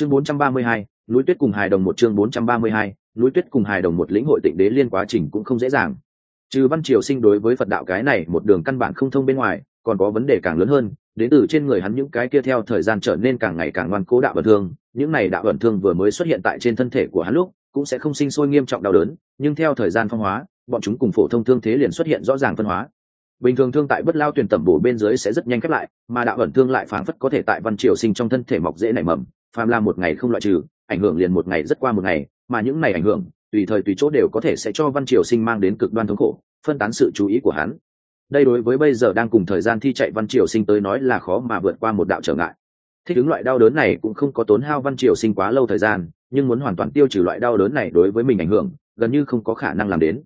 chương 432, núi tuyết cùng hài đồng một chương 432, núi tuyết cùng hài đồng một lĩnh hội tịnh đế liên quá trình cũng không dễ dàng. Trừ văn triều sinh đối với phật đạo cái này một đường căn bản không thông bên ngoài còn có vấn đề càng lớn hơn đến từ trên người hắn những cái kia theo thời gian trở nên càng ngày càng ngoan cố đạo bẩn thương những này đạo ẩn thương vừa mới xuất hiện tại trên thân thể của hắn lúc cũng sẽ không sinh sôi nghiêm trọng đau đớn nhưng theo thời gian phong hóa bọn chúng cùng phổ thông thương thế liền xuất hiện rõ ràng phân hóa. Bình thường thương tại bất lao tuyển tẩm bổ bên dưới sẽ rất nhanh khép lại mà đạo ẩn thương lại phản phất có thể tại văn triều sinh trong thân thể mọc dễ nảy mầm phàm là một ngày không loại trừ, ảnh hưởng liền một ngày rất qua một ngày, mà những này ảnh hưởng, tùy thời tùy chỗ đều có thể sẽ cho văn triều sinh mang đến cực đoan thống khổ, phân tán sự chú ý của hắn. Đây đối với bây giờ đang cùng thời gian thi chạy văn triều sinh tới nói là khó mà vượt qua một đạo trở ngại. Thích ứng loại đau đớn này cũng không có tốn hao văn triều sinh quá lâu thời gian, nhưng muốn hoàn toàn tiêu trừ loại đau đớn này đối với mình ảnh hưởng, gần như không có khả năng làm đến.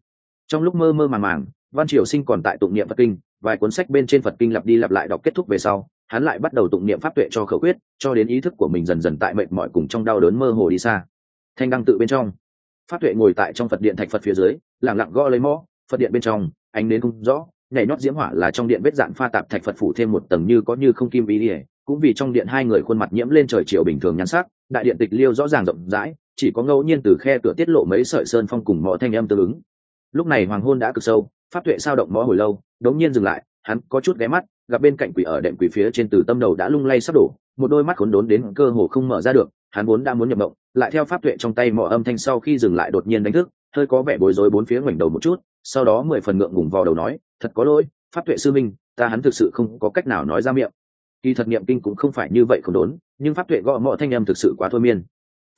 Trong lúc mơ mơ màng màng, văn triều sinh còn tại tụng niệm phật kinh, vài cuốn sách bên trên phật kinh lặp đi lặp lại đọc kết thúc về sau hắn lại bắt đầu tụng niệm pháp tuệ cho khẩu quyết, cho đến ý thức của mình dần dần tại mệt mỏi cùng trong đau đớn mơ hồ đi xa. Thanh đăng tự bên trong. Pháp tuệ ngồi tại trong phật điện thạch phật phía dưới lẳng lặng gõ lấy mõ, phật điện bên trong, ánh đến không rõ, nhảy nhót diễm hỏa là trong điện vết dạn pha tạp thạch phật phủ thêm một tầng như có như không kim ý ỉa cũng vì trong điện hai người khuôn mặt nhiễm lên trời chiều bình thường nhắn sắc, đại điện tịch liêu rõ ràng rộng rãi, chỉ có ngẫu nhiên từ khe cửa tiết lộ mấy sợi sơn phong cùng mõ thanh âm tương ứng. Lúc này hoàng hôn đã cực sâu, pháp tuệ sao động mõ hồi lâu, đống nhiên dừng lại, hắn có chút ghé mắt gặp bên cạnh quỷ ở đệm quỷ phía trên từ tâm đầu đã lung lay sắp đổ, một đôi mắt khốn đốn đến cơ hồ không mở ra được, hắn vốn đã muốn nhập động lại theo pháp tuệ trong tay mỏ âm thanh sau khi dừng lại đột nhiên đánh thức, hơi có vẻ bối rối bốn phía ngoảnh đầu một chút, sau đó mười phần ngượng ngùng vào đầu nói, thật có lỗi, pháp tuệ sư minh, ta hắn thực sự không có cách nào nói ra miệng. Kỳ thật niệm kinh cũng không phải như vậy không đốn, nhưng pháp tuệ gõ mọi thanh em thực sự quá thôi miên.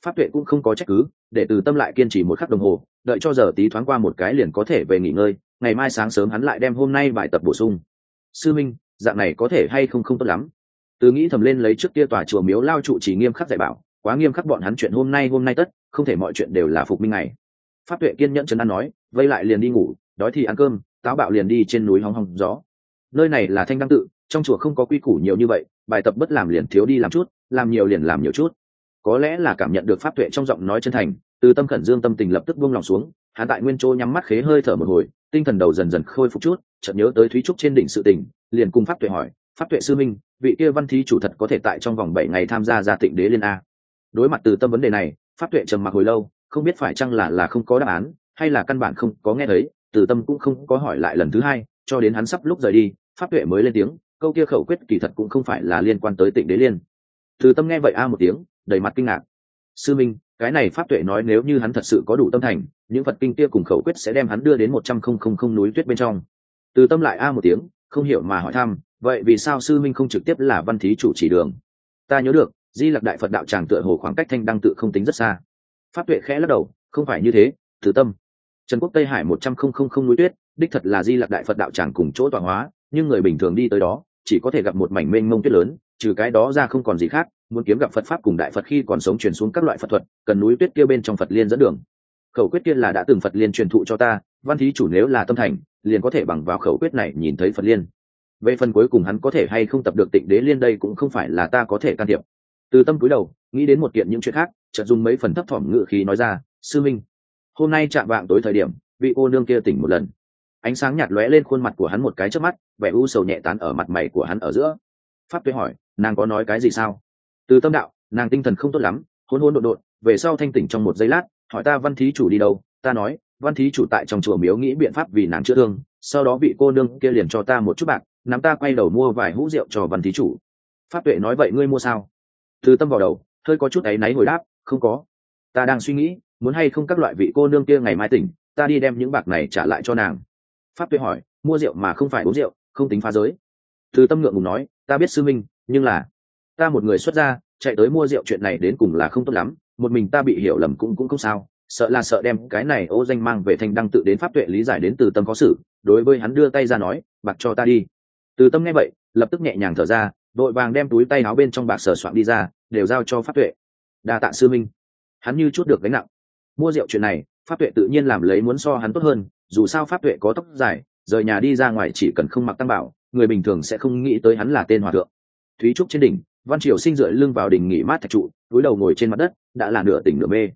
Pháp tuệ cũng không có trách cứ, để từ tâm lại kiên trì một khắc đồng hồ, đợi cho giờ tí thoáng qua một cái liền có thể về nghỉ ngơi, ngày mai sáng sớm hắn lại đem hôm nay bài tập bổ sung. Sư minh dạng này có thể hay không không tốt lắm. Từ nghĩ thầm lên lấy trước kia tòa chùa miếu lao trụ chỉ nghiêm khắc dạy bảo, quá nghiêm khắc bọn hắn chuyện hôm nay hôm nay tất, không thể mọi chuyện đều là phục minh này pháp tuệ kiên nhẫn chấn an nói, vây lại liền đi ngủ, đói thì ăn cơm, táo bạo liền đi trên núi hóng hóng gió. Nơi này là thanh đăng tự, trong chùa không có quy củ nhiều như vậy, bài tập bất làm liền thiếu đi làm chút, làm nhiều liền làm nhiều chút. Có lẽ là cảm nhận được pháp tuệ trong giọng nói chân thành, từ tâm khẩn dương tâm tình lập tức buông lòng xuống, hắn tại nguyên chỗ nhắm mắt khế hơi thở một hồi tinh thần đầu dần dần khôi phục chút, chợt nhớ tới thúy trúc trên đỉnh sự tình, liền cùng pháp tuệ hỏi, pháp tuệ sư minh, vị kia văn thí chủ thật có thể tại trong vòng bảy ngày tham gia gia tịnh đế liên a? Đối mặt từ tâm vấn đề này, pháp tuệ trầm mặc hồi lâu, không biết phải chăng là là không có đáp án, hay là căn bản không có nghe thấy, từ tâm cũng không có hỏi lại lần thứ hai, cho đến hắn sắp lúc rời đi, pháp tuệ mới lên tiếng, câu kia khẩu quyết kỳ thật cũng không phải là liên quan tới tịnh đế liên. Từ tâm nghe vậy a một tiếng, đầy mặt kinh ngạc. Sư minh cái này pháp tuệ nói nếu như hắn thật sự có đủ tâm thành, những phật kinh kia cùng khẩu quyết sẽ đem hắn đưa đến một trăm không không không núi tuyết bên trong. Từ tâm lại a một tiếng, không hiểu mà hỏi thăm, vậy vì sao sư minh không trực tiếp là văn thí chủ chỉ đường? Ta nhớ được, di lặc đại phật đạo tràng tựa hồ khoảng cách thanh đăng tự không tính rất xa. Pháp tuệ khẽ lắc đầu, không phải như thế, từ tâm. Trần quốc tây hải một trăm không không không núi tuyết, đích thật là di lặc đại phật đạo tràng cùng chỗ tọa hóa, nhưng người bình thường đi tới đó, chỉ có thể gặp một mảnh mênh mông tuyết lớn trừ cái đó ra không còn gì khác, muốn kiếm gặp phật pháp cùng đại phật khi còn sống truyền xuống các loại phật thuật, cần núi tuyết kia bên trong phật liên dẫn đường. Khẩu quyết kia là đã từng phật liên truyền thụ cho ta, văn thí chủ nếu là tâm thành, liền có thể bằng vào khẩu quyết này nhìn thấy phật liên. Về phần cuối cùng hắn có thể hay không tập được tịnh đế liên đây cũng không phải là ta có thể can thiệp. Từ tâm cúi đầu, nghĩ đến một kiện những chuyện khác, chợt dùng mấy phần thấp thỏm ngự khí nói ra, sư minh, hôm nay chạm vạng tối thời điểm, vị cô nương kia tỉnh một lần. Ánh sáng nhạt lóe lên khuôn mặt của hắn một cái trước mắt, vẻ u sầu nhẹ tán ở mặt mày của hắn ở giữa pháp tuế hỏi, nàng có nói cái gì sao? Từ tâm đạo, nàng tinh thần không tốt lắm hôn hôn đột đột về sau thanh tỉnh trong một giây lát, hỏi ta văn thí chủ đi đâu, ta nói, văn thí chủ tại trong chùa miếu nghĩ biện pháp vì nàng chữa thương, sau đó vị cô nương kia liền cho ta một chút bạc, nắm ta quay đầu mua vài hũ rượu cho văn thí chủ. Pháp tuệ nói, vậy ngươi mua sao? Từ tâm vào đầu, hơi có chút áy náy hồi đáp, không có. Ta đang suy nghĩ, muốn hay không các loại vị cô nương kia ngày mai tỉnh, ta đi đem những bạc này trả lại cho nàng. Pháp tuệ hỏi, mua rượu mà không phải uống rượu, không tính phá giới từ tâm ngượng ngùng nói, ta biết sư minh, nhưng là ta một người xuất ra chạy tới mua rượu chuyện này đến cùng là không tốt lắm, một mình ta bị hiểu lầm cũng cũng không sao, sợ là sợ đem cái này ô danh mang về thanh đăng tự đến pháp tuệ lý giải đến từ tâm có sự đối với hắn đưa tay ra nói, bạc cho ta đi. Từ tâm nghe vậy, lập tức nhẹ nhàng thở ra, đội vàng đem túi tay áo bên trong bạc sở soạn đi ra, đều giao cho pháp tuệ. Đa tạ sư minh. Hắn như chút được gánh nặng. Mua rượu chuyện này, pháp tuệ tự nhiên làm lấy muốn so hắn tốt hơn, dù sao pháp tuệ có tóc dài, rời nhà đi ra ngoài chỉ cần không mặc tăng bảo người bình thường sẽ không nghĩ tới hắn là tên hòa thượng. Thúy trúc trên đỉnh, văn triều sinh dựa lưng vào đỉnh nghỉ mát thạch trụ, túi đầu ngồi trên mặt đất, đã là nửa tỉnh nửa mê.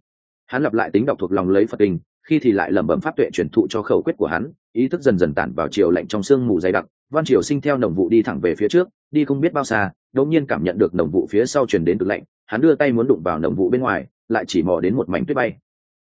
Hắn lặp lại tính đọc thuộc lòng lấy phật tình khi thì lại lẩm bẩm pháp tuệ truyền thụ cho khẩu quyết của hắn, ý thức dần dần tản vào chiều lạnh trong sương mù dày đặc. Văn triều sinh theo nồng vụ đi thẳng về phía trước, đi không biết bao xa, đột nhiên cảm nhận được nồng vụ phía sau truyền đến cực lạnh, hắn đưa tay muốn đụng vào nồng vụ bên ngoài, lại chỉ mò đến một mảnh tuyết bay.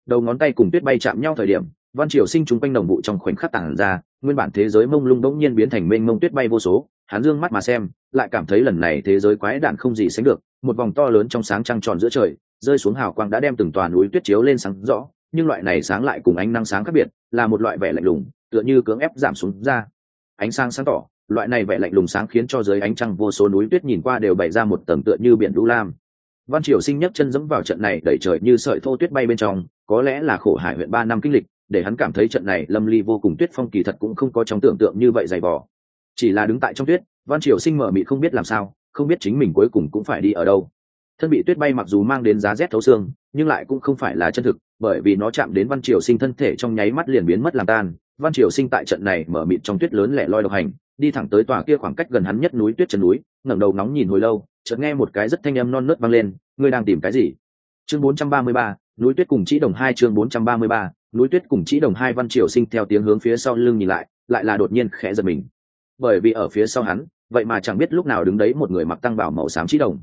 Đầu ngón tay cùng tuyết bay chạm nhau thời điểm văn triều sinh chúng quanh đồng vụ trong khoảnh khắc tản ra, nguyên bản thế giới mông lung đống nhiên biến thành mênh mông tuyết bay vô số, hắn dương mắt mà xem, lại cảm thấy lần này thế giới quái đản không gì sánh được, một vòng to lớn trong sáng trăng tròn giữa trời, rơi xuống hào quang đã đem từng toàn núi tuyết chiếu lên sáng rõ, nhưng loại này sáng lại cùng ánh năng sáng khác biệt, là một loại vẻ lạnh lùng, tựa như cưỡng ép giảm xuống ra. Ánh sáng sáng tỏ, loại này vẻ lạnh lùng sáng khiến cho dưới ánh trăng vô số núi tuyết nhìn qua đều bày ra một tầng tựa như biển đu lam. Văn triều sinh nhấc chân dẫm vào trận này đẩy trời như sợi thô tuyết bay bên trong, có lẽ là khổ hải huyện ba năm kinh lịch để hắn cảm thấy trận này lâm ly vô cùng tuyết phong kỳ thật cũng không có trong tưởng tượng như vậy dày vỏ chỉ là đứng tại trong tuyết văn triều sinh mở mị không biết làm sao không biết chính mình cuối cùng cũng phải đi ở đâu. Thân bị tuyết bay mặc dù mang đến giá rét thấu xương nhưng lại cũng không phải là chân thực bởi vì nó chạm đến văn triều sinh thân thể trong nháy mắt liền biến mất làm tan. Văn triều sinh tại trận này mở mịt trong tuyết lớn lẻ loi độc hành đi thẳng tới tòa kia khoảng cách gần hắn nhất núi tuyết chân núi ngẩng đầu nóng nhìn hồi lâu chợt nghe một cái rất thanh âm non nớt vang lên ngươi đang tìm cái gì? Chương 433, núi tuyết cùng chỉ đồng hai chương 433, núi tuyết cùng chỉ đồng hai văn triều sinh theo tiếng hướng phía sau lưng nhìn lại lại là đột nhiên khẽ giật mình. Bởi vì ở phía sau hắn, vậy mà chẳng biết lúc nào đứng đấy một người mặc tăng bảo màu xám chỉ đồng.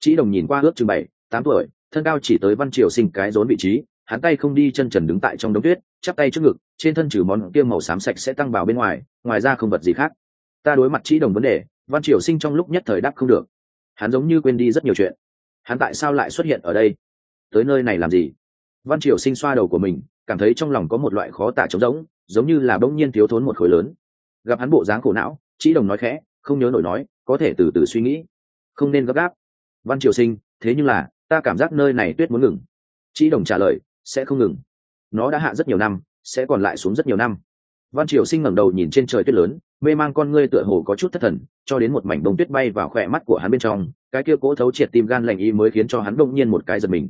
Chỉ đồng nhìn qua ước chừng bảy, tám tuổi, thân cao chỉ tới văn triều sinh cái rốn vị trí, hắn tay không đi chân trần đứng tại trong đống tuyết, chắp tay trước ngực, trên thân trừ món kia màu xám sạch sẽ tăng bảo bên ngoài ngoài ra không vật gì khác. Ta đối mặt chỉ đồng vấn đề, văn triều sinh trong lúc nhất thời đáp không được. Hắn giống như quên đi rất nhiều chuyện. Hắn tại sao lại xuất hiện ở đây? Tới nơi này làm gì? Văn triều sinh xoa đầu của mình cảm thấy trong lòng có một loại khó tả trống rỗng, giống như là bỗng nhiên thiếu thốn một khối lớn. Gặp hắn bộ dáng khổ não chị đồng nói khẽ, không nhớ nổi nói, có thể từ từ suy nghĩ. Không nên gấp gáp. Văn triều sinh, thế nhưng là, ta cảm giác nơi này tuyết muốn ngừng. Chị đồng trả lời, sẽ không ngừng. Nó đã hạ rất nhiều năm, sẽ còn lại xuống rất nhiều năm. Văn triều sinh ngẩng đầu nhìn trên trời tuyết lớn, mê mang con ngươi tựa hồ có chút thất thần, cho đến một mảnh bông tuyết bay vào khỏe mắt của hắn bên trong, cái kia cố thấu triệt tim gan lành y mới khiến cho hắn đông nhiên một cái giật mình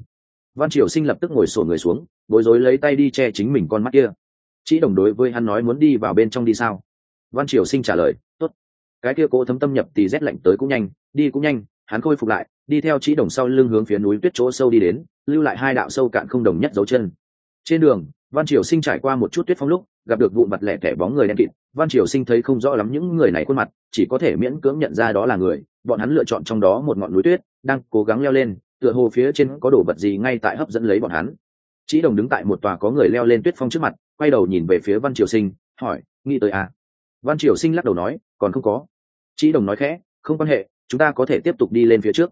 văn triều sinh lập tức ngồi sổ người xuống, bối rối lấy tay đi che chính mình con mắt kia. Chỉ đồng đối với hắn nói muốn đi vào bên trong đi sao? Văn triều sinh trả lời, tốt. Cái kia cố thấm tâm nhập thì rét lạnh tới cũng nhanh, đi cũng nhanh, hắn khôi phục lại, đi theo chỉ đồng sau lưng hướng phía núi tuyết chỗ sâu đi đến, lưu lại hai đạo sâu cạn không đồng nhất dấu chân. Trên đường, văn triều sinh trải qua một chút tuyết phong lúc, gặp được vụn mặt lẻ tẻ bóng người đen kịt. Văn triều sinh thấy không rõ lắm những người này khuôn mặt, chỉ có thể miễn cưỡng nhận ra đó là người. Bọn hắn lựa chọn trong đó một ngọn núi tuyết, đang cố gắng leo lên tựa hồ phía trên có đồ vật gì ngay tại hấp dẫn lấy bọn hắn. Chỉ đồng đứng tại một tòa có người leo lên tuyết phong trước mặt, quay đầu nhìn về phía văn triều sinh, hỏi, nghĩ tới à? Văn triều sinh lắc đầu nói, còn không có. Chỉ đồng nói khẽ, không quan hệ, chúng ta có thể tiếp tục đi lên phía trước.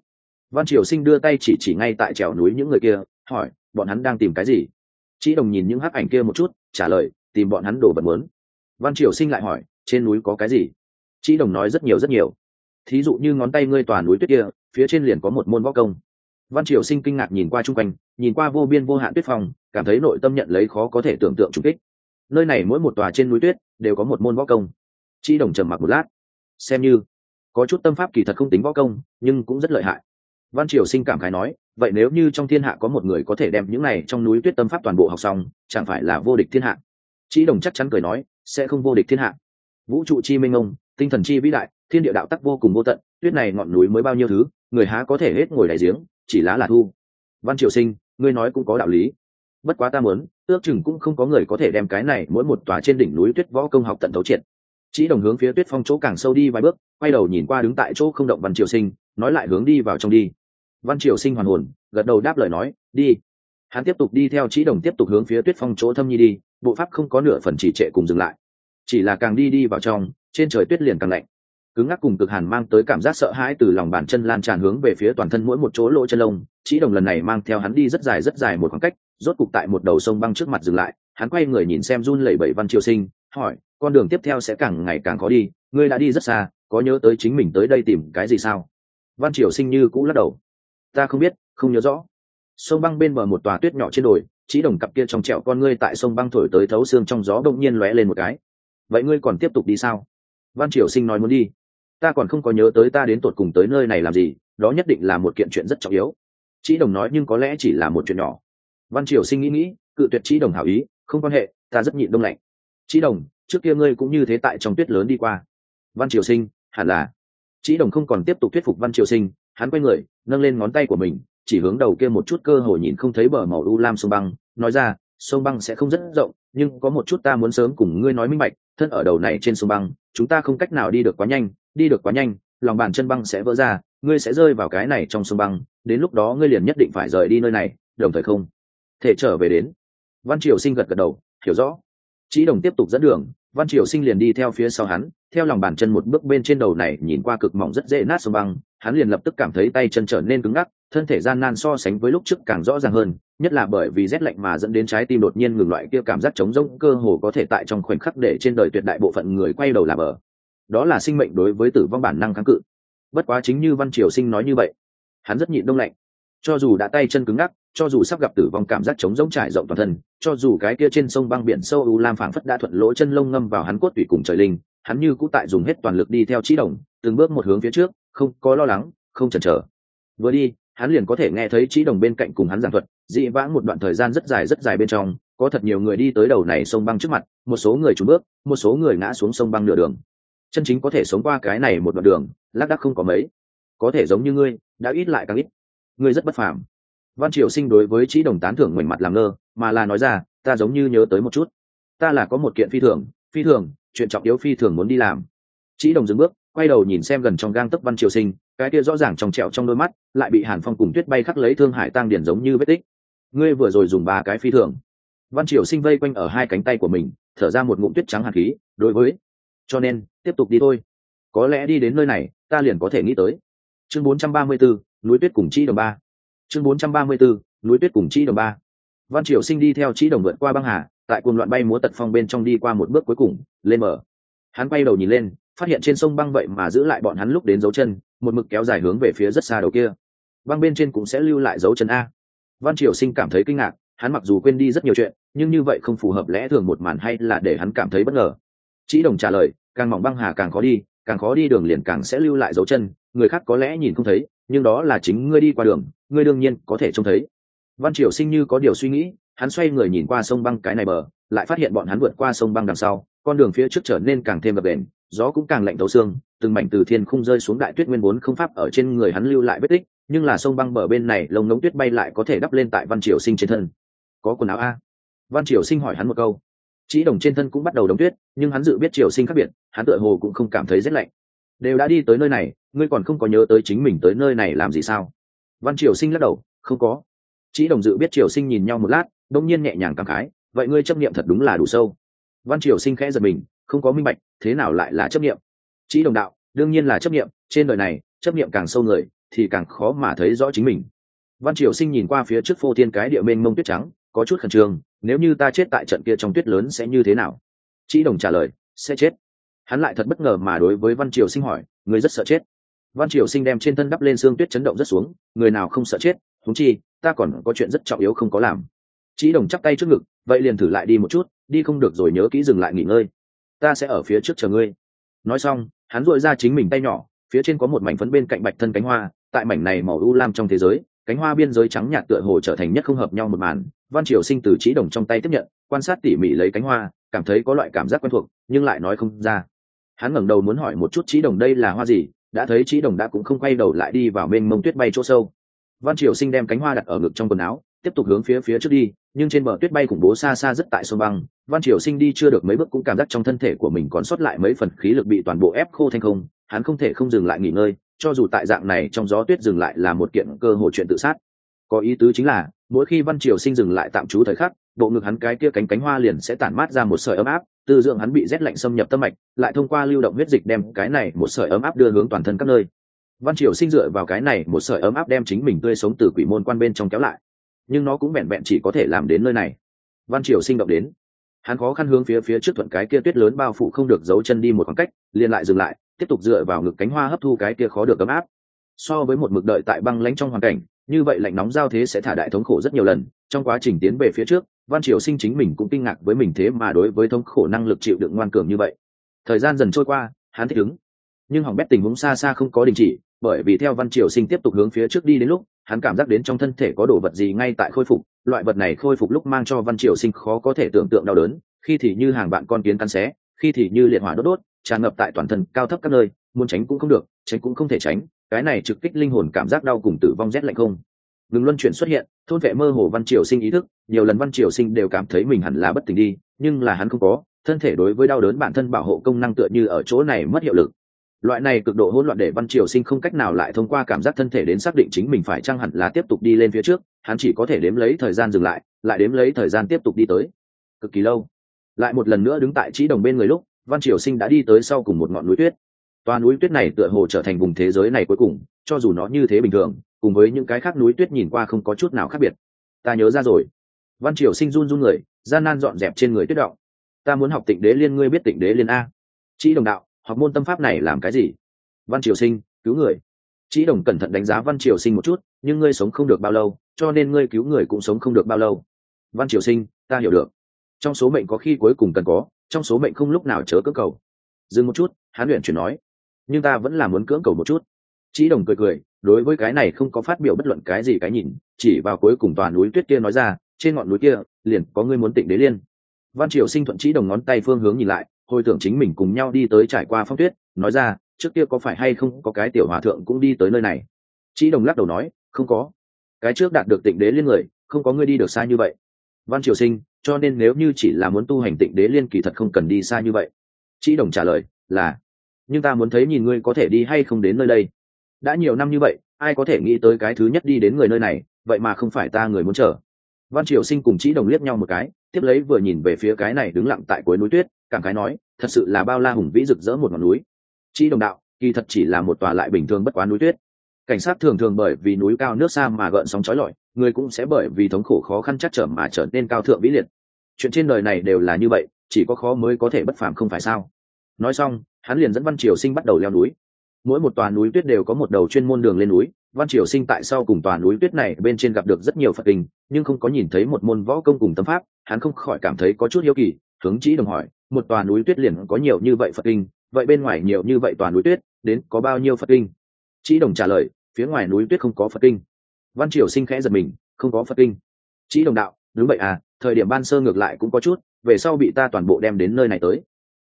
Văn triều sinh đưa tay chỉ chỉ ngay tại trèo núi những người kia, hỏi, bọn hắn đang tìm cái gì? Chỉ đồng nhìn những hắc ảnh kia một chút, trả lời, tìm bọn hắn đồ vật muốn. Văn triều sinh lại hỏi, trên núi có cái gì? Chỉ đồng nói rất nhiều rất nhiều. Thí dụ như ngón tay ngươi tòa núi tuyết kia, phía trên liền có một môn võ công văn triều sinh kinh ngạc nhìn qua chung quanh nhìn qua vô biên vô hạn tuyết phòng, cảm thấy nội tâm nhận lấy khó có thể tưởng tượng trung kích. Nơi này mỗi một tòa trên núi tuyết đều có một môn võ công. Chỉ đồng trầm mặc một lát xem như có chút tâm pháp kỳ thật không tính võ công nhưng cũng rất lợi hại. Văn triều sinh cảm khái nói vậy nếu như trong thiên hạ có một người có thể đem những này trong núi tuyết tâm pháp toàn bộ học xong chẳng phải là vô địch thiên hạ? Chỉ đồng chắc chắn cười nói sẽ không vô địch thiên hạ. Vũ trụ chi minh ông tinh thần chi vĩ đại thiên địa đạo tắc vô cùng vô tận tuyết này ngọn núi mới bao nhiêu thứ, người há có thể hết ngồi đại giếng, chỉ lá là thu. Văn triều sinh, ngươi nói cũng có đạo lý. Bất quá ta muốn, ước chừng cũng không có người có thể đem cái này mỗi một tòa trên đỉnh núi tuyết võ công học tận thấu triệt. Chỉ đồng hướng phía tuyết phong chỗ càng sâu đi vài bước, quay đầu nhìn qua đứng tại chỗ không động văn triều sinh, nói lại hướng đi vào trong đi. Văn triều sinh hoàn hồn, gật đầu đáp lời nói, đi. Hắn tiếp tục đi theo chỉ đồng tiếp tục hướng phía tuyết phong chỗ thâm nhi đi, bộ pháp không có nửa phần chỉ trệ cùng dừng lại. Chỉ là càng đi đi vào trong, trên trời tuyết liền càng lạnh cứng ngắc cùng cực hàn mang tới cảm giác sợ hãi từ lòng bàn chân lan tràn hướng về phía toàn thân mỗi một chỗ lỗ chân lông. Chỉ đồng lần này mang theo hắn đi rất dài rất dài một khoảng cách, rốt cục tại một đầu sông băng trước mặt dừng lại. Hắn quay người nhìn xem run lẩy bẩy văn triều sinh, hỏi, con đường tiếp theo sẽ càng ngày càng khó đi, ngươi đã đi rất xa, có nhớ tới chính mình tới đây tìm cái gì sao? Văn triều sinh như cũ lắc đầu. Ta không biết, không nhớ rõ. Sông băng bên bờ một tòa tuyết nhỏ trên đồi, chỉ đồng cặp kia trong trẹo con ngươi tại sông băng thổi tới thấu xương trong gió đông nhiên lóe lên một cái. Vậy ngươi còn tiếp tục đi sao? Văn triều sinh nói muốn đi ta còn không có nhớ tới ta đến tột cùng tới nơi này làm gì, đó nhất định là một kiện chuyện rất trọng yếu. Chị đồng nói nhưng có lẽ chỉ là một chuyện nhỏ. Văn triều sinh nghĩ nghĩ, cự tuyệt chị đồng hảo ý, không quan hệ, ta rất nhịn đông lạnh. Chị đồng, trước kia ngươi cũng như thế tại trong tuyết lớn đi qua. Văn triều sinh, hẳn là. Chị đồng không còn tiếp tục thuyết phục văn triều sinh, hắn quay người, nâng lên ngón tay của mình, chỉ hướng đầu kia một chút cơ hội nhìn không thấy bờ màu u lam sông băng, nói ra, sông băng sẽ không rất rộng, nhưng có một chút ta muốn sớm cùng ngươi nói minh bạch, thân ở đầu này trên sông băng, chúng ta không cách nào đi được quá nhanh đi được quá nhanh, lòng bàn chân băng sẽ vỡ ra, ngươi sẽ rơi vào cái này trong sông băng, đến lúc đó ngươi liền nhất định phải rời đi nơi này, đồng thời không thể trở về đến. Văn triều sinh gật gật đầu, hiểu rõ. Chí đồng tiếp tục dẫn đường, văn triều sinh liền đi theo phía sau hắn, theo lòng bàn chân một bước bên trên đầu này nhìn qua cực mỏng rất dễ nát sông băng, hắn liền lập tức cảm thấy tay chân trở nên cứng ngắc, thân thể gian nan so sánh với lúc trước càng rõ ràng hơn, nhất là bởi vì rét lạnh mà dẫn đến trái tim đột nhiên ngừng loại kia cảm giác trống rỗng cơ hồ có thể tại trong khoảnh khắc để trên đời tuyệt đại bộ phận người quay đầu làm ở đó là sinh mệnh đối với tử vong bản năng kháng cự. Bất quá chính như văn triều sinh nói như vậy, hắn rất nhịn đông lạnh. Cho dù đã tay chân cứng ngắc, cho dù sắp gặp tử vong cảm giác chống giống trải rộng toàn thân, cho dù cái kia trên sông băng biển sâu u lam phảng phất đã thuận lỗ chân lông ngâm vào hắn cốt tủy cùng trời linh, hắn như cũ tại dùng hết toàn lực đi theo trí đồng, từng bước một hướng phía trước, không có lo lắng, không chần chờ. Vừa đi, hắn liền có thể nghe thấy trí đồng bên cạnh cùng hắn giảng thuật, dị vãng một đoạn thời gian rất dài rất dài bên trong, có thật nhiều người đi tới đầu này sông băng trước mặt, một số người trúng bước, một số người ngã xuống sông băng nửa đường chân chính có thể sống qua cái này một đoạn đường, lác đác không có mấy. Có thể giống như ngươi, đã ít lại càng ít. Ngươi rất bất phàm. Văn triều sinh đối với trí đồng tán thưởng ngoảnh mặt làm ngơ, mà là nói ra, ta giống như nhớ tới một chút. Ta là có một kiện phi thường phi thường, chuyện trọng yếu phi thường muốn đi làm. Trí đồng dừng bước, quay đầu nhìn xem gần trong gang tấc văn triều sinh, cái kia rõ ràng trong trẹo trong đôi mắt, lại bị hàn phong cùng tuyết bay khắc lấy thương hải tăng điển giống như vết tích. Ngươi vừa rồi dùng ba cái phi thường. Văn triều sinh vây quanh ở hai cánh tay của mình, thở ra một ngụm tuyết trắng hạt khí, đối với cho nên tiếp tục đi thôi. Có lẽ đi đến nơi này ta liền có thể nghĩ tới. Chương 434, núi tuyết cùng chi đồng ba. Chương 434, núi tuyết cùng chi đồng ba. Văn triều sinh đi theo chi đồng vượt qua băng hà tại cuồng loạn bay múa tật phong bên trong đi qua một bước cuối cùng lên mở. Hắn quay đầu nhìn lên phát hiện trên sông băng vậy mà giữ lại bọn hắn lúc đến dấu chân một mực kéo dài hướng về phía rất xa đầu kia. Băng bên trên cũng sẽ lưu lại dấu chân a. Văn triều sinh cảm thấy kinh ngạc hắn mặc dù quên đi rất nhiều chuyện nhưng như vậy không phù hợp lẽ thường một màn hay là để hắn cảm thấy bất ngờ. Chỉ đồng trả lời càng mỏng băng hà càng khó đi càng khó đi đường liền càng sẽ lưu lại dấu chân người khác có lẽ nhìn không thấy nhưng đó là chính ngươi đi qua đường ngươi đương nhiên có thể trông thấy. Văn triều sinh như có điều suy nghĩ hắn xoay người nhìn qua sông băng cái này bờ lại phát hiện bọn hắn vượt qua sông băng đằng sau con đường phía trước trở nên càng thêm gập ghềnh, gió cũng càng lạnh tấu xương từng mảnh từ thiên không rơi xuống đại tuyết nguyên vốn không pháp ở trên người hắn lưu lại vết tích nhưng là sông băng bờ bên này lồng ngống tuyết bay lại có thể đắp lên tại văn triều sinh trên thân. Có quần áo a? Văn triều sinh hỏi hắn một câu chỉ đồng trên thân cũng bắt đầu đóng tuyết, nhưng hắn dự biết triều sinh khác biệt, hắn tựa hồ cũng không cảm thấy rét lạnh đều đã đi tới nơi này, ngươi còn không có nhớ tới chính mình tới nơi này làm gì sao văn triều sinh lắc đầu, không có chỉ đồng dự biết triều sinh nhìn nhau một lát đông nhiên nhẹ nhàng cảm khái, vậy ngươi chấp niệm thật đúng là đủ sâu văn triều sinh khẽ giật mình, không có minh bạch, thế nào lại là chấp niệm? chỉ đồng đạo, đương nhiên là chấp niệm. trên đời này, chấp niệm càng sâu người, thì càng khó mà thấy rõ chính mình văn triều sinh nhìn qua phía trước phô thiên cái địa mênh mông tuyết trắng, có chút khẩn trương nếu như ta chết tại trận kia trong tuyết lớn sẽ như thế nào? Chị đồng trả lời, sẽ chết. Hắn lại thật bất ngờ mà đối với văn triều sinh hỏi, người rất sợ chết. Văn triều sinh đem trên thân đắp lên xương tuyết chấn động rất xuống, người nào không sợ chết? Thúng chi, ta còn có chuyện rất trọng yếu không có làm. Chị đồng chắp tay trước ngực, vậy liền thử lại đi một chút, đi không được rồi nhớ kỹ dừng lại nghỉ ngơi. Ta sẽ ở phía trước chờ ngươi. Nói xong, hắn dội ra chính mình tay nhỏ, phía trên có một mảnh phấn bên cạnh bạch thân cánh hoa, tại mảnh này màu u lam trong thế giới, cánh hoa biên giới trắng nhạt tựa hồ trở thành nhất không hợp nhau một màn văn triều sinh từ trí đồng trong tay tiếp nhận, quan sát tỉ mỉ lấy cánh hoa, cảm thấy có loại cảm giác quen thuộc, nhưng lại nói không ra. Hắn ngẩng đầu muốn hỏi một chút trí đồng đây là hoa gì, đã thấy trí đồng đã cũng không quay đầu lại đi vào bên mông tuyết bay chỗ sâu. Văn triều sinh đem cánh hoa đặt ở ngực trong quần áo, tiếp tục hướng phía phía trước đi, nhưng trên bờ tuyết bay khủng bố xa xa rất tại sông băng. Văn triều sinh đi chưa được mấy bước cũng cảm giác trong thân thể của mình còn sót lại mấy phần khí lực bị toàn bộ ép khô thành không, hắn không thể không dừng lại nghỉ ngơi, cho dù tại dạng này trong gió tuyết dừng lại là một kiện cơ hội chuyện tự sát. Có ý tứ chính là mỗi khi văn triều sinh dừng lại tạm trú thời khắc, bộ ngực hắn cái kia cánh cánh hoa liền sẽ tản mát ra một sợi ấm áp, tư dưỡng hắn bị rét lạnh xâm nhập tâm mạch, lại thông qua lưu động huyết dịch đem cái này một sợi ấm áp đưa hướng toàn thân các nơi. Văn triều sinh dựa vào cái này một sợi ấm áp đem chính mình tươi sống từ quỷ môn quan bên trong kéo lại. Nhưng nó cũng vẹn vẹn chỉ có thể làm đến nơi này. Văn triều sinh động đến. Hắn khó khăn hướng phía phía trước thuận cái kia tuyết lớn bao phủ không được giấu chân đi một khoảng cách, liền lại dừng lại, tiếp tục dựa vào ngực cánh hoa hấp thu cái kia khó được ấm áp. So với một mực đợi tại băng lánh trong hoàn cảnh như vậy lạnh nóng giao thế sẽ thả đại thống khổ rất nhiều lần, trong quá trình tiến về phía trước, văn triều sinh chính mình cũng kinh ngạc với mình thế mà đối với thống khổ năng lực chịu đựng ngoan cường như vậy. Thời gian dần trôi qua, hắn thích ứng. Nhưng hỏng bét tình huống xa xa không có đình chỉ, bởi vì theo văn triều sinh tiếp tục hướng phía trước đi đến lúc, hắn cảm giác đến trong thân thể có đồ vật gì ngay tại khôi phục, loại vật này khôi phục lúc mang cho văn triều sinh khó có thể tưởng tượng đau đớn, khi thì như hàng bạn con kiến cắn xé, khi thì như liệt hỏa đốt đốt, tràn ngập tại toàn thân cao thấp các nơi, muốn tránh cũng không được, tránh cũng không thể tránh cái này trực kích linh hồn cảm giác đau cùng tử vong rét lạnh không? Ngừng luân chuyển xuất hiện, thôn vệ mơ hồ văn triều sinh ý thức, nhiều lần văn triều sinh đều cảm thấy mình hẳn là bất tỉnh đi, nhưng là hắn không có, thân thể đối với đau đớn bản thân bảo hộ công năng tựa như ở chỗ này mất hiệu lực. Loại này cực độ hỗn loạn để văn triều sinh không cách nào lại thông qua cảm giác thân thể đến xác định chính mình phải chăng hẳn là tiếp tục đi lên phía trước, hắn chỉ có thể đếm lấy thời gian dừng lại lại đếm lấy thời gian tiếp tục đi tới. Cực kỳ lâu. Lại một lần nữa đứng tại trí đồng bên người lúc, văn triều sinh đã đi tới sau cùng một ngọn núi tuyết toa núi tuyết này tựa hồ trở thành vùng thế giới này cuối cùng, cho dù nó như thế bình thường, cùng với những cái khác núi tuyết nhìn qua không có chút nào khác biệt. Ta nhớ ra rồi. Văn triều sinh run run người, gian nan dọn dẹp trên người tuyết động. Ta muốn học tịnh đế liên, ngươi biết tịnh đế liên a. Trí đồng đạo, học môn tâm pháp này làm cái gì? Văn triều sinh, cứu người. Trí đồng cẩn thận đánh giá văn triều sinh một chút, nhưng ngươi sống không được bao lâu, cho nên ngươi cứu người cũng sống không được bao lâu. Văn triều sinh, ta hiểu được. Trong số mệnh có khi cuối cùng cần có, trong số mệnh không lúc nào chớ cưỡng cầu. Dừng một chút, hán luyện chuyển nói nhưng ta vẫn là muốn cưỡng cầu một chút. Chí đồng cười cười, đối với cái này không có phát biểu bất luận cái gì cái nhìn, chỉ vào cuối cùng tòa núi tuyết kia nói ra, trên ngọn núi kia, liền có ngươi muốn tịnh đế liên. Văn triều sinh thuận chí đồng ngón tay phương hướng nhìn lại, hồi tưởng chính mình cùng nhau đi tới trải qua phong tuyết, nói ra, trước kia có phải hay không có cái tiểu hòa thượng cũng đi tới nơi này? Chí đồng lắc đầu nói, không có. Cái trước đạt được tịnh đế liên người, không có ngươi đi được xa như vậy. Văn triều sinh, cho nên nếu như chỉ là muốn tu hành tịnh đế liên kỳ thật không cần đi xa như vậy. Chí đồng trả lời, là nhưng ta muốn thấy nhìn ngươi có thể đi hay không đến nơi đây. Đã nhiều năm như vậy, ai có thể nghĩ tới cái thứ nhất đi đến người nơi này, vậy mà không phải ta người muốn chờ. Văn triều sinh cùng trí đồng liếc nhau một cái, tiếp lấy vừa nhìn về phía cái này đứng lặng tại cuối núi tuyết, cảm khái nói, thật sự là bao la hùng vĩ rực rỡ một ngọn núi. Trí đồng đạo, kỳ thật chỉ là một tòa lại bình thường bất quá núi tuyết. Cảnh sát thường thường bởi vì núi cao nước xa mà gợn sóng trói lọi, người cũng sẽ bởi vì thống khổ khó khăn chắc trở mà trở nên cao thượng vĩ liệt. Chuyện trên đời này đều là như vậy, chỉ có khó mới có thể bất phàm không phải sao? Nói xong hắn liền dẫn văn triều sinh bắt đầu leo núi. Mỗi một tòa núi tuyết đều có một đầu chuyên môn đường lên núi. Văn triều sinh tại sau cùng tòa núi tuyết này bên trên gặp được rất nhiều phật kinh, nhưng không có nhìn thấy một môn võ công cùng tâm pháp, hắn không khỏi cảm thấy có chút hiếu kỳ, hướng chỉ đồng hỏi, một tòa núi tuyết liền có nhiều như vậy phật kinh? Vậy bên ngoài nhiều như vậy tòa núi tuyết, đến có bao nhiêu phật kinh? Chỉ đồng trả lời, phía ngoài núi tuyết không có phật kinh. Văn triều sinh khẽ giật mình, không có phật kinh. Chỉ đồng đạo, đúng vậy à thời điểm ban sơ ngược lại cũng có chút, về sau bị ta toàn bộ đem đến nơi này tới.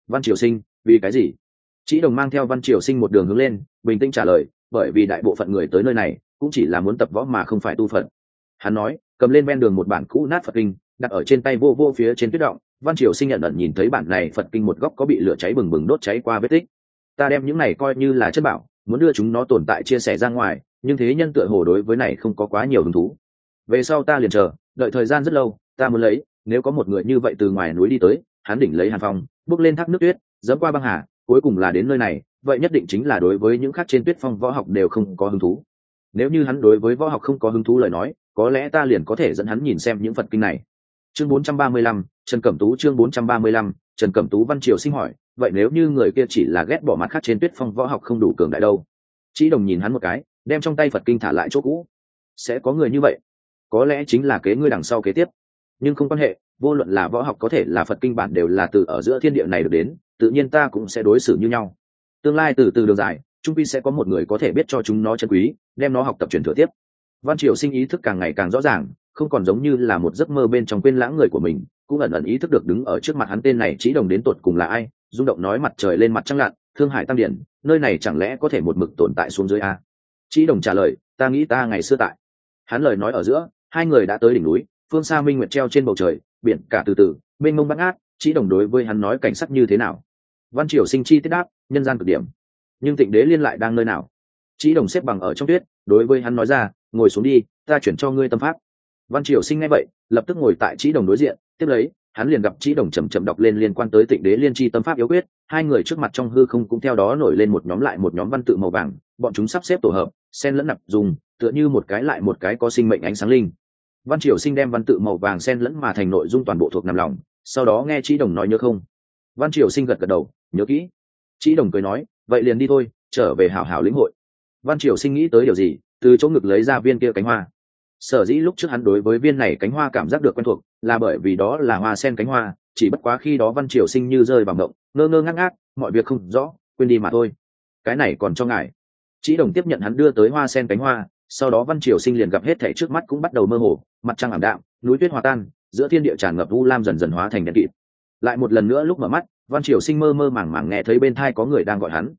Văn triều sinh vì cái gì? Chỉ đồng mang theo văn triều sinh một đường hướng lên, bình tĩnh trả lời, bởi vì đại bộ phận người tới nơi này, cũng chỉ là muốn tập võ mà không phải tu phật. Hắn nói, cầm lên ven đường một bản cũ nát phật kinh, đặt ở trên tay vô vô phía trên tuyết động. Văn triều sinh nhận ẩn nhìn thấy bản này phật kinh một góc có bị lửa cháy bừng bừng đốt cháy qua vết tích. Ta đem những này coi như là chất bảo, muốn đưa chúng nó tồn tại chia sẻ ra ngoài, nhưng thế nhân tựa hồ đối với này không có quá nhiều hứng thú. Về sau ta liền chờ, đợi thời gian rất lâu, ta muốn lấy, nếu có một người như vậy từ ngoài núi đi tới, hắn đỉnh lấy hàn phong, bước lên thác nước tuyết dẫm qua băng hà cuối cùng là đến nơi này vậy nhất định chính là đối với những khác trên tuyết phong võ học đều không có hứng thú. Nếu như hắn đối với võ học không có hứng thú lời nói có lẽ ta liền có thể dẫn hắn nhìn xem những phật kinh này. Chương 435, trần cẩm tú chương 435, trần cẩm tú văn triều sinh hỏi vậy nếu như người kia chỉ là ghét bỏ mặt khác trên tuyết phong võ học không đủ cường đại đâu? Chỉ đồng nhìn hắn một cái đem trong tay phật kinh thả lại chỗ cũ. Sẽ có người như vậy? Có lẽ chính là kế ngươi đằng sau kế tiếp. Nhưng không quan hệ vô luận là võ học có thể là phật kinh bản đều là từ ở giữa thiên địa này được đến, tự nhiên ta cũng sẽ đối xử như nhau. Tương lai từ từ đường dài, trung pi sẽ có một người có thể biết cho chúng nó chân quý, đem nó học tập truyền thừa tiếp. Văn triều sinh ý thức càng ngày càng rõ ràng, không còn giống như là một giấc mơ bên trong quên lãng người của mình, cũng ẩn ẩn ý thức được đứng ở trước mặt hắn tên này chỉ đồng đến tột cùng là ai, rung động nói mặt trời lên mặt trăng lặn, thương hải tăng điển, nơi này chẳng lẽ có thể một mực tồn tại xuống dưới a? Chỉ đồng trả lời, ta nghĩ ta ngày xưa tại. Hắn lời nói ở giữa, hai người đã tới đỉnh núi, phương xa minh nguyệt treo trên bầu trời biển cả từ từ mênh mông bắt ngát, chỉ đồng đối với hắn nói cảnh sắc như thế nào. Văn triều sinh chi tiết đáp, nhân gian cực điểm. Nhưng tịnh đế liên lại đang nơi nào? Chỉ đồng xếp bằng ở trong tuyết, đối với hắn nói ra, ngồi xuống đi, ta chuyển cho ngươi tâm pháp. Văn triều sinh ngay vậy, lập tức ngồi tại chỉ đồng đối diện, tiếp lấy, hắn liền gặp chỉ đồng chầm chậm đọc lên liên quan tới tịnh đế liên chi tâm pháp yếu quyết, hai người trước mặt trong hư không cũng theo đó nổi lên một nhóm lại một nhóm văn tự màu vàng, bọn chúng sắp xếp tổ hợp sen lẫn nặp dùng, tựa như một cái lại một cái có sinh mệnh ánh sáng linh văn triều sinh đem văn tự màu vàng sen lẫn mà thành nội dung toàn bộ thuộc nằm lòng, sau đó nghe trí đồng nói nhớ không? Văn triều sinh gật gật đầu, nhớ kỹ. Trí đồng cười nói, vậy liền đi thôi, trở về hảo hảo lĩnh hội. Văn triều sinh nghĩ tới điều gì, từ chỗ ngực lấy ra viên kia cánh hoa. Sở dĩ lúc trước hắn đối với viên này cánh hoa cảm giác được quen thuộc, là bởi vì đó là hoa sen cánh hoa, chỉ bất quá khi đó văn triều sinh như rơi vào mộng, ngơ ngơ ngác ngác, mọi việc không rõ, quên đi mà thôi. Cái này còn cho ngài trí đồng tiếp nhận hắn đưa tới hoa sen cánh hoa sau đó văn triều sinh liền gặp hết thảy trước mắt cũng bắt đầu mơ hồ, mặt trăng ảm đạm, núi tuyết hòa tan, giữa thiên địa tràn ngập u lam dần dần hóa thành đèn kịt. Lại một lần nữa lúc mở mắt, văn triều sinh mơ mơ màng màng nghe thấy bên thai có người đang gọi hắn.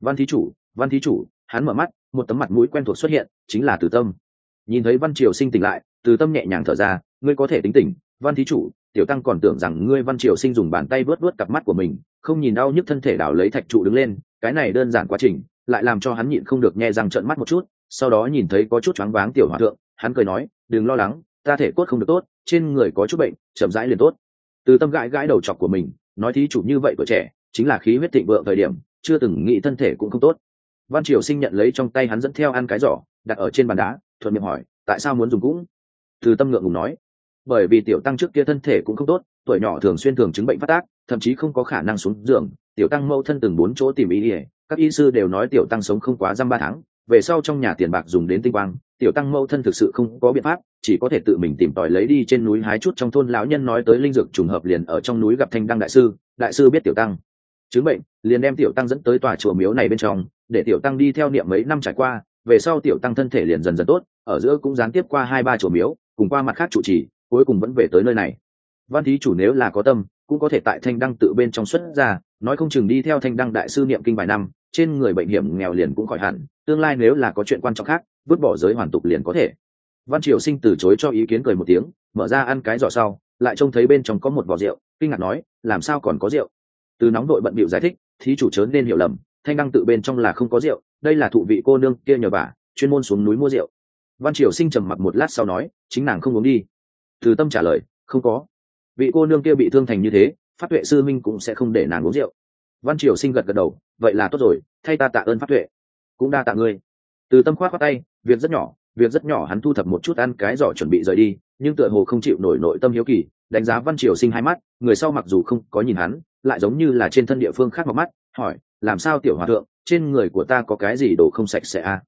Văn thí chủ, văn thí chủ, hắn mở mắt, một tấm mặt mũi quen thuộc xuất hiện, chính là tử tâm. Nhìn thấy văn triều sinh tỉnh lại, từ tâm nhẹ nhàng thở ra, ngươi có thể tính tỉnh, văn thí chủ, tiểu tăng còn tưởng rằng ngươi văn triều sinh dùng bàn tay vớt vớt cặp mắt của mình, không nhìn đau nhức thân thể đảo lấy thạch trụ đứng lên, cái này đơn giản quá trình, lại làm cho hắn nhịn không được nghe răng trợn mắt một chút sau đó nhìn thấy có chút choáng váng tiểu hòa thượng, hắn cười nói, đừng lo lắng, ta thể cốt không được tốt, trên người có chút bệnh, chậm rãi liền tốt. Từ tâm gãi gãi đầu chọc của mình, nói thí chủ như vậy của trẻ, chính là khí huyết thịnh vượng thời điểm, chưa từng nghĩ thân thể cũng không tốt. Văn triều sinh nhận lấy trong tay hắn dẫn theo ăn cái giỏ, đặt ở trên bàn đá, thuận miệng hỏi, tại sao muốn dùng cũng? Từ tâm ngượng ngùng nói, bởi vì tiểu tăng trước kia thân thể cũng không tốt, tuổi nhỏ thường xuyên thường chứng bệnh phát tác, thậm chí không có khả năng xuống giường, tiểu tăng mâu thân từng bốn chỗ tìm ý ỉa các y sư đều nói tiểu tăng sống không quá dăm ba tháng về sau trong nhà tiền bạc dùng đến tinh quang, tiểu tăng mâu thân thực sự không có biện pháp, chỉ có thể tự mình tìm tòi lấy đi trên núi hái chút trong thôn lão nhân nói tới linh dược trùng hợp liền ở trong núi gặp thanh đăng đại sư đại sư biết tiểu tăng. Chứng bệnh, liền đem tiểu tăng dẫn tới tòa chùa miếu này bên trong, để tiểu tăng đi theo niệm mấy năm trải qua, về sau tiểu tăng thân thể liền dần dần tốt, ở giữa cũng gián tiếp qua hai ba chùa miếu, cùng qua mặt khác trụ trì, cuối cùng vẫn về tới nơi này. Văn thí chủ nếu là có tâm, cũng có thể tại thanh đăng tự bên trong xuất ra, nói không chừng đi theo thanh đăng đại sư niệm kinh vài năm, trên người bệnh hiểm nghèo liền cũng khỏi hẳn tương lai nếu là có chuyện quan trọng khác, vứt bỏ giới hoàn tục liền có thể. Văn triều sinh từ chối cho ý kiến cười một tiếng, mở ra ăn cái giỏ sau, lại trông thấy bên trong có một vỏ rượu, kinh ngạc nói, làm sao còn có rượu? Từ nóng đội bận bịu giải thích, thí chủ chớ nên hiểu lầm, thanh đăng tự bên trong là không có rượu, đây là thụ vị cô nương kia nhờ bà, chuyên môn xuống núi mua rượu. Văn triều sinh trầm mặc một lát sau nói, chính nàng không uống đi. Từ tâm trả lời, không có. Vị cô nương kia bị thương thành như thế pháp tuệ sư minh cũng sẽ không để nàng uống rượu. Văn triều sinh gật gật đầu, vậy là tốt rồi, thay ta tạ ơn pháp tuệ cũng đa tạ ngươi từ tâm khoát khoát tay, việc rất nhỏ, việc rất nhỏ hắn thu thập một chút ăn cái giỏ chuẩn bị rời đi, nhưng tựa hồ không chịu nổi nội tâm hiếu kỳ, đánh giá văn triều sinh hai mắt, người sau mặc dù không có nhìn hắn, lại giống như là trên thân địa phương khác một mắt, hỏi, làm sao tiểu hòa thượng, trên người của ta có cái gì đồ không sạch sẽ à?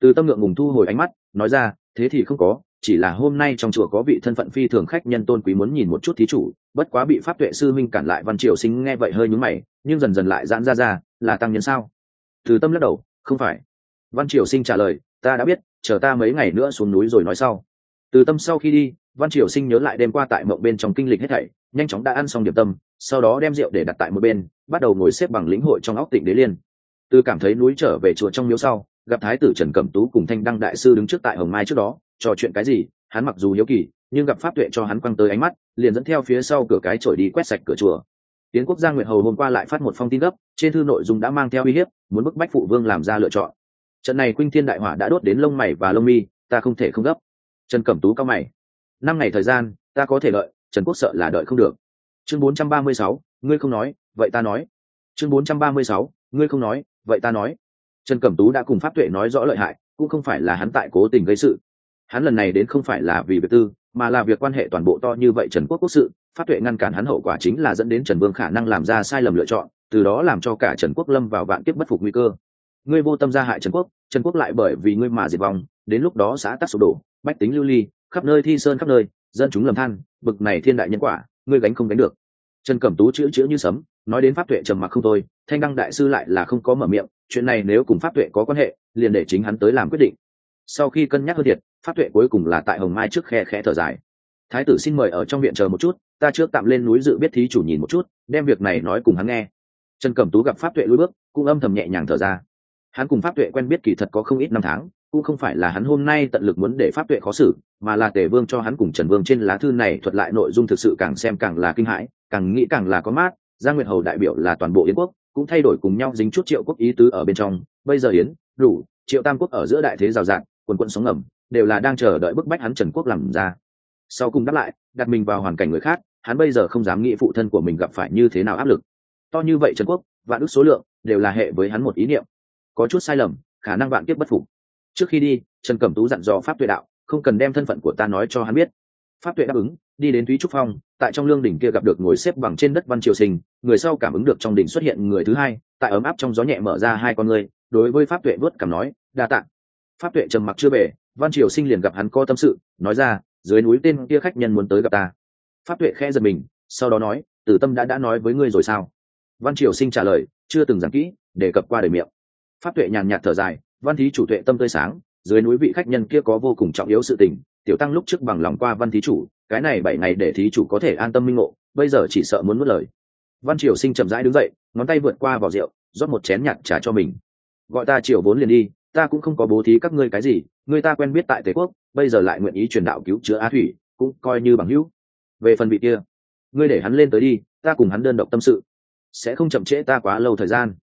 từ tâm ngượng ngùng thu hồi ánh mắt, nói ra, thế thì không có, chỉ là hôm nay trong chùa có vị thân phận phi thường khách nhân tôn quý muốn nhìn một chút thí chủ, bất quá bị pháp tuệ sư minh cản lại văn triều sinh nghe vậy hơi nhúm mày, nhưng dần dần lại giãn ra ra, là tăng nhân sao từ tâm lắc đầu không phải. Văn triều sinh trả lời, ta đã biết, chờ ta mấy ngày nữa xuống núi rồi nói sau. Từ tâm sau khi đi, văn triều sinh nhớ lại đêm qua tại mộng bên trong kinh lịch hết thảy, nhanh chóng đã ăn xong điểm tâm, sau đó đem rượu để đặt tại một bên, bắt đầu ngồi xếp bằng lĩnh hội trong óc tịnh đế liên. Từ cảm thấy núi trở về chùa trong miếu sau, gặp thái tử trần cẩm tú cùng thanh đăng đại sư đứng trước tại hồng mai trước đó, trò chuyện cái gì, hắn mặc dù hiếu kỳ, nhưng gặp pháp tuệ cho hắn quăng tới ánh mắt, liền dẫn theo phía sau cửa cái trổi đi quét sạch cửa chùa tiến quốc gia nguyệt hầu hôm qua lại phát một phong tin gấp trên thư nội dung đã mang theo uy hiếp muốn bức bách phụ vương làm ra lựa chọn. Trận này khuynh thiên đại hỏa đã đốt đến lông mày và lông mi ta không thể không gấp. Trần cẩm tú cao mày. Năm ngày thời gian ta có thể đợi trần quốc sợ là đợi không được. Chương 436, ngươi không nói vậy ta nói. Chương 436, ngươi không nói vậy ta nói. Trần cẩm tú đã cùng pháp tuệ nói rõ lợi hại cũng không phải là hắn tại cố tình gây sự. Hắn lần này đến không phải là vì việc tư mà là việc quan hệ toàn bộ to như vậy trần quốc quốc sự pháp tuệ ngăn cản hắn hậu quả chính là dẫn đến trần vương khả năng làm ra sai lầm lựa chọn, từ đó làm cho cả trần quốc lâm vào vạn kiếp bất phục nguy cơ. Ngươi vô tâm gia hại trần quốc trần quốc lại bởi vì ngươi mà diệt vong, đến lúc đó xã tắc sụp đổ, bách tính lưu ly, khắp nơi thi sơn khắp nơi, dân chúng lầm than, bực này thiên đại nhân quả, ngươi gánh không gánh được. Trần cẩm tú chữ chữ như sấm, nói đến pháp tuệ trầm mặc không thôi, thanh đăng đại sư lại là không có mở miệng, chuyện này nếu cùng pháp tuệ có quan hệ, liền để chính hắn tới làm quyết định. Sau khi cân nhắc hơn thiệt, pháp tuệ cuối cùng là tại hồng mai trước khe khẽ thở dài. Thái tử xin mời ở trong viện chờ một chút ta trước tạm lên núi dự biết thí chủ nhìn một chút, đem việc này nói cùng hắn nghe. Trần cẩm tú gặp pháp tuệ lối bước, cũng âm thầm nhẹ nhàng thở ra. Hắn cùng pháp tuệ quen biết kỳ thật có không ít năm tháng, cũng không phải là hắn hôm nay tận lực muốn để pháp tuệ khó xử, mà là tề vương cho hắn cùng trần vương trên lá thư này thuật lại nội dung thực sự càng xem càng là kinh hãi, càng nghĩ càng là có mát. Gia nguyệt hầu đại biểu là toàn bộ yến quốc, cũng thay đổi cùng nhau dính chút triệu quốc ý tứ ở bên trong. Bây giờ yến, đủ, triệu tam quốc ở giữa đại thế rào rạt, quần quận sống ngầm, đều là đang chờ đợi bức bách hắn trần quốc làm ra. Sau cùng đáp lại, đặt mình vào hoàn cảnh người khác hắn bây giờ không dám nghĩ phụ thân của mình gặp phải như thế nào áp lực. To như vậy trần quốc, vạn ước số lượng đều là hệ với hắn một ý niệm. Có chút sai lầm, khả năng vạn kiếp bất phục. Trước khi đi, trần cẩm tú dặn dò pháp tuệ đạo, không cần đem thân phận của ta nói cho hắn biết. Pháp tuệ đáp ứng, đi đến thúy trúc phong, tại trong lương đỉnh kia gặp được ngồi xếp bằng trên đất văn triều sinh, người sau cảm ứng được trong đỉnh xuất hiện người thứ hai, tại ấm áp trong gió nhẹ mở ra hai con người, đối với pháp tuệ vớt cảm nói, đa tạng pháp tuệ trầm mặc chưa bể, văn triều sinh liền gặp hắn có tâm sự, nói ra, dưới núi tên kia khách nhân muốn tới gặp ta pháp tuệ khẽ giật mình, sau đó nói, tử tâm đã đã nói với ngươi rồi sao? Văn triều sinh trả lời, chưa từng giảng kỹ để cập qua đời miệng. Pháp tuệ nhàn nhạt thở dài, văn thí chủ tuệ tâm tươi sáng, dưới núi vị khách nhân kia có vô cùng trọng yếu sự tình, tiểu tăng lúc trước bằng lòng qua văn thí chủ, cái này bảy ngày để thí chủ có thể an tâm minh ngộ, bây giờ chỉ sợ muốn mất lời. Văn triều sinh chậm rãi đứng dậy, ngón tay vượt qua vào rượu, rót một chén nhạt trả cho mình. Gọi ta triều vốn liền đi, ta cũng không có bố thí các ngươi cái gì, người ta quen biết tại tề quốc, bây giờ lại nguyện ý truyền đạo cứu chữa á thủy, cũng coi như bằng hữu về phần vị kia, ngươi để hắn lên tới đi, ta cùng hắn đơn độc tâm sự, sẽ không chậm trễ ta quá lâu thời gian.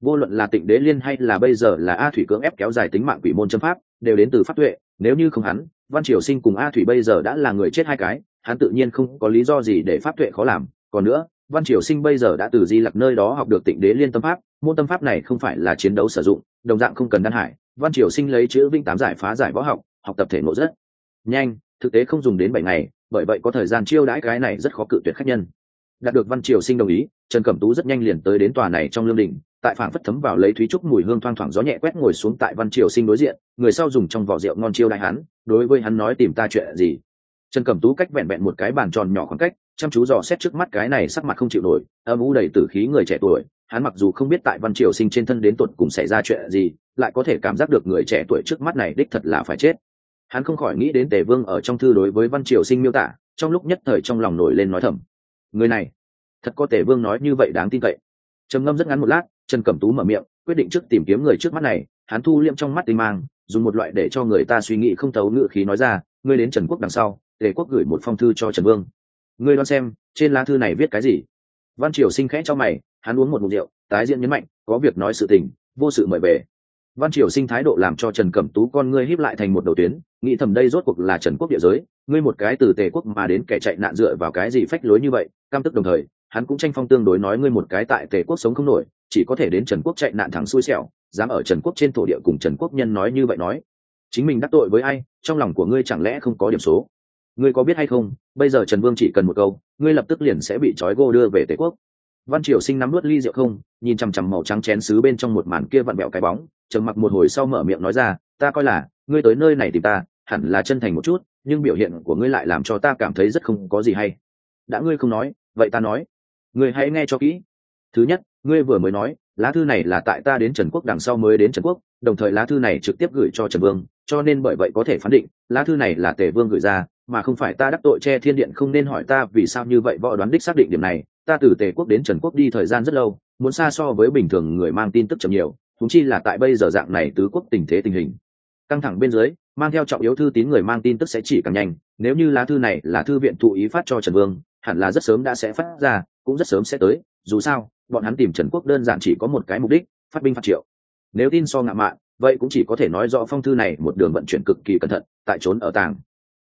Vô luận là tịnh đế liên hay là bây giờ là a thủy cưỡng ép kéo dài tính mạng quỷ môn châm pháp, đều đến từ pháp tuệ, nếu như không hắn, văn triều sinh cùng a thủy bây giờ đã là người chết hai cái, hắn tự nhiên không có lý do gì để pháp tuệ khó làm. Còn nữa, văn triều sinh bây giờ đã từ di lặc nơi đó học được tịnh đế liên tâm pháp, môn tâm pháp này không phải là chiến đấu sử dụng, đồng dạng không cần đan hải. Văn triều sinh lấy chữ vinh tám giải phá giải võ học học tập thể ngộ rất nhanh, thực tế không dùng đến bảy ngày bởi vậy có thời gian chiêu đãi cái này rất khó cự tuyệt khách nhân. Đạt được văn triều sinh đồng ý, trần cẩm tú rất nhanh liền tới đến tòa này trong lương đình, tại phảng phất thấm vào lấy thúy trúc mùi hương thoang thoảng gió nhẹ quét ngồi xuống tại văn triều sinh đối diện, người sau dùng trong vỏ rượu ngon chiêu đại hắn, đối với hắn nói tìm ta chuyện gì. Trần cẩm tú cách vẹn vẹn một cái bàn tròn nhỏ khoảng cách, chăm chú dò xét trước mắt cái này sắc mặt không chịu nổi, âm u đầy tử khí người trẻ tuổi, hắn mặc dù không biết tại văn triều sinh trên thân đến tuột cùng xảy ra chuyện gì, lại có thể cảm giác được người trẻ tuổi trước mắt này đích thật là phải chết hắn không khỏi nghĩ đến tề vương ở trong thư đối với văn triều sinh miêu tả, trong lúc nhất thời trong lòng nổi lên nói thầm. Người này, thật có tề vương nói như vậy đáng tin cậy. Trầm ngâm rất ngắn một lát, trần cẩm tú mở miệng, quyết định trước tìm kiếm người trước mắt này, hắn thu liệm trong mắt tinh mang, dùng một loại để cho người ta suy nghĩ không thấu ngự khí nói ra, ngươi đến trần quốc đằng sau, tề quốc gửi một phong thư cho trần vương. Ngươi đoán xem, trên lá thư này viết cái gì? Văn triều sinh khẽ cho mày, hắn uống một mục rượu, tái diễn nhấn mạnh, có việc nói sự tình, vô sự mời về. Văn triều sinh thái độ làm cho trần cẩm tú con ngươi híp lại thành một đầu tuyến nghĩ thầm đây rốt cuộc là trần quốc địa giới, ngươi một cái từ tề quốc mà đến kẻ chạy nạn dựa vào cái gì phách lối như vậy cam tức đồng thời, hắn cũng tranh phong tương đối nói ngươi một cái tại tề quốc sống không nổi, chỉ có thể đến trần quốc chạy nạn thẳng xui xẻo, dám ở trần quốc trên thổ địa cùng trần quốc nhân nói như vậy nói. Chính mình đắc tội với ai, trong lòng của ngươi chẳng lẽ không có điểm số? Ngươi có biết hay không, bây giờ trần vương chỉ cần một câu, ngươi lập tức liền sẽ bị trói gô đưa về tề quốc. Văn triều sinh nắm nuốt ly rượu không, nhìn chằm chằm màu trắng chén xứ bên trong một màn kia vặn bẹo cái bóng, trầm mặc một hồi sau mở miệng nói ra, ta coi là, ngươi tới nơi này tìm ta hẳn là chân thành một chút, nhưng biểu hiện của ngươi lại làm cho ta cảm thấy rất không có gì hay. Đã ngươi không nói, vậy ta nói. Ngươi hãy nghe cho kỹ. Thứ nhất, ngươi vừa mới nói, lá thư này là tại ta đến trần quốc đằng sau mới đến trần quốc, đồng thời lá thư này trực tiếp gửi cho trần vương, cho nên bởi vậy có thể phán định, lá thư này là tề vương gửi ra, mà không phải ta đắc tội che thiên điện không nên hỏi ta vì sao như vậy võ đoán đích xác định điểm này. Ta từ tề quốc đến trần quốc đi thời gian rất lâu, muốn xa so với bình thường người mang tin tức chậm nhiều thúng chi là tại bây giờ dạng này tứ quốc tình thế tình hình. Căng thẳng bên dưới mang theo trọng yếu thư tín người mang tin tức sẽ chỉ càng nhanh. Nếu như lá thư này là thư viện thụ ý phát cho trần vương, hẳn là rất sớm đã sẽ phát ra, cũng rất sớm sẽ tới. Dù sao, bọn hắn tìm trần quốc đơn giản chỉ có một cái mục đích, phát binh phạt triệu. Nếu tin so ngạ mạn, vậy cũng chỉ có thể nói rõ phong thư này một đường vận chuyển cực kỳ cẩn thận, tại trốn ở tàng.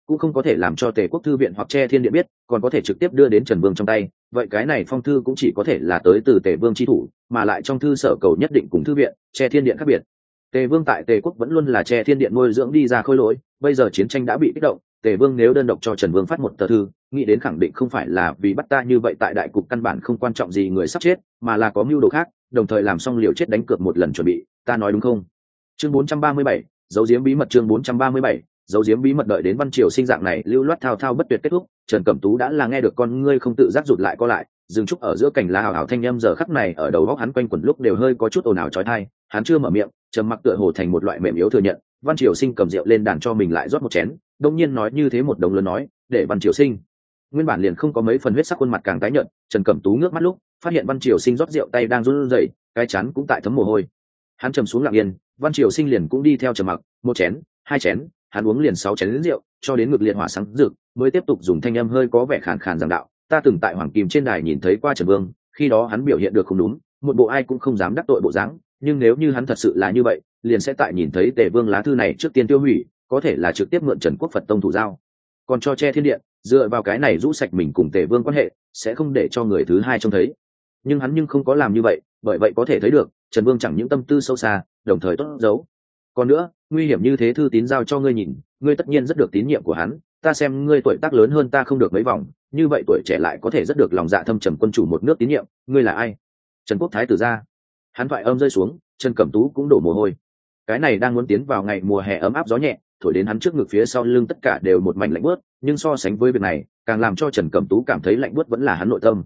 Cũng không có thể làm cho tề quốc thư viện hoặc che thiên điện biết, còn có thể trực tiếp đưa đến trần vương trong tay. Vậy cái này phong thư cũng chỉ có thể là tới từ tề vương tri thủ, mà lại trong thư sở cầu nhất định cùng thư viện, che thiên điện khác biệt tề vương tại tề quốc vẫn luôn là che thiên điện nuôi dưỡng đi ra khôi lỗi bây giờ chiến tranh đã bị kích động tề vương nếu đơn độc cho trần vương phát một tờ thư nghĩ đến khẳng định không phải là vì bắt ta như vậy tại đại cục căn bản không quan trọng gì người sắp chết mà là có mưu đồ khác đồng thời làm xong liều chết đánh cược một lần chuẩn bị ta nói đúng không? Chương 437, dấu diếm bí mật chương 437, dấu diếm bí mật đợi đến văn triều sinh dạng này lưu loát thao thao bất tuyệt kết thúc trần cẩm tú đã là nghe được con ngươi không tự giác rụt lại co lại dừng trúc ở giữa cảnh la hào hào thanh â giờ khắc này ở đầu góc hắn quanh quẩn lúc đều hơi có chút ồn ào trói thai hắn chưa mở miệng trầm mặc tựa hồ thành một loại mềm yếu thừa nhận, văn triều sinh cầm rượu lên đàn cho mình lại rót một chén đông nhiên nói như thế một đồng lớn nói, để văn triều sinh. Nguyên bản liền không có mấy phần huyết sắc khuôn mặt càng tái nhợt, trần cẩm tú ngước mắt lúc, phát hiện văn triều sinh rót rượu tay đang run rẩy, cái chán cũng tại thấm mồ hôi. Hắn trầm xuống lặng yên, văn triều sinh liền cũng đi theo trầm mặc, một chén, hai chén, hắn uống liền sáu chén rượu, cho đến ngực liệt hỏa sáng rực, mới tiếp tục dùng thanh âm hơi có vẻ khàn khàn giảng đạo, ta từng tại hoàng kim trên đài nhìn thấy qua trần vương, khi đó hắn biểu hiện được không đúng, một bộ ai cũng không dám đắc tội bộ dáng nhưng nếu như hắn thật sự là như vậy, liền sẽ tại nhìn thấy tề vương lá thư này trước tiên tiêu hủy, có thể là trực tiếp mượn trần quốc phật tông thủ giao. Còn cho che thiên điện dựa vào cái này rũ sạch mình cùng tề vương quan hệ, sẽ không để cho người thứ hai trông thấy. Nhưng hắn nhưng không có làm như vậy, bởi vậy có thể thấy được, trần vương chẳng những tâm tư sâu xa, đồng thời tốt giấu. Còn nữa, nguy hiểm như thế thư tín giao cho ngươi nhìn, ngươi tất nhiên rất được tín nhiệm của hắn, ta xem ngươi tuổi tác lớn hơn ta không được mấy vòng, như vậy tuổi trẻ lại có thể rất được lòng dạ thâm trầm quân chủ một nước tín nhiệm, ngươi là ai? Trần quốc thái tử ra hắn thoại âm rơi xuống trần cẩm tú cũng đổ mồ hôi. Cái này đang muốn tiến vào ngày mùa hè ấm áp gió nhẹ, thổi đến hắn trước ngực phía sau lưng tất cả đều một mảnh lạnh bớt nhưng so sánh với việc này, càng làm cho trần cẩm tú cảm thấy lạnh bớt vẫn là hắn nội tâm.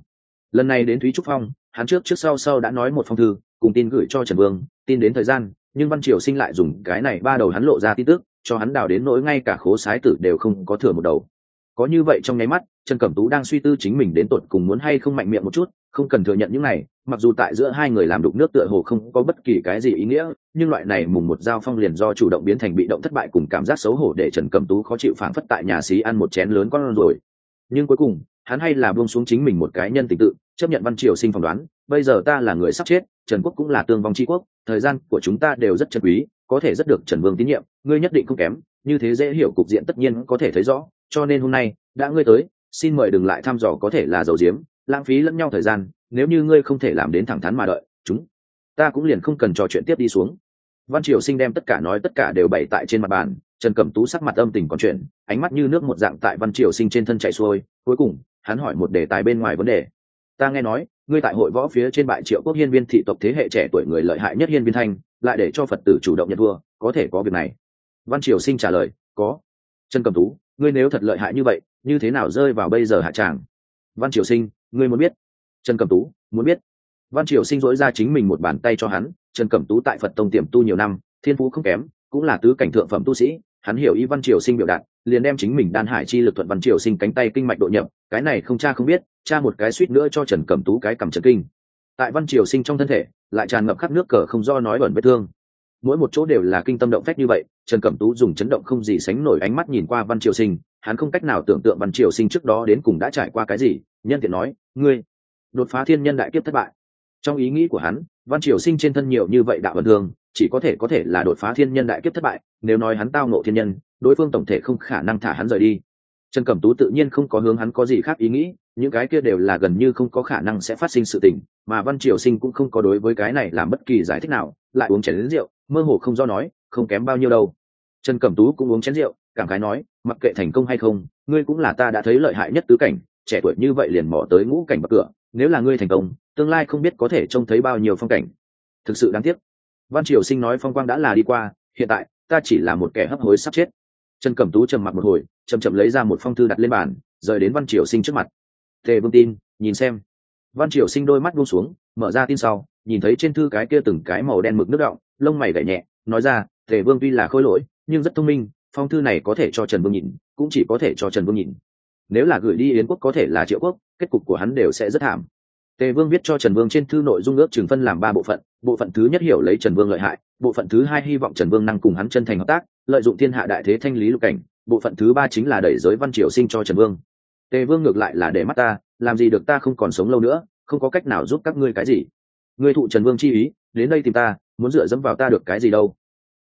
Lần này đến thúy trúc phong, hắn trước trước sau sau đã nói một phong thư, cùng tin gửi cho trần vương, tin đến thời gian, nhưng văn triều sinh lại dùng cái này ba đầu hắn lộ ra tin tức, cho hắn đào đến nỗi ngay cả khố sái tử đều không có thừa một đầu. Có như vậy trong nháy mắt, trần cẩm tú đang suy tư chính mình đến tột cùng muốn hay không mạnh miệng một chút không cần thừa nhận những này, mặc dù tại giữa hai người làm đục nước tựa hồ không có bất kỳ cái gì ý nghĩa, nhưng loại này mùng một giao phong liền do chủ động biến thành bị động thất bại cùng cảm giác xấu hổ để trần cầm tú khó chịu phảng phất tại nhà xí ăn một chén lớn con rồi nhưng cuối cùng, hắn hay là buông xuống chính mình một cái nhân tình tự, chấp nhận văn triều sinh phỏng đoán, bây giờ ta là người sắp chết, trần quốc cũng là tương vong tri quốc, thời gian của chúng ta đều rất chân quý, có thể rất được trần vương tín nhiệm, ngươi nhất định không kém, như thế dễ hiểu cục diện tất nhiên có thể thấy rõ, cho nên hôm nay, đã ngươi tới, xin mời đừng lại thăm dò có thể là dầu diếm lãng phí lẫn nhau thời gian, nếu như ngươi không thể làm đến thẳng thắn mà đợi, chúng ta cũng liền không cần trò chuyện tiếp đi xuống. Văn triều sinh đem tất cả nói tất cả đều bày tại trên mặt bàn, trần cẩm tú sắc mặt âm tình còn chuyện ánh mắt như nước một dạng tại văn triều sinh trên thân chạy xuôi, cuối cùng, hắn hỏi một đề tài bên ngoài vấn đề. Ta nghe nói, ngươi tại hội võ phía trên bại triệu quốc hiên viên thị tộc thế hệ trẻ tuổi người lợi hại nhất hiên viên thanh, lại để cho phật tử chủ động nhận thua, có thể có việc này? Văn triều sinh trả lời, có. Trần cẩm tú, ngươi nếu thật lợi hại như vậy, như thế nào rơi vào bây giờ hạ tràng? Văn triều sinh, ngươi muốn biết? Trần cẩm tú, muốn biết. Văn triều sinh dỗi ra chính mình một bàn tay cho hắn, trần cẩm tú tại phật tông tiềm tu nhiều năm, thiên phú không kém, cũng là tứ cảnh thượng phẩm tu sĩ, hắn hiểu ý văn triều sinh biểu đạt, liền đem chính mình đan hải chi lực thuận văn triều sinh cánh tay kinh mạch độ nhập, cái này không cha không biết, cha một cái suýt nữa cho trần cẩm tú cái cầm trần kinh. Tại văn triều sinh trong thân thể, lại tràn ngập khắp nước cờ không do nói bẩn vết thương. Mỗi một chỗ đều là kinh tâm động phách như vậy, trần cẩm tú dùng chấn động không gì sánh nổi ánh mắt nhìn qua văn triều sinh hắn không cách nào tưởng tượng văn triều sinh trước đó đến cùng đã trải qua cái gì, nhân tiện nói, ngươi, đột phá thiên nhân đại kiếp thất bại. Trong ý nghĩ của hắn, văn triều sinh trên thân nhiều như vậy đạo vận thương, chỉ có thể có thể là đột phá thiên nhân đại kiếp thất bại, nếu nói hắn tao nộ thiên nhân, đối phương tổng thể không khả năng thả hắn rời đi. Trần cẩm tú tự nhiên không có hướng hắn có gì khác ý nghĩ, những cái kia đều là gần như không có khả năng sẽ phát sinh sự tình, mà văn triều sinh cũng không có đối với cái này làm bất kỳ giải thích nào, lại uống chén rượu, mơ hồ không do nói, không kém bao nhiêu đâu. Trần cẩm tú cũng uống chén rượu cảm khái nói, mặc kệ thành công hay không, ngươi cũng là ta đã thấy lợi hại nhất tứ cảnh, trẻ tuổi như vậy liền mỏ tới ngũ cảnh bậc cửa, nếu là ngươi thành công, tương lai không biết có thể trông thấy bao nhiêu phong cảnh. Thực sự đáng tiếc. Văn triều sinh nói phong quang đã là đi qua, hiện tại, ta chỉ là một kẻ hấp hối sắp chết. Trần cẩm tú trầm mặt một hồi chầm chậm lấy ra một phong thư đặt lên bàn, rời đến văn triều sinh trước mặt. Tề vương tin, nhìn xem. Văn triều sinh đôi mắt buông xuống, mở ra tin sau, nhìn thấy trên thư cái kia từng cái màu đen mực nước động lông mày gậy nhẹ, nói ra, tề vương tuy là khôi lỗi, nhưng rất thông minh phong thư này có thể cho trần vương nhìn, cũng chỉ có thể cho trần vương nhìn. Nếu là gửi đi yến quốc có thể là triệu quốc, kết cục của hắn đều sẽ rất thảm. Tề vương viết cho trần vương trên thư nội dung ước trường phân làm ba bộ phận bộ phận thứ nhất hiểu lấy trần vương lợi hại, bộ phận thứ hai hy vọng trần vương năng cùng hắn chân thành hợp tác, lợi dụng thiên hạ đại thế thanh lý lục cảnh, bộ phận thứ ba chính là đẩy giới văn triều sinh cho trần vương. Tề vương ngược lại là để mắt ta, làm gì được ta không còn sống lâu nữa, không có cách nào giúp các ngươi cái gì. Ngươi thụ trần vương chi ý, đến đây tìm ta, muốn dựa dẫm vào ta được cái gì đâu?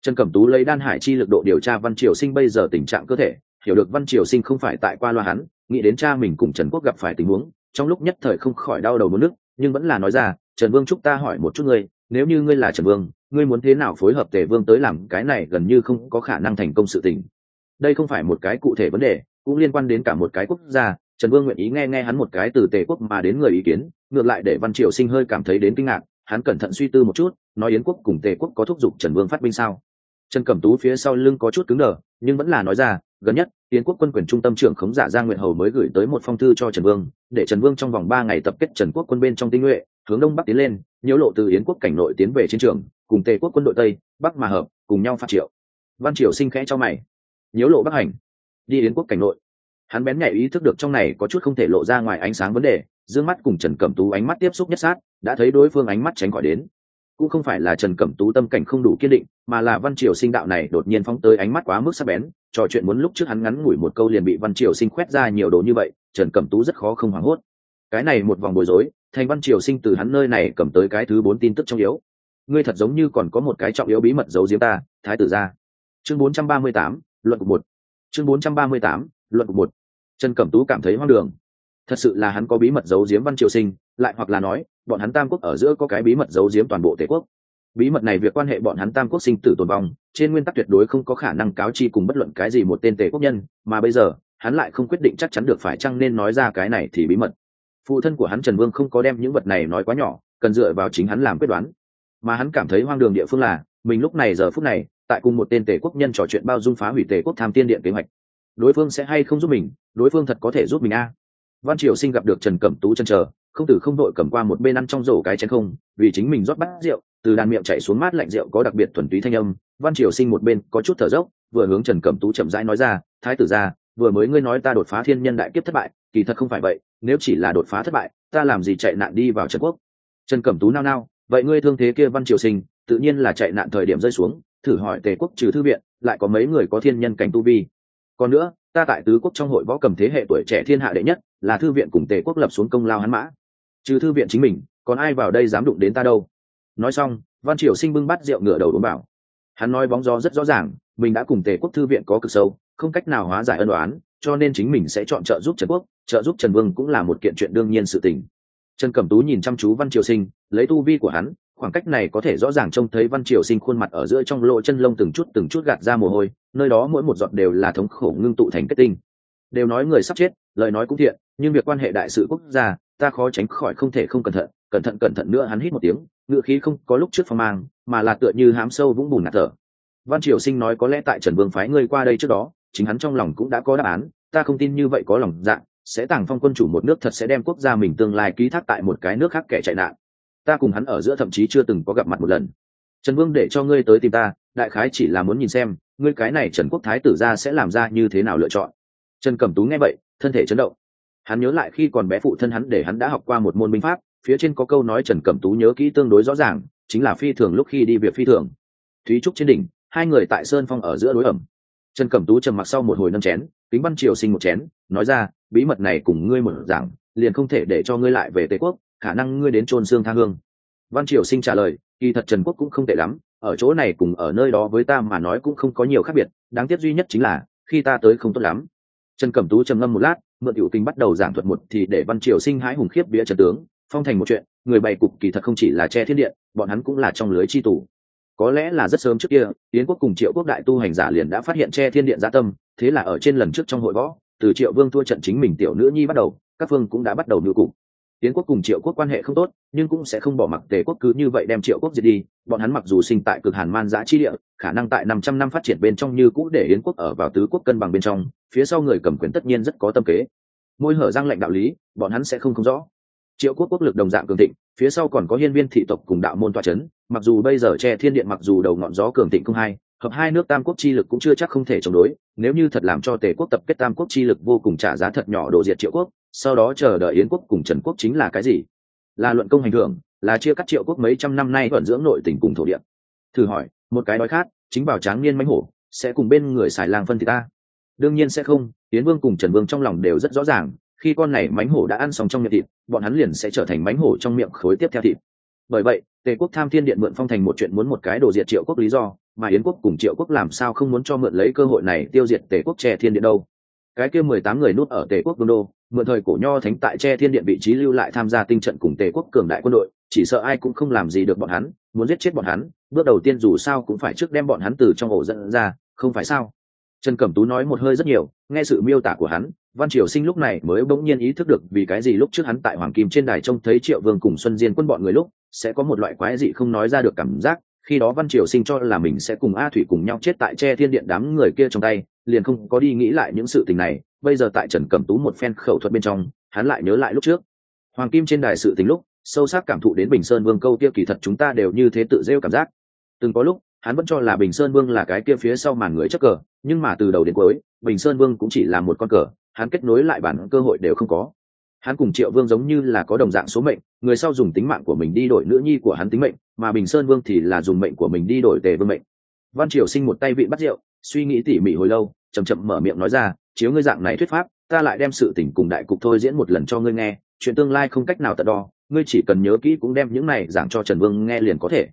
Trần cẩm tú lấy đan hải chi lực độ điều tra văn triều sinh bây giờ tình trạng cơ thể, hiểu được văn triều sinh không phải tại qua loa hắn, nghĩ đến cha mình cùng trần quốc gặp phải tình huống, trong lúc nhất thời không khỏi đau đầu muốn nước, nhưng vẫn là nói ra, trần vương chúc ta hỏi một chút ngươi, nếu như ngươi là trần vương, ngươi muốn thế nào phối hợp tề vương tới làm cái này gần như không có khả năng thành công sự tình? Đây không phải một cái cụ thể vấn đề, cũng liên quan đến cả một cái quốc gia, trần vương nguyện ý nghe nghe hắn một cái từ tề quốc mà đến người ý kiến, ngược lại để văn triều sinh hơi cảm thấy đến kinh ngạc, hắn cẩn thận suy tư một chút, nói yến quốc cùng tề quốc có thúc giục trần vương phát binh sao? Trần cẩm tú phía sau lưng có chút cứng đờ, nhưng vẫn là nói ra, gần nhất, tiến quốc quân quyền trung tâm trưởng khống giả giang nguyện hầu mới gửi tới một phong thư cho trần vương, để trần vương trong vòng ba ngày tập kết trần quốc quân bên trong tinh nhuệ, hướng đông bắc tiến lên nhiễu lộ từ yến quốc cảnh nội tiến về chiến trường, cùng tề quốc quân đội tây, bắc mà hợp, cùng nhau phát triệu. Văn triều sinh khẽ cho mày. Nhiễu lộ bắc hành. Đi yến quốc cảnh nội. Hắn bén nhạy ý thức được trong này có chút không thể lộ ra ngoài ánh sáng vấn đề d mắt cùng trần cẩm tú ánh mắt tiếp xúc nhất sát, đã thấy đối phương ánh mắt tránh khỏi đến cũng không phải là trần cẩm tú tâm cảnh không đủ kiên định, mà là văn triều sinh đạo này đột nhiên phóng tới ánh mắt quá mức sắc bén, trò chuyện muốn lúc trước hắn ngắn ngủi một câu liền bị văn triều sinh khoét ra nhiều đồ như vậy, trần cẩm tú rất khó không hoảng hốt. Cái này một vòng bối rối, thành văn triều sinh từ hắn nơi này cầm tới cái thứ bốn tin tức trong yếu. Ngươi thật giống như còn có một cái trọng yếu bí mật giấu diếm ta, thái tử ra. Chương bốn trăm ba mươi tám, luận cục một. Chương bốn trăm ba mươi tám, luận cục một. Trần cẩm tú cảm thấy hoang đường. Thật sự là hắn có bí mật giấu diếm văn triều sinh, lại hoặc là nói bọn hắn tam quốc ở giữa có cái bí mật giấu giếm toàn bộ Tề quốc. Bí mật này việc quan hệ bọn hắn tam quốc sinh tử tồn vong, trên nguyên tắc tuyệt đối không có khả năng cáo chi cùng bất luận cái gì một tên Tề quốc nhân, mà bây giờ, hắn lại không quyết định chắc chắn được phải chăng nên nói ra cái này thì bí mật. Phụ thân của hắn trần vương không có đem những vật này nói quá nhỏ, cần dựa vào chính hắn làm quyết đoán. Mà hắn cảm thấy hoang đường địa phương là, mình lúc này giờ phút này, tại cùng một tên Tề quốc nhân trò chuyện bao dung phá hủy Tề quốc tham tiên điện kế hoạch. Đối phương sẽ hay không giúp mình, đối phương thật có thể giúp mình a văn triều sinh gặp được trần cẩm tú chân chờ, không tử không đội cầm qua một bên ăn trong rổ cái chén không, vì chính mình rót bát rượu, từ đàn miệng chảy xuống mát lạnh rượu có đặc biệt thuần túy thanh âm, văn triều sinh một bên có chút thở dốc, vừa hướng trần cẩm tú chậm rãi nói ra, thái tử ra vừa mới ngươi nói ta đột phá thiên nhân đại kiếp thất bại, kỳ thật không phải vậy, nếu chỉ là đột phá thất bại, ta làm gì chạy nạn đi vào trần quốc? Trần cẩm tú nao nao, vậy ngươi thương thế kia văn triều sinh, tự nhiên là chạy nạn thời điểm rơi xuống, thử hỏi tề quốc trừ thư viện, lại có mấy người có thiên nhân cảnh tu vi? Còn nữa ta tại tứ quốc trong hội võ cầm thế hệ tuổi trẻ thiên hạ đệ nhất, là thư viện cùng tề quốc lập xuống công lao hắn mã. Trừ thư viện chính mình, còn ai vào đây dám đụng đến ta đâu? Nói xong, văn triều sinh bưng bắt rượu ngửa đầu uống bảo. Hắn nói bóng gió rất rõ ràng, mình đã cùng tề quốc thư viện có cực sâu, không cách nào hóa giải ân đoán cho nên chính mình sẽ chọn trợ giúp trần quốc, trợ giúp trần vương cũng là một kiện chuyện đương nhiên sự tình. Trần cẩm tú nhìn chăm chú văn triều sinh, lấy tu vi của hắn khoảng cách này có thể rõ ràng trông thấy văn triều sinh khuôn mặt ở giữa trong lỗ chân lông từng chút từng chút gạt ra mồ hôi, nơi đó mỗi một giọt đều là thống khổ ngưng tụ thành kết tinh. Đều nói người sắp chết, lời nói cũng thiện, nhưng việc quan hệ đại sự quốc gia, ta khó tránh khỏi không thể không cẩn thận cẩn thận cẩn thận nữa hắn hít một tiếng ngựa khí không có lúc trước phong mang, mà là tựa như hám sâu vũng bùn ngạt thở. Văn triều sinh nói có lẽ tại trần vương phái ngươi qua đây trước đó, chính hắn trong lòng cũng đã có đáp án, ta không tin như vậy có lòng dạ sẽ tàng phong quân chủ một nước thật sẽ đem quốc gia mình tương lai ký thác tại một cái nước khác kẻ chạy nạn ta cùng hắn ở giữa thậm chí chưa từng có gặp mặt một lần. Trần vương để cho ngươi tới tìm ta, đại khái chỉ là muốn nhìn xem, ngươi cái này trần quốc thái tử ra sẽ làm ra như thế nào lựa chọn. Trần cẩm tú nghe vậy, thân thể chấn động. Hắn nhớ lại khi còn bé phụ thân hắn để hắn đã học qua một môn binh pháp, phía trên có câu nói trần cẩm tú nhớ kỹ tương đối rõ ràng, chính là phi thường lúc khi đi việc phi thường. Thúy trúc trên đỉnh, hai người tại sơn phong ở giữa đối ẩm. Trần cẩm tú trầm mặc sau một hồi nâng chén, kính văn triều sinh một chén, nói ra, bí mật này cùng ngươi một giảng liền không thể để cho ngươi lại về tề quốc khả năng ngươi đến trôn xương tha hương. Văn triều sinh trả lời, kỳ thật trần quốc cũng không tệ lắm, ở chỗ này cùng ở nơi đó với ta mà nói cũng không có nhiều khác biệt, đáng tiếc duy nhất chính là, khi ta tới không tốt lắm. Trần cẩm tú trầm ngâm một lát, mượn tiểu kinh bắt đầu giảng thuật một thì để văn triều sinh hãi hùng khiếp bĩa trần tướng, phong thành một chuyện, người bày cục kỳ thật không chỉ là che thiên điện bọn hắn cũng là trong lưới chi tù. Có lẽ là rất sớm trước kia, yến quốc cùng triệu quốc đại tu hành giả liền đã phát hiện che thiên điện gia tâm, thế là ở trên lần trước trong hội võ, từ triệu vương thua trận chính mình tiểu nữ nhi bắt đầu, các phương cũng đã bắt đầu nhu cục yến quốc cùng triệu quốc quan hệ không tốt, nhưng cũng sẽ không bỏ mặc tề quốc cứ như vậy đem triệu quốc diệt đi. Bọn hắn mặc dù sinh tại cực hàn man giã chi địa, khả năng tại năm trăm năm phát triển bên trong như cũ để yến quốc ở vào tứ quốc cân bằng bên trong, phía sau người cầm quyền tất nhiên rất có tâm kế. Môi hở răng lệnh đạo lý, bọn hắn sẽ không không rõ. Triệu quốc quốc lực đồng dạng cường thịnh, phía sau còn có hiên viên thị tộc cùng đạo môn toa c h ấ n mặc dù bây giờ che thiên điện mặc dù đầu ngọn gió cường thịnh không hai hợp hai nước tam quốc chi lực cũng chưa chắc không thể chống đối, nếu như thật làm cho tề quốc tập kết tam quốc chi lực vô cùng trả giá thật nhỏ đổ diệt triệu quốc, sau đó chờ đợi yến quốc cùng trần quốc chính là cái gì? Là luận công hành thưởng, là chia cắt triệu quốc mấy trăm năm nay thuận dưỡng nội tỉnh cùng thổ địa. Thử hỏi, một cái nói khác chính bảo tráng niên mánh hổ, sẽ cùng bên người xài lang phân thì ta? Đương nhiên sẽ không, yến vương cùng trần vương trong lòng đều rất rõ ràng, khi con này mánh hổ đã ăn xong trong miệng thịt, bọn hắn liền sẽ trở thành mánh hổ trong miệng khối tiếp theo thịt. Bởi vậy, tề quốc tham thiên điện mượn phong thành một chuyện muốn một cái đồ diệt triệu quốc lý do mà yến quốc cùng triệu quốc làm sao không muốn cho mượn lấy cơ hội này tiêu diệt tề quốc che thiên điện đâu? Cái kia mười tám người nút ở tề quốc vương đô, mượn thời cổ nho thánh tại che thiên điện vị trí lưu lại tham gia tinh trận cùng tề quốc cường đại quân đội, chỉ sợ ai cũng không làm gì được bọn hắn, muốn giết chết bọn hắn, bước đầu tiên dù sao cũng phải trước đem bọn hắn từ trong ổ dẫn ra, không phải sao? Trần cẩm tú nói một hơi rất nhiều, nghe sự miêu tả của hắn, văn triều sinh lúc này mới bỗng nhiên ý thức được vì cái gì lúc trước hắn tại hoàng kim trên đài trông thấy triệu vương cùng xuân diên quân bọn người lúc, sẽ có một loại quái dị không nói ra được cảm giác khi đó văn triều sinh cho là mình sẽ cùng a thủy cùng nhau chết tại tre thiên điện đám người kia trong tay, liền không có đi nghĩ lại những sự tình này. Bây giờ tại trần cẩm tú một phen khẩu thuật bên trong, hắn lại nhớ lại lúc trước. Hoàng kim trên đài sự tình lúc, sâu sắc cảm thụ đến bình sơn vương câu kia kỳ thật chúng ta đều như thế tự rêu cảm giác. Từng có lúc, hắn vẫn cho là bình sơn vương là cái kia phía sau màn người chắc cờ, nhưng mà từ đầu đến cuối, bình sơn vương cũng chỉ là một con cờ, hắn kết nối lại bản cơ hội đều không có hắn cùng triệu vương giống như là có đồng dạng số mệnh, người sau dùng tính mạng của mình đi đổi nữ nhi của hắn tính mệnh, mà bình sơn vương thì là dùng mệnh của mình đi đổi tề vương mệnh. Văn triều sinh một tay vị bắt rượu, suy nghĩ tỉ mỉ hồi lâu chầm chậm mở miệng nói ra, chiếu ngươi dạng này thuyết pháp, ta lại đem sự tình cùng đại cục thôi diễn một lần cho ngươi nghe, chuyện tương lai không cách nào tận đo, ngươi chỉ cần nhớ kỹ cũng đem những này giảng cho trần vương nghe liền có thể.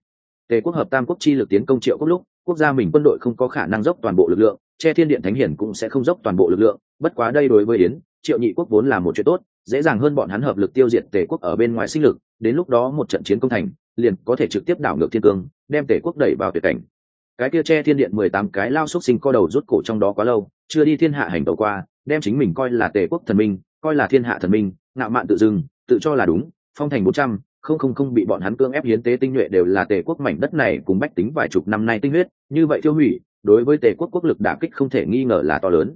Tề quốc hợp tam quốc chi lực tiến công triệu quốc lúc, quốc gia mình quân đội không có khả năng dốc toàn bộ lực lượng, che thiên điện thánh hiển cũng sẽ không dốc toàn bộ lực lượng, bất quá đây đối với yến triệu nhị quốc vốn là một chuyện tốt, dễ dàng hơn bọn hắn hợp lực tiêu diệt tề quốc ở bên ngoài sinh lực, đến lúc đó một trận chiến công thành, liền có thể trực tiếp đảo ngược thiên cương, đem tề quốc đẩy vào tuyệt cảnh. Cái kia che thiên điện mười tám cái lao xúc sinh co đầu rút cổ trong đó quá lâu, chưa đi thiên hạ hành tàu qua, đem chính mình coi là tề quốc thần minh, coi là thiên hạ thần minh, ngạo mạn tự dưng, tự cho là đúng, phong thành bốn trăm, không không không bị bọn hắn cưỡng ép hiến tế tinh nhuệ đều là tề quốc mảnh đất này cùng bách tính vài chục năm nay tinh huyết, như vậy tiêu hủy, đối với tề quốc quốc lực đả kích không thể nghi ngờ là to lớn.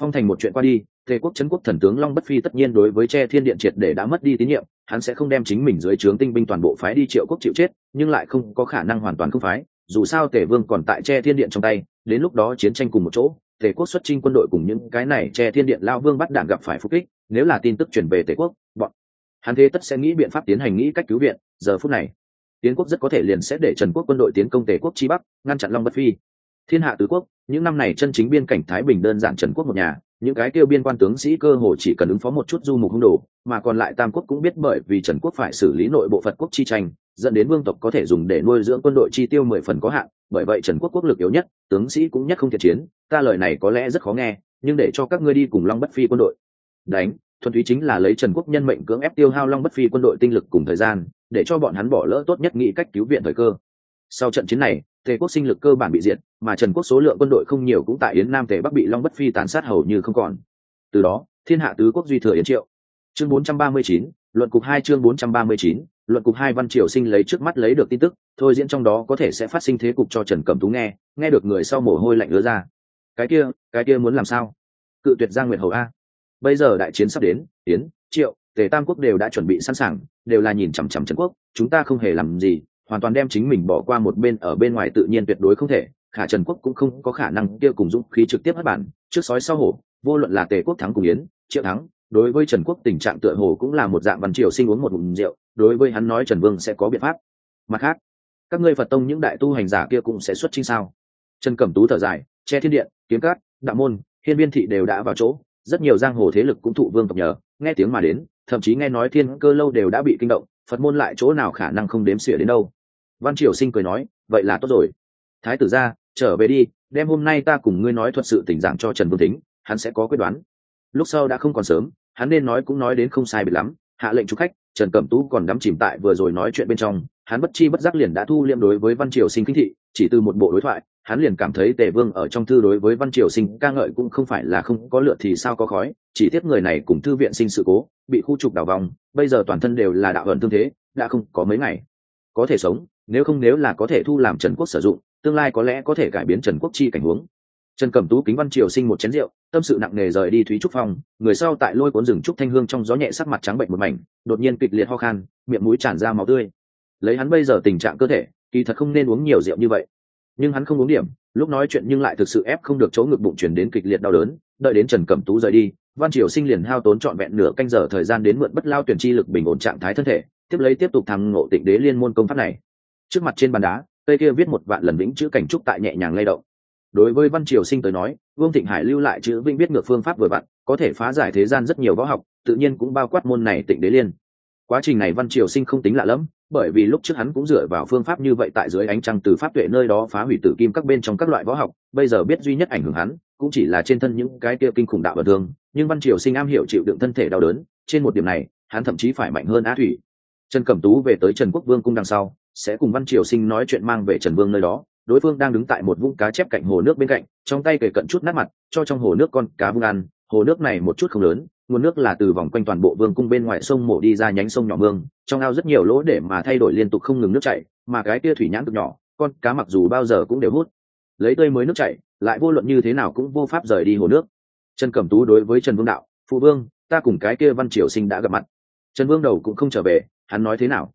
Phong thành một chuyện qua đi tề quốc trấn quốc thần tướng long bất phi tất nhiên đối với che thiên điện triệt để đã mất đi tín nhiệm, hắn sẽ không đem chính mình dưới trướng tinh binh toàn bộ phái đi triệu quốc chịu chết, nhưng lại không có khả năng hoàn toàn không phái, dù sao tề vương còn tại che thiên điện trong tay, đến lúc đó chiến tranh cùng một chỗ, tề quốc xuất chinh quân đội cùng những cái này che thiên điện lao vương bắt đạn gặp phải phục kích, nếu là tin tức chuyển về tề quốc, bọn hắn thế tất sẽ nghĩ biện pháp tiến hành nghĩ cách cứu viện, giờ phút này, tiến quốc rất có thể liền sẽ để trần quốc quân đội tiến công tề quốc chi bắc, ngăn chặn long bất phi. Thiên hạ tứ quốc, những năm này chân chính biên cảnh thái bình đơn giản trần quốc một nhà những cái kêu biên quan tướng sĩ cơ hồ chỉ cần ứng phó một chút du mục hung đồ, mà còn lại tam quốc cũng biết bởi vì trần quốc phải xử lý nội bộ phật quốc chi tranh, dẫn đến vương tộc có thể dùng để nuôi dưỡng quân đội chi tiêu mười phần có hạn. Bởi vậy trần quốc quốc lực yếu nhất, tướng sĩ cũng nhất không thiệt chiến. Ta lời này có lẽ rất khó nghe, nhưng để cho các ngươi đi cùng long bất phi quân đội. Đánh, thuần túy chính là lấy trần quốc nhân mệnh cưỡng ép tiêu hao long bất phi quân đội tinh lực cùng thời gian, để cho bọn hắn bỏ lỡ tốt nhất nghĩ cách cứu viện thời cơ. Sau trận chiến này tề quốc sinh lực cơ bản bị diệt mà trần quốc số lượng quân đội không nhiều cũng tại yến nam tề bắc bị long bất phi tàn sát hầu như không còn. Từ đó thiên hạ tứ quốc duy thừa yến triệu. Chương 439, luận cục hai chương 439, luận cục hai văn triều sinh lấy trước mắt lấy được tin tức thôi diễn trong đó có thể sẽ phát sinh thế cục cho trần cẩm tú nghe nghe được người sau mồ hôi lạnh ứa ra. Cái kia cái kia muốn làm sao? Cự tuyệt giang nguyệt hầu a. Bây giờ đại chiến sắp đến yến triệu tề tam quốc đều đã chuẩn bị sẵn sàng đều là nhìn chằm chằm trần quốc chúng ta không hề làm gì hoàn toàn đem chính mình bỏ qua một bên ở bên ngoài tự nhiên tuyệt đối không thể, khả trần quốc cũng không có khả năng kia cùng dũng khí trực tiếp hất bản, trước sói sau hổ, vô luận là tề quốc thắng cùng yến, triệu thắng, đối với trần quốc tình trạng tựa hồ cũng là một dạng văn triều sinh uống một ngụm rượu, đối với hắn nói trần vương sẽ có biện pháp. Mặt khác, các ngươi phật tông những đại tu hành giả kia cũng sẽ xuất chinh sao? Trần cẩm tú thở dài, che thiên điện kiếm cát đạo môn, hiên biên thị đều đã vào chỗ, rất nhiều giang hồ thế lực cũng thụ vương tộc nhờ, nghe tiếng mà đến, thậm chí nghe nói thiên cơ lâu đều đã bị kinh động, phật môn lại chỗ nào khả năng không đếm xỉa đến đâu văn triều sinh cười nói, vậy là tốt rồi. Thái tử ra, trở về đi, đem hôm nay ta cùng ngươi nói thuật sự tình giảng cho trần vương tính hắn sẽ có quyết đoán. Lúc sau đã không còn sớm, hắn nên nói cũng nói đến không sai biệt lắm, hạ lệnh chúc khách, trần cẩm tú còn đắm chìm tại vừa rồi nói chuyện bên trong, hắn bất chi bất giác liền đã thu liêm đối với văn triều sinh kính thị, chỉ từ một bộ đối thoại, hắn liền cảm thấy tề vương ở trong thư đối với văn triều sinh ca ngợi cũng không phải là không có lựa thì sao có khói, chỉ tiếp người này cùng thư viện sinh sự cố, bị khu trục đảo vòng, bây giờ toàn thân đều là đạo ẩn tương thế, đã không có mấy ngày. Có thể sống nếu không nếu là có thể thu làm trần quốc sử dụng, tương lai có lẽ có thể cải biến trần quốc chi cảnh huống. Trần cẩm tú kính văn triều sinh một chén rượu, tâm sự nặng nề rời đi thúy trúc phong, người sau tại lôi cuốn rừng trúc thanh hương trong gió nhẹ sắc mặt trắng bệnh một mảnh, đột nhiên kịch liệt ho khan, miệng mũi tràn ra máu tươi. Lấy hắn bây giờ tình trạng cơ thể, kỳ thật không nên uống nhiều rượu như vậy. Nhưng hắn không uống điểm, lúc nói chuyện nhưng lại thực sự ép không được chỗ ngực bụng chuyển đến kịch liệt đau đớn, đợi đến trần cẩm tú rời đi, văn triều sinh liền hao tốn trọn vẹn nửa canh giờ thời gian đến mượn bất lao tuyển chi lực bình ổn trạng thái thân thể, tiếp lấy tiếp tục thăng ngộ tịnh đế liên môn công pháp này trước mặt trên bàn đá, cây kia viết một vạn lần vĩnh chữ cảnh trúc tại nhẹ nhàng lay động. Đối với văn triều sinh tới nói, vương thịnh hải lưu lại chữ vinh biết ngược phương pháp vừa vặn, có thể phá giải thế gian rất nhiều võ học, tự nhiên cũng bao quát môn này tịnh đế liên. Quá trình này văn triều sinh không tính lạ lẫm, bởi vì lúc trước hắn cũng dựa vào phương pháp như vậy tại dưới ánh trăng từ pháp tuệ nơi đó phá hủy tử kim các bên trong các loại võ học, bây giờ biết duy nhất ảnh hưởng hắn, cũng chỉ là trên thân những cái kia kinh khủng đạo và thương nhưng văn triều sinh am hiểu chịu đựng thân thể đau đớn, trên một điểm này, hắn thậm chí phải mạnh hơn á thủy. Trần cẩm tú về tới trần quốc vương cung đằng sau sẽ cùng văn triều sinh nói chuyện mang về trần vương nơi đó. Đối phương đang đứng tại một vũng cá chép cạnh hồ nước bên cạnh, trong tay kể cận chút nát mặt, cho trong hồ nước con cá vung ăn. Hồ nước này một chút không lớn, nguồn nước là từ vòng quanh toàn bộ vương cung bên ngoài sông mổ đi ra nhánh sông nhỏ mương. Trong ao rất nhiều lỗ để mà thay đổi liên tục không ngừng nước chảy, mà cái tia thủy nhãn cực nhỏ, con cá mặc dù bao giờ cũng đều hút. Lấy tươi mới nước chảy, lại vô luận như thế nào cũng vô pháp rời đi hồ nước. Trần cẩm tú đối với trần vương đạo, phụ vương, ta cùng cái kia văn triều sinh đã gặp mặt. Trần vương đầu cũng không trở về, hắn nói thế nào?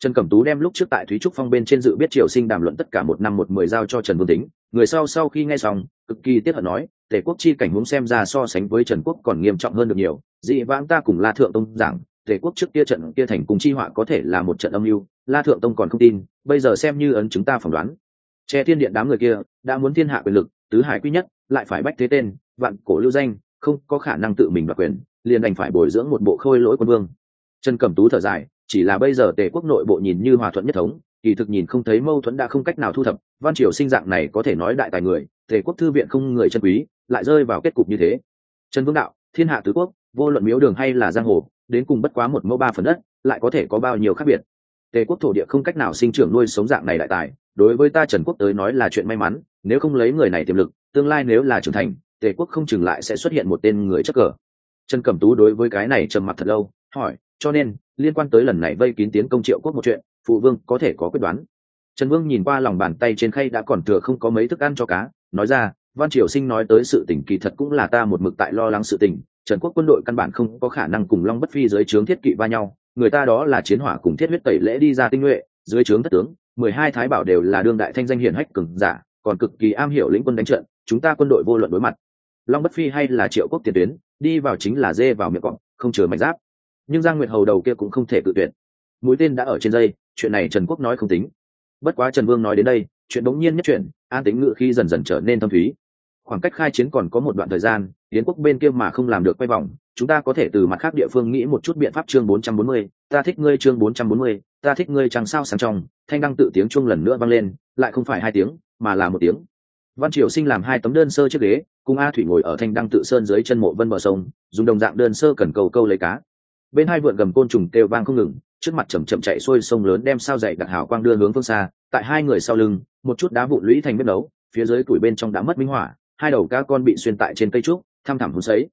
Trần cẩm tú đem lúc trước tại thúy trúc phong bên trên dự biết triều sinh đàm luận tất cả một năm một mười giao cho trần vương tính. Người sau sau khi nghe xong, cực kỳ tiếc hận nói, tề quốc chi cảnh huống xem ra so sánh với trần quốc còn nghiêm trọng hơn được nhiều. Dị vãng ta cùng la thượng tông giảng, tề quốc trước kia trận kia thành cùng chi họa có thể là một trận âm mưu, la thượng tông còn không tin, bây giờ xem như ấn chúng ta phỏng đoán. Che thiên điện đám người kia đã muốn thiên hạ quyền lực, tứ hải quy nhất, lại phải bách thế tên, vạn cổ lưu danh, không có khả năng tự mình đoạt quyền, liền đành phải bồi dưỡng một bộ khôi lỗi quân vương. Trần cẩm tú thở dài chỉ là bây giờ tề quốc nội bộ nhìn như hòa thuận nhất thống, kỳ thực nhìn không thấy mâu thuẫn đã không cách nào thu thập, văn triều sinh dạng này có thể nói đại tài người, tề quốc thư viện không người chân quý, lại rơi vào kết cục như thế. Trần vương đạo, thiên hạ tứ quốc, vô luận miếu đường hay là giang hồ, đến cùng bất quá một mẫu ba phần đất, lại có thể có bao nhiêu khác biệt? Tề quốc thổ địa không cách nào sinh trưởng nuôi sống dạng này đại tài, đối với ta trần quốc tới nói là chuyện may mắn, nếu không lấy người này tiềm lực, tương lai nếu là trưởng thành, tề quốc không chừng lại sẽ xuất hiện một tên người chắc cờ. Trần cẩm tú đối với cái này trầm mặt thật lâu, hỏi, cho nên liên quan tới lần này vây kín tiến công triệu quốc một chuyện, phụ vương có thể có quyết đoán. Trần vương nhìn qua lòng bàn tay trên khay đã còn thừa không có mấy thức ăn cho cá, nói ra, văn triều sinh nói tới sự tình kỳ thật cũng là ta một mực tại lo lắng sự tình, trần quốc quân đội căn bản không có khả năng cùng long bất phi dưới trướng thiết kỵ va nhau, người ta đó là chiến hỏa cùng thiết huyết tẩy lễ đi ra tinh nhuệ, dưới trướng thất tướng, mười hai thái bảo đều là đương đại thanh danh hiển hách cường giả, còn cực kỳ am hiểu lĩnh quân đánh trận, chúng ta quân đội vô luận đối mặt. Long bất phi hay là triệu quốc tiền tuyến, đi vào chính là dê vào miệng cọp, không chừa mạch giáp nhưng giang nguyệt hầu đầu kia cũng không thể cự tuyệt. Mũi tên đã ở trên dây chuyện này trần quốc nói không tính. Bất quá trần vương nói đến đây chuyện đống nhiên nhất chuyện an tính ngự khi dần dần trở nên thâm thúy. Khoảng cách khai chiến còn có một đoạn thời gian yến quốc bên kia mà không làm được quay vòng chúng ta có thể từ mặt khác địa phương nghĩ một chút biện pháp chương 440, ta thích ngươi chương 440, ta thích ngươi chẳng sao sáng trong thanh đăng tự tiếng chuông lần nữa vang lên lại không phải hai tiếng mà là một tiếng. Văn triều sinh làm hai tấm đơn sơ chiếc ghế cùng a thủy ngồi ở thanh đăng tự sơn dưới chân mộ vân bờ sông dùng đồng dạng đơn sơ cần cầu câu lấy cá bên hai vượn gầm côn trùng kêu vang không ngừng, trước mặt chầm chậm chạy xuôi sông lớn đem sao dậy đặc hào quang đưa hướng phương xa, tại hai người sau lưng, một chút đá vụn lũy thành bếp nấu, phía dưới củi bên trong đã mất minh hỏa hai đầu cá con bị xuyên tại trên cây trúc, thăm thẳm hôn sấy.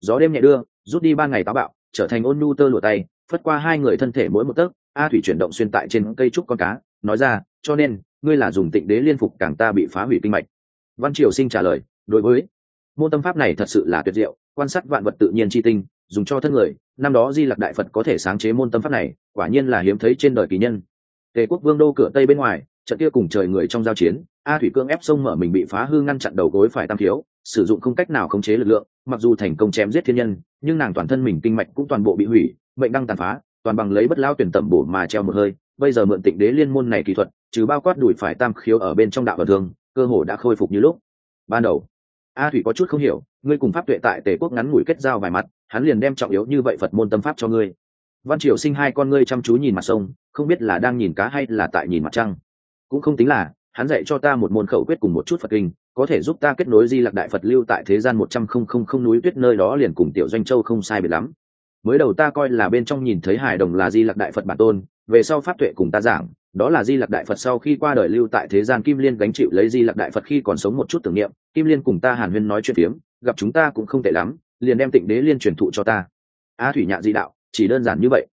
Gió đêm nhẹ đưa, rút đi ba ngày táo bạo, trở thành ôn nhu tơ lụa tay, phất qua hai người thân thể mỗi một tấc, a thủy chuyển động xuyên tại trên cây trúc con cá, nói ra, cho nên, ngươi là dùng tịnh đế liên phục càng ta bị phá hủy kinh mạch. Văn triều sinh trả lời, đối với, môn tâm pháp này thật sự là tuyệt diệu, quan sát vạn vật tự nhiên chi tinh dùng cho thân người, năm đó di lặc đại phật có thể sáng chế môn tâm pháp này, quả nhiên là hiếm thấy trên đời kỳ nhân. Tề quốc vương đô cửa tây bên ngoài, trận kia cùng trời người trong giao chiến, a thủy cương ép sông mở mình bị phá hư ngăn chặn đầu gối phải tam thiếu, sử dụng không cách nào khống chế lực lượng, mặc dù thành công chém giết thiên nhân, nhưng nàng toàn thân mình kinh mạch cũng toàn bộ bị hủy, mệnh đang tàn phá, toàn bằng lấy bất lao tuyển tẩm bổ mà treo một hơi, bây giờ mượn tịnh đế liên môn này kỹ thuật, trừ bao quát đùi phải tam khiếu ở bên trong đạo và thường, cơ hồ đã khôi phục như lúc. Ban đầu, a thủy có chút không hiểu ngươi cùng pháp tuệ tại tề quốc ngắn ngủi kết giao vài mặt, hắn liền đem trọng yếu như vậy phật môn tâm pháp cho ngươi. Văn triều sinh hai con ngươi chăm chú nhìn mặt sông, không biết là đang nhìn cá hay là tại nhìn mặt trăng. Cũng không tính là, hắn dạy cho ta một môn khẩu quyết cùng một chút phật kinh, có thể giúp ta kết nối di lạc đại phật lưu tại thế gian một trăm không không không núi tuyết nơi đó liền cùng tiểu doanh châu không sai biệt lắm. Mới đầu ta coi là bên trong nhìn thấy hài đồng là di lạc đại phật bản tôn, về sau pháp tuệ cùng ta giảng đó là di lạc đại phật sau khi qua đời lưu tại thế gian kim liên gánh chịu lấy di lạc đại phật khi còn sống một chút tưởng niệm, kim liên cùng ta hàn huyên nói chuyện phiếm, gặp chúng ta cũng không tệ lắm, liền đem tịnh đế liên truyền thụ cho ta. A thủy nhạ di đạo, chỉ đơn giản như vậy.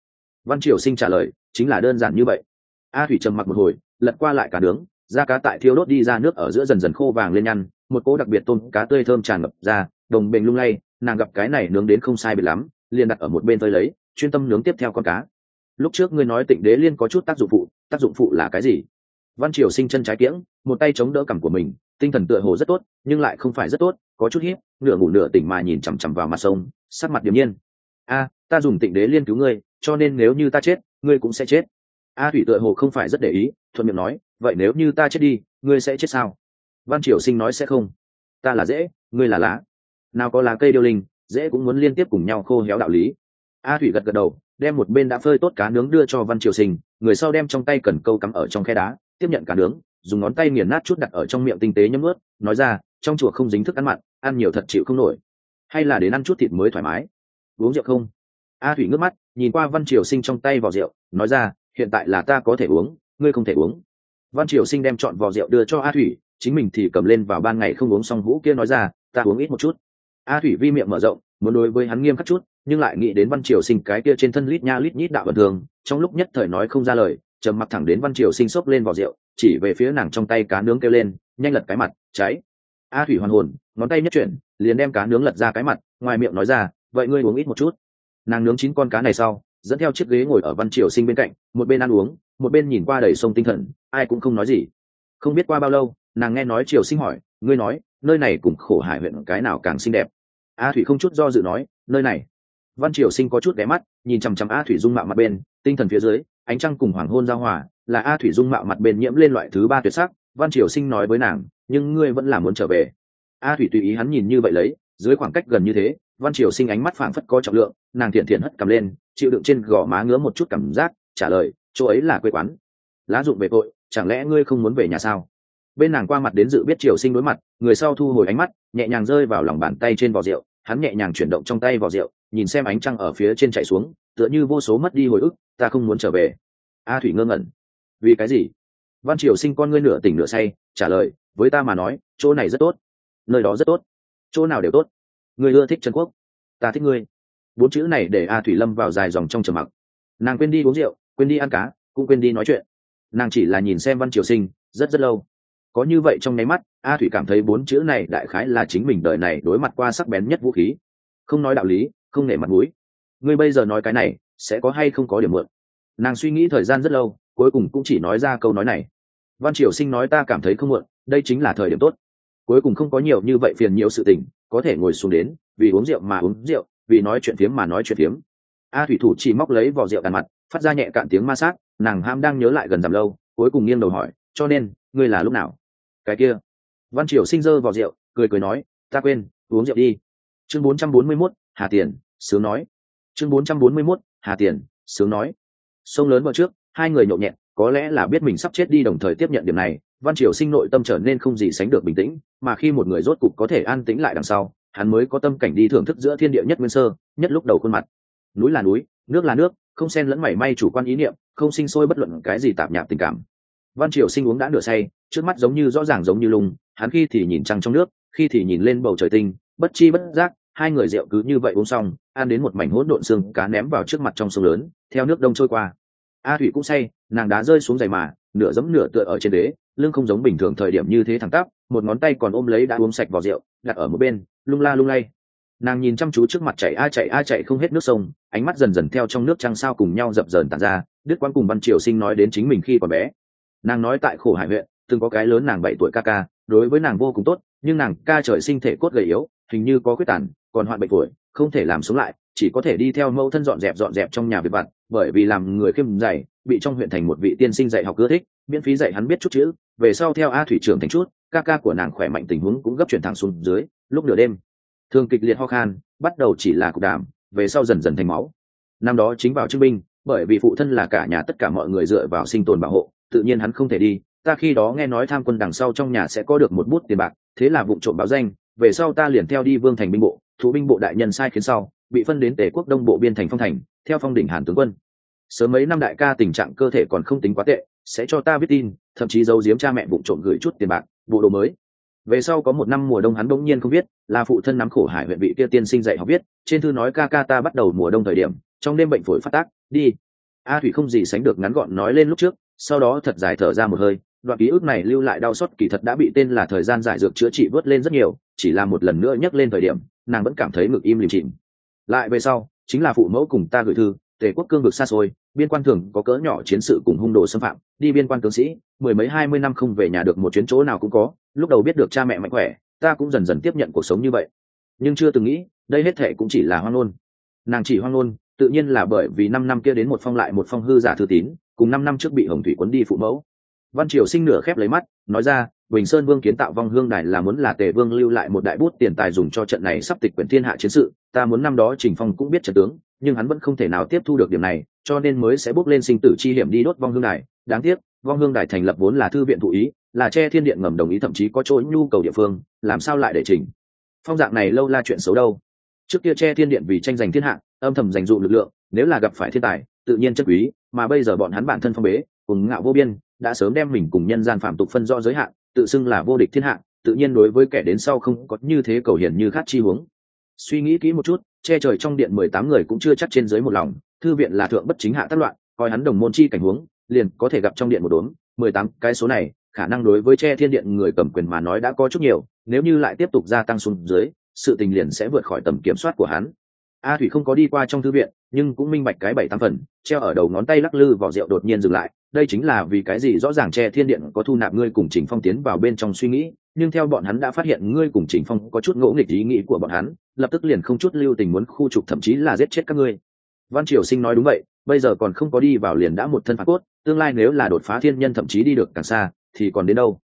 Văn triều sinh trả lời, chính là đơn giản như vậy. A thủy trầm mặc một hồi, lật qua lại cả nướng, da cá tại thiêu đốt đi ra nước ở giữa dần dần khô vàng lên nhăn, một cỗ đặc biệt tôm cá tươi thơm tràn ngập ra, đồng bình lung lay, nàng gặp cái này nướng đến không sai biệt lắm, liền đặt ở một bên tới lấy, chuyên tâm nướng tiếp theo con cá. Lúc trước ngươi nói tịnh đế liên có chút tác dụng phụ tác dụng phụ là cái gì? Văn triều sinh chân trái kiễng một tay chống đỡ cằm của mình, tinh thần tựa hồ rất tốt, nhưng lại không phải rất tốt, có chút hiếp nửa ngủ nửa tỉnh mà nhìn chằm chằm vào mặt sông, sắc mặt điềm nhiên. A, ta dùng tịnh đế liên cứu ngươi, cho nên nếu như ta chết, ngươi cũng sẽ chết. A thủy tựa hồ không phải rất để ý, thuận miệng nói, vậy nếu như ta chết đi, ngươi sẽ chết sao? Văn triều sinh nói sẽ không. Ta là dễ, ngươi là lá. Nào có lá cây điêu linh, dễ cũng muốn liên tiếp cùng nhau khô héo đạo lý. A thủy gật gật đầu đem một bên đã phơi tốt cá nướng đưa cho văn triều sinh người sau đem trong tay cần câu cắm ở trong khe đá, tiếp nhận cá nướng, dùng ngón tay nghiền nát chút đặt ở trong miệng tinh tế nhấm ướt, nói ra, trong chùa không dính thức ăn mặn, ăn nhiều thật chịu không nổi. Hay là đến ăn chút thịt mới thoải mái. Uống rượu không? A thủy ngước mắt, nhìn qua văn triều sinh trong tay vỏ rượu, nói ra, hiện tại là ta có thể uống, ngươi không thể uống. Văn triều sinh đem chọn vò rượu đưa cho a thủy, chính mình thì cầm lên vào ban ngày không uống xong vũ kia nói ra, ta uống ít một chút. A thủy vi miệng mở rộng, muốn đối với hắn nghiêm khắc chút nhưng lại nghĩ đến văn triều sinh cái kia trên thân lít nha lít nhít đạo bẩn thường, trong lúc nhất thời nói không ra lời, trầm mặc thẳng đến văn triều sinh xốc lên vỏ rượu, chỉ về phía nàng trong tay cá nướng kêu lên, nhanh lật cái mặt, cháy. A thủy hoàn hồn, ngón tay nhất chuyển, liền đem cá nướng lật ra cái mặt, ngoài miệng nói ra, vậy ngươi uống ít một chút. Nàng nướng chín con cá này sau, dẫn theo chiếc ghế ngồi ở văn triều sinh bên cạnh, một bên ăn uống, một bên nhìn qua đầy sông tinh thần, ai cũng không nói gì. Không biết qua bao lâu, nàng nghe nói triều sinh hỏi, ngươi nói, nơi này cùng khổ hải huyện cái nào càng xinh đẹp? A thủy không chút do dự nói, nơi này văn triều sinh có chút ghé mắt, nhìn chằm chằm a thủy dung mạo mặt bên, tinh thần phía dưới, ánh trăng cùng hoàng hôn giao hòa, là a thủy dung mạo mặt bên nhiễm lên loại thứ ba tuyệt sắc. Văn triều sinh nói với nàng, nhưng ngươi vẫn là muốn trở về. A thủy tùy ý hắn nhìn như vậy lấy, dưới khoảng cách gần như thế, văn triều sinh ánh mắt phảng phất có trọng lượng, nàng thiện thiện hất cầm lên, chịu đựng trên gò má ngứa một chút cảm giác, trả lời, chỗ ấy là quê quán. Lá dụng về tội, chẳng lẽ ngươi không muốn về nhà sao? Bên nàng qua mặt đến dự biết triều sinh đối mặt, người sau thu hồi ánh mắt, nhẹ nhàng rơi vào lòng bàn tay trên vò rượu hắn nhẹ nhàng chuyển động trong tay vào rượu, nhìn xem ánh trăng ở phía trên chạy xuống, tựa như vô số mất đi hồi ức, ta không muốn trở về. A thủy ngơ ngẩn. Vì cái gì? Văn triều sinh con ngươi nửa tỉnh nửa say, trả lời, với ta mà nói, chỗ này rất tốt. Nơi đó rất tốt. Chỗ nào đều tốt. Người ưa thích trần quốc. Ta thích ngươi. Bốn chữ này để a thủy lâm vào dài dòng trong trầm mặc. Nàng quên đi uống rượu, quên đi ăn cá, cũng quên đi nói chuyện. Nàng chỉ là nhìn xem văn triều sinh, rất rất lâu. Có như vậy trong nháy mắt a thủy cảm thấy bốn chữ này đại khái là chính mình đời này đối mặt qua sắc bén nhất vũ khí. Không nói đạo lý, không nể mặt mũi. Ngươi bây giờ nói cái này, sẽ có hay không có điểm mượn? Nàng suy nghĩ thời gian rất lâu, cuối cùng cũng chỉ nói ra câu nói này. Văn triều sinh nói ta cảm thấy không muộn đây chính là thời điểm tốt. Cuối cùng không có nhiều như vậy phiền nhiều sự tình, có thể ngồi xuống đến, vì uống rượu mà uống rượu, vì nói chuyện phiếm mà nói chuyện phiếm. A thủy thủ chỉ móc lấy vỏ rượu đàn mặt, phát ra nhẹ cạn tiếng ma sát, nàng ham đang nhớ lại gần giảm lâu, cuối cùng nghiêng đầu hỏi, cho nên, ngươi là lúc nào? Cái kia văn triều sinh dơ vào rượu cười cười nói ta quên uống rượu đi. Chương 441, hà tiền sướng nói. Chương 441, hà tiền sướng nói. Sông lớn vào trước hai người nhộn nhẹn có lẽ là biết mình sắp chết đi đồng thời tiếp nhận điểm này văn triều sinh nội tâm trở nên không gì sánh được bình tĩnh mà khi một người rốt cục có thể an tĩnh lại đằng sau hắn mới có tâm cảnh đi thưởng thức giữa thiên địa nhất nguyên sơ nhất lúc đầu khuôn mặt. Núi là núi nước là nước không xen lẫn mảy may chủ quan ý niệm không sinh sôi bất luận cái gì tạp nhạp tình cảm. Văn triều sinh uống đã nửa say trước mắt giống như rõ ràng giống như lùng hắn khi thì nhìn trăng trong nước, khi thì nhìn lên bầu trời tinh, bất chi bất giác, hai người rượu cứ như vậy uống xong, ăn đến một mảnh hỗn độn xương cá ném vào trước mặt trong sông lớn, theo nước đông trôi qua. A thủy cũng say, nàng đá rơi xuống giày mà, nửa giấm nửa tựa ở trên đế, lưng không giống bình thường thời điểm như thế thẳng tắp, một ngón tay còn ôm lấy đã uống sạch vào rượu, đặt ở một bên, lung la lung lay. Nàng nhìn chăm chú trước mặt chạy a chạy a chạy không hết nước sông, ánh mắt dần dần theo trong nước trăng sao cùng nhau dập dờn tàn ra, đức quan cùng văn triều sinh nói đến chính mình khi còn bé. Nàng nói tại khổ hải huyện từng có cái lớn nàng bảy tuổi ca ca, đối với nàng vô cùng tốt, nhưng nàng ca trời sinh thể cốt gầy yếu, hình như có khuyết tàn, còn hoạn bệnh tuổi không thể làm sống lại, chỉ có thể đi theo mẫu thân dọn dẹp dọn dẹp trong nhà việc vặt, bởi vì làm người khiêm dạy, bị trong huyện thành một vị tiên sinh dạy học ưa thích, miễn phí dạy hắn biết chút chữ, về sau theo a thủy trưởng thành chút, ca ca của nàng khỏe mạnh tình huống cũng gấp chuyển thẳng xuống dưới, lúc nửa đêm thường kịch liệt ho khan, bắt đầu chỉ là cục đàm, về sau dần dần thành máu. Năm đó chính vào chứng binh, bởi vì phụ thân là cả nhà tất cả mọi người dựa vào sinh tồn bảo hộ, tự nhiên hắn không thể đi ta khi đó nghe nói tham quân đằng sau trong nhà sẽ có được một bút tiền bạc, thế là vụ trộm báo danh, về sau ta liền theo đi vương thành binh bộ, thủ binh bộ đại nhân sai khiến sau, bị phân đến tề quốc đông bộ biên thành phong thành, theo phong đỉnh hàn tướng quân. Sớm mấy năm đại ca tình trạng cơ thể còn không tính quá tệ, sẽ cho ta viết tin, thậm chí giấu giếm cha mẹ vụ trộm gửi chút tiền bạc, bộ đồ mới. Về sau có một năm mùa đông hắn bỗng nhiên không biết, là phụ thân nắm khổ hải huyện vị kia tiên sinh dạy học viết, trên thư nói ca ca ta bắt đầu mùa đông thời điểm, trong đêm bệnh phổi phát tác, đi. A thủy không gì sánh được ngắn gọn nói lên lúc trước, sau đó thật dài thở ra một hơi đoạn ký ức này lưu lại đau xót kỳ thật đã bị tên là thời gian giải dược chữa trị vớt lên rất nhiều, chỉ là một lần nữa nhắc lên thời điểm, nàng vẫn cảm thấy ngực im lìm chìm. Lại về sau, chính là phụ mẫu cùng ta gửi thư, tề quốc cương vực xa xôi, biên quan thường có cỡ nhỏ chiến sự cùng hung đồ xâm phạm, đi biên quan tướng sĩ, mười mấy hai mươi năm không về nhà được một chuyến chỗ nào cũng có, lúc đầu biết được cha mẹ mạnh khỏe, ta cũng dần dần tiếp nhận cuộc sống như vậy. Nhưng chưa từng nghĩ, đây hết thệ cũng chỉ là hoang ngôn. Nàng chỉ hoang ngôn, tự nhiên là bởi vì năm năm kia đến một phong lại một phong hư giả thư tín, cùng năm năm trước bị hồng thủy quấn đi phụ mẫu văn triều sinh nửa khép lấy mắt, nói ra, bình sơn vương kiến tạo vong hương đài là muốn là tề vương lưu lại một đại bút tiền tài dùng cho trận này sắp tịch quyển thiên hạ chiến sự, ta muốn năm đó trình phong cũng biết trận tướng, nhưng hắn vẫn không thể nào tiếp thu được điểm này, cho nên mới sẽ bước lên sinh tử chi hiểm đi đốt vong hương đài. Đáng tiếc, vong hương đài thành lập vốn là thư viện thụ ý, là che thiên điện ngầm đồng ý thậm chí có chỗ nhu cầu địa phương, làm sao lại để trình? Phong dạng này lâu là chuyện xấu đâu? Trước kia che thiên điện vì tranh giành thiên hạ, âm thầm giành dụ lực lượng, nếu là gặp phải thiên tài, tự nhiên chất quý, mà bây giờ bọn hắn bản thân phong bế cùng ngạo vô biên, đã sớm đem mình cùng nhân gian phạm tục phân do giới hạn, tự xưng là vô địch thiên hạ, tự nhiên đối với kẻ đến sau không có như thế cầu hiển như khát chi huống. Suy nghĩ kỹ một chút, che trời trong điện mười tám người cũng chưa chắc trên dưới một lòng, thư viện là thượng bất chính hạ tác loạn, coi hắn đồng môn chi cảnh huống, liền có thể gặp trong điện một đốm, mười tám cái số này, khả năng đối với che thiên điện người cầm quyền mà nói đã có chút nhiều, nếu như lại tiếp tục gia tăng xuống dưới, sự tình liền sẽ vượt khỏi tầm kiểm soát của hắn a thủy không có đi qua trong thư viện, nhưng cũng minh bạch cái bảy tám phần, treo ở đầu ngón tay lắc lư vỏ rượu đột nhiên dừng lại. Đây chính là vì cái gì rõ ràng che thiên điện có thu nạp ngươi cùng trình phong tiến vào bên trong suy nghĩ, nhưng theo bọn hắn đã phát hiện ngươi cùng trình phong có chút ngỗ nghịch ý nghĩ của bọn hắn, lập tức liền không chút lưu tình muốn khu trục thậm chí là giết chết các ngươi. Văn triều sinh nói đúng vậy, bây giờ còn không có đi vào liền đã một thân phá cốt, tương lai nếu là đột phá thiên nhân thậm chí đi được càng xa, thì còn đến đâu?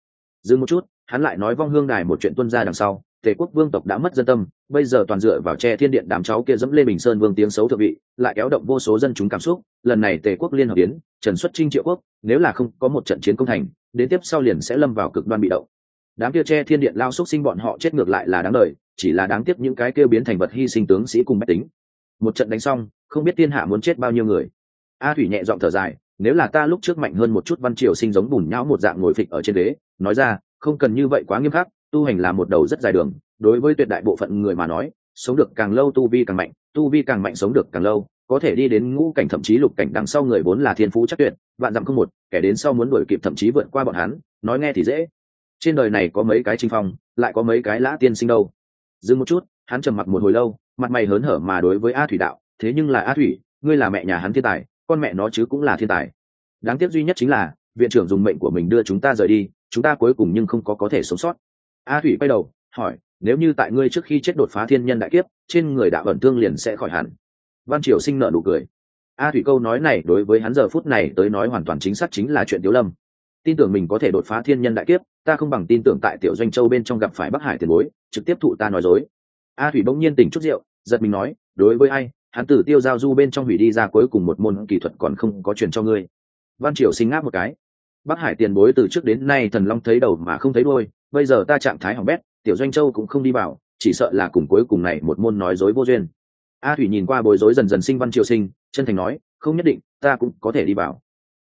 Dừng một chút, hắn lại nói vong hương đài một chuyện tuân ra đằng sau tề quốc vương tộc đã mất dân tâm, bây giờ toàn dựa vào che thiên điện đám cháu kia dẫm lên bình sơn vương tiếng xấu thượng vị, lại kéo động vô số dân chúng cảm xúc, lần này tề quốc liên hợp tiến trần xuất trinh triệu quốc, nếu là không có một trận chiến công thành, đến tiếp sau liền sẽ lâm vào cực đoan bị động. Đám kia che thiên điện lao xúc sinh bọn họ chết ngược lại là đáng đời, chỉ là đáng tiếc những cái kia biến thành vật hy sinh tướng sĩ cùng bách tính. Một trận đánh xong, không biết thiên hạ muốn chết bao nhiêu người. A thủy nhẹ giọng thở dài, nếu là ta lúc trước mạnh hơn một chút văn triều sinh giống bùn nhão một dạng ngồi phịch ở trên đế, nói ra, không cần như vậy quá nghiêm khắc tu hành là một đầu rất dài đường, đối với tuyệt đại bộ phận người mà nói, sống được càng lâu tu vi càng mạnh, tu vi càng mạnh sống được càng lâu, có thể đi đến ngũ cảnh thậm chí lục cảnh đằng sau người vốn là thiên phú chắc tuyệt, vạn dặm không một, kẻ đến sau muốn đuổi kịp thậm chí vượt qua bọn hắn, nói nghe thì dễ. Trên đời này có mấy cái trinh phong, lại có mấy cái lã tiên sinh đâu. Dừng một chút, hắn trầm mặc một hồi lâu, mặt mày hớn hở mà đối với a thủy đạo, thế nhưng là a thủy, ngươi là mẹ nhà hắn thiên tài, con mẹ nó chứ cũng là thiên tài. Đáng tiếc duy nhất chính là, viện trưởng dùng mệnh của mình đưa chúng ta rời đi, chúng ta cuối cùng nhưng không có có thể sống sót a thủy quay đầu, hỏi, nếu như tại ngươi trước khi chết đột phá thiên nhân đại kiếp, trên người đạo ẩn thương liền sẽ khỏi hẳn? Văn triều sinh nợ nụ cười. A thủy câu nói này đối với hắn giờ phút này tới nói hoàn toàn chính xác chính là chuyện tiếu lâm. Tin tưởng mình có thể đột phá thiên nhân đại kiếp, ta không bằng tin tưởng tại tiểu doanh châu bên trong gặp phải bắc hải tiền bối, trực tiếp thụ ta nói dối. A thủy bỗng nhiên tỉnh chút rượu, giật mình nói, đối với ai, hắn tử tiêu giao du bên trong hủy đi ra cuối cùng một môn kỹ thuật còn không có truyền cho ngươi. Văn triều sinh ngáp một cái. Bắc hải tiền bối từ trước đến nay thần long thấy đầu mà không thấy đôi bây giờ ta trạng thái hỏng bét tiểu doanh châu cũng không đi vào chỉ sợ là cùng cuối cùng này một môn nói dối vô duyên. A thủy nhìn qua bối rối dần dần sinh văn triều sinh chân thành nói không nhất định ta cũng có thể đi vào.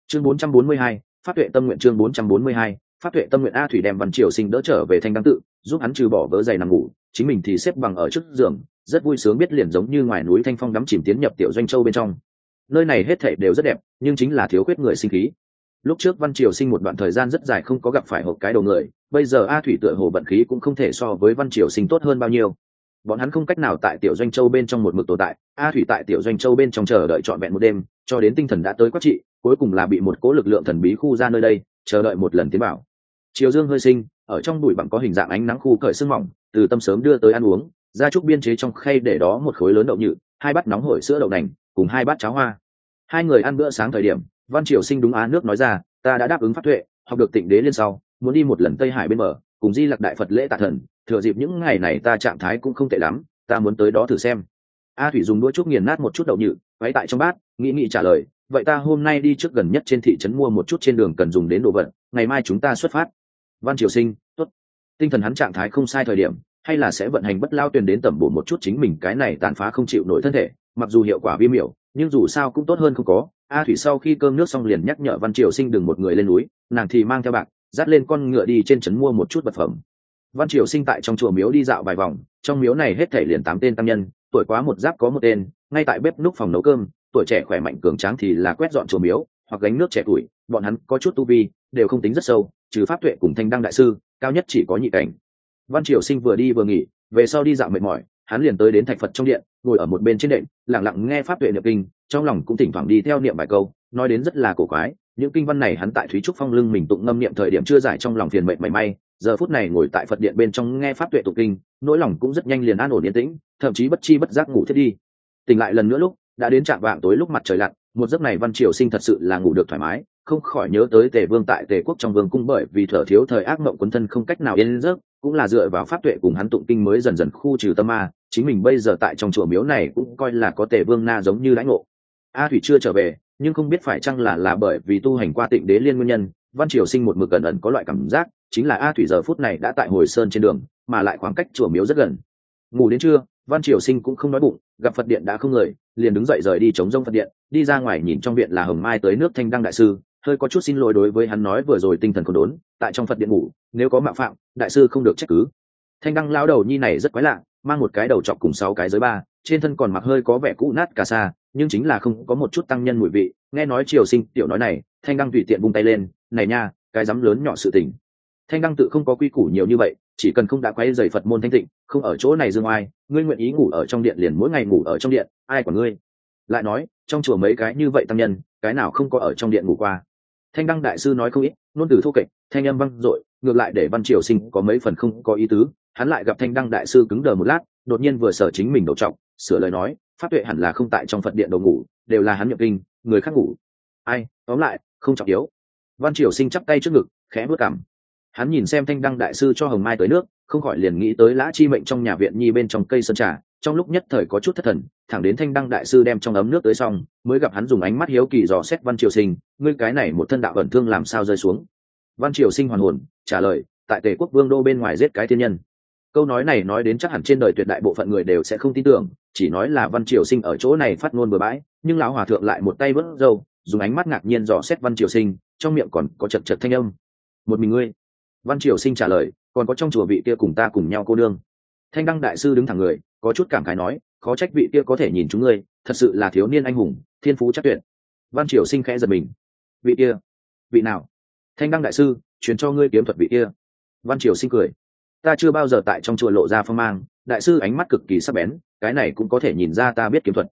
Chương 442, phát tuệ tâm nguyện chương 442, phát tuệ tâm nguyện a thủy đem văn triều sinh đỡ trở về thanh đăng tự giúp hắn trừ bỏ vớ giày nằm ngủ chính mình thì xếp bằng ở trước giường rất vui sướng biết liền giống như ngoài núi thanh phong đắm chìm tiến nhập tiểu doanh châu bên trong. Nơi này hết thảy đều rất đẹp nhưng chính là thiếu khuyết người sinh khí. Lúc trước văn triều sinh một đoạn thời gian rất dài không có gặp phải hộp cái đầu người bây giờ a thủy tựa hồ vận khí cũng không thể so với văn triều sinh tốt hơn bao nhiêu. Bọn hắn không cách nào tại tiểu doanh châu bên trong một mực tồn tại, a thủy tại tiểu doanh châu bên trong chờ đợi trọn vẹn một đêm, cho đến tinh thần đã tới quát trị, cuối cùng là bị một cố lực lượng thần bí khu ra nơi đây, chờ đợi một lần tiến bảo chiều dương hơi sinh, ở trong bụi bằng có hình dạng ánh nắng khu cởi sương mỏng, từ tâm sớm đưa tới ăn uống, gia trúc biên chế trong khay để đó một khối lớn đậu nhự, hai bát nóng hổi sữa đậu nành, cùng hai bát cháo hoa. Hai người ăn bữa sáng thời điểm, văn triều sinh đúng á nước nói ra, ta đã đáp ứng phát tuệ, học được tịnh đế liên sau muốn đi một lần tây hải bên mở, cùng di lặc đại phật lễ tạ thần thừa dịp những ngày này ta trạng thái cũng không tệ lắm ta muốn tới đó thử xem. A thủy dùng đũa chút nghiền nát một chút đậu nhự váy tại trong bát nghĩ nghĩ trả lời vậy ta hôm nay đi trước gần nhất trên thị trấn mua một chút trên đường cần dùng đến đồ vật ngày mai chúng ta xuất phát. Văn triều sinh tốt. Tinh thần hắn trạng thái không sai thời điểm hay là sẽ vận hành bất lao tuyền đến tẩm bổ một chút chính mình cái này tàn phá không chịu nổi thân thể mặc dù hiệu quả vi miểu nhưng dù sao cũng tốt hơn không có. A thủy sau khi cơm nước xong liền nhắc nhở văn triều sinh đừng một người lên núi nàng thì mang theo bạc dắt lên con ngựa đi trên trấn mua một chút vật phẩm. Văn triều sinh tại trong chùa miếu đi dạo vài vòng, trong miếu này hết thể liền tám tên tăng nhân, tuổi quá một giáp có một tên, ngay tại bếp núc phòng nấu cơm, tuổi trẻ khỏe mạnh cường tráng thì là quét dọn chùa miếu, hoặc gánh nước trẻ tuổi, bọn hắn có chút tu vi, đều không tính rất sâu, trừ pháp tuệ cùng thanh đăng đại sư, cao nhất chỉ có nhị cảnh. Văn triều sinh vừa đi vừa nghỉ, về sau đi dạo mệt mỏi, hắn liền tới đến thạch phật trong điện, ngồi ở một bên trên đệm, lặng lặng nghe pháp tuệ niệm kinh, trong lòng cũng thỉnh thoảng đi theo niệm bài câu, nói đến rất là cổ quái những kinh văn này hắn tại thúy trúc phong lưng mình tụng ngâm niệm thời điểm chưa giải trong lòng phiền mệnh mảy may, giờ phút này ngồi tại phật điện bên trong nghe pháp tuệ tụng kinh, nỗi lòng cũng rất nhanh liền an ổn yên tĩnh, thậm chí bất chi bất giác ngủ thiết đi. Tỉnh lại lần nữa lúc, đã đến trạm vạng tối lúc mặt trời lặn, một giấc này văn triều sinh thật sự là ngủ được thoải mái, không khỏi nhớ tới tề vương tại tề quốc trong vương cung bởi vì thở thiếu thời ác mộng quấn thân không cách nào yên giấc, cũng là dựa vào pháp tuệ cùng hắn tụng kinh mới dần dần khu trừ tâm ma, chính mình bây giờ tại trong chùa miếu này cũng coi là có tề vương na giống như lãnh ngộ. A thủy chưa trở về nhưng không biết phải chăng là là bởi vì tu hành qua tịnh đế liên nguyên nhân, văn triều sinh một mực gần ẩn có loại cảm giác, chính là a thủy giờ phút này đã tại hồi sơn trên đường, mà lại khoảng cách chùa miếu rất gần. Ngủ đến trưa, văn triều sinh cũng không nói bụng, gặp phật điện đã không người, liền đứng dậy rời đi chống rông phật điện, đi ra ngoài nhìn trong viện là hồng mai tới nước thanh đăng đại sư, hơi có chút xin lỗi đối với hắn nói vừa rồi tinh thần còn đốn, tại trong phật điện ngủ, nếu có mạo phạm, đại sư không được trách cứ. Thanh đăng lão đầu nhi này rất quái lạ, mang một cái đầu chọc cùng sáu cái giới ba, trên thân còn mặc hơi có vẻ cũ nát cả xa nhưng chính là không có một chút tăng nhân mùi vị. Nghe nói triều sinh tiểu nói này, thanh đăng tùy tiện vung tay lên, này nha, cái dám lớn nhỏ sự tình. Thanh đăng tự không có quy củ nhiều như vậy, chỉ cần không đã quay dày phật môn thanh tịnh, không ở chỗ này dương oai ngươi nguyện ý ngủ ở trong điện liền mỗi ngày ngủ ở trong điện, ai của ngươi? Lại nói, trong chùa mấy cái như vậy tăng nhân, cái nào không có ở trong điện ngủ qua? Thanh đăng đại sư nói không ít, nôn từ thô kệch, thanh âm văng dội, ngược lại để văn triều sinh có mấy phần không có ý tứ, hắn lại gặp thanh đăng đại sư cứng đờ một lát, đột nhiên vừa sở chính mình đầu trọng, sửa lời nói pháp tuệ hẳn là không tại trong phật điện đầu ngủ, đều là hắn nhập kinh, người khác ngủ. Ai, tóm lại, không trọng yếu. Văn triều sinh chắp tay trước ngực, khẽ bước cảm hắn nhìn xem thanh đăng đại sư cho hồng mai tới nước, không khỏi liền nghĩ tới lã chi mệnh trong nhà viện nhi bên trong cây sơn trà, trong lúc nhất thời có chút thất thần, thẳng đến thanh đăng đại sư đem trong ấm nước tới xong, mới gặp hắn dùng ánh mắt hiếu kỳ dò xét văn triều sinh, ngươi cái này một thân đạo ẩn thương làm sao rơi xuống? Văn triều sinh hoàn hồn, trả lời, tại tề quốc vương đô bên ngoài giết cái thiên nhân câu nói này nói đến chắc hẳn trên đời tuyệt đại bộ phận người đều sẽ không tin tưởng, chỉ nói là văn triều sinh ở chỗ này phát ngôn bừa bãi, nhưng lão hòa thượng lại một tay vớt râu, dùng ánh mắt ngạc nhiên dò xét văn triều sinh, trong miệng còn có chật chật thanh âm. Một mình ngươi? Văn triều sinh trả lời, còn có trong chùa vị kia cùng ta cùng nhau cô đương thanh đăng đại sư đứng thẳng người, có chút cảm khái nói, khó trách vị kia có thể nhìn chúng ngươi, thật sự là thiếu niên anh hùng, thiên phú chắc tuyệt. Văn triều sinh khẽ giật mình. Vị kia? Vị nào? Thanh đăng đại sư, truyền cho ngươi kiếm thuật vị kia. Văn triều sinh cười ta chưa bao giờ tại trong chùa lộ ra phong mang, đại sư ánh mắt cực kỳ sắc bén, cái này cũng có thể nhìn ra ta biết kiếm thuật.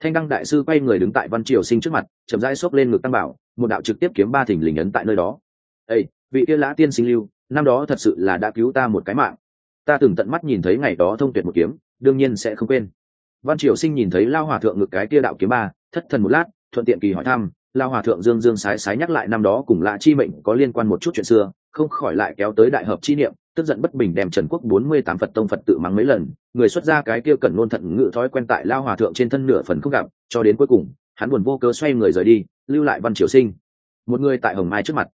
Thanh đăng đại sư quay người đứng tại văn triều sinh trước mặt, chậm rãi xốc lên ngực tăng bảo, một đạo trực tiếp kiếm ba thỉnh lình ấn tại nơi đó. Ây vị kia lã tiên sinh lưu, năm đó thật sự là đã cứu ta một cái mạng. Ta từng tận mắt nhìn thấy ngày đó thông tuyệt một kiếm, đương nhiên sẽ không quên. Văn triều sinh nhìn thấy lao hòa thượng ngực cái kia đạo kiếm ba, thất thần một lát, thuận tiện kỳ hỏi thăm lao hòa thượng dương dương sái sái nhắc lại năm đó cùng lạ chi mệnh có liên quan một chút chuyện xưa, không khỏi lại kéo tới đại hợp chi niệm, tức giận bất bình đem trần quốc bốn mươi tám phật tông phật tự mắng mấy lần, người xuất ra cái kia cần nôn thận ngự thói quen tại lao hòa thượng trên thân nửa phần không gặp, cho đến cuối cùng, hắn buồn vô cớ xoay người rời đi, lưu lại văn triều sinh. Một người tại hồng mai trước mặt.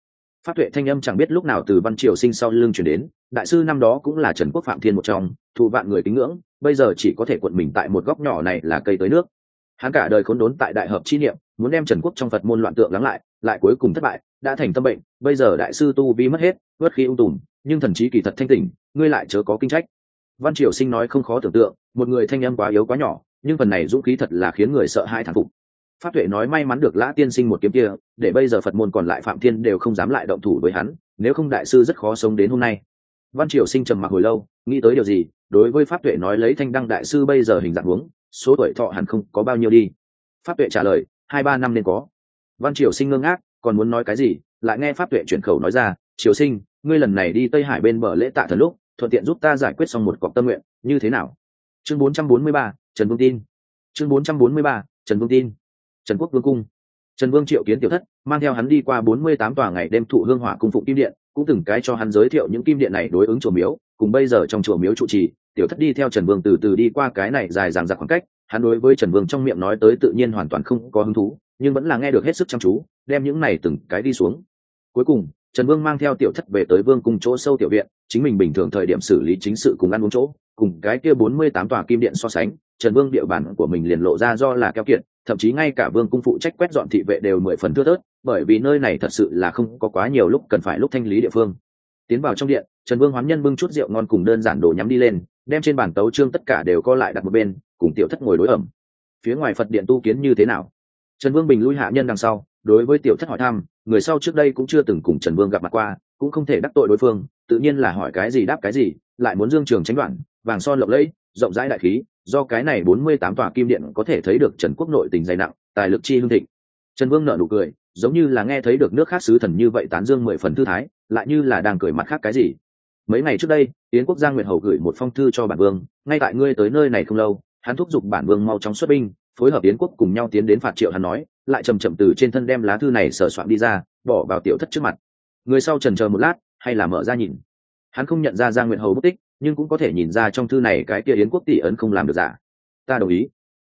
Phát tuệ thanh âm chẳng biết lúc nào từ văn triều sinh sau lưng chuyển đến, đại sư năm đó cũng là trần quốc phạm thiên một trong, thụ vạn người kính ngưỡng, bây giờ chỉ có thể cuộn mình tại một góc nhỏ này là cây tới nước hắn cả đời khốn đốn tại đại hợp chi niệm, muốn đem trần quốc trong phật môn loạn tượng lắng lại lại cuối cùng thất bại, đã thành tâm bệnh, bây giờ đại sư tu vi mất hết vớt khi ung tùm, nhưng thần trí kỳ thật thanh tỉnh, ngươi lại chớ có kinh trách. Văn triều sinh nói không khó tưởng tượng, một người thanh âm quá yếu quá nhỏ, nhưng phần này dũng khí thật là khiến người sợ hai thản phục. Pháp tuệ nói may mắn được lã tiên sinh một kiếm kia, để bây giờ phật môn còn lại phạm thiên đều không dám lại động thủ với hắn, nếu không đại sư rất khó sống đến hôm nay. Văn triều sinh trầm mặc hồi lâu, nghĩ tới điều gì, đối với pháp tuệ nói lấy thanh đăng đại sư bây giờ hình dạng huống số tuổi thọ hẳn không có bao nhiêu đi. Pháp tuệ trả lời hai ba năm nên có. Văn triều sinh ngơ ngác còn muốn nói cái gì lại nghe pháp tuệ chuyển khẩu nói ra triều sinh ngươi lần này đi tây hải bên bờ lễ tạ thần lúc thuận tiện giúp ta giải quyết xong một cọc tâm nguyện như thế nào? Chương 443, trần vương tin. Chương 443, trần vương tin. Trần quốc vương cung. Trần vương triệu kiến tiểu thất mang theo hắn đi qua bốn mươi tám tòa ngày đêm thụ hương hỏa cung phụng kim điện cũng từng cái cho hắn giới thiệu những kim điện này đối ứng chùa miếu cùng bây giờ trong chùa miếu trụ trì tiểu thất đi theo trần vương từ từ đi qua cái này dài dằng dặc khoảng cách, hắn đối với trần vương trong miệng nói tới tự nhiên hoàn toàn không có hứng thú, nhưng vẫn là nghe được hết sức chăm chú, đem những này từng cái đi xuống. Cuối cùng, trần vương mang theo tiểu thất về tới vương cùng chỗ sâu tiểu viện, chính mình bình thường thời điểm xử lý chính sự cùng ăn uống chỗ, cùng cái kia bốn mươi tám tòa kim điện so sánh, trần vương địa bàn của mình liền lộ ra do là keo kiệt, thậm chí ngay cả vương cung phụ trách quét dọn thị vệ đều mười phần thưa thớt, bởi vì nơi này thật sự là không có quá nhiều lúc cần phải lúc thanh lý địa phương. Tiến vào trong điện, trần vương hoán nhân bưng chút rượu ngon cùng đơn giản đồ nhắm đi lên đem trên bàn tấu trương tất cả đều co lại đặt một bên, cùng tiểu thất ngồi đối ẩm. Phía ngoài phật điện tu kiến như thế nào? Trần vương bình lui hạ nhân đằng sau, đối với tiểu thất hỏi thăm, người sau trước đây cũng chưa từng cùng trần vương gặp mặt qua, cũng không thể đắc tội đối phương, tự nhiên là hỏi cái gì đáp cái gì, lại muốn dương trường tránh đoạn, vàng son lộng lẫy, rộng rãi đại khí, do cái này bốn mươi tám tòa kim điện có thể thấy được trần quốc nội tình dày nặng, tài lực chi hương thịnh. Trần vương nợ nụ cười, giống như là nghe thấy được nước khác sứ thần như vậy tán dương mười phần thư thái, lại như là đang cười mặt khác cái gì mấy ngày trước đây, yến quốc gia nguyệt hầu gửi một phong thư cho bản vương, ngay tại ngươi tới nơi này không lâu, hắn thúc giục bản vương mau chóng xuất binh, phối hợp yến quốc cùng nhau tiến đến phạt triệu hắn nói, lại chầm chậm từ trên thân đem lá thư này sửa soạn đi ra, bỏ vào tiểu thất trước mặt. Người sau trần chờ một lát, hay là mở ra nhìn. Hắn không nhận ra gia nguyệt hầu mất tích, nhưng cũng có thể nhìn ra trong thư này cái kia yến quốc tỷ ấn không làm được giả ta đồng ý.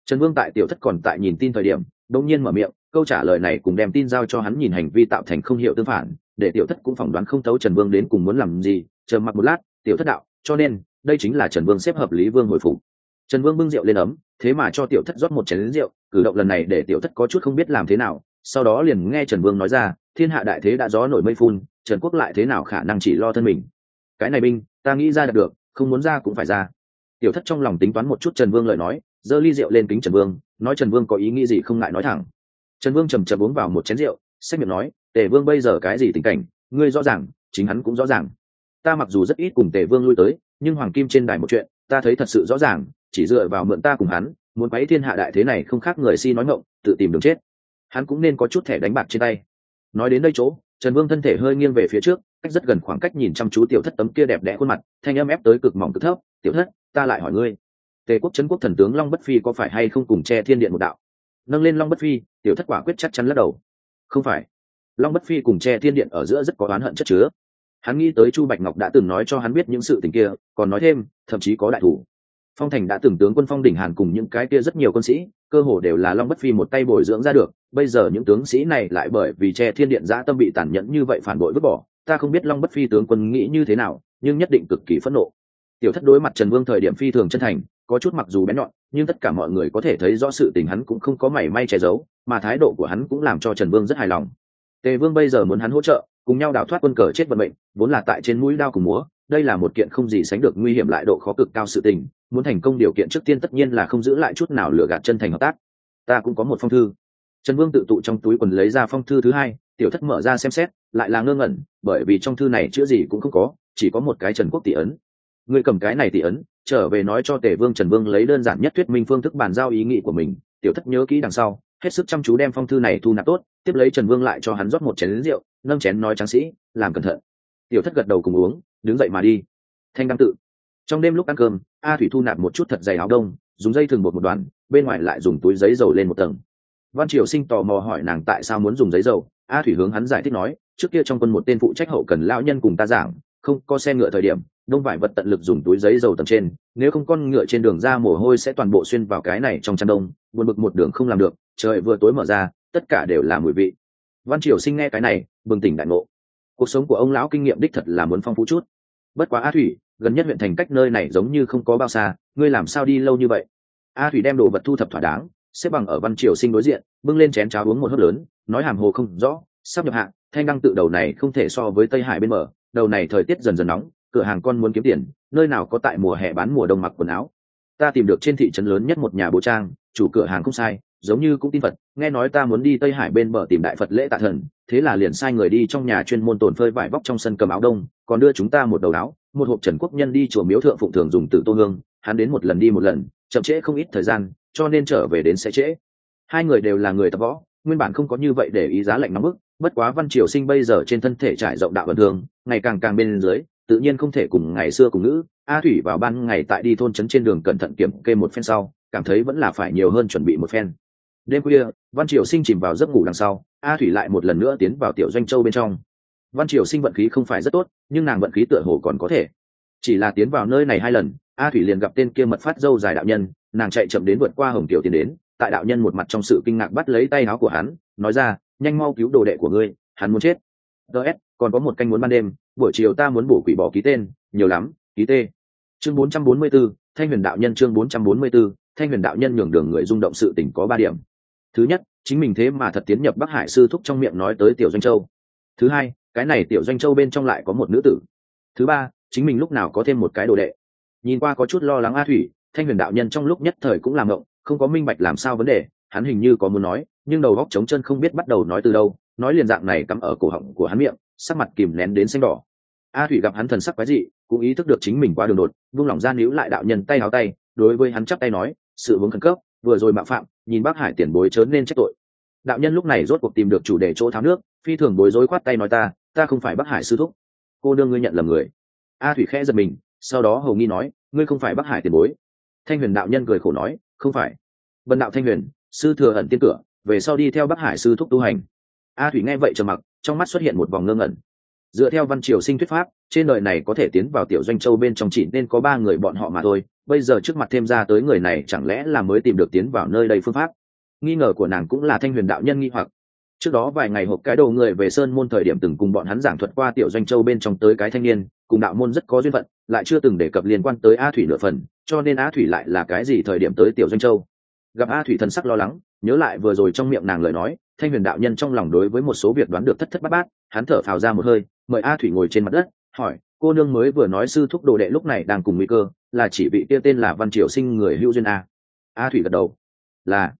Trần vương tại tiểu thất còn tại nhìn tin thời điểm đông nhiên mở miệng, câu trả lời này cùng đem tin giao cho hắn nhìn hành vi tạo thành không hiệu tương phản, để tiểu thất cũng phỏng đoán không thấu trần vương đến cùng muốn làm gì chờ mặc một lát, tiểu thất đạo, cho nên, đây chính là trần vương xếp hợp lý vương hồi phục. Trần vương bưng rượu lên ấm, thế mà cho tiểu thất rót một chén lính rượu, cử động lần này để tiểu thất có chút không biết làm thế nào, sau đó liền nghe trần vương nói ra, thiên hạ đại thế đã gió nổi mây phun, trần quốc lại thế nào khả năng chỉ lo thân mình? Cái này binh, ta nghĩ ra được, không muốn ra cũng phải ra. Tiểu thất trong lòng tính toán một chút trần vương lời nói, giơ ly rượu lên kính trần vương, nói trần vương có ý nghĩ gì không ngại nói thẳng. Trần vương trầm trầm uống vào một chén rượu xét miệng nói, tề vương bây giờ cái gì tình cảnh? Ngươi rõ ràng, chính hắn cũng rõ ràng ta mặc dù rất ít cùng tề vương lui tới, nhưng hoàng kim trên đài một chuyện, ta thấy thật sự rõ ràng, chỉ dựa vào mượn ta cùng hắn, muốn quấy thiên hạ đại thế này không khác người si nói ngộng tự tìm đường chết. Hắn cũng nên có chút thẻ đánh bạc trên tay. Nói đến đây chỗ, trần vương thân thể hơi nghiêng về phía trước, cách rất gần khoảng cách nhìn chăm chú tiểu thất tấm kia đẹp đẽ khuôn mặt, thanh âm ép tới cực mỏng cực thấp, tiểu thất, ta lại hỏi ngươi, tề quốc trấn quốc thần tướng long bất phi có phải hay không cùng che thiên điện một đạo? Nâng lên long bất phi, tiểu thất quả quyết chắc chắn lắc đầu. Không phải, long bất phi cùng che thiên điện ở giữa rất có oán hận chất chứa hắn nghĩ tới chu bạch ngọc đã từng nói cho hắn biết những sự tình kia, còn nói thêm, thậm chí có đại thủ. Phong thành đã từng tướng quân phong đỉnh hàn cùng những cái kia rất nhiều quân sĩ, cơ hồ đều là long bất phi một tay bồi dưỡng ra được. Bây giờ những tướng sĩ này lại bởi vì che thiên điện giã tâm bị tàn nhẫn như vậy phản bội vứt bỏ. Ta không biết long bất phi tướng quân nghĩ như thế nào, nhưng nhất định cực kỳ phẫn nộ. Tiểu thất đối mặt trần vương thời điểm phi thường chân thành, có chút mặc dù bén nhọn, nhưng tất cả mọi người có thể thấy rõ sự tình hắn cũng không có mảy may che giấu, mà thái độ của hắn cũng làm cho trần vương rất hài lòng. Tề vương bây giờ muốn hắn hỗ trợ cùng nhau đào thoát quân cờ chết vận mệnh, vốn là tại trên mũi đao cùng múa, đây là một kiện không gì sánh được nguy hiểm lại độ khó cực cao sự tình, muốn thành công điều kiện trước tiên tất nhiên là không giữ lại chút nào lừa gạt chân thành hợp tác. Ta cũng có một phong thư. Trần vương tự tụ trong túi quần lấy ra phong thư thứ hai, tiểu thất mở ra xem xét, lại là ngơ ngẩn, bởi vì trong thư này chữa gì cũng không có, chỉ có một cái trần quốc tỷ ấn. Người cầm cái này tỷ ấn, trở về nói cho tề vương trần vương lấy đơn giản nhất thuyết minh phương thức bàn giao ý nghĩ của mình, tiểu thất nhớ kỹ đằng sau hết sức chăm chú đem phong thư này thu nạp tốt tiếp lấy trần vương lại cho hắn rót một chén lính rượu nâng chén nói tráng sĩ làm cẩn thận. Tiểu thất gật đầu cùng uống đứng dậy mà đi. Thanh đăng tự. Trong đêm lúc ăn cơm a thủy thu nạp một chút thật dày áo đông dùng dây thừng bột một đoạn, bên ngoài lại dùng túi giấy dầu lên một tầng. Văn triều sinh tò mò hỏi nàng tại sao muốn dùng giấy dầu a thủy hướng hắn giải thích nói trước kia trong quân một tên phụ trách hậu cần lão nhân cùng ta giảng không có xe ngựa thời điểm đông vải vật tận lực dùng túi giấy dầu tầng trên nếu không con ngựa trên đường ra mồ hôi sẽ toàn bộ xuyên vào cái này trong chăn đông buồn bực một đường không làm được trời vừa tối mở ra, tất cả đều là mùi vị. Văn triều sinh nghe cái này, bừng tỉnh đại ngộ. Cuộc sống của ông lão kinh nghiệm đích thật là muốn phong phú chút. Bất quá a thủy, gần nhất huyện thành cách nơi này giống như không có bao xa, ngươi làm sao đi lâu như vậy? A thủy đem đồ vật thu thập thỏa đáng, xếp bằng ở văn triều sinh đối diện, bưng lên chén cháo uống một hớp lớn, nói hàm hồ không rõ, sắp nhập hạng thanh đăng tự đầu này không thể so với tây hải bên mở. đầu này thời tiết dần dần nóng, cửa hàng con muốn kiếm tiền, nơi nào có tại mùa hè bán mùa đông mặc quần áo. Ta tìm được trên thị trấn lớn nhất một nhà bộ trang, chủ cửa hàng không sai giống như cũng tin phật, nghe nói ta muốn đi tây hải bên bờ tìm đại phật lễ tạ thần, thế là liền sai người đi trong nhà chuyên môn tồn phơi vải vóc trong sân cầm áo đông, còn đưa chúng ta một đầu áo, một hộp trần quốc nhân đi chùa miếu thượng phụng thường dùng từ tô hương, hắn đến một lần đi một lần, chậm trễ không ít thời gian, cho nên trở về đến sẽ trễ. Hai người đều là người tập võ, nguyên bản không có như vậy để ý giá lạnh nóng bức, bất quá văn triều sinh bây giờ trên thân thể trải rộng đạo vận thường, ngày càng càng bên dưới, tự nhiên không thể cùng ngày xưa cùng ngữ. A thủy vào ban ngày tại đi thôn trấn trên đường cẩn thận kiểm kê một phen sau, cảm thấy vẫn là phải nhiều hơn chuẩn bị một phen đêm khuya văn triều sinh chìm vào giấc ngủ đằng sau a thủy lại một lần nữa tiến vào tiểu doanh châu bên trong. Văn triều sinh vận khí không phải rất tốt nhưng nàng vận khí tựa hồ còn có thể. Chỉ là tiến vào nơi này hai lần a thủy liền gặp tên kia mật phát dâu dài đạo nhân nàng chạy chậm đến vượt qua hồng tiểu tiến đến tại đạo nhân một mặt trong sự kinh ngạc bắt lấy tay áo của hắn nói ra nhanh mau cứu đồ đệ của ngươi hắn muốn chết. Ts còn có một canh muốn ban đêm buổi chiều ta muốn bổ quỷ bỏ ký tên nhiều lắm ký tê. Chương 444, thanh huyền đạo nhân chương 444, thanh huyền đạo nhân nhường đường người rung động sự tình có ba điểm thứ nhất, chính mình thế mà thật tiến nhập bắc hải sư thúc trong miệng nói tới tiểu doanh châu. Thứ hai, cái này tiểu doanh châu bên trong lại có một nữ tử. Thứ ba, chính mình lúc nào có thêm một cái đồ đệ. Nhìn qua có chút lo lắng a thủy, thanh huyền đạo nhân trong lúc nhất thời cũng làm ngộng, không có minh bạch làm sao vấn đề, hắn hình như có muốn nói, nhưng đầu góc trống chân không biết bắt đầu nói từ đâu, nói liền dạng này cắm ở cổ họng của hắn miệng, sắc mặt kìm nén đến xanh đỏ. A thủy gặp hắn thần sắc quái dị, cũng ý thức được chính mình quá đường đột, vung lỏng ra níu lại đạo nhân tay áo tay, đối với hắn chắp tay nói, sự vướng khẩn cấp vừa rồi mạo phạm, nhìn bác hải tiền bối chớn nên trách tội. Đạo nhân lúc này rốt cuộc tìm được chủ đề chỗ tháo nước, phi thường bối rối khoát tay nói ta ta không phải bác hải sư thúc. Cô đương ngươi nhận lầm người. A thủy khẽ giật mình, sau đó hầu nghi nói, ngươi không phải bác hải tiền bối. Thanh huyền đạo nhân cười khổ nói, không phải. Vân đạo thanh huyền, sư thừa ẩn tiên cửa, về sau đi theo bắc hải sư thúc tu hành. A thủy nghe vậy trầm mặc, trong mắt xuất hiện một vòng ngơ ngẩn dựa theo văn triều sinh thuyết pháp, trên đời này có thể tiến vào tiểu doanh châu bên trong chỉ nên có ba người bọn họ mà thôi. Bây giờ trước mặt thêm ra tới người này chẳng lẽ là mới tìm được tiến vào nơi đây phương pháp? Nghi ngờ của nàng cũng là thanh huyền đạo nhân nghi hoặc. Trước đó vài ngày hộp cái đồ người về sơn môn thời điểm từng cùng bọn hắn giảng thuật qua tiểu doanh châu bên trong tới cái thanh niên, cùng đạo môn rất có duyên phận, lại chưa từng đề cập liên quan tới a thủy nửa phần, cho nên a thủy lại là cái gì thời điểm tới tiểu doanh châu? Gặp a thủy thần sắc lo lắng, nhớ lại vừa rồi trong miệng nàng lời nói thanh huyền đạo nhân trong lòng đối với một số việc đoán được thất thất bát bát, hắn thở phào ra một hơi, mời a thủy ngồi trên mặt đất, hỏi, cô nương mới vừa nói sư thúc đồ đệ lúc này đang cùng nguy cơ, là chỉ vị kia tên là văn triều sinh người hữu duyên a? A thủy gật đầu, là.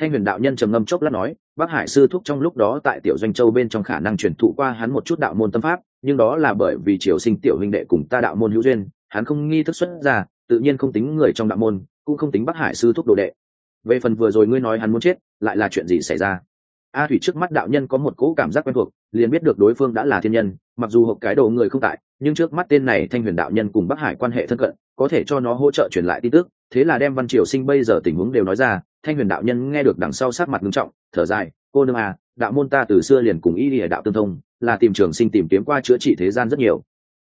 Thanh huyền đạo nhân trầm ngâm chốc lát nói, bác hải sư thúc trong lúc đó tại tiểu doanh châu bên trong khả năng truyền thụ qua hắn một chút đạo môn tâm pháp, nhưng đó là bởi vì triều sinh tiểu huynh đệ cùng ta đạo môn hữu duyên, hắn không nghi thức xuất ra tự nhiên không tính người trong đạo môn, cũng không tính bác hải sư thúc đồ đệ. Về phần vừa rồi ngươi nói hắn muốn chết, lại là chuyện gì xảy ra? A thủy trước mắt đạo nhân có một cỗ cảm giác quen thuộc, liền biết được đối phương đã là thiên nhân, mặc dù hộp cái đầu người không tại, nhưng trước mắt tên này thanh huyền đạo nhân cùng bắc hải quan hệ thân cận, có thể cho nó hỗ trợ truyền lại tin tức, thế là đem văn triều sinh bây giờ tình huống đều nói ra, thanh huyền đạo nhân nghe được đằng sau sát mặt nghiêm trọng, thở dài, cô nương à đạo môn ta từ xưa liền cùng y địa đạo tương thông, là tìm trường sinh tìm kiếm qua chữa trị thế gian rất nhiều.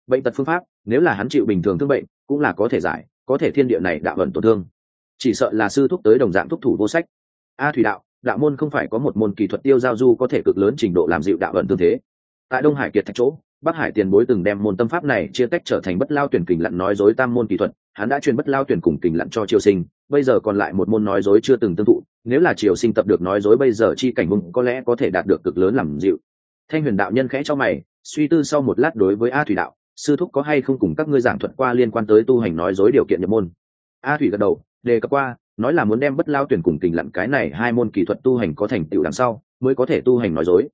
Bệnh tật phương pháp, nếu là hắn chịu bình thường thương bệnh, cũng là có thể giải, có thể thiên địa này đạo ẩn tổn thương. Chỉ sợ là sư thúc tới đồng dạng thúc thủ vô sách. A thủy đạo đạo môn không phải có một môn kỳ thuật tiêu giao du có thể cực lớn trình độ làm dịu đạo ẩn tương thế. Tại đông hải kiệt thạch chỗ, bắc hải tiền bối từng đem môn tâm pháp này chia tách trở thành bất lao tuyển kình lặn nói dối tam môn kỳ thuật, hắn đã truyền bất lao tuyển cùng kình lặn cho triều sinh, bây giờ còn lại một môn nói dối chưa từng tương thụ, nếu là triều sinh tập được nói dối bây giờ chi cảnh vùng có lẽ có thể đạt được cực lớn làm dịu. Thanh huyền đạo nhân khẽ cho mày, suy tư sau một lát đối với a thủy đạo, sư thúc có hay không cùng các ngươi giảng thuật qua liên quan tới tu hành nói dối điều kiện nhập môn? A thủy gật đầu, đề cập qua nói là muốn đem bất lao tuyển cùng kình lặn cái này hai môn kỹ thuật tu hành có thành tựu đằng sau, mới có thể tu hành nói dối.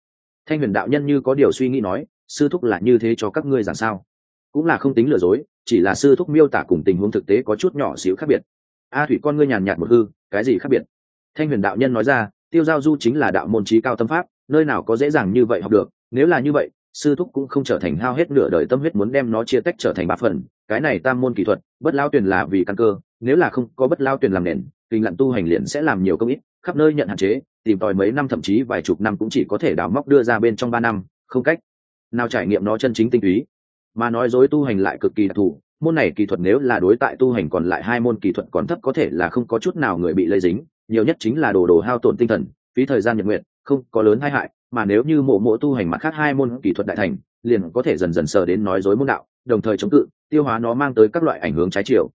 Thanh huyền đạo nhân như có điều suy nghĩ nói, sư thúc là như thế cho các ngươi giảng sao? Cũng là không tính lừa dối, chỉ là sư thúc miêu tả cùng tình huống thực tế có chút nhỏ xíu khác biệt. A thủy con ngươi nhàn nhạt một hư, cái gì khác biệt? Thanh huyền đạo nhân nói ra, tiêu giao du chính là đạo môn trí cao tâm pháp, nơi nào có dễ dàng như vậy học được, nếu là như vậy, sư thúc cũng không trở thành hao hết nửa đời tâm huyết muốn đem nó chia tách trở thành ba phần, cái này tam môn kỹ thuật, bất lao tuyển là vì căn cơ, nếu là không có bất lao tuyển làm nền kinh lặn tu hành liền sẽ làm nhiều công ít, khắp nơi nhận hạn chế, tìm tòi mấy năm thậm chí vài chục năm cũng chỉ có thể đào móc đưa ra bên trong ba năm, không cách nào trải nghiệm nó chân chính tinh túy. Mà nói dối tu hành lại cực kỳ đặc thù, môn này kỹ thuật nếu là đối tại tu hành còn lại hai môn kỹ thuật còn thấp có thể là không có chút nào người bị lây dính, nhiều nhất chính là đồ đồ hao tổn tinh thần, phí thời gian nhật nguyện, không có lớn hay hại, mà nếu như mộ mộ tu hành mặt khác hai môn kỹ thuật đại thành, liền có thể dần dần sờ đến nói dối môn đạo, đồng thời chống cự, tiêu hóa nó mang tới các loại ảnh hưởng trái chiều.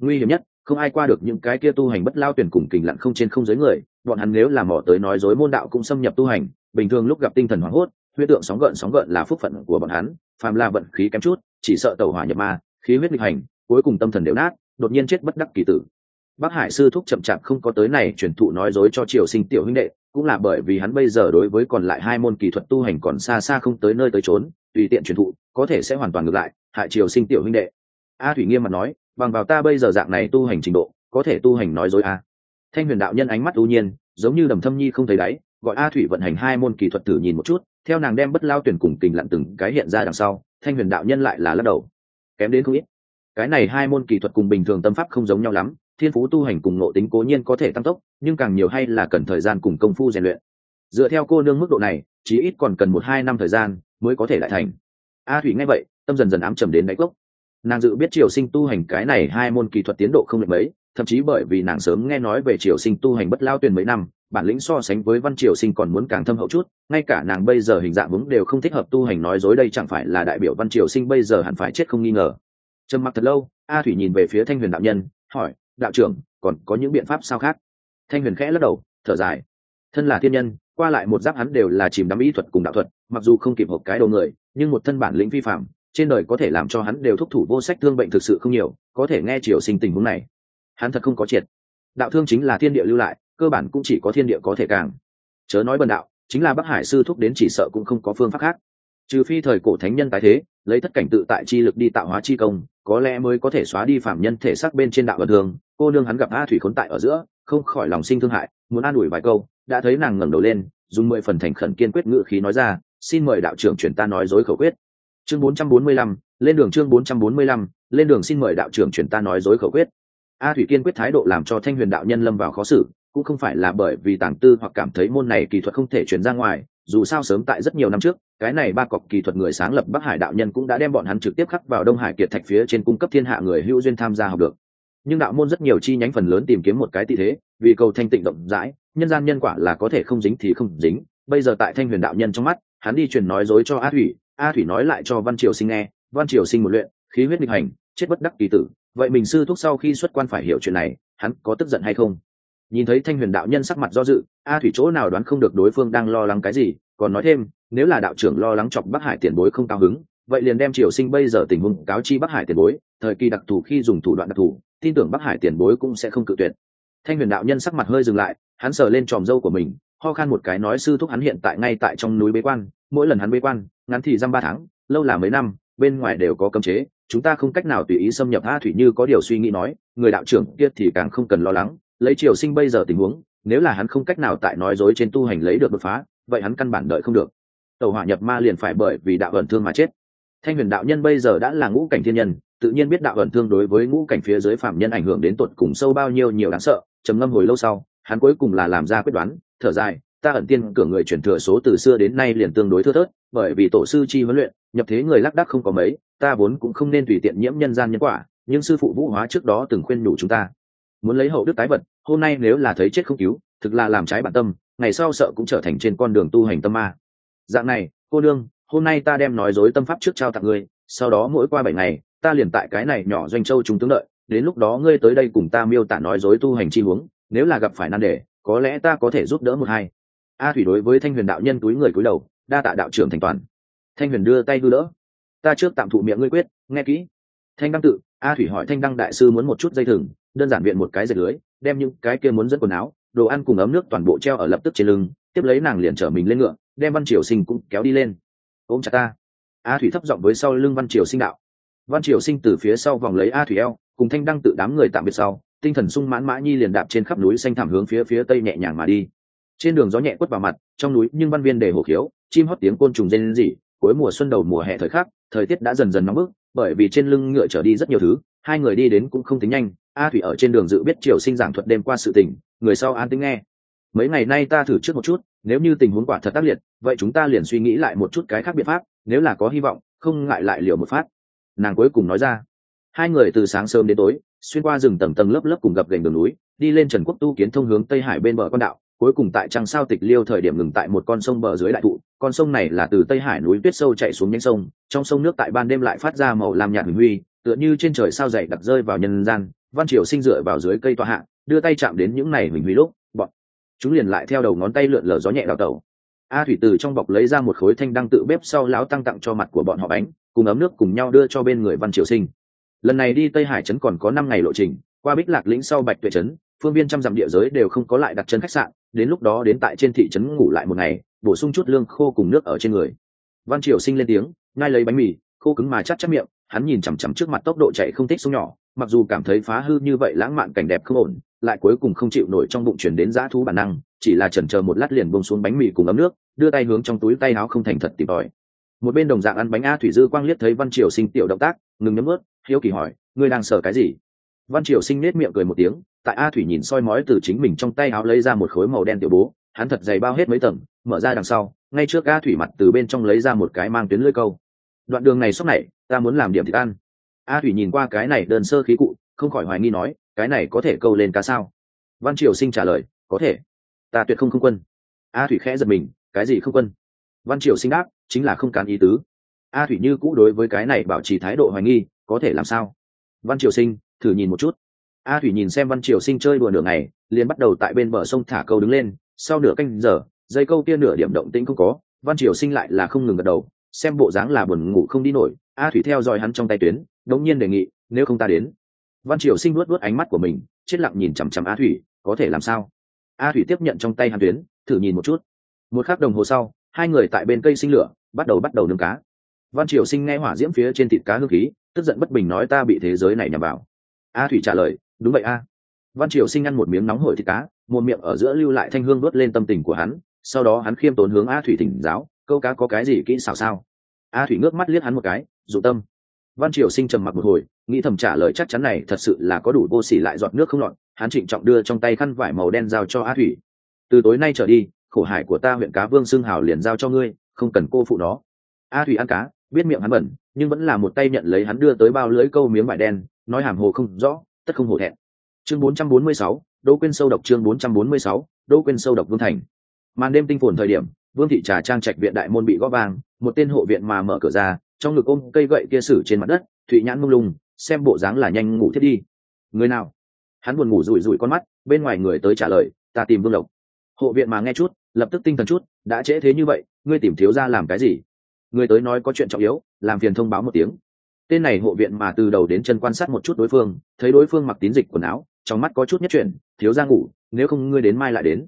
Nguy hiểm nhất không ai qua được những cái kia tu hành bất lao tuyển cùng kình lặn không trên không giới người, bọn hắn nếu làm mỏ tới nói dối môn đạo cũng xâm nhập tu hành, bình thường lúc gặp tinh thần hoảng hốt, huyết tượng sóng gợn sóng gợn là phúc phận của bọn hắn, phàm là vận khí kém chút, chỉ sợ tàu hỏa nhập ma, khí huyết nghịch hành, cuối cùng tâm thần đều nát, đột nhiên chết bất đắc kỳ tử. Bác hải sư thúc chậm chạp không có tới này truyền thụ nói dối cho triều sinh tiểu huynh đệ, cũng là bởi vì hắn bây giờ đối với còn lại hai môn kỳ thuật tu hành còn xa xa không tới nơi tới trốn tùy tiện truyền thụ, có thể sẽ hoàn toàn ngược lại, hại triều sinh tiểu huynh đệ. A thủy nghiêm mặt nói bằng vào ta bây giờ dạng này tu hành trình độ, có thể tu hành nói dối a thanh huyền đạo nhân ánh mắt ưu nhiên, giống như đầm thâm nhi không thấy đáy, gọi a thủy vận hành hai môn kỳ thuật thử nhìn một chút, theo nàng đem bất lao tuyển cùng tình lặn từng cái hiện ra đằng sau, thanh huyền đạo nhân lại là lắc đầu. Kém đến không ít. Cái này hai môn kỳ thuật cùng bình thường tâm pháp không giống nhau lắm, thiên phú tu hành cùng nội tính cố nhiên có thể tăng tốc, nhưng càng nhiều hay là cần thời gian cùng công phu rèn luyện. Dựa theo cô nương mức độ này, chí ít còn cần một hai năm thời gian mới có thể lại thành. A thủy nghe vậy, tâm dần dần ám trầm đến đáy cốc nàng dự biết triều sinh tu hành cái này hai môn kỳ thuật tiến độ không lệch mấy, thậm chí bởi vì nàng sớm nghe nói về triều sinh tu hành bất lao tuyển mấy năm, bản lĩnh so sánh với văn triều sinh còn muốn càng thâm hậu chút, ngay cả nàng bây giờ hình dạng vững đều không thích hợp tu hành nói dối đây chẳng phải là đại biểu văn triều sinh bây giờ hẳn phải chết không nghi ngờ. Trầm mặc thật lâu, a thủy nhìn về phía thanh huyền đạo nhân, hỏi, đạo trưởng, còn có những biện pháp sao khác? Thanh huyền khẽ lắc đầu, thở dài. Thân là thiên nhân, qua lại một giáp hắn đều là chìm đắm ý thuật cùng đạo thuật, mặc dù không kịp hộp cái đầu người, nhưng một thân bản lĩnh vi phạm trên đời có thể làm cho hắn đều thúc thủ vô sách thương bệnh thực sự không nhiều, có thể nghe triều sinh tình huống này. Hắn thật không có triệt. Đạo thương chính là thiên địa lưu lại, cơ bản cũng chỉ có thiên địa có thể càng. Chớ nói bần đạo, chính là bắc hải sư thúc đến chỉ sợ cũng không có phương pháp khác. Trừ phi thời cổ thánh nhân tái thế, lấy thất cảnh tự tại chi lực đi tạo hóa chi công, có lẽ mới có thể xóa đi phạm nhân thể xác bên trên đạo vật thường. Cô nương hắn gặp a thủy khốn tại ở giữa, không khỏi lòng sinh thương hại, muốn an ủi vài câu, đã thấy nàng ngẩng đầu lên, dùng mười phần thành khẩn kiên quyết ngự khí nói ra, xin mời đạo trưởng chuyển ta nói dối khẩu quyết chương bốn trăm bốn mươi lăm, lên đường chương bốn trăm bốn mươi lăm, lên đường xin mời đạo trưởng chuyển ta nói dối khẩu quyết. A thủy kiên quyết thái độ làm cho thanh huyền đạo nhân lâm vào khó xử, cũng không phải là bởi vì tàng tư hoặc cảm thấy môn này kỳ thuật không thể chuyển ra ngoài, dù sao sớm tại rất nhiều năm trước, cái này ba cọc kỳ thuật người sáng lập bắc hải đạo nhân cũng đã đem bọn hắn trực tiếp khắc vào đông hải kiệt thạch phía trên cung cấp thiên hạ người hữu duyên tham gia học được. Nhưng đạo môn rất nhiều chi nhánh phần lớn tìm kiếm một cái tị thế, vì cầu thanh tịnh rộng rãi, nhân gian nhân quả là có thể không dính thì không dính. Bây giờ tại thanh huyền đạo nhân trong mắt, hắn đi truyền nói dối cho a thủy a thủy nói lại cho văn triều sinh nghe, văn triều sinh một luyện, khí huyết nghịch hành, chết bất đắc kỳ tử. Vậy mình sư thúc sau khi xuất quan phải hiểu chuyện này, hắn có tức giận hay không? Nhìn thấy thanh huyền đạo nhân sắc mặt do dự, a thủy chỗ nào đoán không được đối phương đang lo lắng cái gì, còn nói thêm, nếu là đạo trưởng lo lắng chọc bắc hải tiền bối không cao hứng, vậy liền đem triều sinh bây giờ tình huống cáo chi bắc hải tiền bối, thời kỳ đặc thù khi dùng thủ đoạn đặc thù, tin tưởng bắc hải tiền bối cũng sẽ không cự tuyệt. Thanh huyền đạo nhân sắc mặt hơi dừng lại, hắn sờ lên tròm dâu của mình, ho khan một cái nói sư thúc hắn hiện tại ngay tại trong núi bế quan, mỗi lần hắn bế quan ngắn thì dăm ba tháng, lâu là mấy năm, bên ngoài đều có cấm chế, chúng ta không cách nào tùy ý xâm nhập. A thủy như có điều suy nghĩ nói, người đạo trưởng kia thì càng không cần lo lắng, lấy triều sinh bây giờ tình huống, nếu là hắn không cách nào tại nói dối trên tu hành lấy được đột phá, vậy hắn căn bản đợi không được. Tàu hỏa nhập ma liền phải bởi vì đạo ẩn thương mà chết. Thanh huyền đạo nhân bây giờ đã là ngũ cảnh thiên nhân, tự nhiên biết đạo ẩn thương đối với ngũ cảnh phía dưới phạm nhân ảnh hưởng đến tột cùng sâu bao nhiêu nhiều đáng sợ, trầm ngâm hồi lâu sau, hắn cuối cùng là làm ra quyết đoán, thở dài ta ẩn tiên cửa người chuyển thừa số từ xưa đến nay liền tương đối thưa thớt, bởi vì tổ sư chi huấn luyện, nhập thế người lác đác không có mấy, ta vốn cũng không nên tùy tiện nhiễm nhân gian nhân quả, nhưng sư phụ vũ hóa trước đó từng khuyên nhủ chúng ta. Muốn lấy hậu đức tái vật, hôm nay nếu là thấy chết không cứu, thực là làm trái bản tâm, ngày sau sợ cũng trở thành trên con đường tu hành tâm ma. Dạng này, cô đương hôm nay ta đem nói dối tâm pháp trước trao tặng ngươi, sau đó mỗi qua bảy ngày, ta liền tại cái này nhỏ doanh châu chúng tướng đợi, đến lúc đó ngươi tới đây cùng ta miêu tả nói dối tu hành chi huống, nếu là gặp phải nan đề, có lẽ ta có thể giúp đỡ một hai a thủy đối với thanh huyền đạo nhân túi người cúi đầu, đa tạ đạo trưởng thành toàn. Thanh huyền đưa tay đưa đỡ. Ta trước tạm thụ miệng ngươi quyết, nghe kỹ. Thanh đăng tự, a thủy hỏi thanh đăng đại sư muốn một chút dây thừng, đơn giản viện một cái dệt lưới, đem những cái kia muốn dẫn quần áo, đồ ăn cùng ấm nước toàn bộ treo ở lập tức trên lưng, tiếp lấy nàng liền chở mình lên ngựa, đem văn triều sinh cũng kéo đi lên. Ôm chặt ta. A thủy thấp giọng với sau lưng văn triều sinh đạo. Văn triều sinh từ phía sau vòng lấy a thủy eo, cùng thanh đăng tự đám người tạm biệt sau, tinh thần sung mãn mã nhi liền đạp trên khắp núi xanh thảm hướng phía phía tây nhẹ nhàng mà đi trên đường gió nhẹ quất vào mặt, trong núi nhưng văn viên để hổ khiếu, chim hót tiếng côn trùng rên rỉ, cuối mùa xuân đầu mùa hè thời khắc, thời tiết đã dần dần nóng bức, bởi vì trên lưng ngựa trở đi rất nhiều thứ, hai người đi đến cũng không tính nhanh, a thủy ở trên đường dự biết triều sinh giảng thuật đêm qua sự tình, người sau an tính nghe. Mấy ngày nay ta thử trước một chút, nếu như tình huống quả thật tác liệt, vậy chúng ta liền suy nghĩ lại một chút cái khác biện pháp, nếu là có hy vọng, không ngại lại liều một phát. Nàng cuối cùng nói ra. Hai người từ sáng sớm đến tối, xuyên qua rừng tầng tầng lớp lớp cùng gập gành đường núi, đi lên trần quốc tu kiến thông hướng tây hải bên bờ con đạo cuối cùng tại trăng sao tịch liêu thời điểm ngừng tại một con sông bờ dưới đại thụ, con sông này là từ tây hải núi tuyết sâu chạy xuống nhanh sông, trong sông nước tại ban đêm lại phát ra màu làm nhạt huỳnh huy, tựa như trên trời sao dày đặc rơi vào nhân gian, văn triều sinh dựa vào dưới cây tòa hạ, đưa tay chạm đến những này huỳnh huy lúc, bọn chúng liền lại theo đầu ngón tay lượn lờ gió nhẹ đào tẩu. A thủy từ trong bọc lấy ra một khối thanh đăng tự bếp sau láo tăng tặng cho mặt của bọn họ bánh, cùng ấm nước cùng nhau đưa cho bên người văn triều sinh. Lần này đi tây hải trấn còn có năm ngày lộ trình, qua bích lạc lĩnh sau bạch tuệ trấn phương viên trăm dặm địa giới đều không có lại đặt chân khách sạn, đến lúc đó đến tại trên thị trấn ngủ lại một ngày, bổ sung chút lương khô cùng nước ở trên người. Văn triều sinh lên tiếng ngay lấy bánh mì, khô cứng mà chắc chắc miệng, hắn nhìn chằm chằm trước mặt tốc độ chạy không thích sông nhỏ, mặc dù cảm thấy phá hư như vậy lãng mạn cảnh đẹp không ổn, lại cuối cùng không chịu nổi trong bụng chuyển đến dã thú bản năng, chỉ là chần chờ một lát liền bông xuống bánh mì cùng ấm nước, đưa tay hướng trong túi tay áo không thành thật tìm tòi. Một bên đồng dạng ăn bánh a thủy dư quang liếc thấy văn triều sinh tiểu động tác, ngừng nhấm ướt hiếu kỳ hỏi, ngươi đang sợ cái gì? Văn triều sinh nết miệng cười một tiếng tại a thủy nhìn soi mói từ chính mình trong tay áo lấy ra một khối màu đen tiểu bố, hắn thật dày bao hết mấy tầng, mở ra đằng sau, ngay trước a thủy mặt từ bên trong lấy ra một cái mang tuyến lưỡi câu. Đoạn đường này sốc này, ta muốn làm điểm thịt ăn. A thủy nhìn qua cái này đơn sơ khí cụ, không khỏi hoài nghi nói, cái này có thể câu lên cá sao? Văn triều sinh trả lời, có thể. Ta tuyệt không không quân. A thủy khẽ giật mình, cái gì không quân? Văn triều sinh đáp, chính là không cán ý tứ. A thủy như cũ đối với cái này bảo trì thái độ hoài nghi, có thể làm sao? Văn triều sinh, thử nhìn một chút a thủy nhìn xem văn triều sinh chơi đùa nửa ngày, liền bắt đầu tại bên bờ sông thả câu đứng lên, sau nửa canh giờ, dây câu kia nửa điểm động tĩnh không có, văn triều sinh lại là không ngừng gật đầu, xem bộ dáng là buồn ngủ không đi nổi, a thủy theo dõi hắn trong tay tuyến, đống nhiên đề nghị, nếu không ta đến? Văn triều sinh luốt luốt ánh mắt của mình, chết lặng nhìn chằm chằm a thủy, có thể làm sao? A thủy tiếp nhận trong tay hắn tuyến, thử nhìn một chút. Một khắc đồng hồ sau, hai người tại bên cây sinh lửa, bắt đầu bắt đầu nướng cá. Văn triều sinh nghe hỏa diễm phía trên thịt cá hương khí, tức giận bất bình nói, ta bị thế giới này nhằm vào. A thủy trả lời đúng vậy a. Văn triều sinh ăn một miếng nóng hổi thịt cá, một miệng ở giữa lưu lại thanh hương đốt lên tâm tình của hắn, sau đó hắn khiêm tốn hướng a thủy thỉnh giáo, câu cá có cái gì kỹ xảo sao? A thủy ngước mắt liếc hắn một cái dụ tâm. Văn triều sinh trầm mặc một hồi, nghĩ thầm trả lời chắc chắn này thật sự là có đủ vô xỉ lại giọt nước không lọt, hắn trịnh trọng đưa trong tay khăn vải màu đen giao cho a thủy. Từ tối nay trở đi, khổ hải của ta huyện cá vương xương hào liền giao cho ngươi, không cần cô phụ nó. A thủy ăn cá, biết miệng hắn bẩn, nhưng vẫn là một tay nhận lấy hắn đưa tới bao lưới câu miếng vải đen, nói hàm hồ không rõ tất không hổ thẹn. Chương 446, đỗ quên sâu độc chương 446, đỗ quên sâu độc vương thành. Màn đêm tinh phồn thời điểm vương thị trà trang trạch viện đại môn bị gõ vàng một tên hộ viện mà mở cửa ra trong ngực ôm cây gậy kia sử trên mặt đất thụy nhãn mông lung xem bộ dáng là nhanh ngủ thiết đi. Người nào? Hắn buồn ngủ rủi rủi con mắt bên ngoài người tới trả lời ta tìm vương lộc. Hộ viện mà nghe chút lập tức tinh thần chút đã trễ thế như vậy ngươi tìm thiếu ra làm cái gì? Người tới nói có chuyện trọng yếu làm phiền thông báo một tiếng tên này hộ viện mà từ đầu đến chân quan sát một chút đối phương, thấy đối phương mặc tín dịch quần áo, trong mắt có chút nhất chuyện thiếu ra ngủ, nếu không ngươi đến mai lại đến.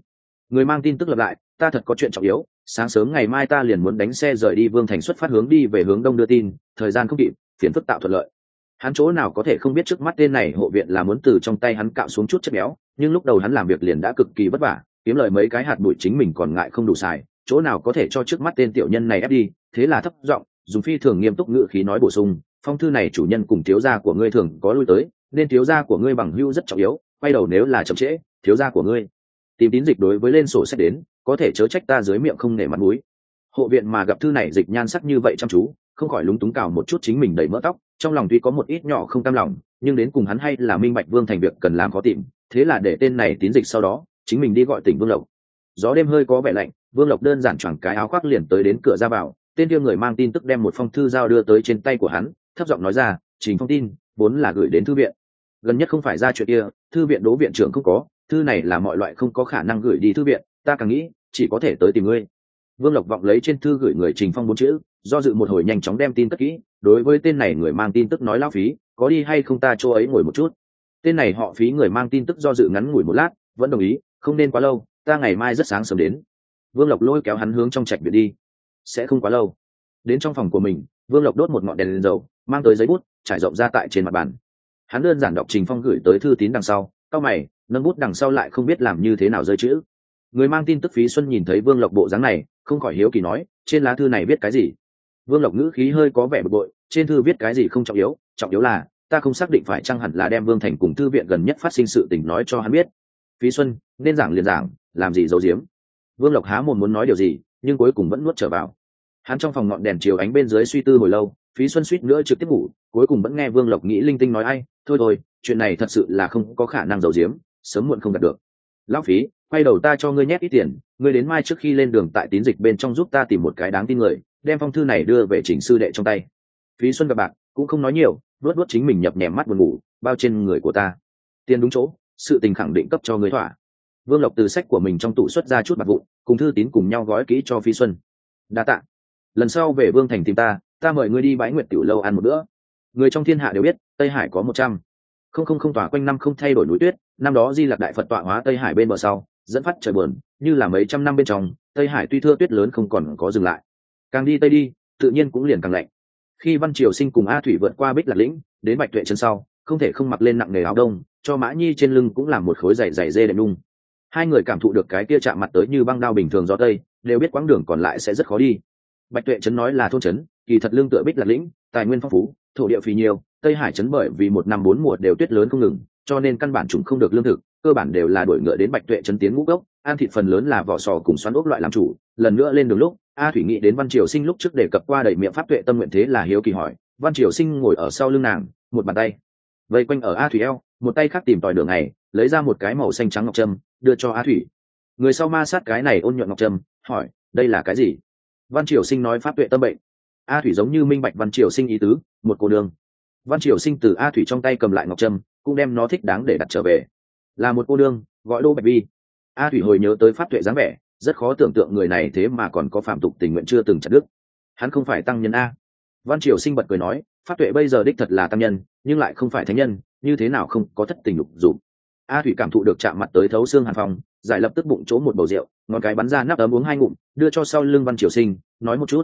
Người mang tin tức lập lại, ta thật có chuyện trọng yếu, sáng sớm ngày mai ta liền muốn đánh xe rời đi vương thành xuất phát hướng đi về hướng đông đưa tin, thời gian không kịp, phiền phức tạo thuận lợi. Hắn chỗ nào có thể không biết trước mắt tên này hộ viện là muốn từ trong tay hắn cạo xuống chút chất béo, nhưng lúc đầu hắn làm việc liền đã cực kỳ vất vả, kiếm lời mấy cái hạt bụi chính mình còn ngại không đủ xài, chỗ nào có thể cho trước mắt tên tiểu nhân này ép đi, thế là thấp giọng, dùng phi thường nghiêm túc ngữ khí nói bổ sung phong thư này chủ nhân cùng thiếu gia của ngươi thường có lui tới, nên thiếu gia của ngươi bằng hưu rất trọng yếu, quay đầu nếu là chậm trễ, thiếu gia của ngươi. Tìm tín dịch đối với lên sổ sách đến, có thể chớ trách ta dưới miệng không nể mặt mũi. Hộ viện mà gặp thư này dịch nhan sắc như vậy chăm chú, không khỏi lúng túng cào một chút chính mình đầy mỡ tóc, trong lòng tuy có một ít nhỏ không cam lòng, nhưng đến cùng hắn hay là minh bạch vương thành việc cần làm khó tìm, thế là để tên này tín dịch sau đó, chính mình đi gọi tỉnh vương lộc. Gió đêm hơi có vẻ lạnh, vương lộc đơn giản choàng cái áo khoác liền tới đến cửa ra vào, tên kia người mang tin tức đem một phong thư giao đưa tới trên tay của hắn thấp giọng nói ra, trình phong tin, vốn là gửi đến thư viện. Gần nhất không phải ra chuyện kia, thư viện đố viện trưởng không có, thư này là mọi loại không có khả năng gửi đi thư viện, ta càng nghĩ, chỉ có thể tới tìm ngươi. Vương lộc vọng lấy trên thư gửi người trình phong bốn chữ, do dự một hồi nhanh chóng đem tin tất kỹ, đối với tên này người mang tin tức nói lao phí, có đi hay không ta chỗ ấy ngồi một chút. Tên này họ phí người mang tin tức do dự ngắn ngủi một lát, vẫn đồng ý, không nên quá lâu, ta ngày mai rất sáng sớm đến. Vương lộc lôi kéo hắn hướng trong trạch viện đi. Sẽ không quá lâu. Đến trong phòng của mình, vương lộc đốt một ngọn đèn lên dầu mang tới giấy bút, trải rộng ra tại trên mặt bàn. Hắn đơn giản đọc trình phong gửi tới thư tín đằng sau cao mày, nâng bút đằng sau lại không biết làm như thế nào rơi chữ. Người mang tin tức phí xuân nhìn thấy vương lộc bộ dáng này, không khỏi hiếu kỳ nói, trên lá thư này biết cái gì? Vương lộc ngữ khí hơi có vẻ bực bội, trên thư viết cái gì không trọng yếu trọng yếu là, ta không xác định phải chăng hẳn là đem vương thành cùng thư viện gần nhất phát sinh sự tình nói cho hắn biết. Phí xuân, nên giảng liền giảng, làm gì giấu giếm? Vương lộc há mồm muốn nói điều gì, nhưng cuối cùng vẫn nuốt trở vào. Hắn trong phòng ngọn đèn chiều ánh bên dưới suy tư hồi lâu phí xuân suýt nữa trực tiếp ngủ cuối cùng vẫn nghe vương lộc nghĩ linh tinh nói ai thôi thôi chuyện này thật sự là không có khả năng giấu giếm sớm muộn không đạt được. Lão phí quay đầu ta cho ngươi nhét ít tiền ngươi đến mai trước khi lên đường tại tín dịch bên trong giúp ta tìm một cái đáng tin người đem phong thư này đưa về chỉnh sư đệ trong tay. Phí xuân gặp bạn cũng không nói nhiều luốt luốt chính mình nhập nhèm mắt buồn ngủ bao trên người của ta. Tiền đúng chỗ sự tình khẳng định cấp cho ngươi thỏa. Vương lộc từ sách của mình trong tủ xuất ra chút bạc vụ, cùng thư tín cùng nhau gói kỹ cho phi xuân. Đa tạ. Lần sau về vương thành tìm ta ta mời ngươi đi bãi nguyệt tiểu lâu ăn một bữa. Người trong thiên hạ đều biết, tây hải có một trăm. Không không không tỏa quanh năm không thay đổi núi tuyết, năm đó di lạc đại phật tọa hóa tây hải bên bờ sau, dẫn phát trời bờn như là mấy trăm năm bên trong, tây hải tuy thưa tuyết lớn không còn có dừng lại. Càng đi tây đi, tự nhiên cũng liền càng lạnh. Khi văn triều sinh cùng a thủy vượt qua bích lạc lĩnh, đến bạch tuệ chân sau, không thể không mặc lên nặng nề áo đông, cho mã nhi trên lưng cũng là một khối dày dày dê đệm nung hai người cảm thụ được cái kia chạm mặt tới như băng đao bình thường gió tây, đều biết quãng đường còn lại sẽ rất khó đi. Bạch tuệ trấn nói là thôn trấn kỳ thật lương tựa bích lạc lĩnh, tài nguyên phong phú, thổ địa phì nhiều, tây hải chấn bởi vì một năm bốn mùa đều tuyết lớn không ngừng, cho nên căn bản chúng không được lương thực, cơ bản đều là đổi ngựa đến bạch tuệ chấn tiến ngũ gốc an thịt phần lớn là vỏ sò cùng xoắn ốc loại làm chủ, lần nữa lên đường lúc, a thủy nghĩ đến văn triều sinh lúc trước đề cập qua đẩy miệng pháp tuệ tâm nguyện thế là hiếu kỳ hỏi, văn triều sinh ngồi ở sau lưng nàng, một bàn tay, vây quanh ở a thủy eo, một tay khác tìm tòi đường này, lấy ra một cái màu xanh trắng ngọc trâm, đưa cho a thủy. Người sau ma sát cái này ôn nhuận ngọc trâm, hỏi, đây là cái gì? Văn triều sinh nói pháp tuệ tâm bệnh a thủy giống như minh bạch văn triều sinh ý tứ, một cô nương. Văn triều sinh từ a thủy trong tay cầm lại ngọc trâm, cũng đem nó thích đáng để đặt trở về. Là một cô đương gọi đô bạch vi. A thủy hồi nhớ tới pháp tuệ dáng vẻ, rất khó tưởng tượng người này thế mà còn có phạm tục tình nguyện chưa từng chặt đức hắn không phải tăng nhân a. Văn triều sinh bật cười nói, pháp tuệ bây giờ đích thật là tăng nhân, nhưng lại không phải thánh nhân, như thế nào không có thất tình lục dụng a thủy cảm thụ được chạm mặt tới thấu xương hàn phòng giải lập tức bụng chỗ một bầu rượu, ngón cái bắn ra nắp ấm uống hai ngụm, đưa cho sau lưng văn triều sinh, nói một chút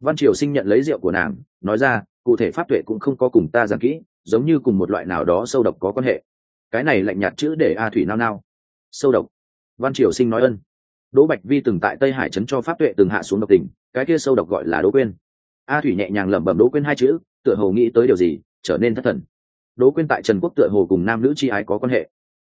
văn triều sinh nhận lấy rượu của nàng, nói ra, cụ thể pháp tuệ cũng không có cùng ta giảng kỹ, giống như cùng một loại nào đó sâu độc có quan hệ. Cái này lạnh nhạt chữ để a thủy nao nao. Sâu độc. Văn triều sinh nói ân. Đỗ bạch vi từng tại tây hải trấn cho pháp tuệ từng hạ xuống độc tình, cái kia sâu độc gọi là đỗ quên a thủy nhẹ nhàng lẩm bẩm đỗ quên hai chữ, tựa hồ nghĩ tới điều gì, trở nên thất thần. Đỗ quên tại trần quốc tựa hồ cùng nam nữ chi ái có quan hệ.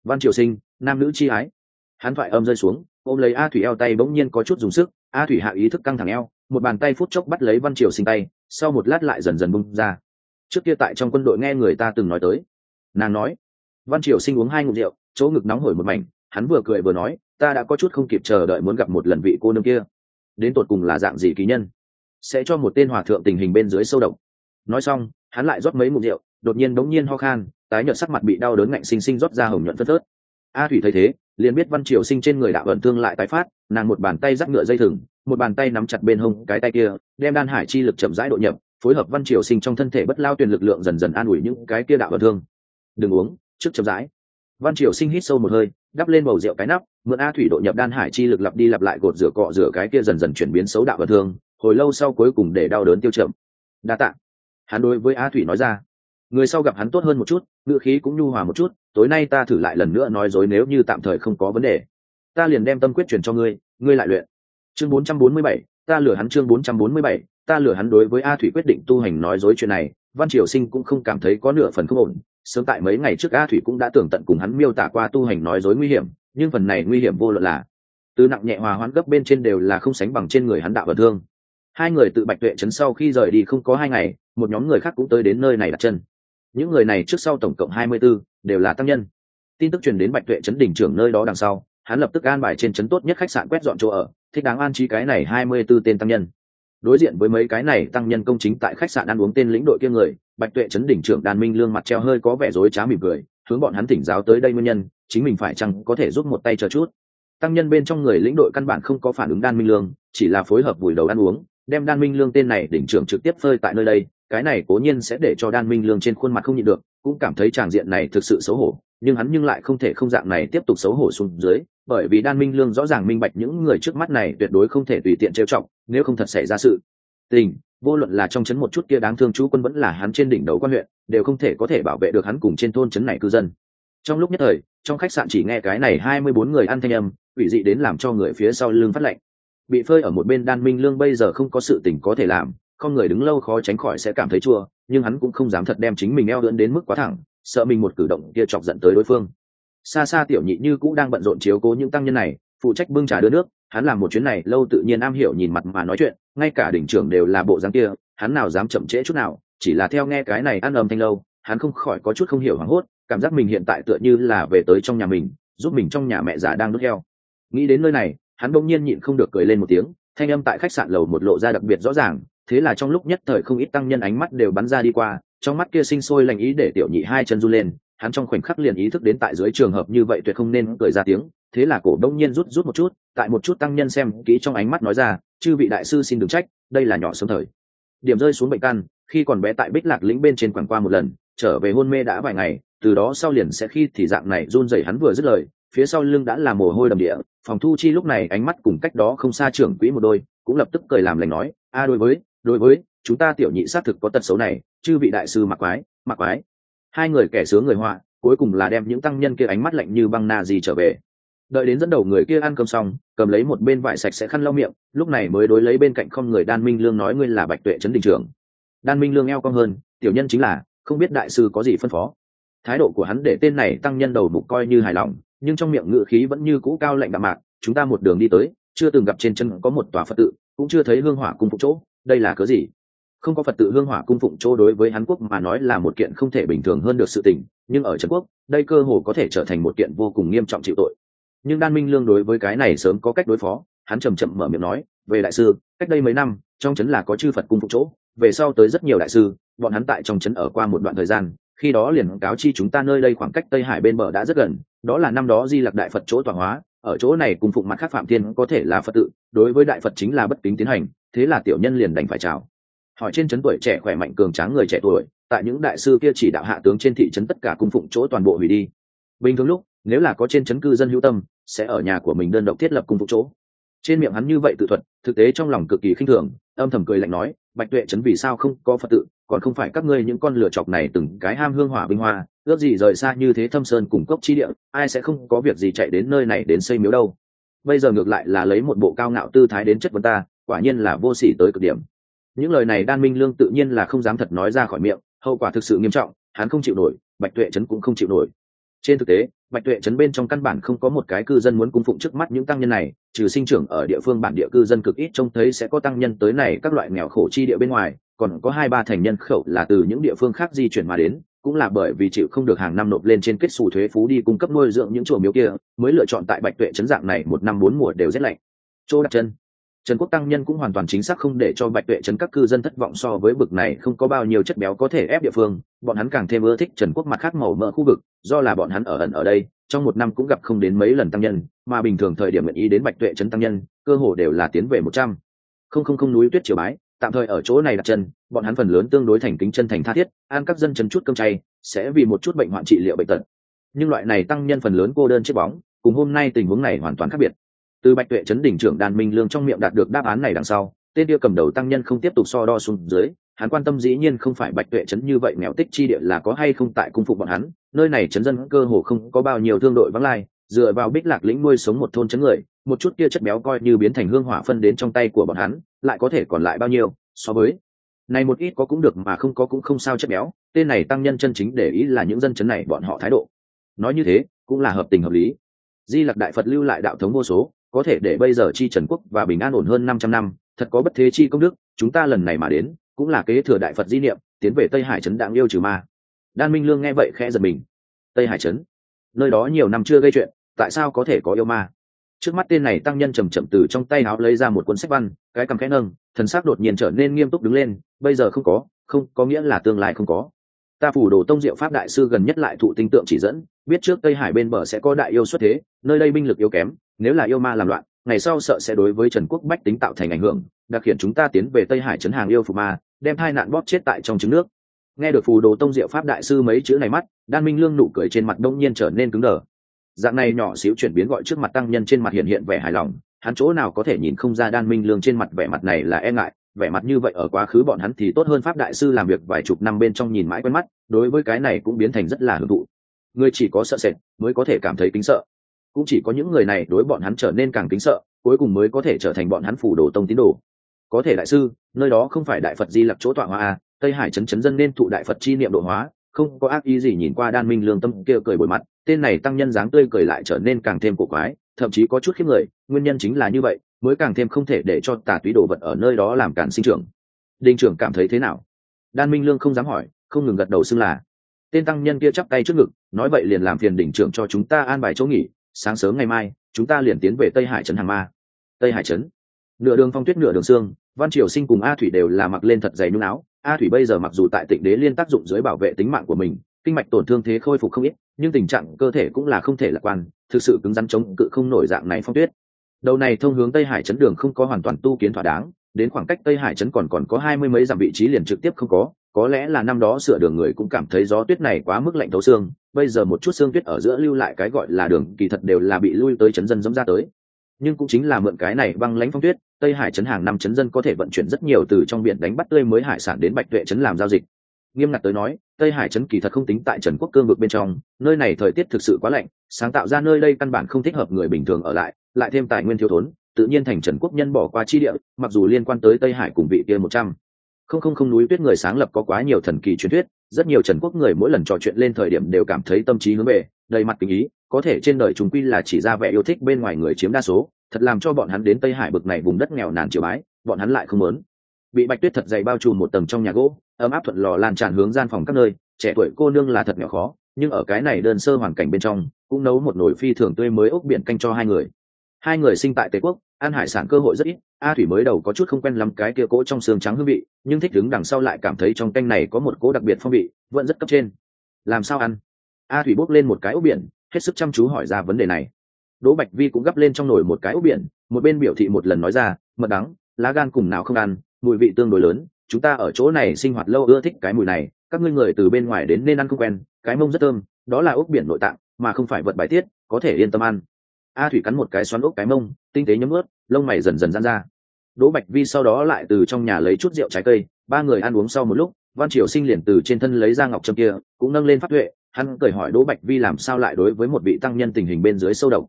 Văn triều sinh, nam nữ chi ái. Hắn thoại âm rơi xuống, ôm lấy a thủy eo tay bỗng nhiên có chút dùng sức, a thủy hạ ý thức căng thẳng eo một bàn tay phút chốc bắt lấy văn triều sinh tay, sau một lát lại dần dần bung ra. Trước kia tại trong quân đội nghe người ta từng nói tới, nàng nói, văn triều sinh uống hai ngụm rượu, chỗ ngực nóng hổi một mảnh. Hắn vừa cười vừa nói, ta đã có chút không kịp chờ đợi muốn gặp một lần vị cô nương kia. Đến tột cùng là dạng gì ký nhân? Sẽ cho một tên hòa thượng tình hình bên dưới sâu động. Nói xong, hắn lại rót mấy ngụm rượu, đột nhiên đống nhiên ho khan, tái nhợt sắc mặt bị đau đớn ngạnh sinh sinh rót ra hồng nhuận phất phớt. A thủy thấy thế, liền biết văn triều sinh trên người đạo ẩn thương lại tái phát, nàng một bàn tay dắt ngựa dây thừng một bàn tay nắm chặt bên hông cái tay kia, đem đan hải chi lực chậm rãi độ nhập, phối hợp văn triều sinh trong thân thể bất lao tuyển lực lượng dần dần an ủi những cái kia đạo và thương. Đừng uống, trước chậm rãi. Văn triều sinh hít sâu một hơi, đắp lên bầu rượu cái nắp, mượn a thủy độ nhập đan hải chi lực lặp đi lặp lại gột rửa cọ rửa cái kia dần dần chuyển biến xấu đạo và thương, hồi lâu sau cuối cùng để đau đớn tiêu chậm đa tạ. Hắn đối với a thủy nói ra. Người sau gặp hắn tốt hơn một chút, ngữ khí cũng nhu hòa một chút, tối nay ta thử lại lần nữa nói dối nếu như tạm thời không có vấn đề. Ta liền đem tâm quyết truyền cho ngươi ngươi lại luyện chương 447, ta lừa hắn chương 447, ta lừa hắn đối với a thủy quyết định tu hành nói dối chuyện này văn triều sinh cũng không cảm thấy có nửa phần không ổn. Sớm tại mấy ngày trước a thủy cũng đã tưởng tận cùng hắn miêu tả qua tu hành nói dối nguy hiểm nhưng phần này nguy hiểm vô luận là từ nặng nhẹ hòa hoãn gấp bên trên đều là không sánh bằng trên người hắn đạo và thương. Hai người tự bạch tuệ trấn sau khi rời đi không có hai ngày một nhóm người khác cũng tới đến nơi này đặt chân. Những người này trước sau tổng cộng hai mươi 24, đều là tăng nhân. Tin tức truyền đến bạch tuệ trấn đỉnh trưởng nơi đó đằng sau hắn lập tức an bài trên trấn tốt nhất khách sạn quét dọn chỗ ở, thích đáng an trí cái này hai mươi 24 tên tăng nhân. Đối diện với mấy cái này tăng nhân công chính tại khách sạn ăn uống tên lĩnh đội kia người, bạch tuệ trấn đỉnh trưởng đàn minh lương mặt treo hơi có vẻ rối trá mỉm cười, hướng bọn hắn thỉnh giáo tới đây nguyên nhân, chính mình phải chăng có thể giúp một tay chờ chút. Tăng nhân bên trong người lĩnh đội căn bản không có phản ứng đan minh lương, chỉ là phối hợp vùi đầu ăn uống, đem đan minh lương tên này đỉnh trưởng trực tiếp phơi tại nơi đây, cái này cố nhiên sẽ để cho đan minh lương trên khuôn mặt không nhịn được, cũng cảm thấy tràng diện này thực sự xấu hổ, nhưng hắn nhưng lại không thể không dạng này tiếp tục xấu hổ xuống dưới bởi vì đan minh lương rõ ràng minh bạch những người trước mắt này tuyệt đối không thể tùy tiện trêu trọng nếu không thật xảy ra sự tình, vô luận là trong chấn một chút kia đáng thương chú quân vẫn là hắn trên đỉnh đầu quan huyện, đều không thể có thể bảo vệ được hắn cùng trên thôn chấn này cư dân. Trong lúc nhất thời, trong khách sạn chỉ nghe cái này hai mươi bốn người ăn thanh âm ủy dị đến làm cho người phía sau lưng phát lệnh bị phơi ở một bên đan minh lương bây giờ không có sự tình có thể làm con người đứng lâu khó tránh khỏi sẽ cảm thấy chua, nhưng hắn cũng không dám thật đem chính mình eo ưỡn đến mức quá thẳng, sợ mình một cử động kia chọc giận tới đối phương xa xa tiểu nhị như cũ đang bận rộn chiếu cố những tăng nhân này, phụ trách bưng trà đưa nước, hắn làm một chuyến này lâu tự nhiên am hiểu nhìn mặt mà nói chuyện, ngay cả đỉnh trưởng đều là bộ dáng kia, hắn nào dám chậm trễ chút nào, chỉ là theo nghe cái này ăn âm thanh lâu, hắn không khỏi có chút không hiểu hoảng hốt, cảm giác mình hiện tại tựa như là về tới trong nhà mình, giúp mình trong nhà mẹ già đang đốt heo. Nghĩ đến nơi này, hắn bỗng nhiên nhịn không được cười lên một tiếng, thanh âm tại khách sạn lầu một lộ ra đặc biệt rõ ràng, thế là trong lúc nhất thời không ít tăng nhân ánh mắt đều bắn ra đi qua, trong mắt kia sinh sôi lành ý để tiểu nhị hai chân run lên hắn trong khoảnh khắc liền ý thức đến tại dưới trường hợp như vậy tuyệt không nên cười ra tiếng, thế là cổ đông nhiên rút rút một chút, tại một chút tăng nhân xem kỹ trong ánh mắt nói ra, chư vị đại sư xin đừng trách, đây là nhỏ sớm thời. Điểm rơi xuống bệnh căn, khi còn bé tại bích lạc lĩnh bên trên quảng qua một lần, trở về hôn mê đã vài ngày, từ đó sau liền sẽ khi thì dạng này run rẩy hắn vừa dứt lời, phía sau lưng đã là mồ hôi đầm địa, phòng thu chi lúc này ánh mắt cùng cách đó không xa trưởng quỹ một đôi, cũng lập tức cười làm lành nói, a, đối với đối với, chúng ta tiểu nhị xác thực có tật xấu này, chư vị đại sư mặc quái mặc quái hai người kẻ sướng người họa, cuối cùng là đem những tăng nhân kia ánh mắt lạnh như băng na gì trở về. Đợi đến dẫn đầu người kia ăn cơm xong, cầm lấy một bên vải sạch sẽ khăn lau miệng, lúc này mới đối lấy bên cạnh không người đan minh lương nói ngươi là bạch tuệ trấn đình trưởng. Đan minh lương eo cong hơn, tiểu nhân chính là, không biết đại sư có gì phân phó. Thái độ của hắn để tên này tăng nhân đầu mục coi như hài lòng, nhưng trong miệng ngự khí vẫn như cũ cao lạnh đạm mạc, chúng ta một đường đi tới, chưa từng gặp trên chân có một tòa phật tự, cũng chưa thấy hương hỏa cung phục chỗ, đây là cớ gì? Không có phật tự hương hỏa cung phụng chỗ đối với hán quốc mà nói là một kiện không thể bình thường hơn được sự tình, nhưng ở trần quốc, đây cơ hồ có thể trở thành một kiện vô cùng nghiêm trọng chịu tội. Nhưng đan minh lương đối với cái này sớm có cách đối phó, hắn chầm chậm mở miệng nói, về đại sư, cách đây mấy năm, trong trấn là có chư phật cung phụng chỗ, về sau tới rất nhiều đại sư, bọn hắn tại trong trấn ở qua một đoạn thời gian, khi đó liền cáo chi chúng ta nơi đây khoảng cách tây hải bên bờ đã rất gần, đó là năm đó di lặc đại phật chỗ tọa hóa, ở chỗ này cùng phụng mặt khác phạm thiên có thể là phật tự, đối với đại phật chính là bất kính tiến hành, thế là tiểu nhân liền đành phải chào hỏi trên trấn tuổi trẻ khỏe mạnh cường tráng người trẻ tuổi, tại những đại sư kia chỉ đạo hạ tướng trên thị trấn tất cả cung phụng chỗ toàn bộ hủy đi. Bình thường lúc, nếu là có trên trấn cư dân hữu tâm, sẽ ở nhà của mình đơn độc thiết lập cung phụng chỗ. Trên miệng hắn như vậy tự thuật, thực tế trong lòng cực kỳ khinh thường, âm thầm cười lạnh nói, bạch tuệ trấn vì sao không có phật tự, còn không phải các ngươi những con lửa chọc này từng cái ham hương hỏa binh hoa, ước gì rời xa như thế thâm sơn cùng cốc chi địa, ai sẽ không có việc gì chạy đến nơi này đến xây miếu đâu? Bây giờ ngược lại là lấy một bộ cao ngạo tư thái đến chất vấn ta, quả nhiên là vô sỉ tới cực điểm những lời này đan minh lương tự nhiên là không dám thật nói ra khỏi miệng, hậu quả thực sự nghiêm trọng, hắn không chịu nổi, bạch tuệ trấn cũng không chịu nổi. Trên thực tế, bạch tuệ trấn bên trong căn bản không có một cái cư dân muốn cung phụng trước mắt những tăng nhân này, trừ sinh trưởng ở địa phương bản địa cư dân cực ít trông thấy sẽ có tăng nhân tới này các loại nghèo khổ chi địa bên ngoài, còn có hai ba thành nhân khẩu là từ những địa phương khác di chuyển mà đến, cũng là bởi vì chịu không được hàng năm nộp lên trên kết xù thuế phú đi cung cấp nuôi dưỡng những chùa miếu kia, mới lựa chọn tại bạch tuệ trấn dạng này một năm bốn mùa đều rét lạnh. Chỗ đặt chân trần quốc tăng nhân cũng hoàn toàn chính xác không để cho bạch tuệ trấn các cư dân thất vọng so với bực này không có bao nhiêu chất béo có thể ép địa phương, bọn hắn càng thêm ưa thích trần quốc mặt khác màu mỡ khu vực, do là bọn hắn ở ẩn ở đây, trong một năm cũng gặp không đến mấy lần tăng nhân, mà bình thường thời điểm nguyện ý đến bạch tuệ trấn tăng nhân, cơ hồ đều là tiến về một trăm. Không không không núi tuyết triều bái, tạm thời ở chỗ này đặt chân, bọn hắn phần lớn tương đối thành kính chân thành tha thiết an các dân chân chút cơm chay, sẽ vì một chút bệnh hoạn trị liệu bệnh tật. Nhưng loại này tăng nhân phần lớn cô đơn chiếc bóng, cùng hôm nay tình huống này hoàn toàn khác biệt từ bạch tuệ chấn đỉnh trưởng đàn minh lương trong miệng đạt được đáp án này đằng sau, tên kia cầm đầu tăng nhân không tiếp tục so đo xuống dưới, hắn quan tâm dĩ nhiên không phải bạch tuệ chấn như vậy nghèo tích chi địa là có hay không tại cung phục bọn hắn, nơi này chấn dân cơ hồ không có bao nhiêu thương đội vắng lai, dựa vào bích lạc lĩnh nuôi sống một thôn chấn người, một chút kia chất béo coi như biến thành hương hỏa phân đến trong tay của bọn hắn, lại có thể còn lại bao nhiêu, so với này một ít có cũng được mà không có cũng không sao chất béo, tên này tăng nhân chân chính để ý là những dân chấn này bọn họ thái độ. Nói như thế, cũng là hợp tình hợp lý. Di lặc đại phật lưu lại đạo thống vô số có thể để bây giờ chi trần quốc và bình an ổn hơn năm trăm năm, thật có bất thế chi công đức, chúng ta lần này mà đến, cũng là kế thừa đại phật di niệm, tiến về tây hải trấn đặng yêu trừ ma. Đan minh lương nghe vậy khẽ giật mình. Tây hải trấn? Nơi đó nhiều năm chưa gây chuyện, tại sao có thể có yêu ma? Trước mắt tên này tăng nhân chầm chậm từ trong tay áo lấy ra một cuốn sách văn, cái cầm khẽ nâng, thần sắc đột nhiên trở nên nghiêm túc đứng lên, bây giờ không có không, có nghĩa là tương lai không có. Ta phủ đồ tông diệu pháp đại sư gần nhất lại thụ tinh tượng chỉ dẫn, biết trước tây hải bên bờ sẽ có đại yêu xuất thế, nơi đây binh lực yếu kém nếu là yêu ma làm loạn, ngày sau sợ sẽ đối với trần quốc bách tính tạo thành ảnh hưởng, đặc hiện chúng ta tiến về tây hải trấn hàng yêu phù ma, đem hai nạn bóp chết tại trong trứng nước. Nghe được phù đồ tông diệu pháp đại sư mấy chữ này mắt, đan minh lương nụ cười trên mặt đông nhiên trở nên cứng đờ. Dạng này nhỏ xíu chuyển biến gọi trước mặt tăng nhân trên mặt hiện hiện vẻ hài lòng, hắn chỗ nào có thể nhìn không ra đan minh lương trên mặt vẻ mặt này là e ngại, vẻ mặt như vậy ở quá khứ bọn hắn thì tốt hơn pháp đại sư làm việc vài chục năm bên trong nhìn mãi quen mắt, đối với cái này cũng biến thành rất là hưởng thụ. Người chỉ có sợ sệt mới có thể cảm thấy kính sợ cũng chỉ có những người này đối bọn hắn trở nên càng kính sợ, cuối cùng mới có thể trở thành bọn hắn phủ đồ tông tín đồ. Có thể đại sư, nơi đó không phải đại phật di lặc chỗ tọa hoa à tây hải chấn chấn dân nên thụ đại phật chi niệm độ hóa, không có ác ý gì nhìn qua đan minh lương tâm kia cười bồi mặt, tên này tăng nhân dáng tươi cười lại trở nên càng thêm cổ quái, thậm chí có chút khiếp người, nguyên nhân chính là như vậy, mới càng thêm không thể để cho tà túy đồ vật ở nơi đó làm cản sinh trưởng. Đinh trưởng cảm thấy thế nào? Đan minh lương không dám hỏi, không ngừng gật đầu xưng là. Tên tăng nhân kia chắp tay trước ngực, nói vậy liền làm phiền đỉnh trưởng cho chúng ta an bài chỗ nghỉ sáng sớm ngày mai, chúng ta liền tiến về tây hải trấn hàng ma. Tây hải trấn. Nửa đường phong tuyết, nửa đường xương văn triều sinh cùng a thủy đều là mặc lên thật dày nung áo. A thủy bây giờ mặc dù tại tịnh đế liên tác dụng dưới bảo vệ tính mạng của mình, kinh mạch tổn thương thế khôi phục không ít, nhưng tình trạng cơ thể cũng là không thể lạc quan, thực sự cứng rắn chống cự không nổi dạng này phong tuyết. Đầu này thông hướng tây hải chấn đường không có hoàn toàn tu kiến thỏa đáng, đến khoảng cách tây hải chấn còn còn có hai mươi mấy dặm vị trí liền trực tiếp không có có lẽ là năm đó sửa đường người cũng cảm thấy gió tuyết này quá mức lạnh thấu xương bây giờ một chút xương tuyết ở giữa lưu lại cái gọi là đường, kỳ thật đều là bị lui tới chấn dân dẫm ra tới. Nhưng cũng chính là mượn cái này băng lãnh phong tuyết, tây hải chấn hàng năm chấn dân có thể vận chuyển rất nhiều từ trong biển đánh bắt tươi mới hải sản đến bạch tuệ chấn làm giao dịch. Nghiêm ngặt tới nói, tây hải chấn kỳ thật không tính tại trần quốc cương vực bên trong, nơi này thời tiết thực sự quá lạnh, sáng tạo ra nơi đây căn bản không thích hợp người bình thường ở lại lại thêm tài nguyên thiếu thốn, tự nhiên thành trần quốc nhân bỏ qua chi địa, mặc dù liên quan tới tây hải cùng vị kia một trăm không không không, núi tuyết người sáng lập có quá nhiều thần kỳ truyền thuyết, rất nhiều trần quốc người mỗi lần trò chuyện lên thời điểm đều cảm thấy tâm trí hướng về, đầy mặt tình ý, có thể trên đời chúng quy là chỉ ra vẻ yêu thích bên ngoài người chiếm đa số, thật làm cho bọn hắn đến tây hải bực này vùng đất nghèo nàn chiều bái, bọn hắn lại không muốn. Bị bạch tuyết thật dày bao trùm một tầng trong nhà gỗ, ấm áp thuận lò lan tràn hướng gian phòng các nơi, trẻ tuổi cô nương là thật nhỏ khó, nhưng ở cái này đơn sơ hoàn cảnh bên trong, cũng nấu một nồi phi thường tươi mới ốc biển canh cho hai người hai người sinh tại tây quốc, ăn hải sản cơ hội rất ít, a thủy mới đầu có chút không quen lắm cái kia cỗ trong xương trắng hương vị, nhưng thích đứng đằng sau lại cảm thấy trong canh này có một cỗ đặc biệt phong vị, vẫn rất cấp trên. Làm sao ăn? A thủy bốc lên một cái ốc biển, hết sức chăm chú hỏi ra vấn đề này. Đỗ bạch vi cũng gắp lên trong nồi một cái ốc biển, một bên biểu thị một lần nói ra, mật đắng, lá gan cùng nào không ăn, mùi vị tương đối lớn, chúng ta ở chỗ này sinh hoạt lâu ưa thích cái mùi này, các ngươi người từ bên ngoài đến nên ăn không quen, cái mông rất thơm, đó là ốc biển nội tạng, mà không phải vật bài tiết, có thể yên tâm ăn a thủy cắn một cái xoắn ốc cái mông, tinh tế nhấm ướt, lông mày dần dần dán ra. Đỗ bạch vi sau đó lại từ trong nhà lấy chút rượu trái cây, ba người ăn uống sau một lúc, văn triều sinh liền từ trên thân lấy ra ngọc trâm kia, cũng nâng lên phát huệ hắn cười hỏi đỗ bạch vi làm sao lại đối với một vị tăng nhân tình hình bên dưới sâu độc.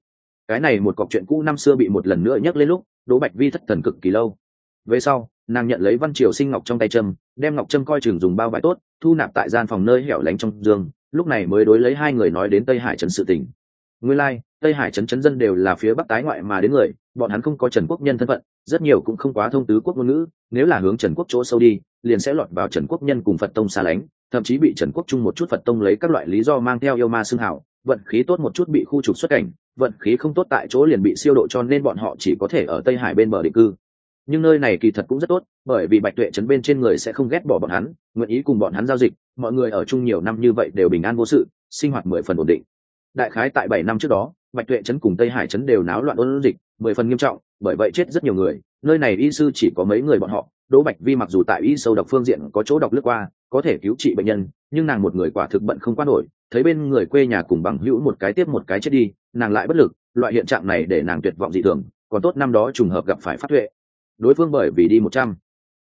Cái này một cọc chuyện cũ năm xưa bị một lần nữa nhắc lên lúc, đỗ bạch vi thất thần cực kỳ lâu. Về sau, nàng nhận lấy văn triều sinh ngọc trong tay trâm đem ngọc trâm coi chừng dùng bao vải tốt, thu nạp tại gian phòng nơi hẻo lánh trong giường lúc này mới đối lấy hai người nói đến tây hải trấn sự tỉnh nguyên lai、like, tây hải trấn trấn dân đều là phía bắc tái ngoại mà đến người bọn hắn không có trần quốc nhân thân phận rất nhiều cũng không quá thông tứ quốc ngôn ngữ nếu là hướng trần quốc chỗ sâu đi liền sẽ lọt vào trần quốc nhân cùng phật tông xa lánh thậm chí bị trần quốc chung một chút phật tông lấy các loại lý do mang theo yêu ma xương hảo vận khí tốt một chút bị khu trục xuất cảnh vận khí không tốt tại chỗ liền bị siêu độ cho nên bọn họ chỉ có thể ở tây hải bên bờ định cư. Nhưng nơi này kỳ thật cũng rất tốt bởi vì bạch tuệ chấn bên trên người sẽ không ghét bỏ bọn hắn nguyện ý cùng bọn hắn giao dịch mọi người ở chung nhiều năm như vậy đều bình an vô sự sinh hoạt mười phần ổn định đại khái tại bảy năm trước đó, bạch tuệ chấn cùng tây hải chấn đều náo loạn ôn dịch, mười phần nghiêm trọng, bởi vậy chết rất nhiều người, nơi này y sư chỉ có mấy người bọn họ, đỗ bạch vi mặc dù tại y sâu độc phương diện có chỗ độc lướt qua, có thể cứu trị bệnh nhân, nhưng nàng một người quả thực bận không qua nổi, thấy bên người quê nhà cùng bằng hữu một cái tiếp một cái chết đi, nàng lại bất lực, loại hiện trạng này để nàng tuyệt vọng dị thường, còn tốt năm đó trùng hợp gặp phải phát tuệ. Đối phương bởi vì đi một trăm,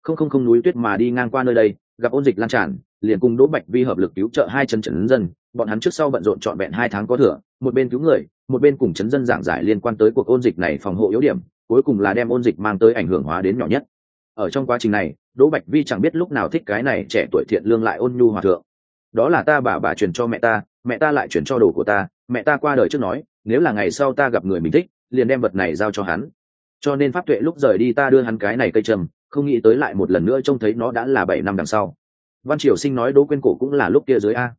không không không núi tuyết mà đi ngang qua nơi đây, gặp ôn dịch lan tràn, liền cùng đỗ bạch vi hợp lực cứu trợ hai chân trấn dân bọn hắn trước sau bận rộn trọn vẹn hai tháng có thừa, một bên cứu người, một bên cùng chấn dân giảng giải liên quan tới cuộc ôn dịch này phòng hộ yếu điểm, cuối cùng là đem ôn dịch mang tới ảnh hưởng hóa đến nhỏ nhất. Ở trong quá trình này, đỗ bạch vi chẳng biết lúc nào thích cái này trẻ tuổi thiện lương lại ôn nhu hòa thượng. Đó là ta bà bà truyền cho mẹ ta mẹ ta lại chuyển cho đồ của ta, mẹ ta qua đời trước nói, nếu là ngày sau ta gặp người mình thích, liền đem vật này giao cho hắn. Cho nên pháp tuệ lúc rời đi ta đưa hắn cái này cây trầm, không nghĩ tới lại một lần nữa trông thấy nó đã là bảy năm đằng sau. Văn triều sinh nói đỗ quên cổ cũng là lúc kia dưới a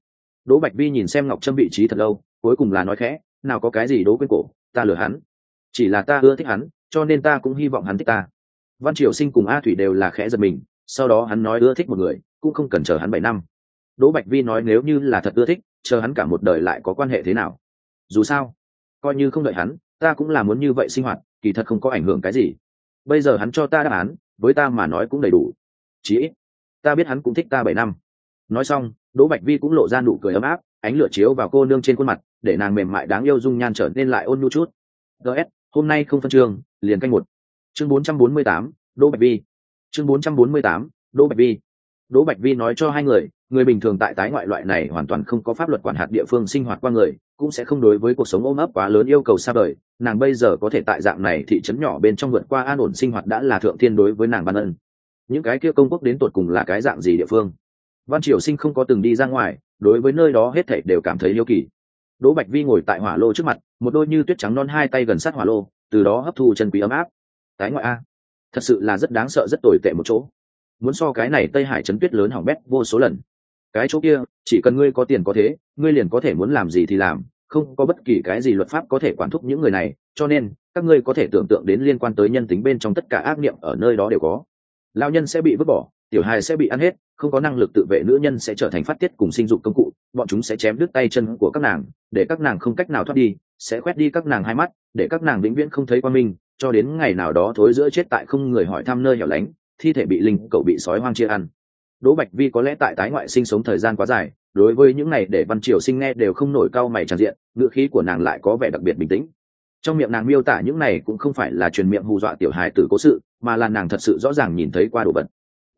đỗ bạch vi nhìn xem ngọc trâm vị trí thật lâu, cuối cùng là nói khẽ, nào có cái gì đố quên cổ, ta lừa hắn. Chỉ là ta ưa thích hắn, cho nên ta cũng hy vọng hắn thích ta. Văn triều sinh cùng a thủy đều là khẽ giật mình, sau đó hắn nói ưa thích một người, cũng không cần chờ hắn bảy năm. Đỗ bạch vi nói nếu như là thật ưa thích, chờ hắn cả một đời lại có quan hệ thế nào? Dù sao, coi như không đợi hắn, ta cũng là muốn như vậy sinh hoạt, kỳ thật không có ảnh hưởng cái gì. Bây giờ hắn cho ta đáp án, với ta mà nói cũng đầy đủ. Chí ít, ta biết hắn cũng thích ta bảy năm. Nói xong đỗ bạch vi cũng lộ ra nụ cười ấm áp ánh lửa chiếu vào cô nương trên khuôn mặt để nàng mềm mại đáng yêu dung nhan trở nên lại ôn nhu chút. Gs hôm nay không phân trường liền canh một. Chương 448, đỗ bạch vi. Chương 448, đỗ bạch vi. Đỗ bạch vi nói cho hai người người bình thường tại tái ngoại loại này hoàn toàn không có pháp luật quản hạt địa phương sinh hoạt qua người cũng sẽ không đối với cuộc sống ôm ấp quá lớn yêu cầu xa vời. Nàng bây giờ có thể tại dạng này thị trấn nhỏ bên trong vượt qua an ổn sinh hoạt đã là thượng thiên đối với nàng ban ân. Những cái kia công quốc đến tột cùng là cái dạng gì địa phương? Văn triều sinh không có từng đi ra ngoài, đối với nơi đó hết thảy đều cảm thấy yêu kỳ. Đỗ bạch vi ngồi tại hỏa lô trước mặt, một đôi như tuyết trắng non hai tay gần sát hỏa lô, từ đó hấp thu chân quý ấm áp. Tái ngoại a, thật sự là rất đáng sợ, rất tồi tệ một chỗ. Muốn so cái này tây hải chấn tuyết lớn hỏng bét vô số lần. Cái chỗ kia, chỉ cần ngươi có tiền có thế, ngươi liền có thể muốn làm gì thì làm, không có bất kỳ cái gì luật pháp có thể quản thúc những người này, cho nên, các ngươi có thể tưởng tượng đến liên quan tới nhân tính bên trong tất cả ác niệm ở nơi đó đều có. Lao nhân sẽ bị vứt bỏ tiểu hài sẽ bị ăn hết, không có năng lực tự vệ nữ nhân sẽ trở thành phát tiết cùng sinh dụng công cụ, bọn chúng sẽ chém đứt tay chân của các nàng, để các nàng không cách nào thoát đi, sẽ quét đi các nàng hai mắt, để các nàng vĩnh viễn không thấy quan minh cho đến ngày nào đó thối giữa chết tại không người hỏi thăm nơi hẻo lánh, thi thể bị linh, cậu bị sói hoang chia ăn. Đỗ bạch vi có lẽ tại tái ngoại sinh sống thời gian quá dài, đối với những này để văn triều sinh nghe đều không nổi cao mày tràn diện ngựa khí của nàng lại có vẻ đặc biệt bình tĩnh. Trong miệng nàng miêu tả những này cũng không phải là truyền miệng hù dọa tiểu hài tử cố sự, mà là nàng thật sự rõ ràng nhìn thấy qua đồ vật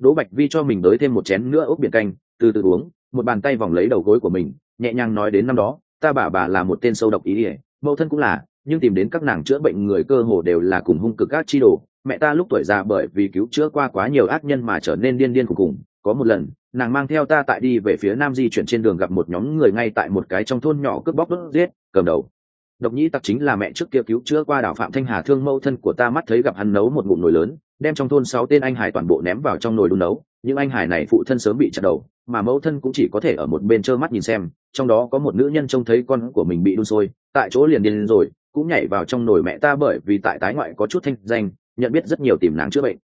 đỗ bạch vi cho mình đới thêm một chén nữa ốc biển canh, từ từ uống, một bàn tay vòng lấy đầu gối của mình, nhẹ nhàng nói đến năm đó, ta bà bà là một tên sâu độc ý ỉa mẫu thân cũng là, nhưng tìm đến các nàng chữa bệnh người cơ hồ đều là cùng hung cực các chi đồ. Mẹ ta lúc tuổi già bởi vì cứu chữa qua quá nhiều ác nhân mà trở nên điên điên cùng cùng có một lần, nàng mang theo ta tại đi về phía nam di chuyển trên đường gặp một nhóm người ngay tại một cái trong thôn nhỏ cướp bóc đốt giết, cầm đầu. Độc nhĩ tặc chính là mẹ trước kia cứu chữa qua đảo phạm thanh hà, thương mẫu thân của ta mắt thấy gặp hắn nấu một ngụm nồi lớn đem trong thôn sáu tên anh hải toàn bộ ném vào trong nồi đun nấu, những anh hải này phụ thân sớm bị chặt đầu, mà mẫu thân cũng chỉ có thể ở một bên trơ mắt nhìn xem, trong đó có một nữ nhân trông thấy con của mình bị đun sôi, tại chỗ liền điên rồi, cũng nhảy vào trong nồi mẹ ta bởi vì tại tái ngoại có chút thanh danh, nhận biết rất nhiều tìm nàng chữa bệnh.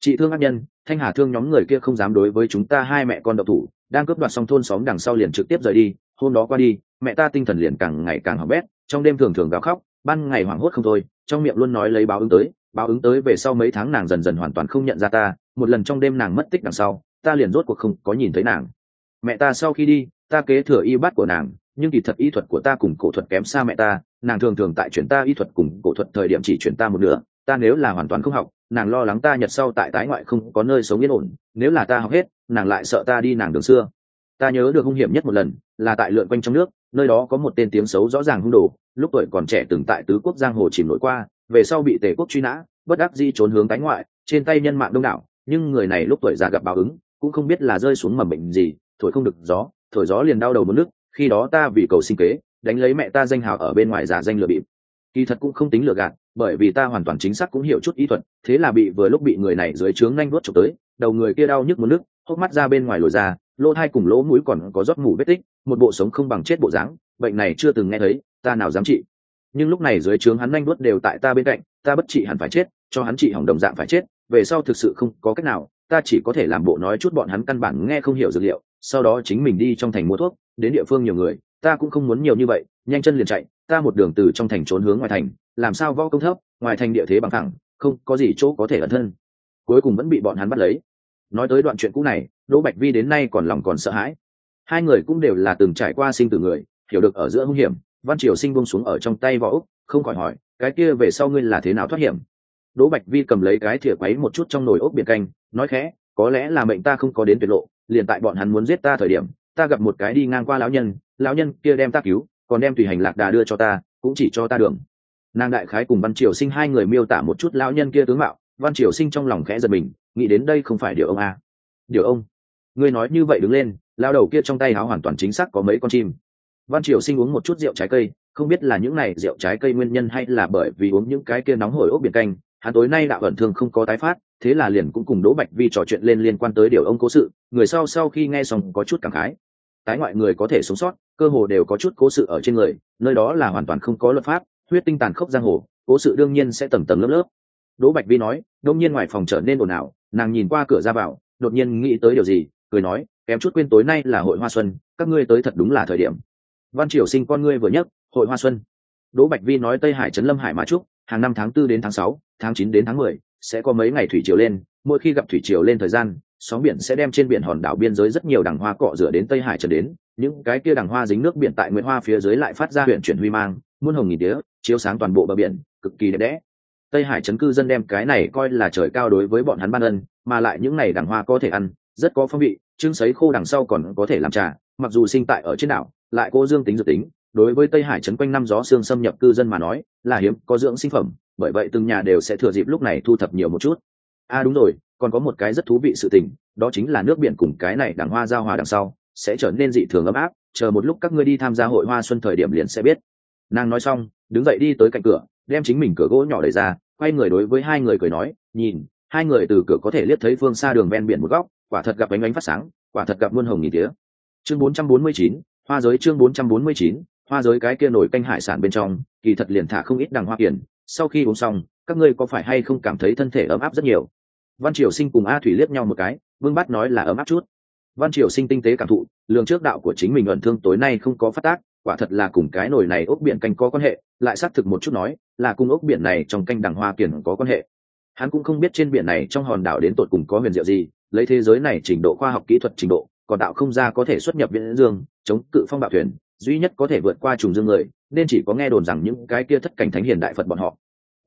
Chị thương ác nhân, thanh hà thương nhóm người kia không dám đối với chúng ta hai mẹ con độc thủ, đang cướp đoạt xong thôn xóm đằng sau liền trực tiếp rời đi, hôm đó qua đi, mẹ ta tinh thần liền càng ngày càng hỏng bét, trong đêm thường thường gào khóc, ban ngày hoảng hốt không thôi, trong miệng luôn nói lấy báo ứng tới báo ứng tới về sau mấy tháng nàng dần dần hoàn toàn không nhận ra ta, một lần trong đêm nàng mất tích đằng sau, ta liền rốt cuộc không có nhìn thấy nàng. Mẹ ta sau khi đi, ta kế thừa y bát của nàng, nhưng kỳ thật y thuật của ta cùng cổ thuật kém xa mẹ ta, nàng thường thường tại chuyển ta y thuật cùng cổ thuật thời điểm chỉ chuyển ta một nửa, ta nếu là hoàn toàn không học, nàng lo lắng ta nhật sau tại tái ngoại không có nơi sống yên ổn, nếu là ta học hết, nàng lại sợ ta đi nàng đường xưa. Ta nhớ được hung hiểm nhất một lần, là tại lượn quanh trong nước, nơi đó có một tên tiếng xấu rõ ràng hung đồ, lúc tuổi còn trẻ từng tại tứ quốc giang hồ chìm nổi qua về sau bị tề quốc truy nã, bất đắc di trốn hướng cánh ngoại, trên tay nhân mạng đông đảo, nhưng người này lúc tuổi già gặp báo ứng, cũng không biết là rơi xuống mầm bệnh gì, thổi không được gió, thổi gió liền đau đầu một nước, khi đó ta vì cầu sinh kế, đánh lấy mẹ ta danh hào ở bên ngoài giả danh lừa bịp. Kỳ thật cũng không tính lừa gạt, bởi vì ta hoàn toàn chính xác cũng hiểu chút ý thuật, thế là bị vừa lúc bị người này dưới trướng nhanh vuốt trục tới, đầu người kia đau nhức một nước, hốc mắt ra bên ngoài lồi ra, lỗ hai cùng lỗ mũi còn có rót mủ vết tích, một bộ sống không bằng chết bộ dáng, bệnh này chưa từng nghe thấy, ta nào dám trị nhưng lúc này dưới trướng hắn nhanh đuốt đều tại ta bên cạnh, ta bất trị hẳn phải chết, cho hắn trị hỏng đồng dạng phải chết, về sau thực sự không có cách nào, ta chỉ có thể làm bộ nói chút bọn hắn căn bản nghe không hiểu dược liệu, sau đó chính mình đi trong thành mua thuốc, đến địa phương nhiều người, ta cũng không muốn nhiều như vậy, nhanh chân liền chạy, ta một đường từ trong thành trốn hướng ngoài thành, làm sao võ công thấp, ngoài thành địa thế bằng thẳng không có gì chỗ có thể ẩn thân. Cuối cùng vẫn bị bọn hắn bắt lấy. Nói tới đoạn chuyện cũ này, đỗ bạch vi đến nay còn lòng còn sợ hãi. Hai người cũng đều là từng trải qua sinh tử người, hiểu được ở giữa hung hiểm văn triều sinh bông xuống ở trong tay võ úc, không khỏi hỏi, cái kia về sau ngươi là thế nào thoát hiểm? Đỗ bạch vi cầm lấy cái thìa quấy một chút trong nồi ốc biển canh, nói khẽ, có lẽ là mệnh ta không có đến tuyệt lộ, liền tại bọn hắn muốn giết ta thời điểm, ta gặp một cái đi ngang qua lão nhân lão nhân kia đem ta cứu, còn đem tùy hành lạc đà đưa cho ta, cũng chỉ cho ta đường. Nàng đại khái cùng văn triều sinh hai người miêu tả một chút lão nhân kia tướng mạo, văn triều sinh trong lòng khẽ giật mình, nghĩ đến đây không phải điều ông à. điều ông, ngươi nói như vậy đứng lên lao đầu kia trong tay áo hoàn toàn chính xác có mấy con chim văn triều sinh uống một chút rượu trái cây, không biết là những này rượu trái cây nguyên nhân hay là bởi vì uống những cái kia nóng hổi ốc biển canh, hắn tối nay đạo ẩn thường không có tái phát, thế là liền cũng cùng đỗ bạch vi trò chuyện lên liên quan tới điều ông cố sự, người sau sau khi nghe xong có chút cảm khái. Tái ngoại người có thể sống sót, cơ hồ đều có chút cố sự ở trên người, nơi đó là hoàn toàn không có luật pháp, huyết tinh tàn khốc giang hồ, cố sự đương nhiên sẽ tầm tầm lớp lớp. Đỗ bạch vi nói, đông nhiên ngoài phòng trở nên ồn ào, nàng nhìn qua cửa ra vào, đột nhiên nghĩ tới điều gì, cười nói, kém chút quên tối nay là hội hoa xuân, các ngươi tới thật đúng là thời điểm văn triều sinh con ngươi vừa nhấc hội hoa xuân. Đỗ bạch vi nói tây hải trấn lâm hải mã trúc hàng năm tháng tư đến tháng sáu tháng chín đến tháng mười sẽ có mấy ngày thủy triều lên mỗi khi gặp thủy triều lên thời gian sóng biển sẽ đem trên biển hòn đảo biên giới rất nhiều đằng hoa cọ rửa đến tây hải trở đến những cái kia đằng hoa dính nước biển tại nguyễn hoa phía dưới lại phát ra huyện chuyển huy mang muôn hồng nghìn đĩa, chiếu sáng toàn bộ bờ biển cực kỳ đẹp đẽ. Tây hải trấn cư dân đem cái này coi là trời cao đối với bọn hắn ban ân mà lại những ngày đằng hoa có thể ăn rất có phong vị trưng sấy khô đằng sau còn có thể làm trà mặc dù sinh tại ở trên đảo, lại cô dương tính dự tính, đối với tây hải trấn quanh năm gió xương xâm nhập cư dân mà nói, là hiếm, có dưỡng sinh phẩm, bởi vậy từng nhà đều sẽ thừa dịp lúc này thu thập nhiều một chút. À đúng rồi, còn có một cái rất thú vị sự tình, đó chính là nước biển cùng cái này đằng hoa giao hòa đằng sau, sẽ trở nên dị thường ấm áp, chờ một lúc các ngươi đi tham gia hội hoa xuân thời điểm liền sẽ biết. Nàng nói xong, đứng dậy đi tới cạnh cửa, đem chính mình cửa gỗ nhỏ đẩy ra, quay người đối với hai người cười nói, nhìn, hai người từ cửa có thể liếc thấy phương xa đường ven biển một góc, quả thật gặp ánh ánh phát sáng, quả thật gặp muôn hồng nghìn tía chương 449, hoa giới chương 449, hoa giới cái kia nổi canh hải sản bên trong kỳ thật liền thả không ít đằng hoa kiển. Sau khi uống xong các ngươi có phải hay không cảm thấy thân thể ấm áp rất nhiều? Văn triều sinh cùng a thủy liếc nhau một cái vương bát nói là ấm áp chút. Văn triều sinh tinh tế cảm thụ lường trước đạo của chính mình ẩn thương tối nay không có phát tác quả thật là cùng cái nồi này ốc biển canh có quan hệ lại xác thực một chút nói là cùng ốc biển này trong canh đằng hoa kiển có quan hệ. Hắn cũng không biết trên biển này trong hòn đảo đến tột cùng có huyền diệu gì lấy thế giới này trình độ khoa học kỹ thuật trình độ còn đạo không ra có thể xuất nhập viễn dương, chống cự phong bạo thuyền, duy nhất có thể vượt qua trùng dương người, nên chỉ có nghe đồn rằng những cái kia thất cảnh thánh hiền đại phật bọn họ.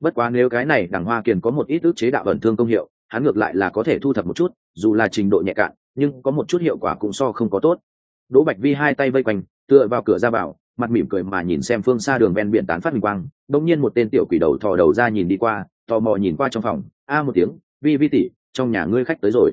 Bất quá nếu cái này đằng hoa kiền có một ít ước chế đạo ẩn thương công hiệu, hắn ngược lại là có thể thu thập một chút, dù là trình độ nhẹ cạn, nhưng có một chút hiệu quả cũng so không có tốt. Đỗ bạch vi hai tay vây quanh, tựa vào cửa ra vào, mặt mỉm cười mà nhìn xem phương xa đường ven biển tán phát hình quang đông nhiên một tên tiểu quỷ đầu thò đầu ra nhìn đi qua, tò mò nhìn qua trong phòng. A một tiếng, vi vi tỷ, trong nhà ngươi khách tới rồi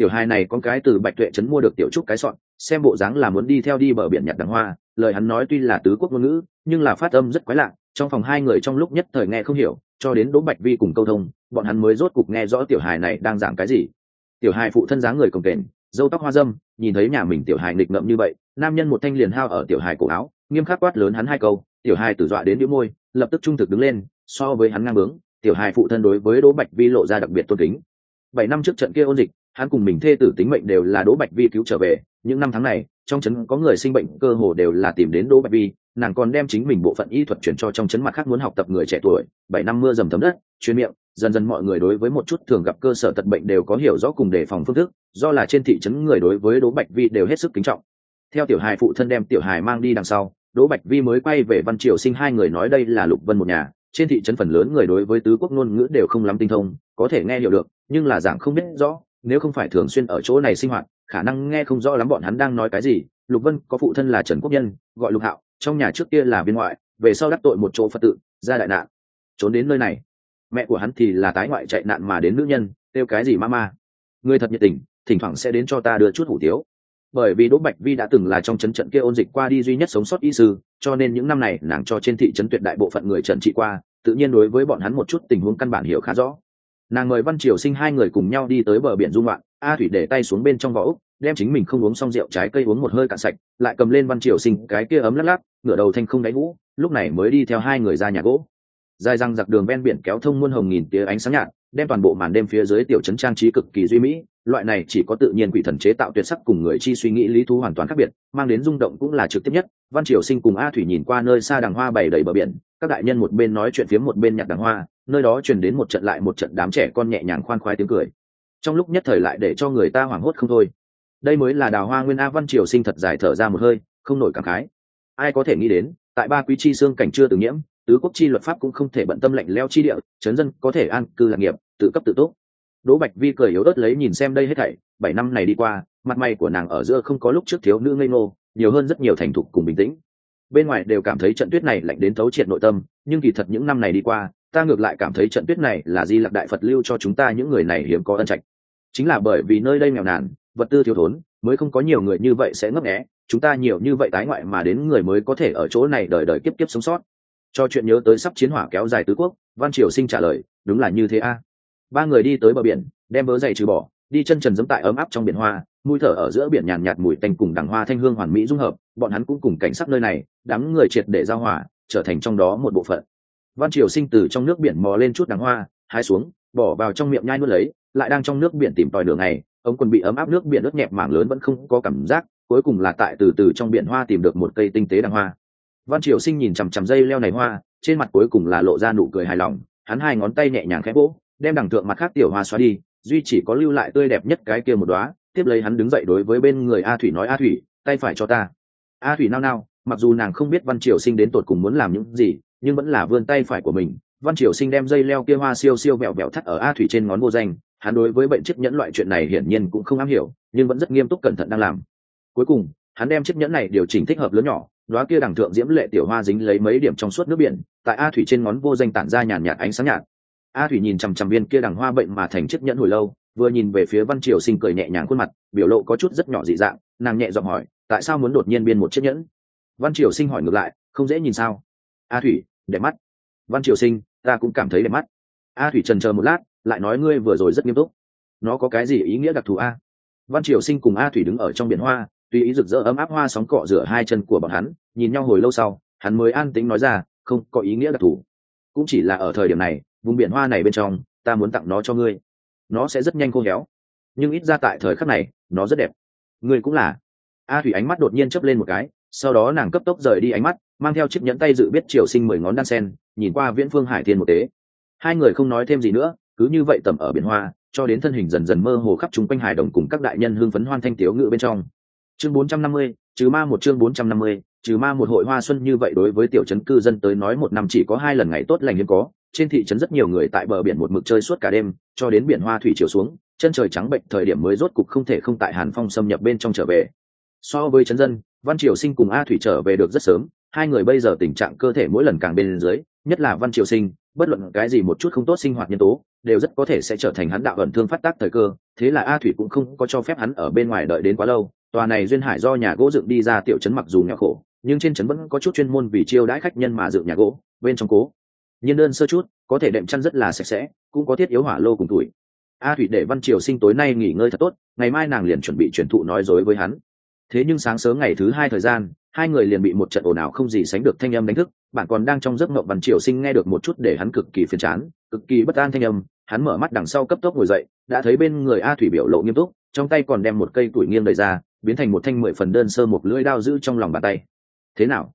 tiểu hài này con cái từ bạch tuệ trấn mua được tiểu trúc cái sọn, xem bộ dáng là muốn đi theo đi bờ biển nhặt đằng hoa, lời hắn nói tuy là tứ quốc ngôn ngữ, nhưng là phát âm rất quái lạ, trong phòng hai người trong lúc nhất thời nghe không hiểu, cho đến đỗ bạch vi cùng câu thông, bọn hắn mới rốt cục nghe rõ tiểu hài này đang giảng cái gì. Tiểu hài phụ thân dáng người cồng kềnh dâu tóc hoa dâm, nhìn thấy nhà mình tiểu hài nghịch ngợm như vậy, nam nhân một thanh liền hao ở tiểu hài cổ áo, nghiêm khắc quát lớn hắn hai câu, tiểu hài tử dọa đến đĩu môi, lập tức trung thực đứng lên, so với hắn ngang bướng, tiểu hài phụ thân đối với đỗ bạch vi lộ ra đặc biệt tôn kính. Bảy năm trước trận kia ôn dịch hắn cùng mình thê tử tính mệnh đều là đỗ bạch vi cứu trở về. Những năm tháng này, trong trấn có người sinh bệnh, cơ hồ đều là tìm đến đỗ bạch vi. Nàng còn đem chính mình bộ phận y thuật chuyển cho trong trấn mặt khác muốn học tập người trẻ tuổi. Bảy năm mưa dầm thấm đất chuyên miệng, dần dần mọi người đối với một chút thường gặp cơ sở tật bệnh đều có hiểu rõ cùng đề phòng phương thức. Do là trên thị trấn người đối với đỗ bạch vi đều hết sức kính trọng. Theo tiểu hài phụ thân đem tiểu hài mang đi đằng sau, đỗ bạch vi mới quay về văn triều sinh hai người nói đây là lục vân một nhà. Trên thị trấn phần lớn người đối với tứ quốc ngôn ngữ đều không lắm tinh thông, có thể nghe hiểu được, nhưng là giảng không biết rõ nếu không phải thường xuyên ở chỗ này sinh hoạt, khả năng nghe không rõ lắm bọn hắn đang nói cái gì. Lục vân có phụ thân là trần quốc nhân, gọi lục hạo, trong nhà trước kia là viên ngoại, về sau đắc tội một chỗ phật tự, ra đại nạn. Trốn đến nơi này, mẹ của hắn thì là tái ngoại chạy nạn mà đến nữ nhân, kêu cái gì ma ma. Người thật nhiệt tình, thỉnh thoảng sẽ đến cho ta đưa chút hủ tiếu. Bởi vì đỗ bạch vi đã từng là trong chấn trận kia ôn dịch qua đi duy nhất sống sót y sư, cho nên những năm này nàng cho trên thị trấn tuyệt đại bộ phận người trần trị qua, tự nhiên đối với bọn hắn một chút tình huống căn bản hiểu khá rõ nàng mời văn triều sinh hai người cùng nhau đi tới bờ biển dung loạn, a thủy để tay xuống bên trong võ úc đem chính mình không uống xong rượu trái cây uống một hơi cạn sạch, lại cầm lên văn triều sinh cái kia ấm lắc lắc, ngửa đầu thanh không đáy ngũ, lúc này mới đi theo hai người ra nhà gỗ. Dài răng giặc đường ven biển kéo thông muôn hồng nghìn tía ánh sáng nhạt, đem toàn bộ màn đêm phía dưới tiểu trấn trang trí cực kỳ duy mỹ, loại này chỉ có tự nhiên quỷ thần chế tạo tuyệt sắc cùng người chi suy nghĩ lý thú hoàn toàn khác biệt, mang đến rung động cũng là trực tiếp nhất. Văn triều sinh cùng a thủy nhìn qua nơi xa đằng hoa bày đầy bờ biển các đại nhân một bên nói chuyện phía một bên nhặt đàng hoa, nơi đó truyền đến một trận lại một trận đám trẻ con nhẹ nhàng khoan khoái tiếng cười. Trong lúc nhất thời lại để cho người ta hoảng hốt không thôi. Đây mới là đào hoa nguyên a văn triều sinh thật dài thở ra một hơi, không nổi cảm khái. Ai có thể nghĩ đến, tại ba quý chi xương cảnh chưa từng nhiễm, tứ quốc chi luật pháp cũng không thể bận tâm lệnh leo chi địa, chấn dân có thể an cư lạc nghiệp, tự cấp tự túc. Đỗ bạch vi cười yếu ớt lấy nhìn xem đây hết thảy, bảy năm này đi qua, mặt mày của nàng ở giữa không có lúc trước thiếu nữ ngây ngô, nhiều hơn rất nhiều thành thục cùng bình tĩnh bên ngoài đều cảm thấy trận tuyết này lạnh đến thấu triệt nội tâm, nhưng kỳ thật những năm này đi qua, ta ngược lại cảm thấy trận tuyết này là di lặc đại phật lưu cho chúng ta những người này hiếm có ân trạch. Chính là bởi vì nơi đây nghèo nàn, vật tư thiếu thốn, mới không có nhiều người như vậy sẽ ngấp nghé, chúng ta nhiều như vậy tái ngoại mà đến người mới có thể ở chỗ này đời đời kiếp kiếp sống sót. Cho chuyện nhớ tới sắp chiến hỏa kéo dài tứ quốc, văn triều sinh trả lời, đúng là như thế a. Ba người đi tới bờ biển, đem vớ giày trừ bỏ, đi chân trần dẫm tại ấm áp trong biển hoa mùi thở ở giữa biển nhàn nhạt, mùi tanh cùng đằng hoa thanh hương hoàn mỹ dung hợp bọn hắn cũng cùng cảnh sắc nơi này đám người triệt để giao hỏa trở thành trong đó một bộ phận. Văn triều sinh từ trong nước biển mò lên chút đằng hoa hái xuống bỏ vào trong miệng nhai nuốt lấy lại đang trong nước biển tìm tòi đường này ống quần bị ấm áp nước biển ướt nhẹp mảng lớn vẫn không có cảm giác cuối cùng là tại từ từ trong biển hoa tìm được một cây tinh tế đằng hoa. Văn triều sinh nhìn chằm chằm dây leo này hoa trên mặt cuối cùng là lộ ra nụ cười hài lòng hắn hai ngón tay nhẹ nhàng khẽ vỗ đem đằng thượng mặt khác tiểu hoa xóa đi duy chỉ có lưu lại tươi đẹp nhất cái kia một đóa tiếp lấy hắn đứng dậy đối với bên người a thủy nói, a thủy, tay phải cho ta. A thủy nao nao, mặc dù nàng không biết văn triều sinh đến tột cùng muốn làm những gì, nhưng vẫn là vươn tay phải của mình. Văn triều sinh đem dây leo kia hoa siêu siêu vẹo vẹo thắt ở a thủy trên ngón vô danh. Hắn đối với bệnh chiếc nhẫn loại chuyện này hiển nhiên cũng không am hiểu, nhưng vẫn rất nghiêm túc cẩn thận đang làm. Cuối cùng, hắn đem chiếc nhẫn này điều chỉnh thích hợp lớn nhỏ đoá kia đằng thượng diễm lệ tiểu hoa dính lấy mấy điểm trong suốt nước biển, tại a thủy trên ngón vô danh tản ra nhàn nhạt ánh sáng nhạt. A thủy nhìn chằm chằm viên kia đằng hoa bệnh mà thành chiếc nhẫn hồi lâu vừa nhìn về phía văn triều sinh cười nhẹ nhàng khuôn mặt, biểu lộ có chút rất nhỏ dị dạng, nàng nhẹ giọng hỏi, tại sao muốn đột nhiên biên một chiếc nhẫn? Văn triều sinh hỏi ngược lại, không dễ nhìn sao? A thủy, đẹp mắt. Văn triều sinh, ta cũng cảm thấy đẹp mắt. A thủy trần chờ một lát, lại nói ngươi vừa rồi rất nghiêm túc. Nó có cái gì ý nghĩa đặc thù a? Văn triều sinh cùng a thủy đứng ở trong biển hoa, tùy ý rực rỡ ấm áp hoa sóng cọ rửa hai chân của bọn hắn, nhìn nhau hồi lâu sau, hắn mới an tĩnh nói ra, không có ý nghĩa đặc thù. Cũng chỉ là ở thời điểm này, vùng biển hoa này bên trong, ta muốn tặng nó cho ngươi nó sẽ rất nhanh khô héo. Nhưng ít ra tại thời khắc này nó rất đẹp. Ngươi cũng là. A thủy ánh mắt đột nhiên chớp lên một cái sau đó nàng cấp tốc rời đi ánh mắt mang theo chiếc nhẫn tay dự biết triều sinh mười ngón đan sen nhìn qua viễn phương hải thiên một tế. Hai người không nói thêm gì nữa cứ như vậy tầm ở biển hoa cho đến thân hình dần dần mơ hồ khắp chúng quanh hải đồng cùng các đại nhân hương phấn hoan thanh tiếu ngự bên trong. Chương 450, trừ ma một chương 450, trừ ma một hội hoa xuân như vậy đối với tiểu trấn cư dân tới nói một năm chỉ có hai lần ngày tốt lành hiếm có trên thị trấn rất nhiều người tại bờ biển một mực chơi suốt cả đêm, cho đến biển hoa thủy chiều xuống, chân trời trắng bệnh thời điểm mới rốt cục không thể không tại hàn phong xâm nhập bên trong trở về. So với trấn dân, văn triều sinh cùng a thủy trở về được rất sớm, hai người bây giờ tình trạng cơ thể mỗi lần càng bên dưới, nhất là văn triều sinh, bất luận cái gì một chút không tốt sinh hoạt nhân tố, đều rất có thể sẽ trở thành hắn đạo ẩn thương phát tác thời cơ, thế là a thủy cũng không có cho phép hắn ở bên ngoài đợi đến quá lâu. Tòa này duyên hải do nhà gỗ dựng đi ra tiểu trấn mặc dù nhỏ khổ, nhưng trên trấn vẫn có chút chuyên môn vì chiêu đãi khách nhân mà dựng nhà gỗ, bên trong cố nhiên đơn sơ chút, có thể đệm chăn rất là sạch sẽ, cũng có thiết yếu hỏa lô cùng tuổi. A thủy để văn triều sinh tối nay nghỉ ngơi thật tốt, ngày mai nàng liền chuẩn bị chuyển thụ nói dối với hắn. Thế nhưng sáng sớm ngày thứ hai thời gian, hai người liền bị một trận ồn ào không gì sánh được thanh âm đánh thức, bạn còn đang trong giấc mộng văn triều sinh nghe được một chút để hắn cực kỳ phiền chán, cực kỳ bất an thanh âm, hắn mở mắt đằng sau cấp tốc ngồi dậy, đã thấy bên người a thủy biểu lộ nghiêm túc, trong tay còn đem một cây tuổi nghiêng đầy ra, biến thành một thanh mười phần đơn sơ một lưỡi đao giữ trong lòng bàn tay. Thế nào?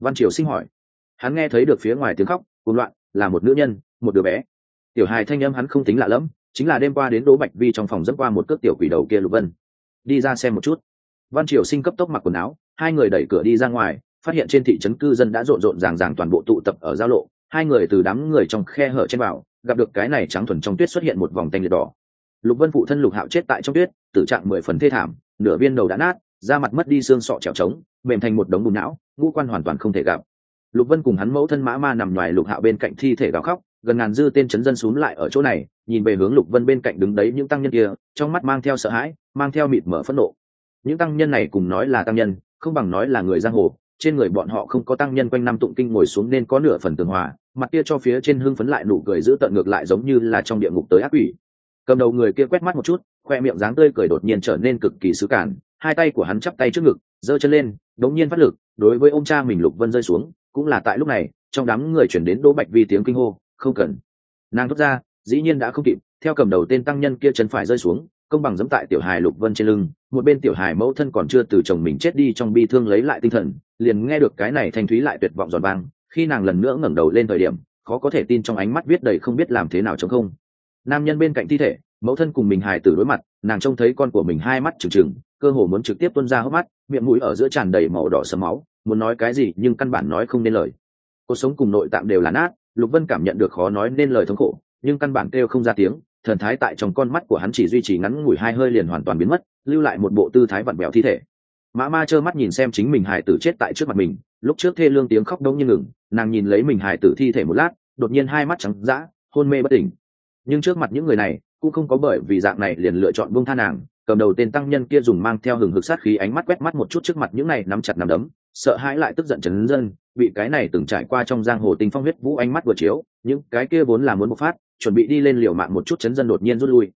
Văn triều sinh hỏi hắn nghe thấy được phía ngoài tiếng khóc, cuồng loạn, là một nữ nhân, một đứa bé. Tiểu hài thanh âm hắn không tính lạ lẫm, chính là đêm qua đến đỗ bạch vi trong phòng dẫn qua một cước tiểu quỷ đầu kia lục vân. Đi ra xem một chút. Văn triều sinh cấp tốc mặc quần áo, hai người đẩy cửa đi ra ngoài, phát hiện trên thị trấn cư dân đã rộn rộn ràng ràng toàn bộ tụ tập ở giao lộ. Hai người từ đám người trong khe hở trên vào gặp được cái này trắng thuần trong tuyết xuất hiện một vòng tanh liệt đỏ. Lục vân phụ thân lục hạo chết tại trong tuyết, tử trạng mười phần thê thảm, nửa viên đầu đã nát, da mặt mất đi xương sọ trèo trống, mềm thành một đống bùn não, ngũ quan hoàn toàn không thể gặp lục vân cùng hắn mẫu thân mã ma nằm ngoài lục hạo bên cạnh thi thể gào khóc, gần ngàn dư tên chấn dân xúm lại ở chỗ này, nhìn về hướng lục vân bên cạnh đứng đấy những tăng nhân kia, trong mắt mang theo sợ hãi, mang theo mịt mở phẫn nộ. Những tăng nhân này cùng nói là tăng nhân, không bằng nói là người giang hồ, trên người bọn họ không có tăng nhân quanh năm tụng kinh ngồi xuống nên có nửa phần tường hòa, mặt kia cho phía trên hưng phấn lại nụ cười giữ tận ngược lại giống như là trong địa ngục tới ác quỷ. Cầm đầu người kia quét mắt một chút, khoe miệng dáng tươi cười đột nhiên trở nên cực kỳ xứ cản hai tay của hắn chắp tay trước ngực, giơ chân lên, đống nhiên phát lực, đối với ông cha mình lục vân rơi xuống cũng là tại lúc này, trong đám người chuyển đến đỗ bạch vi tiếng kinh hô, không cần. Nàng thốt ra, dĩ nhiên đã không kịp, theo cầm đầu tên tăng nhân kia chân phải rơi xuống, công bằng dẫm tại tiểu hài lục vân trên lưng, một bên tiểu hài mẫu thân còn chưa từ chồng mình chết đi trong bi thương lấy lại tinh thần, liền nghe được cái này thanh thúy lại tuyệt vọng giòn vang, khi nàng lần nữa ngẩng đầu lên thời điểm, khó có thể tin trong ánh mắt viết đầy không biết làm thế nào chống không. Nam nhân bên cạnh thi thể, mẫu thân cùng mình hài tử đối mặt, nàng trông thấy con của mình hai mắt trừng trừng, cơ hồ muốn trực tiếp tuôn ra hốc mắt, miệng mũi ở giữa tràn đầy màu đỏ sấm máu muốn nói cái gì nhưng căn bản nói không nên lời. Cuộc sống cùng nội tạng đều là nát, lục vân cảm nhận được khó nói nên lời thống khổ, nhưng căn bản kêu không ra tiếng, thần thái tại trong con mắt của hắn chỉ duy trì ngắn ngủi hai hơi liền hoàn toàn biến mất, lưu lại một bộ tư thái vặn vẹo thi thể. Mã ma trơ mắt nhìn xem chính mình hải tử chết tại trước mặt mình, lúc trước thê lương tiếng khóc đông như ngừng, nàng nhìn lấy mình hải tử thi thể một lát, đột nhiên hai mắt trắng d hôn mê bất tỉnh. Nhưng trước mặt những người này, cũng không có bởi vì dạng này liền lựa chọn buông tha nàng, cầm đầu tên tăng nhân kia dùng mang theo hừng hực sát khí ánh mắt quét mắt một chút trước mặt những này nắm chặt nắm đấm sợ hãi lại tức giận chấn dân, bị cái này từng trải qua trong giang hồ tinh phong huyết vũ ánh mắt vừa chiếu, những cái kia vốn là muốn bộc phát, chuẩn bị đi lên liều mạng một chút chấn dân đột nhiên rút lui.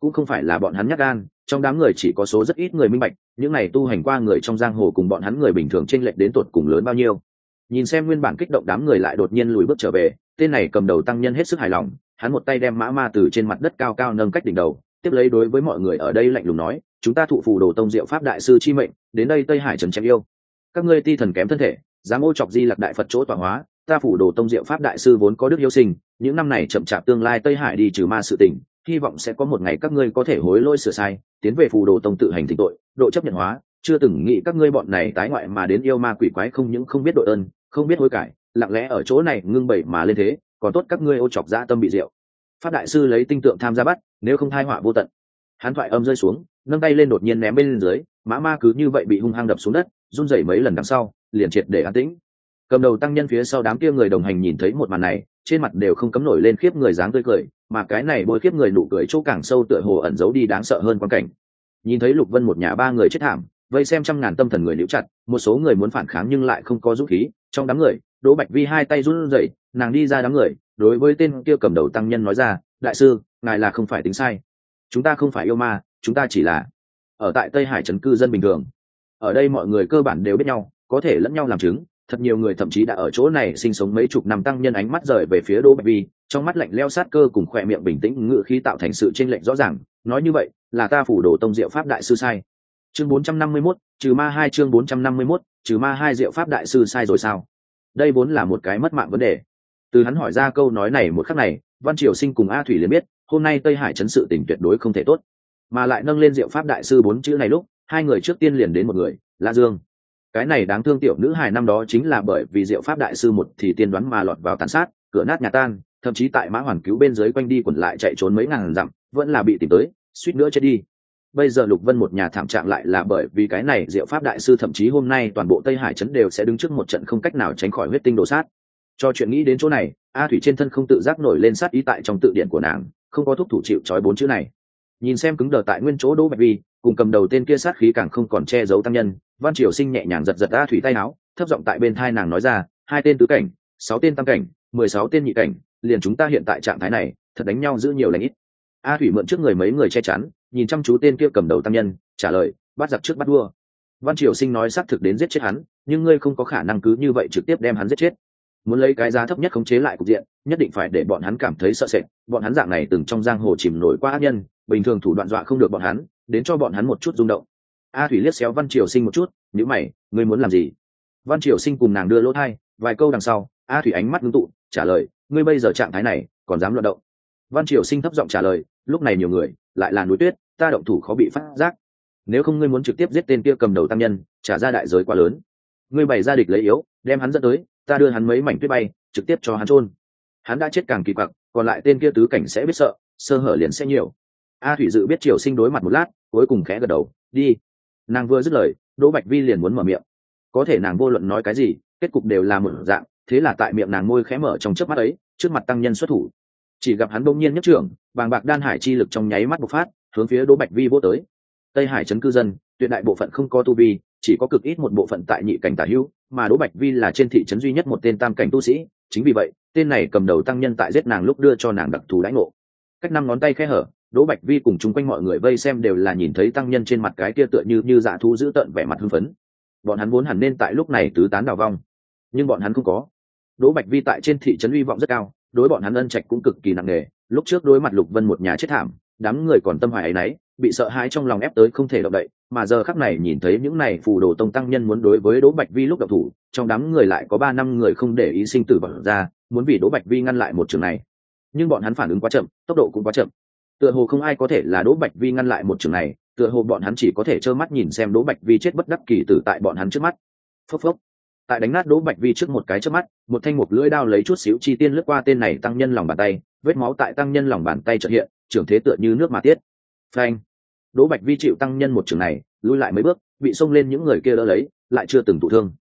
Cũng không phải là bọn hắn nhắc gan, trong đám người chỉ có số rất ít người minh bạch, những này tu hành qua người trong giang hồ cùng bọn hắn người bình thường chênh lệch đến tột cùng lớn bao nhiêu. Nhìn xem nguyên bản kích động đám người lại đột nhiên lùi bước trở về, tên này cầm đầu tăng nhân hết sức hài lòng, hắn một tay đem mã ma từ trên mặt đất cao cao nâng cách đỉnh đầu, tiếp lấy đối với mọi người ở đây lạnh lùng nói, chúng ta thụ phù đồ tông diệu pháp đại sư chi mệnh, đến đây tây hải trần chém yêu các ngươi ti thần kém thân thể dám ô chọc di lạc đại phật chỗ tọa hóa ta phủ đồ tông diệu pháp đại sư vốn có đức yêu sinh những năm này chậm chạp tương lai tây hải đi trừ ma sự tỉnh, hy vọng sẽ có một ngày các ngươi có thể hối lỗi sửa sai tiến về phù đồ tông tự hành thỉnh tội độ chấp nhận hóa chưa từng nghĩ các ngươi bọn này tái ngoại mà đến yêu ma quỷ quái không những không biết đội ơn không biết hối cải lặng lẽ ở chỗ này ngưng bẩy mà lên thế còn tốt các ngươi ô chọc dã tâm bị rượu. Pháp đại sư lấy tinh tượng tham gia bắt nếu không thai họa vô tận. Hắn thoại âm rơi xuống nâng tay lên đột nhiên ném bên dưới mã ma cứ như vậy bị hung hăng đập xuống đất run rẩy mấy lần đằng sau, liền triệt để an tĩnh. Cầm đầu tăng nhân phía sau đám kia người đồng hành nhìn thấy một màn này, trên mặt đều không cấm nổi lên khiếp người dáng tươi cười, mà cái này bôi khiếp người nụ cười chỗ càng sâu tựa hồ ẩn giấu đi đáng sợ hơn quan cảnh. Nhìn thấy lục vân một nhà ba người chết thảm, vây xem trăm ngàn tâm thần người liễu chặt, một số người muốn phản kháng nhưng lại không có dũng khí, trong đám người, đỗ bạch vi hai tay run rẩy, nàng đi ra đám người, đối với tên kia cầm đầu tăng nhân nói ra, đại sư, ngài là không phải tính sai. Chúng ta không phải yêu ma, chúng ta chỉ là ở tại tây hải trấn cư dân bình thường ở đây mọi người cơ bản đều biết nhau có thể lẫn nhau làm chứng thật nhiều người thậm chí đã ở chỗ này sinh sống mấy chục năm tăng nhân ánh mắt rời về phía đỗ bạch vi trong mắt lạnh leo sát cơ cùng khỏe miệng bình tĩnh ngự khí tạo thành sự chênh lệch rõ ràng nói như vậy là ta phủ đồ tông diệu pháp đại sư sai. Chương 451, trừ ma hai chương 451, trừ ma hai diệu pháp đại sư sai rồi sao? Đây vốn là một cái mất mạng vấn đề. Từ hắn hỏi ra câu nói này một khắc này văn triều sinh cùng a thủy liền biết hôm nay tây hải chấn sự tình tuyệt đối không thể tốt. Mà lại nâng lên diệu pháp đại sư bốn chữ này lúc hai người trước tiên liền đến một người, la dương. Cái này đáng thương tiểu nữ hài năm đó chính là bởi vì diệu pháp đại sư một thì tiên đoán mà lọt vào tàn sát, cửa nát nhà tan, thậm chí tại mã hoàn cứu bên dưới quanh đi quẩn lại chạy trốn mấy ngàn dặm, vẫn là bị tìm tới, suýt nữa chết đi. Bây giờ lục vân một nhà thảm trạng lại là bởi vì cái này diệu pháp đại sư thậm chí hôm nay toàn bộ tây hải trấn đều sẽ đứng trước một trận không cách nào tránh khỏi huyết tinh đồ sát. Cho chuyện nghĩ đến chỗ này, a thủy trên thân không tự giác nổi lên sát ý tại trong tự điện của nàng, không có thúc thủ chịu trói bốn chữ này. Nhìn xem cứng đờ tại nguyên chỗ đỗ bạch vi cùng cầm đầu tên kia sát khí càng không còn che giấu tăng nhân, văn triều sinh nhẹ nhàng giật giật a thủy tay áo, thấp giọng tại bên thai nàng nói ra, hai tên tứ cảnh, sáu tên tam cảnh, mười sáu tên nhị cảnh, liền chúng ta hiện tại trạng thái này, thật đánh nhau giữ nhiều lãnh ít. A thủy mượn trước người mấy người che chắn, nhìn chăm chú tên kia cầm đầu tăng nhân, trả lời, bắt giặc trước bắt vua. Văn triều sinh nói xác thực đến giết chết hắn, nhưng ngươi không có khả năng cứ như vậy trực tiếp đem hắn giết chết. Muốn lấy cái giá thấp nhất khống chế lại cục diện, nhất định phải để bọn hắn cảm thấy sợ sệt. Bọn hắn dạng này từng trong giang hồ chìm nổi qua ác nhân, bình thường thủ đoạn dọa không được bọn hắn đến cho bọn hắn một chút rung động. A thủy liếc xéo văn triều sinh một chút nhữ mày, ngươi muốn làm gì? Văn triều sinh cùng nàng đưa lỗ thai, vài câu đằng sau, a thủy ánh mắt ngưng tụ, trả lời, ngươi bây giờ trạng thái này, còn dám luận động? Văn triều sinh thấp giọng trả lời, lúc này nhiều người, lại là núi tuyết, ta động thủ khó bị phát giác. Nếu không ngươi muốn trực tiếp giết tên kia cầm đầu tăng nhân, trả ra đại giới quá lớn. Ngươi bày ra địch lấy yếu, đem hắn dẫn tới, ta đưa hắn mấy mảnh tuyết bay, trực tiếp cho hắn trôn hắn đã chết càng kỳ quặc, còn lại tên kia tứ cảnh sẽ biết sợ, sơ hở liền sẽ nhiều a thủy dự biết triều sinh đối mặt một lát, cuối cùng khẽ gật đầu, đi. Nàng vừa dứt lời, đỗ bạch vi liền muốn mở miệng. Có thể nàng vô luận nói cái gì, kết cục đều là một dạng, thế là tại miệng nàng môi khẽ mở trong chớp mắt ấy, trước mặt tăng nhân xuất thủ. Chỉ gặp hắn đông nhiên nhất trưởng, bàng bạc đan hải chi lực trong nháy mắt bộc phát, hướng phía đỗ bạch vi vô tới. Tây hải trấn cư dân, tuyệt đại bộ phận không có tu vi, chỉ có cực ít một bộ phận tại nhị cảnh tả hữu, mà đỗ bạch vi là trên thị trấn duy nhất một tên tam cảnh tu sĩ, chính vì vậy, tên này cầm đầu tăng nhân tại giết nàng lúc đưa cho nàng đặc thù lãnh ngộ. Cách năm ngón tay khe hở đỗ bạch vi cùng chung quanh mọi người vây xem đều là nhìn thấy tăng nhân trên mặt cái kia tựa như như dạ thu giữ tợn vẻ mặt hưng phấn. Bọn hắn vốn hẳn nên tại lúc này tứ tán đào vong, nhưng bọn hắn không có. Đỗ bạch vi tại trên thị trấn uy vọng rất cao, đối bọn hắn ân trạch cũng cực kỳ nặng nề. Lúc trước đối mặt lục vân một nhà chết thảm, đám người còn tâm hoài ấy nấy, bị sợ hãi trong lòng ép tới không thể động đậy, mà giờ khắc này nhìn thấy những này phù đồ tông tăng nhân muốn đối với đỗ bạch vi lúc độc thủ, trong đám người lại có ba năm người không để ý sinh tử bật ra, muốn vì đỗ bạch vi ngăn lại một trường này. Nhưng bọn hắn phản ứng quá chậm, tốc độ cũng quá chậm tựa hồ không ai có thể là đỗ bạch vi ngăn lại một trường này, tựa hồ bọn hắn chỉ có thể trơ mắt nhìn xem đỗ bạch vi chết bất đắc kỳ tử tại bọn hắn trước mắt. Phốc phốc. Tại đánh nát đỗ bạch vi trước một cái trước mắt, một thanh một lưỡi đao lấy chút xíu chi tiên lướt qua tên này tăng nhân lòng bàn tay, vết máu tại tăng nhân lòng bàn tay trợ hiện, trưởng thế tựa như nước mà tiết. Phanh. Đỗ bạch vi chịu tăng nhân một trường này, lui lại mấy bước, bị xông lên những người kia đỡ lấy, lại chưa từng tụ thương.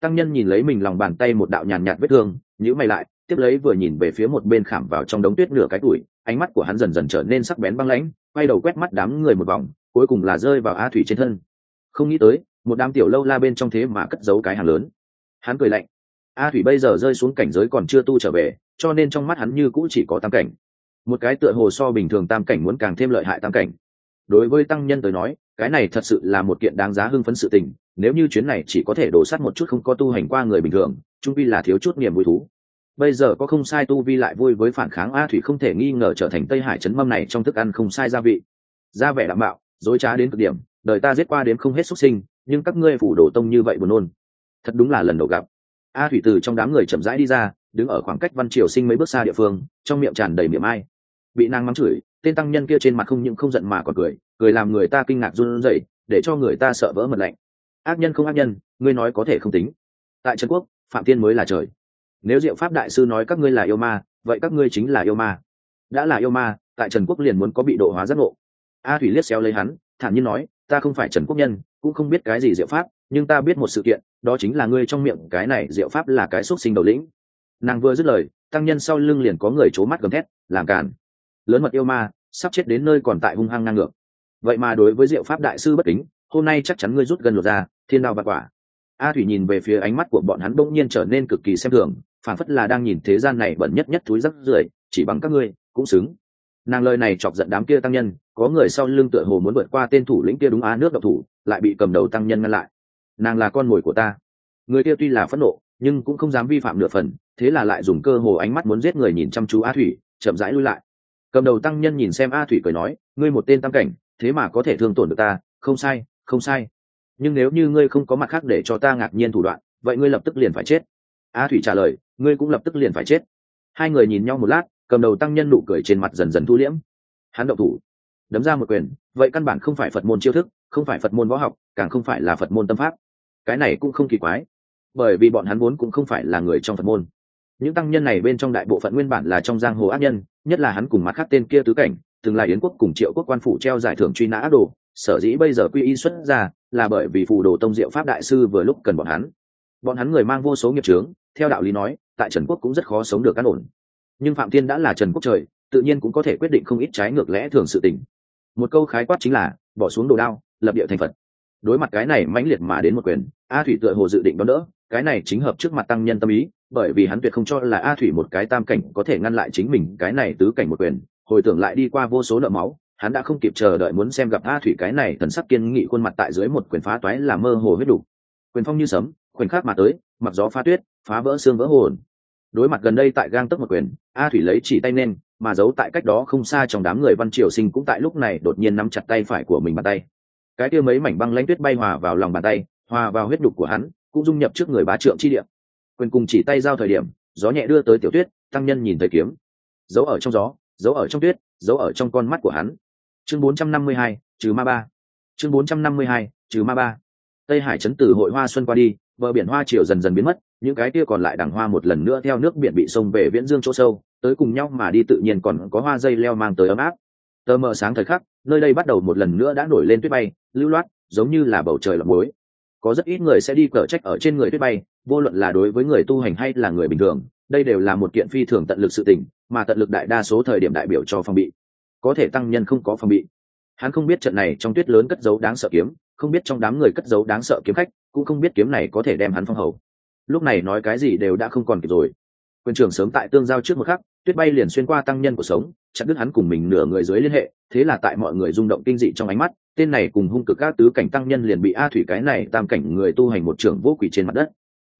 Tăng nhân nhìn lấy mình lòng bàn tay một đạo nhàn nhạt vết thương nhữ mày lại, tiếp lấy vừa nhìn về phía một bên khảm vào trong đống tuyết nửa cái tuổi ánh mắt của hắn dần dần trở nên sắc bén băng lãnh, quay đầu quét mắt đám người một vòng, cuối cùng là rơi vào a thủy trên thân. Không nghĩ tới, một đám tiểu lâu la bên trong thế mà cất giấu cái hàng lớn. Hắn cười lạnh. A thủy bây giờ rơi xuống cảnh giới còn chưa tu trở về, cho nên trong mắt hắn như cũ chỉ có tam cảnh. Một cái tựa hồ so bình thường tam cảnh muốn càng thêm lợi hại tam cảnh. Đối với tăng nhân tới nói, cái này thật sự là một kiện đáng giá hưng phấn sự tình, nếu như chuyến này chỉ có thể đổ sát một chút không có tu hành qua người bình thường, trung vi là thiếu chút niềm vui thú bây giờ có không sai tu vi lại vui với phản kháng a thủy không thể nghi ngờ trở thành tây hải chấn mâm này trong thức ăn không sai gia vị. Gia vẻ đảm bảo, dối trá đến cực điểm, đời ta giết qua đến không hết xuất sinh, nhưng các ngươi phủ đổ tông như vậy buồn nôn. Thật đúng là lần đầu gặp. A thủy từ trong đám người chậm rãi đi ra, đứng ở khoảng cách văn triều sinh mấy bước xa địa phương, trong miệng tràn đầy miệng ai. Bị nàng mắng chửi, tên tăng nhân kia trên mặt không những không giận mà còn cười cười làm người ta kinh ngạc run rẩy, để cho người ta sợ vỡ mật lạnh. Ác nhân không ác nhân, ngươi nói có thể không tính. Tại trần quốc, phạm tiên mới là trời nếu diệu pháp đại sư nói các ngươi là yêu ma, vậy các ngươi chính là yêu ma. Đã là yêu ma, tại trần quốc liền muốn có bị độ hóa giác ngộ. A thủy liếc xéo lấy hắn, thản nhiên nói, ta không phải trần quốc nhân, cũng không biết cái gì diệu pháp, nhưng ta biết một sự kiện, đó chính là ngươi trong miệng cái này diệu pháp là cái xúc sinh đầu lĩnh. Nàng vừa dứt lời, tăng nhân sau lưng liền có người c mắt gầm thét, làm cản lớn mật yêu ma, sắp chết đến nơi còn tại hung hăng ngang ngược. Vậy mà đối với diệu pháp đại sư bất kính, hôm nay chắc chắn ngươi rút gần lột ra, thiên đao bạc quả. A thủy nhìn về phía ánh mắt của bọn hắn bỗng nhiên trở nên cực kỳ xem thường phản phất là đang nhìn thế gian này bẩn nhất nhất túi rắc rưởi, chỉ bằng các ngươi, cũng xứng. Nàng lời này chọc giận đám kia tăng nhân, có người sau lưng tựa hồ muốn vượt qua tên thủ lĩnh kia đúng á, nước độc thủ, lại bị cầm đầu tăng nhân ngăn lại. Nàng là con mồi của ta. Người kia tuy là phẫn nộ, nhưng cũng không dám vi phạm nửa phần, thế là lại dùng cơ hồ ánh mắt muốn giết người nhìn chăm chú a thủy, chậm rãi lui lại. Cầm đầu tăng nhân nhìn xem a thủy cười nói, ngươi một tên tam cảnh, thế mà có thể thương tổn được ta, không sai không sai. Nhưng nếu như ngươi không có mặt khác để cho ta ngạc nhiên thủ đoạn, vậy ngươi lập tức liền phải chết a thủy trả lời, ngươi cũng lập tức liền phải chết. Hai người nhìn nhau một lát, cầm đầu tăng nhân nụ cười trên mặt dần dần thu liễm. Hắn động thủ. Đấm ra một quyền, vậy căn bản không phải phật môn chiêu thức, không phải phật môn võ học, càng không phải là phật môn tâm pháp. Cái này cũng không kỳ quái, bởi vì bọn hắn vốn cũng không phải là người trong phật môn. Những tăng nhân này bên trong đại bộ phận nguyên bản là trong giang hồ ác nhân, nhất là hắn cùng mặt khác tên kia tứ cảnh, từng là yến quốc cùng triệu quốc quan phủ treo giải thưởng truy nã đồ, sở dĩ bây giờ quy y xuất ra, là bởi vì phù đồ tông diệu pháp đại sư vừa lúc cần bọn hắn bọn hắn người mang vô số nghiệp trướng theo đạo lý nói, tại trần quốc cũng rất khó sống được căn ổn. Nhưng phạm thiên đã là trần quốc trời, tự nhiên cũng có thể quyết định không ít trái ngược lẽ thường sự tình. Một câu khái quát chính là, bỏ xuống đồ đao, lập địa thành phật. Đối mặt cái này mãnh liệt mà đến một quyền, a thủy tựa hồ dự định đón đỡ, cái này chính hợp trước mặt tăng nhân tâm ý, bởi vì hắn tuyệt không cho là a thủy một cái tam cảnh có thể ngăn lại chính mình cái này tứ cảnh một quyền. Hồi tưởng lại đi qua vô số nợ máu, hắn đã không kịp chờ đợi muốn xem gặp a thủy cái này thần sắc kiên nghị khuôn mặt tại dưới một quyền phá toái là mơ hồ huyết đủ. Quyền phong như sấm khoảnh khắc mà tới mặc gió phá tuyết phá vỡ xương vỡ hồn. Đối mặt gần đây tại gang tấc một quyền a thủy lấy chỉ tay nên mà giấu tại cách đó không xa trong đám người văn triều sinh cũng tại lúc này đột nhiên nắm chặt tay phải của mình bàn tay. Cái kia mấy mảnh băng lãnh tuyết bay hòa vào lòng bàn tay hòa vào huyết đục của hắn cũng dung nhập trước người bá trượng chi điểm quyền cùng chỉ tay giao thời điểm gió nhẹ đưa tới tiểu tuyết tăng nhân nhìn thấy kiếm. Giấu ở trong gió giấu ở trong tuyết giấu ở trong con mắt của hắn. Chương 452, trừ ma ba. Chương 452, trừ ma ba. Tây hải trấn từ hội hoa xuân qua đi bờ biển hoa triều dần dần biến mất, những cái kia còn lại đằng hoa một lần nữa theo nước biển bị sông về viễn dương chỗ sâu, tới cùng nhau mà đi tự nhiên còn có hoa dây leo mang tới ấm áp. Tờ mờ sáng thời khắc, nơi đây bắt đầu một lần nữa đã nổi lên tuyết bay, lưu loát, giống như là bầu trời lọc muối. Có rất ít người sẽ đi cờ trách ở trên người tuyết bay, vô luận là đối với người tu hành hay là người bình thường, đây đều là một kiện phi thường tận lực sự tình, mà tận lực đại đa số thời điểm đại biểu cho phòng bị. Có thể tăng nhân không có phòng bị. Hắn không biết trận này trong tuyết lớn cất giấu đáng sợ kiếm, không biết trong đám người cất giấu đáng sợ kiếm khách cũng không biết kiếm này có thể đem hắn phong hầu. Lúc này nói cái gì đều đã không còn kịp rồi. Quyền trưởng sớm tại tương giao trước một khắc, tuyết bay liền xuyên qua tăng nhân của sống, chặt đứt hắn cùng mình nửa người dưới liên hệ, thế là tại mọi người rung động kinh dị trong ánh mắt, tên này cùng hung cực các tứ cảnh tăng nhân liền bị a thủy cái này tam cảnh người tu hành một trưởng vô quỷ trên mặt đất.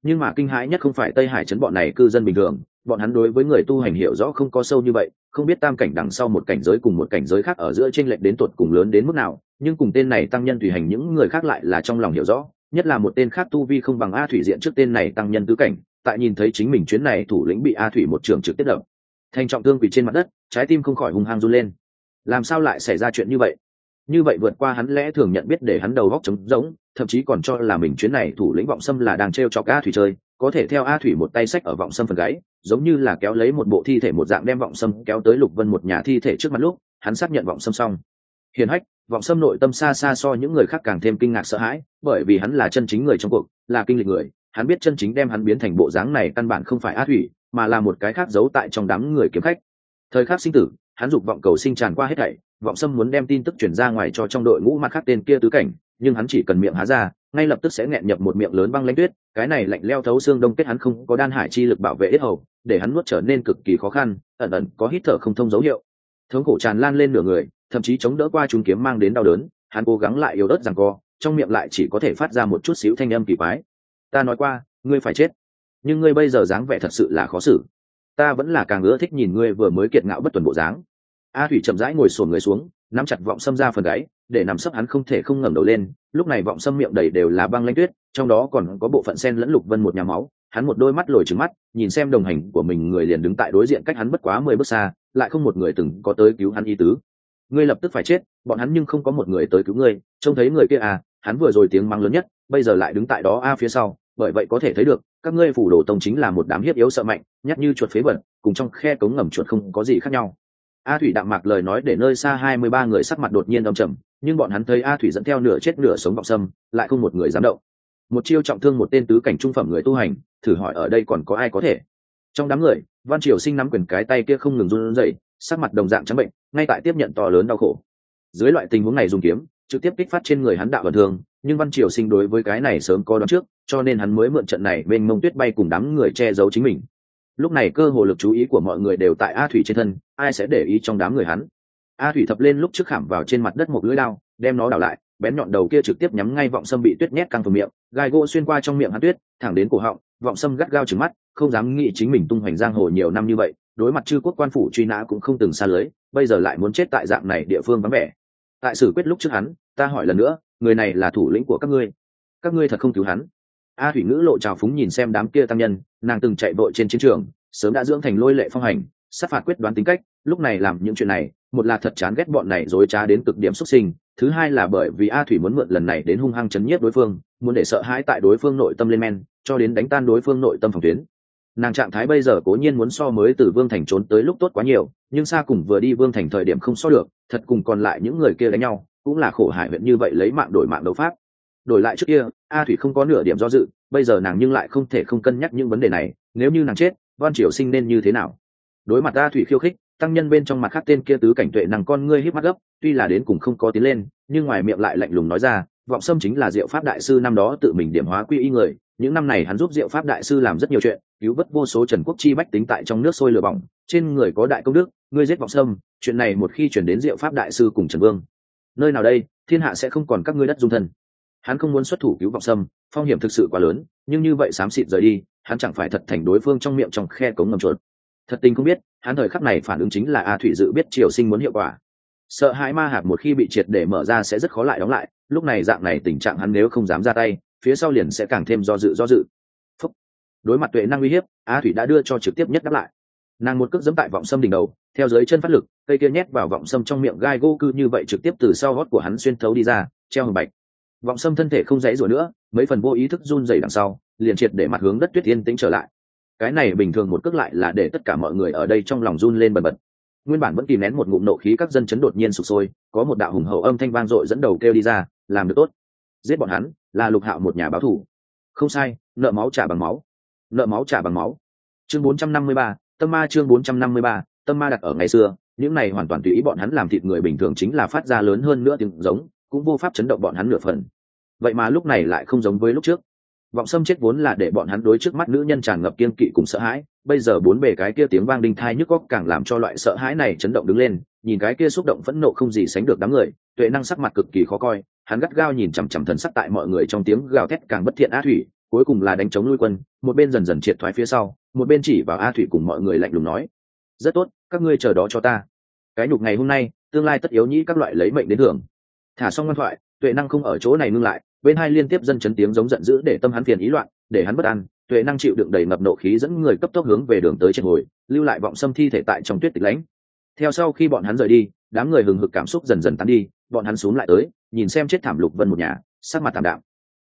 Nhưng mà kinh hãi nhất không phải tây hải chấn bọn này cư dân bình thường, bọn hắn đối với người tu hành hiểu rõ không có sâu như vậy, không biết tam cảnh đằng sau một cảnh giới cùng một cảnh giới khác ở giữa tranh lệch đến tột cùng lớn đến mức nào, nhưng cùng tên này tăng nhân tùy hành những người khác lại là trong lòng hiểu rõ nhất là một tên khác tu vi không bằng a thủy diện trước tên này tăng nhân tứ cảnh, tại nhìn thấy chính mình chuyến này thủ lĩnh bị a thủy một trường trực tiếp động thành trọng thương quỳ trên mặt đất, trái tim không khỏi hung hăng run lên. Làm sao lại xảy ra chuyện như vậy? Như vậy vượt qua hắn lẽ thường nhận biết để hắn đầu góc trống rỗng, thậm chí còn cho là mình chuyến này thủ lĩnh vọng sâm là đang t r e o chọc a thủy chơi, có thể theo a thủy một tay sách ở vọng sâm phần gáy, giống như là kéo lấy một bộ thi thể một dạng đem vọng sâm kéo tới lục vân một nhà thi thể trước mặt lúc, hắn xác nhận vọng sâm xong hiền hách, vọng sâm nội tâm xa xa so những người khác càng thêm kinh ngạc sợ hãi, bởi vì hắn là chân chính người trong cuộc, là kinh lịch người, hắn biết chân chính đem hắn biến thành bộ dáng này căn bản không phải a thủy, mà là một cái khác giấu tại trong đám người kiếm khách. Thời khắc sinh tử, hắn dục vọng cầu sinh tràn qua hết thảy, vọng sâm muốn đem tin tức chuyển ra ngoài cho trong đội ngũ mặt khác tên kia tứ cảnh, nhưng hắn chỉ cần miệng há ra, ngay lập tức sẽ nghẹn nhập một miệng lớn băng lãnh tuyết, cái này lạnh leo thấu xương đông kết hắn không có đan hải chi lực bảo vệ ít hầu, để hắn nuốt trở nên cực kỳ khó khăn, ẩn ẩn có hít thở không thông dấu hiệu thống khổ tràn lan lên nửa người, thậm chí chống đỡ qua chúng kiếm mang đến đau đớn, hắn cố gắng lại yếu ớt rằng co, trong miệng lại chỉ có thể phát ra một chút xíu thanh âm kỳ quái. Ta nói qua, ngươi phải chết, nhưng ngươi bây giờ dáng vẻ thật sự là khó xử. Ta vẫn là càng ưa thích nhìn ngươi vừa mới kiệt ngạo bất tuần bộ dáng. A thủy chậm rãi ngồi sổn người xuống, nắm chặt vọng xâm ra phần gáy, để nằm sấp hắn không thể không ngẩng đầu lên, lúc này vọng xâm miệng đầy đều là băng lanh tuyết, trong đó còn có bộ phận sen lẫn lục vân một nhà máu hắn một đôi mắt lồi trừng mắt, nhìn xem đồng hành của mình người liền đứng tại đối diện cách hắn bất quá mười bước xa, lại không một người từng có tới cứu hắn y tứ. Ngươi lập tức phải chết, bọn hắn nhưng không có một người tới cứu ngươi, trông thấy người kia à hắn vừa rồi tiếng mắng lớn nhất, bây giờ lại đứng tại đó a phía sau, bởi vậy có thể thấy được, các ngươi phủ đồ tông chính là một đám hiếp yếu sợ mạnh nhắc như chuột phế bẩn cùng trong khe cống ngầm chuột không có gì khác nhau. A thủy đạm mạc lời nói để nơi xa hai mươi ba người sắc mặt đột nhiên đông trầm, nhưng bọn hắn thấy a thủy dẫn theo nửa chết nửa sống vọng sâm, lại không một người dám động một chiêu trọng thương một tên tứ cảnh trung phẩm người tu hành, thử hỏi ở đây còn có ai có thể? Trong đám người, văn triều sinh nắm quyền cái tay kia không ngừng run rẩy, sắc mặt đồng dạng trắng bệnh, ngay tại tiếp nhận to lớn đau khổ. Dưới loại tình huống này dùng kiếm, trực tiếp kích phát trên người hắn đạo vận thường nhưng văn triều sinh đối với cái này sớm có đón trước, cho nên hắn mới mượn trận này bên mông tuyết bay cùng đám người che giấu chính mình. Lúc này cơ hồ lực chú ý của mọi người đều tại a thủy trên thân, ai sẽ để ý trong đám người hắn? A thủy thập lên lúc trước khảm vào trên mặt đất một lưỡi lao đem nó đảo lại bén nhọn đầu kia trực tiếp nhắm ngay vọng sâm bị tuyết nhét căng vào miệng, gai gỗ xuyên qua trong miệng hắn tuyết, thẳng đến cổ họng, vọng sâm gắt gao trừng mắt, không dám nghĩ chính mình tung hoành giang hồ nhiều năm như vậy, đối mặt chư quốc quan phủ truy nã cũng không từng xa lưới, bây giờ lại muốn chết tại dạng này địa phương vắng vẻ. Tại xử quyết lúc trước hắn, ta hỏi lần nữa, người này là thủ lĩnh của các ngươi. Các ngươi thật không cứu hắn. A thủy ngữ lộ trào phúng nhìn xem đám kia tăng nhân, nàng từng chạy vội trên chiến trường, sớm đã dưỡng thành lôi lệ phong hành, sát phạt quyết đoán tính cách, lúc này làm những chuyện này, một là thật chán ghét bọn này dối trá đến cực điểm xuất sinh thứ hai là bởi vì a thủy muốn mượn lần này đến hung hăng chấn nhiếp đối phương, muốn để sợ hãi tại đối phương nội tâm lên men, cho đến đánh tan đối phương nội tâm phòng tuyến. Nàng trạng thái bây giờ cố nhiên muốn so mới từ vương thành trốn tới lúc tốt quá nhiều, nhưng xa cùng vừa đi vương thành thời điểm không so được, thật cùng còn lại những người kia đánh nhau, cũng là khổ hại huyện như vậy lấy mạng đổi mạng đấu pháp. Đổi lại trước kia, a thủy không có nửa điểm do dự, bây giờ nàng nhưng lại không thể không cân nhắc những vấn đề này, nếu như nàng chết, văn triều sinh nên như thế nào? Đối mặt a thủy khiêu khích tăng nhân bên trong mặt khác tên kia tứ cảnh tuệ nàng con ngươi hít mắt gấp, tuy là đến cùng không có tiến lên, nhưng ngoài miệng lại lạnh lùng nói ra, vọng sâm chính là diệu pháp đại sư năm đó tự mình điểm hóa quy y người, những năm này hắn giúp diệu pháp đại sư làm rất nhiều chuyện, cứu vớt vô số trần quốc chi bách tính tại trong nước sôi lửa bỏng, trên người có đại công đức, ngươi giết vọng sâm, chuyện này một khi chuyển đến diệu pháp đại sư cùng trần vương, nơi nào đây, thiên hạ sẽ không còn các ngươi đất dung thân. Hắn không muốn xuất thủ cứu vọng sâm, phong hiểm thực sự quá lớn, nhưng như vậy xám xịt rời đi, hắn chẳng phải thật thành đối phương trong miệng trong khe cống ngầm chuột thật tình không biết, hắn thời khắc này phản ứng chính là a thủy dự biết triều sinh muốn hiệu quả. Sợ hãi ma hạt một khi bị triệt để mở ra sẽ rất khó lại đóng lại, lúc này dạng này tình trạng hắn nếu không dám ra tay, phía sau liền sẽ càng thêm do dự do dự. Phúc. đối mặt tuệ năng uy hiếp, a thủy đã đưa cho trực tiếp nhất đáp lại. Nàng một cước dẫm tại vọng sâm đỉnh đầu, theo dưới chân phát lực, cây kia nhét vào vọng sâm trong miệng gai gô cư như vậy trực tiếp từ sau gót của hắn xuyên thấu đi ra, treo hầm bạch. Vọng sâm thân thể không dãy rồi nữa, mấy phần vô ý thức run dày đằng sau, liền triệt để mặt hướng đất tuyết yên tĩnh trở lại cái này bình thường một cước lại là để tất cả mọi người ở đây trong lòng run lên bần bật. Nguyên bản vẫn kìm nén một ngụm nộ khí các dân chấn đột nhiên sụp sôi có một đạo hùng hậu âm thanh vang dội dẫn đầu kêu đi ra làm được tốt. Giết bọn hắn là lục hạo một nhà báo thủ. Không sai nợ máu trả bằng máu. Nợ máu trả bằng máu. Chương 453, tâm ma chương 453, tâm ma đặt ở ngày xưa những này hoàn toàn tùy ý bọn hắn làm thịt người bình thường chính là phát ra lớn hơn nữa tiếng giống cũng vô pháp chấn động bọn hắn nửa phần. Vậy mà lúc này lại không giống với lúc trước vọng sâm chết vốn là để bọn hắn đối trước mắt nữ nhân tràn ngập kiên kỵ cùng sợ hãi, bây giờ bốn bề cái kia tiếng vang đinh thai nhức góc càng làm cho loại sợ hãi này chấn động đứng lên, nhìn cái kia xúc động phẫn nộ không gì sánh được đám người, tuệ năng sắc mặt cực kỳ khó coi, hắn gắt gao nhìn chằm chằm thần sắc tại mọi người trong tiếng gào thét càng bất thiện a thủy, cuối cùng là đánh chống nuôi quân, một bên dần dần triệt thoái phía sau, một bên chỉ vào a thủy cùng mọi người lạnh lùng nói, rất tốt, các ngươi chờ đó cho ta. Cái nhục ngày hôm nay, tương lai tất yếu nhĩ các loại lấy mệnh đến thưởng. Thả xong ngoan thoại, tuệ năng không ở chỗ này ngưng lại bên hai liên tiếp dân chấn tiếng giống giận dữ để tâm hắn phiền ý loạn, để hắn bất an, tuệ năng chịu đựng đầy ngập nộ khí dẫn người cấp tốc hướng về đường tới trên hồi, lưu lại vọng xâm thi thể tại trong tuyết tịch lãnh. Theo sau khi bọn hắn rời đi, đám người hừng hực cảm xúc dần dần tán đi, bọn hắn xuống lại tới, nhìn xem chết thảm lục vân một nhà, sắc mặt thảm đạm.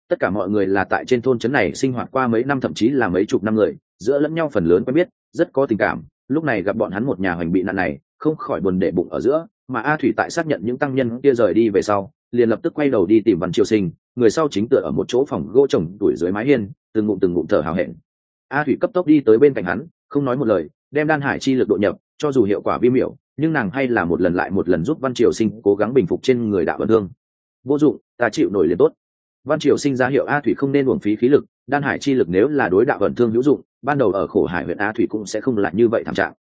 Tất cả mọi người là tại trên thôn trấn này sinh hoạt qua mấy năm thậm chí là mấy chục năm người, giữa lẫn nhau phần lớn quen biết, rất có tình cảm, lúc này gặp bọn hắn một nhà hoành bị nạn này, không khỏi buồn để bụng ở giữa, mà a thủy tại xác nhận những tăng nhân kia rời đi về sau, liền lập tức quay đầu đi tìm văn triều sinh người sau chính tựa ở một chỗ phòng gỗ trồng tuổi dưới mái hiên, từng ngụm từng ngụm thở hào hẹn. A thủy cấp tốc đi tới bên cạnh hắn, không nói một lời, đem đan hải chi lực độ nhập, cho dù hiệu quả vi miểu, nhưng nàng hay là một lần lại một lần giúp văn triều sinh cố gắng bình phục trên người đạo vận thương. Vô dụng, ta chịu nổi liền tốt. Văn triều sinh ra hiệu a thủy không nên uổng phí khí lực, đan hải chi lực nếu là đối đạo vận thương hữu dụng, ban đầu ở khổ hải huyện a thủy cũng sẽ không lại như vậy thảm trạng.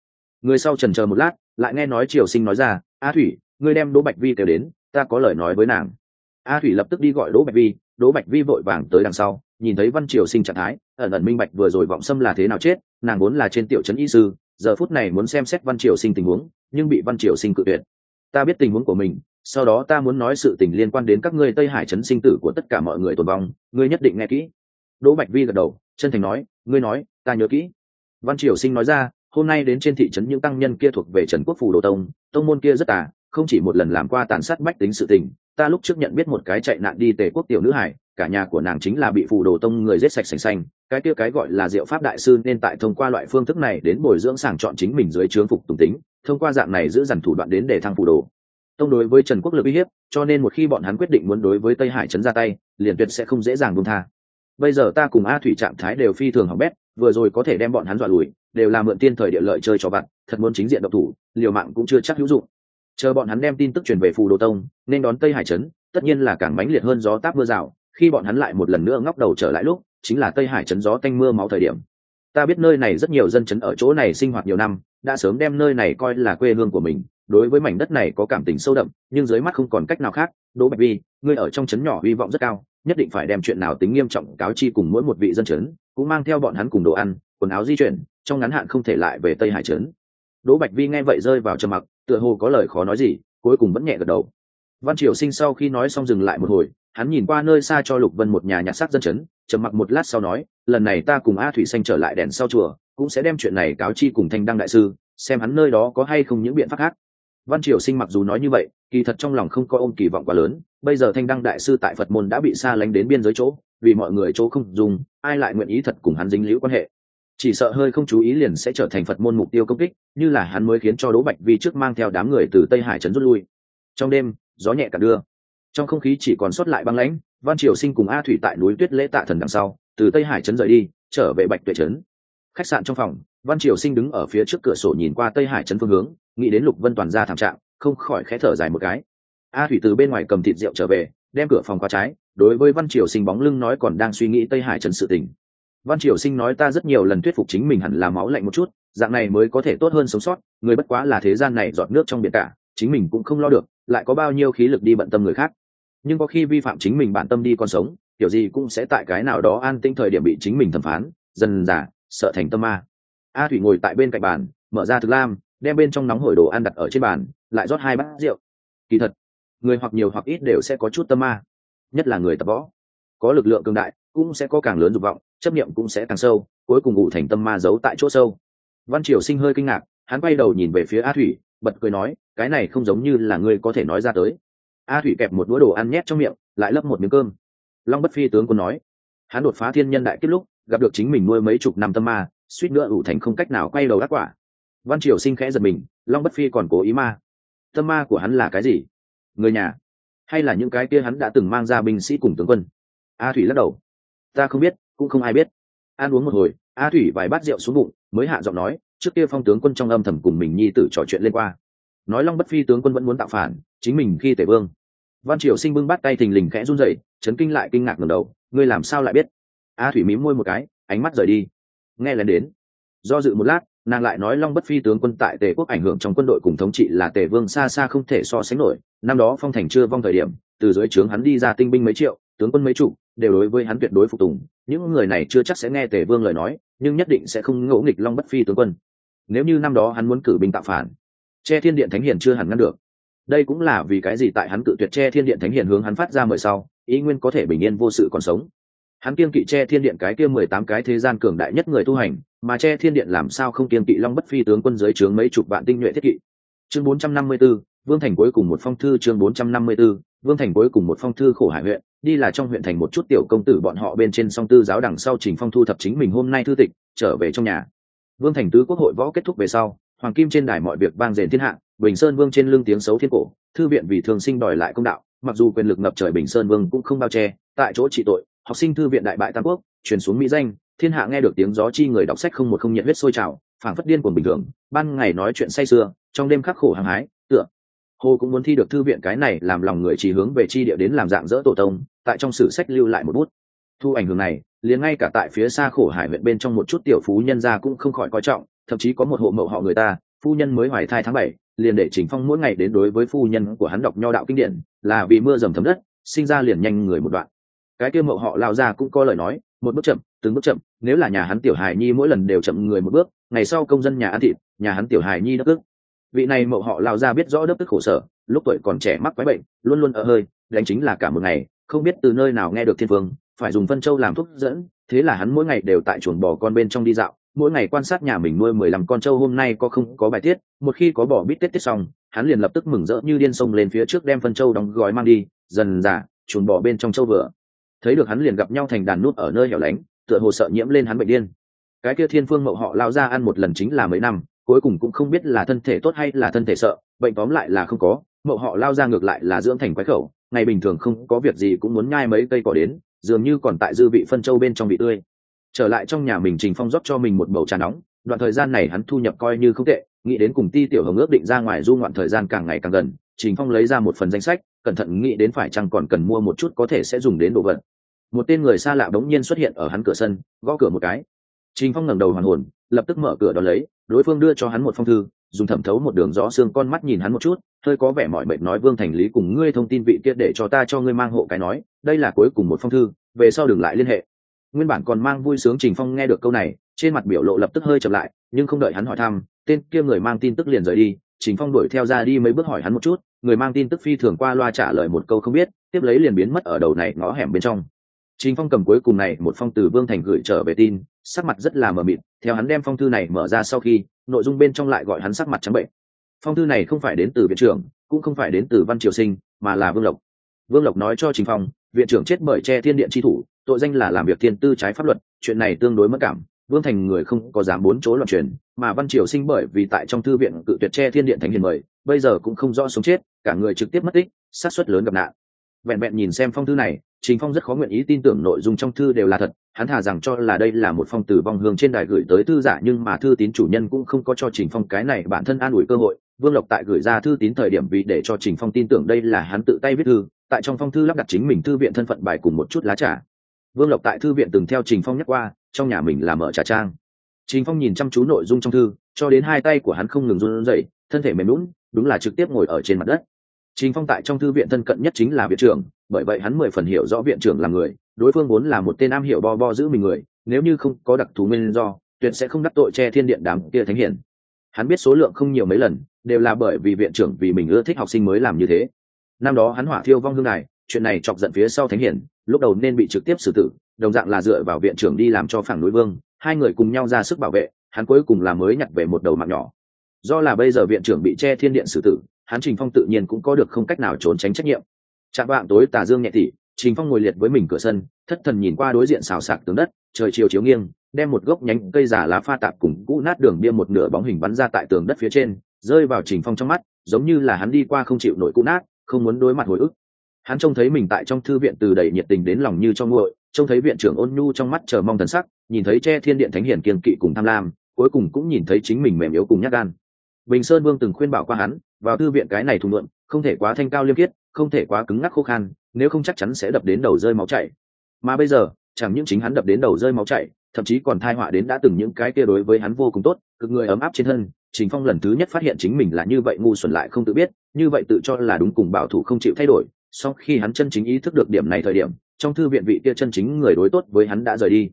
Người sau trần chờ một lát, lại nghe nói triều sinh nói ra, a thủy, ngươi đem đỗ bạch vi kêu đến, ta có lời nói với nàng a thủy lập tức đi gọi đỗ bạch vi, đỗ bạch vi vội vàng tới đằng sau, nhìn thấy văn triều sinh trạng thái, ẩn ẩn minh bạch vừa rồi vọng xâm là thế nào chết, nàng vốn là trên tiểu trấn y sư, giờ phút này muốn xem xét văn triều sinh tình huống, nhưng bị văn triều sinh cự tuyệt. Ta biết tình huống của mình, sau đó ta muốn nói sự tình liên quan đến các ngươi tây hải trấn sinh tử của tất cả mọi người tồn vong, ngươi nhất định nghe kỹ. Đỗ bạch vi gật đầu, chân thành nói, ngươi nói, ta nhớ kỹ. Văn triều sinh nói ra, hôm nay đến trên thị trấn những tăng nhân kia thuộc về trần quốc phủ đồ tông tông môn kia rất tà không chỉ một lần làm qua tàn sát bách tính sự tình, ta lúc trước nhận biết một cái chạy nạn đi tề quốc tiểu nữ hải, cả nhà của nàng chính là bị phù đồ tông người giết sạch sành xanh cái kia cái gọi là diệu pháp đại sư nên tại thông qua loại phương thức này đến bồi dưỡng sàng chọn chính mình dưới trướng phục tùng tính, thông qua dạng này giữ dằn thủ đoạn đến để thăng phù đồ. Tông đối với trần quốc lực uy hiếp, cho nên một khi bọn hắn quyết định muốn đối với tây hải trấn ra tay, liền tuyệt sẽ không dễ dàng buông tha. Bây giờ ta cùng a thủy trạng thái đều phi thường hỏng bét, vừa rồi có thể đem bọn hắn dọa lùi, đều là mượn tiên thời địa lợi chơi cho bạn, thật muốn chính diện độc thủ, liều mạng cũng chưa chắc hữu dụng chờ bọn hắn đem tin tức truyền về phù đồ tông, nên đón tây hải trấn, tất nhiên là càng mãnh liệt hơn gió táp mưa rào. Khi bọn hắn lại một lần nữa ngóc đầu trở lại lúc, chính là tây hải trấn gió tanh mưa máu thời điểm. Ta biết nơi này rất nhiều dân chấn ở chỗ này sinh hoạt nhiều năm, đã sớm đem nơi này coi là quê hương của mình. Đối với mảnh đất này có cảm tình sâu đậm, nhưng dưới mắt không còn cách nào khác. Đỗ bạch vi, ngươi ở trong trấn nhỏ hy vọng rất cao, nhất định phải đem chuyện nào tính nghiêm trọng cáo chi cùng mỗi một vị dân chấn cũng mang theo bọn hắn cùng đồ ăn, quần áo di chuyển, trong ngắn hạn không thể lại về tây hải trấn đỗ bạch vi nghe vậy rơi vào trầm mặc, tựa hồ có lời khó nói gì, cuối cùng vẫn nhẹ gật đầu. Văn triều sinh sau khi nói xong dừng lại một hồi, hắn nhìn qua nơi xa cho lục vân một nhà nhạc sắc dân chấn, trầm mặc một lát sau nói, lần này ta cùng a thủy xanh trở lại đèn sau chùa, cũng sẽ đem chuyện này cáo chi cùng thanh đăng đại sư, xem hắn nơi đó có hay không những biện pháp khác. Văn triều sinh mặc dù nói như vậy, kỳ thật trong lòng không có ôm kỳ vọng quá lớn, bây giờ thanh đăng đại sư tại phật môn đã bị xa lánh đến biên giới chỗ, vì mọi người chỗ không dùng, ai lại nguyện ý thật cùng hắn dính liễu quan hệ chỉ sợ hơi không chú ý liền sẽ trở thành phật môn mục tiêu công kích, như là hắn mới khiến cho đỗ bạch vi trước mang theo đám người từ tây hải trấn rút lui. Trong đêm, gió nhẹ cả đưa. Trong không khí chỉ còn sót lại băng lãnh, văn triều sinh cùng a thủy tại núi tuyết lễ tạ thần đằng sau, từ tây hải trấn rời đi, trở về bạch tuệ trấn. Khách sạn trong phòng, văn triều sinh đứng ở phía trước cửa sổ nhìn qua tây hải trấn phương hướng, nghĩ đến lục vân toàn ra thảm trạng, không khỏi khẽ thở dài một cái. A thủy từ bên ngoài cầm thịt rượu trở về, đem cửa phòng qua trái, đối với văn triều sinh bóng lưng nói còn đang suy nghĩ tây hải trấn sự tình văn triều sinh nói ta rất nhiều lần thuyết phục chính mình hẳn là máu lạnh một chút, dạng này mới có thể tốt hơn sống sót, người bất quá là thế gian này giọt nước trong biển cả, chính mình cũng không lo được, lại có bao nhiêu khí lực đi bận tâm người khác. Nhưng có khi vi phạm chính mình bản tâm đi còn sống, kiểu gì cũng sẽ tại cái nào đó an tinh thời điểm bị chính mình thẩm phán, dần giả sợ thành tâm ma. A thủy ngồi tại bên cạnh bàn, mở ra thực lam, đem bên trong nóng hổi đồ ăn đặt ở trên bàn, lại rót hai bát rượu. Kỳ thật, người hoặc nhiều hoặc ít đều sẽ có chút tâm ma, nhất là người tập võ. Có lực lượng cường đại, cũng sẽ có càng lớn dục vọng chấp niệm cũng sẽ càng sâu, cuối cùng ngụ thành tâm ma giấu tại chỗ sâu. Văn triều sinh hơi kinh ngạc, hắn quay đầu nhìn về phía a thủy, bật cười nói, cái này không giống như là ngươi có thể nói ra tới. A thủy kẹp một đũa đồ ăn nhét trong miệng, lại lấp một miếng cơm. Long bất phi tướng quân nói, hắn đột phá thiên nhân đại kết lúc, gặp được chính mình nuôi mấy chục năm tâm ma, suýt nữa ủ thành không cách nào quay đầu đắc quả. Văn triều sinh khẽ giật mình, long bất phi còn cố ý ma. Tâm ma của hắn là cái gì? Người nhà? Hay là những cái kia hắn đã từng mang ra binh sĩ cùng tướng quân? A thủy lắc đầu, ta không biết cũng không ai biết. Ăn uống một hồi, a thủy vài bát rượu xuống bụng, mới hạ giọng nói, trước kia phong tướng quân trong âm thầm cùng mình nhi tử trò chuyện lên qua. Nói long bất phi tướng quân vẫn muốn tạo phản, chính mình khi tể vương. Văn triều sinh bưng bắt tay thình lình khẽ run rẩy, chấn kinh lại kinh ngạc ngầm đầu, ngươi làm sao lại biết? A thủy mím môi một cái, ánh mắt rời đi. Nghe lén đến. Do dự một lát, nàng lại nói long bất phi tướng quân tại tề quốc ảnh hưởng trong quân đội cùng thống trị là tề vương xa xa không thể so sánh nổi. Năm đó phong thành chưa vong thời điểm, từ dưới trướng hắn đi ra tinh binh mấy triệu, tướng quân mấy chủ đều đối với hắn tuyệt đối phục tùng những người này chưa chắc sẽ nghe tề vương lời nói nhưng nhất định sẽ không ngỗ nghịch long bất phi tướng quân. Nếu như năm đó hắn muốn cử binh tạo phản che thiên điện thánh hiền chưa hẳn ngăn được. Đây cũng là vì cái gì tại hắn cự tuyệt che thiên điện thánh hiền hướng hắn phát ra mời sau ý nguyên có thể bình yên vô sự còn sống. Hắn kiên kỵ che thiên điện cái kia mười tám cái thế gian cường đại nhất người tu hành mà che thiên điện làm sao không kiên kỵ long bất phi tướng quân dưới trướng mấy chục vạn tinh nhuệ thiết kỵ. Chương bốn trăm năm mươi 454, vương thành cuối cùng một phong thư chương bốn trăm năm mươi 454, vương thành cuối cùng một phong thư khổ hải huyện đi là trong huyện thành một chút tiểu công tử bọn họ bên trên song tư giáo đằng sau trình phong thu thập chính mình hôm nay thư tịch trở về trong nhà. Vương thành tứ quốc hội võ kết thúc về sau hoàng kim trên đài mọi việc vang dền thiên hạ bình sơn vương trên lưng tiếng xấu thiên cổ thư viện vì thường sinh đòi lại công đạo mặc dù quyền lực ngập trời bình sơn vương cũng không bao che tại chỗ trị tội học sinh thư viện đại bại tam quốc truyền xuống mỹ danh thiên hạ nghe được tiếng gió chi người đọc sách không một không nhiệt huyết sôi trào phảng phất điên cuồng bình thường ban ngày nói chuyện say sưa trong đêm khắc khổ hàng hái tựa hồ cũng muốn thi được thư viện cái này làm lòng người chỉ hướng về chi địa đến làm dạng dỡ tổ tông, tại trong sử sách lưu lại một bút. Thu ảnh hưởng này, liền ngay cả tại phía xa khổ hải huyện bên trong một chút tiểu phú nhân gia cũng không khỏi coi trọng, thậm chí có một hộ mậu họ người ta, phu nhân mới hoài thai tháng bảy, liền để trình phong mỗi ngày đến đối với phu nhân của hắn đọc nho đạo kinh điển, là vì mưa dầm thấm đất, sinh ra liền nhanh người một đoạn. Cái kia mậu họ lao ra cũng có lời nói, một bước chậm, từng bước chậm, nếu là nhà hắn tiểu hài nhi mỗi lần đều chậm người một bước, ngày sau công dân nhà ăn thịt, nhà hắn tiểu hài nhi đất ước vị này mậu họ lao ra biết rõ đớp tức khổ sở, lúc tuổi còn trẻ mắc quái bệnh, luôn luôn ở hơi, đánh chính là cả một ngày, không biết từ nơi nào nghe được thiên phương, phải dùng phân châu làm thuốc dẫn, thế là hắn mỗi ngày đều tại chuồng bò con bên trong đi dạo, mỗi ngày quan sát nhà mình nuôi mười lăm con trâu, hôm nay có không có bài tiết, một khi có bỏ bít tết tiết xong, hắn liền lập tức mừng rỡ như điên sông lên phía trước đem phân châu đóng gói mang đi, dần dà, chuồng bò bên trong trâu vừa. Thấy được hắn liền gặp nhau thành đàn nút ở nơi hẻo lánh, tựa hồ sợ nhiễm lên hắn bệnh điên. Cái kia thiên phương mậu họ lao ra ăn một lần chính là mấy năm cuối cùng cũng không biết là thân thể tốt hay là thân thể sợ, bệnh tóm lại là không có, mậu họ lao ra ngược lại là dưỡng thành quái khẩu, ngày bình thường không có việc gì cũng muốn nhai mấy cây cỏ đến, dường như còn tại dư vị phân châu bên trong vị tươi. Trở lại trong nhà mình trình phong rót cho mình một bầu trà nóng, đoạn thời gian này hắn thu nhập coi như không tệ, nghĩ đến cùng ti tiểu hồng ước định ra ngoài du ngoạn thời gian càng ngày càng gần, trình phong lấy ra một phần danh sách, cẩn thận nghĩ đến phải chăng còn cần mua một chút có thể sẽ dùng đến đồ vật. Một tên người xa lạ bỗng nhiên xuất hiện ở hắn cửa sân, gõ cửa một cái. Trình phong ngẩng đầu hoàn hồn, lập tức mở cửa đón lấy đối phương đưa cho hắn một phong thư, dùng thẩm thấu một đường rõ xương con mắt nhìn hắn một chút, hơi có vẻ mọi mệt nói, vương thành lý cùng ngươi thông tin vị kia để cho ta cho ngươi mang hộ cái nói, đây là cuối cùng một phong thư, về sau đừng lại liên hệ. Nguyên bản còn mang vui sướng trình phong nghe được câu này, trên mặt biểu lộ lập tức hơi chậm lại, nhưng không đợi hắn hỏi thăm, tên kia người mang tin tức liền rời đi. Trình phong đuổi theo ra đi mấy bước hỏi hắn một chút, người mang tin tức phi thường qua loa trả lời một câu không biết, tiếp lấy liền biến mất ở đầu này ngõ hẻm bên trong trình phong cầm cuối cùng này một phong từ vương thành gửi trở về tin, sắc mặt rất là mờ mịt, theo hắn đem phong thư này mở ra sau khi, nội dung bên trong lại gọi hắn sắc mặt trắng bệnh. Phong thư này không phải đến từ viện trưởng, cũng không phải đến từ văn triều sinh, mà là vương lộc. Vương lộc nói cho trình phong, viện trưởng chết bởi che thiên điện chi thủ, tội danh là làm việc thiên tư trái pháp luật, chuyện này tương đối mất cảm, vương thành người không có dám bốn chỗ loạn truyền, mà văn triều sinh bởi vì tại trong thư viện cự tuyệt che thiên điện thánh hiền mời, bây giờ cũng không rõ sống chết, cả người trực tiếp mất tích sát suất lớn gặp nạn vẹn vẹn nhìn xem phong thư này, trình phong rất khó nguyện ý tin tưởng nội dung trong thư đều là thật. Hắn thà rằng cho là đây là một phong từ vong hương trên đài gửi tới thư giả, nhưng mà thư tín chủ nhân cũng không có cho trình phong cái này bản thân an ủi cơ hội. Vương lộc tại gửi ra thư tín thời điểm vì để cho trình phong tin tưởng đây là hắn tự tay viết thư. Tại trong phong thư lắp đặt chính mình thư viện thân phận bài cùng một chút lá trà. Vương lộc tại thư viện từng theo trình phong nhắc qua, trong nhà mình là mở trà trang. Trình phong nhìn chăm chú nội dung trong thư, cho đến hai tay của hắn không ngừng run rẩy, thân thể mềm lún đúng là trực tiếp ngồi ở trên mặt đất trình phong tại trong thư viện thân cận nhất chính là viện trưởng, bởi vậy hắn mười phần hiểu rõ viện trưởng là người, đối phương vốn là một tên am hiểu bo bo giữ mình người, nếu như không có đặc thù nguyên do, tuyệt sẽ không đắc tội che thiên điện đám kia thánh hiển. Hắn biết số lượng không nhiều mấy lần, đều là bởi vì viện trưởng vì mình ưa thích học sinh mới làm như thế. Năm đó hắn hỏa thiêu vong hương này, chuyện này chọc giận phía sau thánh hiển, lúc đầu nên bị trực tiếp xử tử, đồng dạng là dựa vào viện trưởng đi làm cho phản núi vương, hai người cùng nhau ra sức bảo vệ, hắn cuối cùng là mới nhặt về một đầu mạng nhỏ do là bây giờ viện trưởng bị che thiên điện xử tử, hắn trình phong tự nhiên cũng có được không cách nào trốn tránh trách nhiệm. Chạm vạng tối tà dương nhẹ tỉ, trình phong ngồi liệt với mình cửa sân, thất thần nhìn qua đối diện xào sạc tường đất, trời chiều chiếu nghiêng, đem một gốc nhánh cây giả lá pha tạp cùng cũ nát đường bia một nửa bóng hình bắn ra tại tường đất phía trên, rơi vào trình phong trong mắt, giống như là hắn đi qua không chịu nổi cũ nát, không muốn đối mặt hồi ức. Hắn trông thấy mình tại trong thư viện từ đầy nhiệt tình đến lòng như cho nguội, trông thấy viện trưởng ôn nhu trong mắt chờ mong thần sắc, nhìn thấy che thiên điện thánh hiển kiên kỵ cùng tham lam, cuối cùng cũng nhìn thấy chính mình mềm yếu cùng nhát gan bình sơn vương từng khuyên bảo qua hắn, vào thư viện cái này thùng luận, không thể quá thanh cao liêm khiết, không thể quá cứng ngắc khô khan, nếu không chắc chắn sẽ đập đến đầu rơi máu chảy. Mà bây giờ, chẳng những chính hắn đập đến đầu rơi máu chảy, thậm chí còn thai họa đến đã từng những cái kia đối với hắn vô cùng tốt, cực người ấm áp trên thân, trình phong lần thứ nhất phát hiện chính mình là như vậy ngu xuẩn lại không tự biết, như vậy tự cho là đúng cùng bảo thủ không chịu thay đổi. Sau khi hắn chân chính ý thức được điểm này thời điểm, trong thư viện vị kia chân chính người đối tốt với hắn đã rời đi.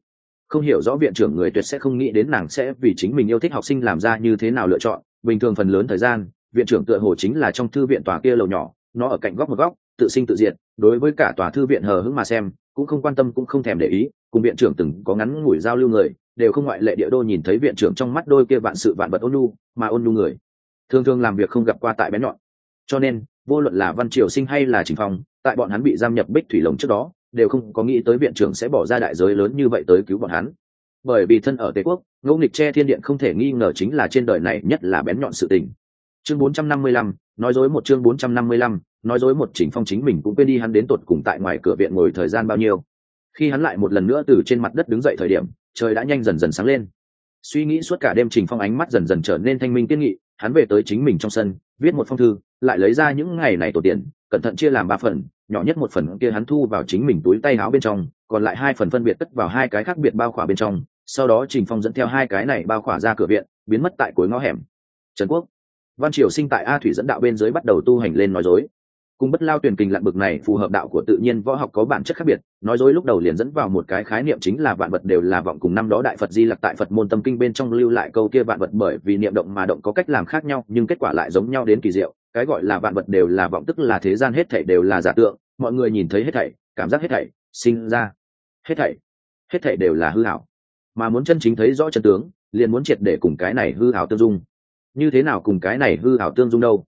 Không hiểu rõ viện trưởng người tuyệt sẽ không nghĩ đến nàng sẽ vì chính mình yêu thích học sinh làm ra như thế nào lựa chọn bình thường phần lớn thời gian, viện trưởng tựa hồ chính là trong thư viện tòa kia lầu nhỏ, nó ở cạnh góc một góc, tự sinh tự diệt, đối với cả tòa thư viện hờ hững mà xem, cũng không quan tâm cũng không thèm để ý, cùng viện trưởng từng có ngắn ngủi giao lưu người, đều không ngoại lệ địa đô nhìn thấy viện trưởng trong mắt đôi kia vạn sự vạn vật ôn nhu, mà ôn nhu người. Thường thường làm việc không gặp qua tại bé nhọn. Cho nên, vô luận là văn triều sinh hay là trình phong, tại bọn hắn bị giam nhập bích thủy lồng trước đó, đều không có nghĩ tới viện trưởng sẽ bỏ ra đại giới lớn như vậy tới cứu bọn hắn. Bởi vì thân ở tề quốc ngẫu nghịch che thiên điện không thể nghi ngờ chính là trên đời này nhất là bén nhọn sự tình. Chương 455, nói dối một chương 455, nói dối một chỉnh phong chính mình cũng quên đi hắn đến tột cùng tại ngoài cửa viện ngồi thời gian bao nhiêu. Khi hắn lại một lần nữa từ trên mặt đất đứng dậy thời điểm trời đã nhanh dần dần sáng lên. Suy nghĩ suốt cả đêm trình phong ánh mắt dần dần trở nên thanh minh kiên nghị hắn về tới chính mình trong sân viết một phong thư lại lấy ra những ngày này tổ tiền cẩn thận chia làm ba phần nhỏ nhất một phần kia hắn thu vào chính mình túi tay áo bên trong còn lại hai phần phân biệt cất vào hai cái khác biệt bao khỏa bên trong sau đó trình phong dẫn theo hai cái này bao khỏa ra cửa viện, biến mất tại cuối ngõ hẻm. Trần quốc, văn triều sinh tại a thủy dẫn đạo bên dưới bắt đầu tu hành lên nói dối. Cùng bất lao tuyển kình lặn bực này phù hợp đạo của tự nhiên võ học có bản chất khác biệt, nói dối lúc đầu liền dẫn vào một cái khái niệm chính là vạn vật đều là vọng cùng năm đó đại phật di lặc tại phật môn tâm kinh bên trong lưu lại câu kia vạn vật bởi vì niệm động mà động có cách làm khác nhau, nhưng kết quả lại giống nhau đến kỳ diệu. Cái gọi là vạn vật đều là vọng tức là thế gian hết thảy đều là giả tượng, mọi người nhìn thấy hết thảy, cảm giác hết thảy, sinh ra, hết thảy hết thảy đều là hư hảo mà muốn chân chính thấy rõ chân tướng, liền muốn triệt để cùng cái này hư hảo tương dung. Như thế nào cùng cái này hư hảo tương dung đâu?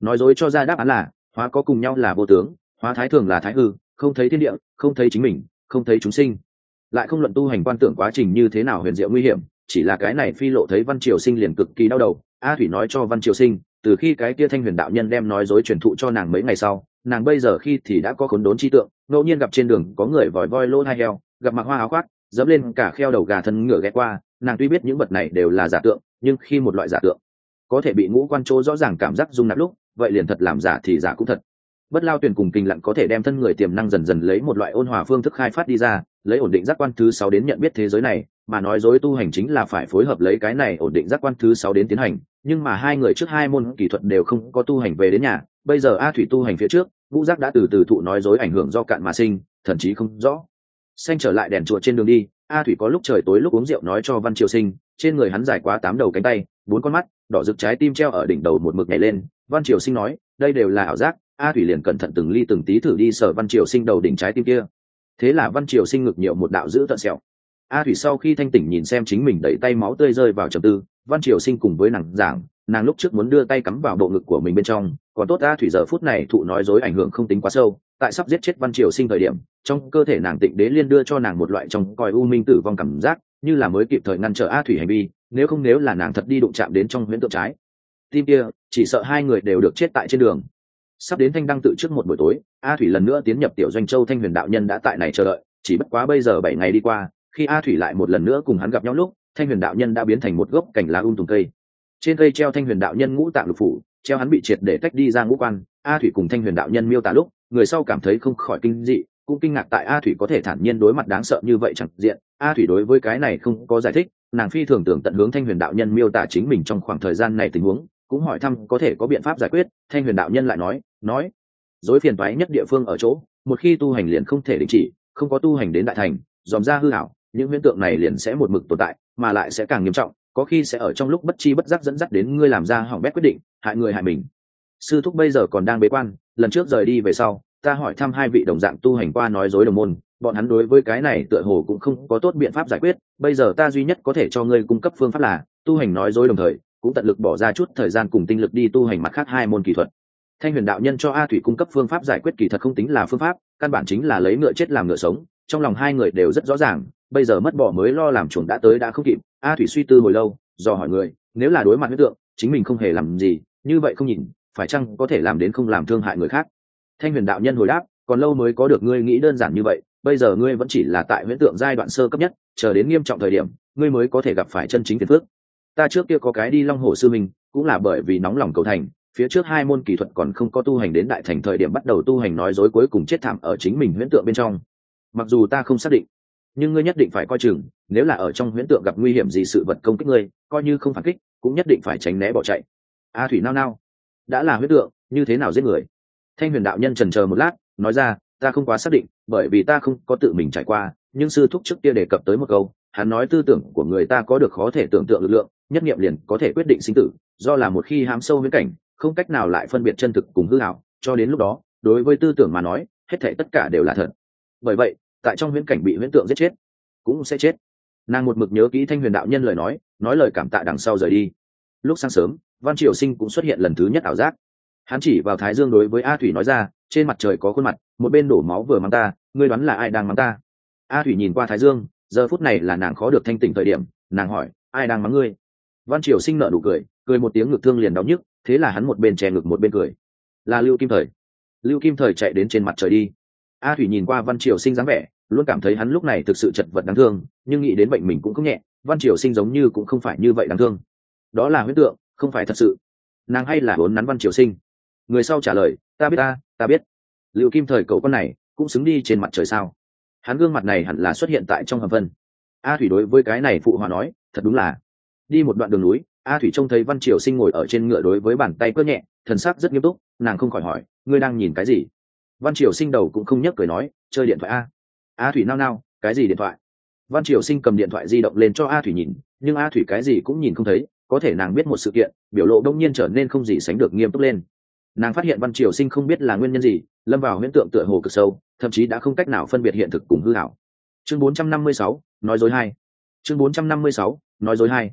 Nói dối cho ra đáp án là, hóa có cùng nhau là vô tướng, hóa thái thường là thái hư, không thấy thiên địa, không thấy chính mình, không thấy chúng sinh. Lại không luận tu hành quan tưởng quá trình như thế nào huyền diệu nguy hiểm, chỉ là cái này phi lộ thấy văn triều sinh liền cực kỳ đau đầu. A thủy nói cho văn triều sinh, từ khi cái kia thanh huyền đạo nhân đem nói dối truyền thụ cho nàng mấy ngày sau, nàng bây giờ khi thì đã có khốn đốn chi tượng, ngẫu nhiên gặp trên đường có người vòi voi lỗ hai heo, gặp mặc hoa áo khoác dẫm lên cả kheo đầu gà thân ngựa ghé qua, nàng tuy biết những vật này đều là giả tượng, nhưng khi một loại giả tượng có thể bị ngũ quan chỗ rõ ràng cảm giác dung nạp lúc, vậy liền thật làm giả thì giả cũng thật. Bất lao tuyển cùng kinh lặng có thể đem thân người tiềm năng dần dần lấy một loại ôn hòa phương thức khai phát đi ra, lấy ổn định giác quan thứ sáu đến nhận biết thế giới này, mà nói dối tu hành chính là phải phối hợp lấy cái này ổn định giác quan thứ sáu đến tiến hành, nhưng mà hai người trước hai môn kỹ thuật đều không có tu hành về đến nhà, bây giờ a thủy tu hành phía trước, ngũ giác đã từ từ thụ nói dối ảnh hưởng do cạn mà sinh, thậm chí không rõ xanh trở lại đèn chùa trên đường đi, a thủy có lúc trời tối lúc uống rượu nói cho văn triều sinh, trên người hắn dài quá tám đầu cánh tay, bốn con mắt, đỏ rực trái tim treo ở đỉnh đầu một mực nhảy lên. Văn triều sinh nói, đây đều là ảo giác, a thủy liền cẩn thận từng ly từng tí thử đi sở văn triều sinh đầu đỉnh trái tim kia. Thế là văn triều sinh ngực nhiều một đạo giữ tận sẹo. A thủy sau khi thanh tỉnh nhìn xem chính mình đẩy tay máu tươi rơi vào trầm tư, văn triều sinh cùng với nàng giảng, nàng lúc trước muốn đưa tay cắm vào bộ ngực của mình bên trong, còn tốt a thủy giờ phút này thụ nói dối ảnh hưởng không tính quá sâu tại sắp giết chết văn triều sinh thời điểm, trong cơ thể nàng tịnh đế liên đưa cho nàng một loại trong coi u minh tử vong cảm giác, như là mới kịp thời ngăn trở a thủy hành vi, nếu không nếu là nàng thật đi đụng chạm đến trong huyễn tượng trái. Tim kia, chỉ sợ hai người đều được chết tại trên đường. Sắp đến thanh đăng tự trước một buổi tối, a thủy lần nữa tiến nhập tiểu doanh châu thanh huyền đạo nhân đã tại này chờ đợi, chỉ bất quá bây giờ bảy ngày đi qua, khi a thủy lại một lần nữa cùng hắn gặp nhau lúc, thanh huyền đạo nhân đã biến thành một gốc cành lá um tùng cây. Trên cây treo thanh huyền đạo nhân ngũ tạng lục phủ, treo hắn bị triệt để tách đi ra ngũ quan, a thủy cùng thanh huyền đạo nhân miêu tả lúc người sau cảm thấy không khỏi kinh dị, cũng kinh ngạc tại a thủy có thể thản nhiên đối mặt đáng sợ như vậy chẳng diện. A thủy đối với cái này không có giải thích, nàng phi thường tưởng tận hướng thanh huyền đạo nhân miêu tả chính mình trong khoảng thời gian này tình huống, cũng hỏi thăm có thể có biện pháp giải quyết. Thanh huyền đạo nhân lại nói nói, dối phiền toái nhất địa phương ở chỗ, một khi tu hành liền không thể đình chỉ, không có tu hành đến đại thành, dòm ra hư hảo những hiện tượng này liền sẽ một mực tồn tại, mà lại sẽ càng nghiêm trọng, có khi sẽ ở trong lúc bất chi bất giác dẫn dắt đến ngươi làm ra hỏng bét quyết định, hại người hại mình. Sư thúc bây giờ còn đang bế quan lần trước rời đi về sau, ta hỏi thăm hai vị đồng dạng tu hành qua nói dối đồng môn, bọn hắn đối với cái này tựa hồ cũng không có tốt biện pháp giải quyết, bây giờ ta duy nhất có thể cho ngươi cung cấp phương pháp là, tu hành nói dối đồng thời, cũng tận lực bỏ ra chút thời gian cùng tinh lực đi tu hành mặt khác hai môn kỹ thuật. Thanh huyền đạo nhân cho a thủy cung cấp phương pháp giải quyết kỳ thật không tính là phương pháp, căn bản chính là lấy ngựa chết làm ngựa sống, trong lòng hai người đều rất rõ ràng, bây giờ mất bỏ mới lo làm chuồng đã tới đã không kịp, a thủy suy tư hồi lâu do hỏi người, nếu là đối mặt với tượng, chính mình không hề làm gì, như vậy không nhìn phải chăng có thể làm đến không làm thương hại người khác? Thanh huyền đạo nhân hồi đáp, còn lâu mới có được ngươi nghĩ đơn giản như vậy, bây giờ ngươi vẫn chỉ là tại huyễn tượng giai đoạn sơ cấp nhất, chờ đến nghiêm trọng thời điểm, ngươi mới có thể gặp phải chân chính phiền phước ta trước kia có cái đi long hồ sư minh, cũng là bởi vì nóng lòng cầu thành, phía trước hai môn kỹ thuật còn không có tu hành đến đại thành thời điểm bắt đầu tu hành nói dối cuối cùng chết thảm ở chính mình huyễn tượng bên trong. Mặc dù ta không xác định, nhưng ngươi nhất định phải coi chừng, nếu là ở trong huyễn tượng gặp nguy hiểm gì sự vật công kích ngươi, coi như không phản kích, cũng nhất định phải tránh né bỏ chạy. A thủy nao nao đã là huyễn tượng, như thế nào giết người? Thanh huyền đạo nhân trần chờ một lát, nói ra, ta không quá xác định, bởi vì ta không có tự mình trải qua, nhưng sư thúc trước kia đề cập tới một câu, hắn nói tư tưởng của người ta có được khó thể tưởng tượng lực lượng, nhất nghiệm liền có thể quyết định sinh tử, do là một khi hám sâu viễn cảnh, không cách nào lại phân biệt chân thực cùng hư hảo, cho đến lúc đó, đối với tư tưởng mà nói, hết thể tất cả đều là thật. Bởi vậy, tại trong huyễn cảnh bị huyễn tượng giết chết, cũng sẽ chết. Nàng một mực nhớ kỹ thanh huyền đạo nhân lời nói nói lời cảm tạ đằng sau rời đi. Lúc sáng sớm văn triều sinh cũng xuất hiện lần thứ nhất ảo giác. Hắn chỉ vào thái dương đối với a thủy nói ra, trên mặt trời có khuôn mặt, một bên đổ máu vừa mắng ta, ngươi đoán là ai đang mắng ta? A thủy nhìn qua thái dương, giờ phút này là nàng khó được thanh tỉnh thời điểm, nàng hỏi, ai đang mắng ngươi? Văn triều sinh nợ nụ cười cười một tiếng ngực thương liền đau nhức, thế là hắn một bên che ngực một bên cười. Là lưu kim thời. Lưu kim thời chạy đến trên mặt trời đi. A thủy nhìn qua văn triều sinh dáng vẻ, luôn cảm thấy hắn lúc này thực sự chật vật đáng thương, nhưng nghĩ đến bệnh mình cũng không nhẹ, văn triều sinh giống như cũng không phải như vậy đáng thương. Đó là huyết tượng không phải thật sự. Nàng hay là vốn nắn văn triều sinh. Người sau trả lời, ta biết ta ta biết. Liệu kim thời cậu con này cũng xứng đi trên mặt trời sao? Hắn gương mặt này hẳn là xuất hiện tại trong hầm vân. A thủy đối với cái này phụ hòa nói, thật đúng là. Đi một đoạn đường núi, a thủy trông thấy văn triều sinh ngồi ở trên ngựa đối với bàn tay cướp nhẹ, thần sắc rất nghiêm túc, nàng không khỏi hỏi, ngươi đang nhìn cái gì? Văn triều sinh đầu cũng không nhấc cười nói, chơi điện thoại a. A thủy nao nao, cái gì điện thoại? Văn triều sinh cầm điện thoại di động lên cho a thủy nhìn, nhưng a thủy cái gì cũng nhìn không thấy có thể nàng biết một sự kiện biểu lộ đông nhiên trở nên không gì sánh được nghiêm túc lên. Nàng phát hiện văn triều sinh không biết là nguyên nhân gì lâm vào huyễn tượng tựa hồ cực sâu thậm chí đã không cách nào phân biệt hiện thực cùng hư hảo chương 456, nói dối hai. Chương 456, nói dối hai.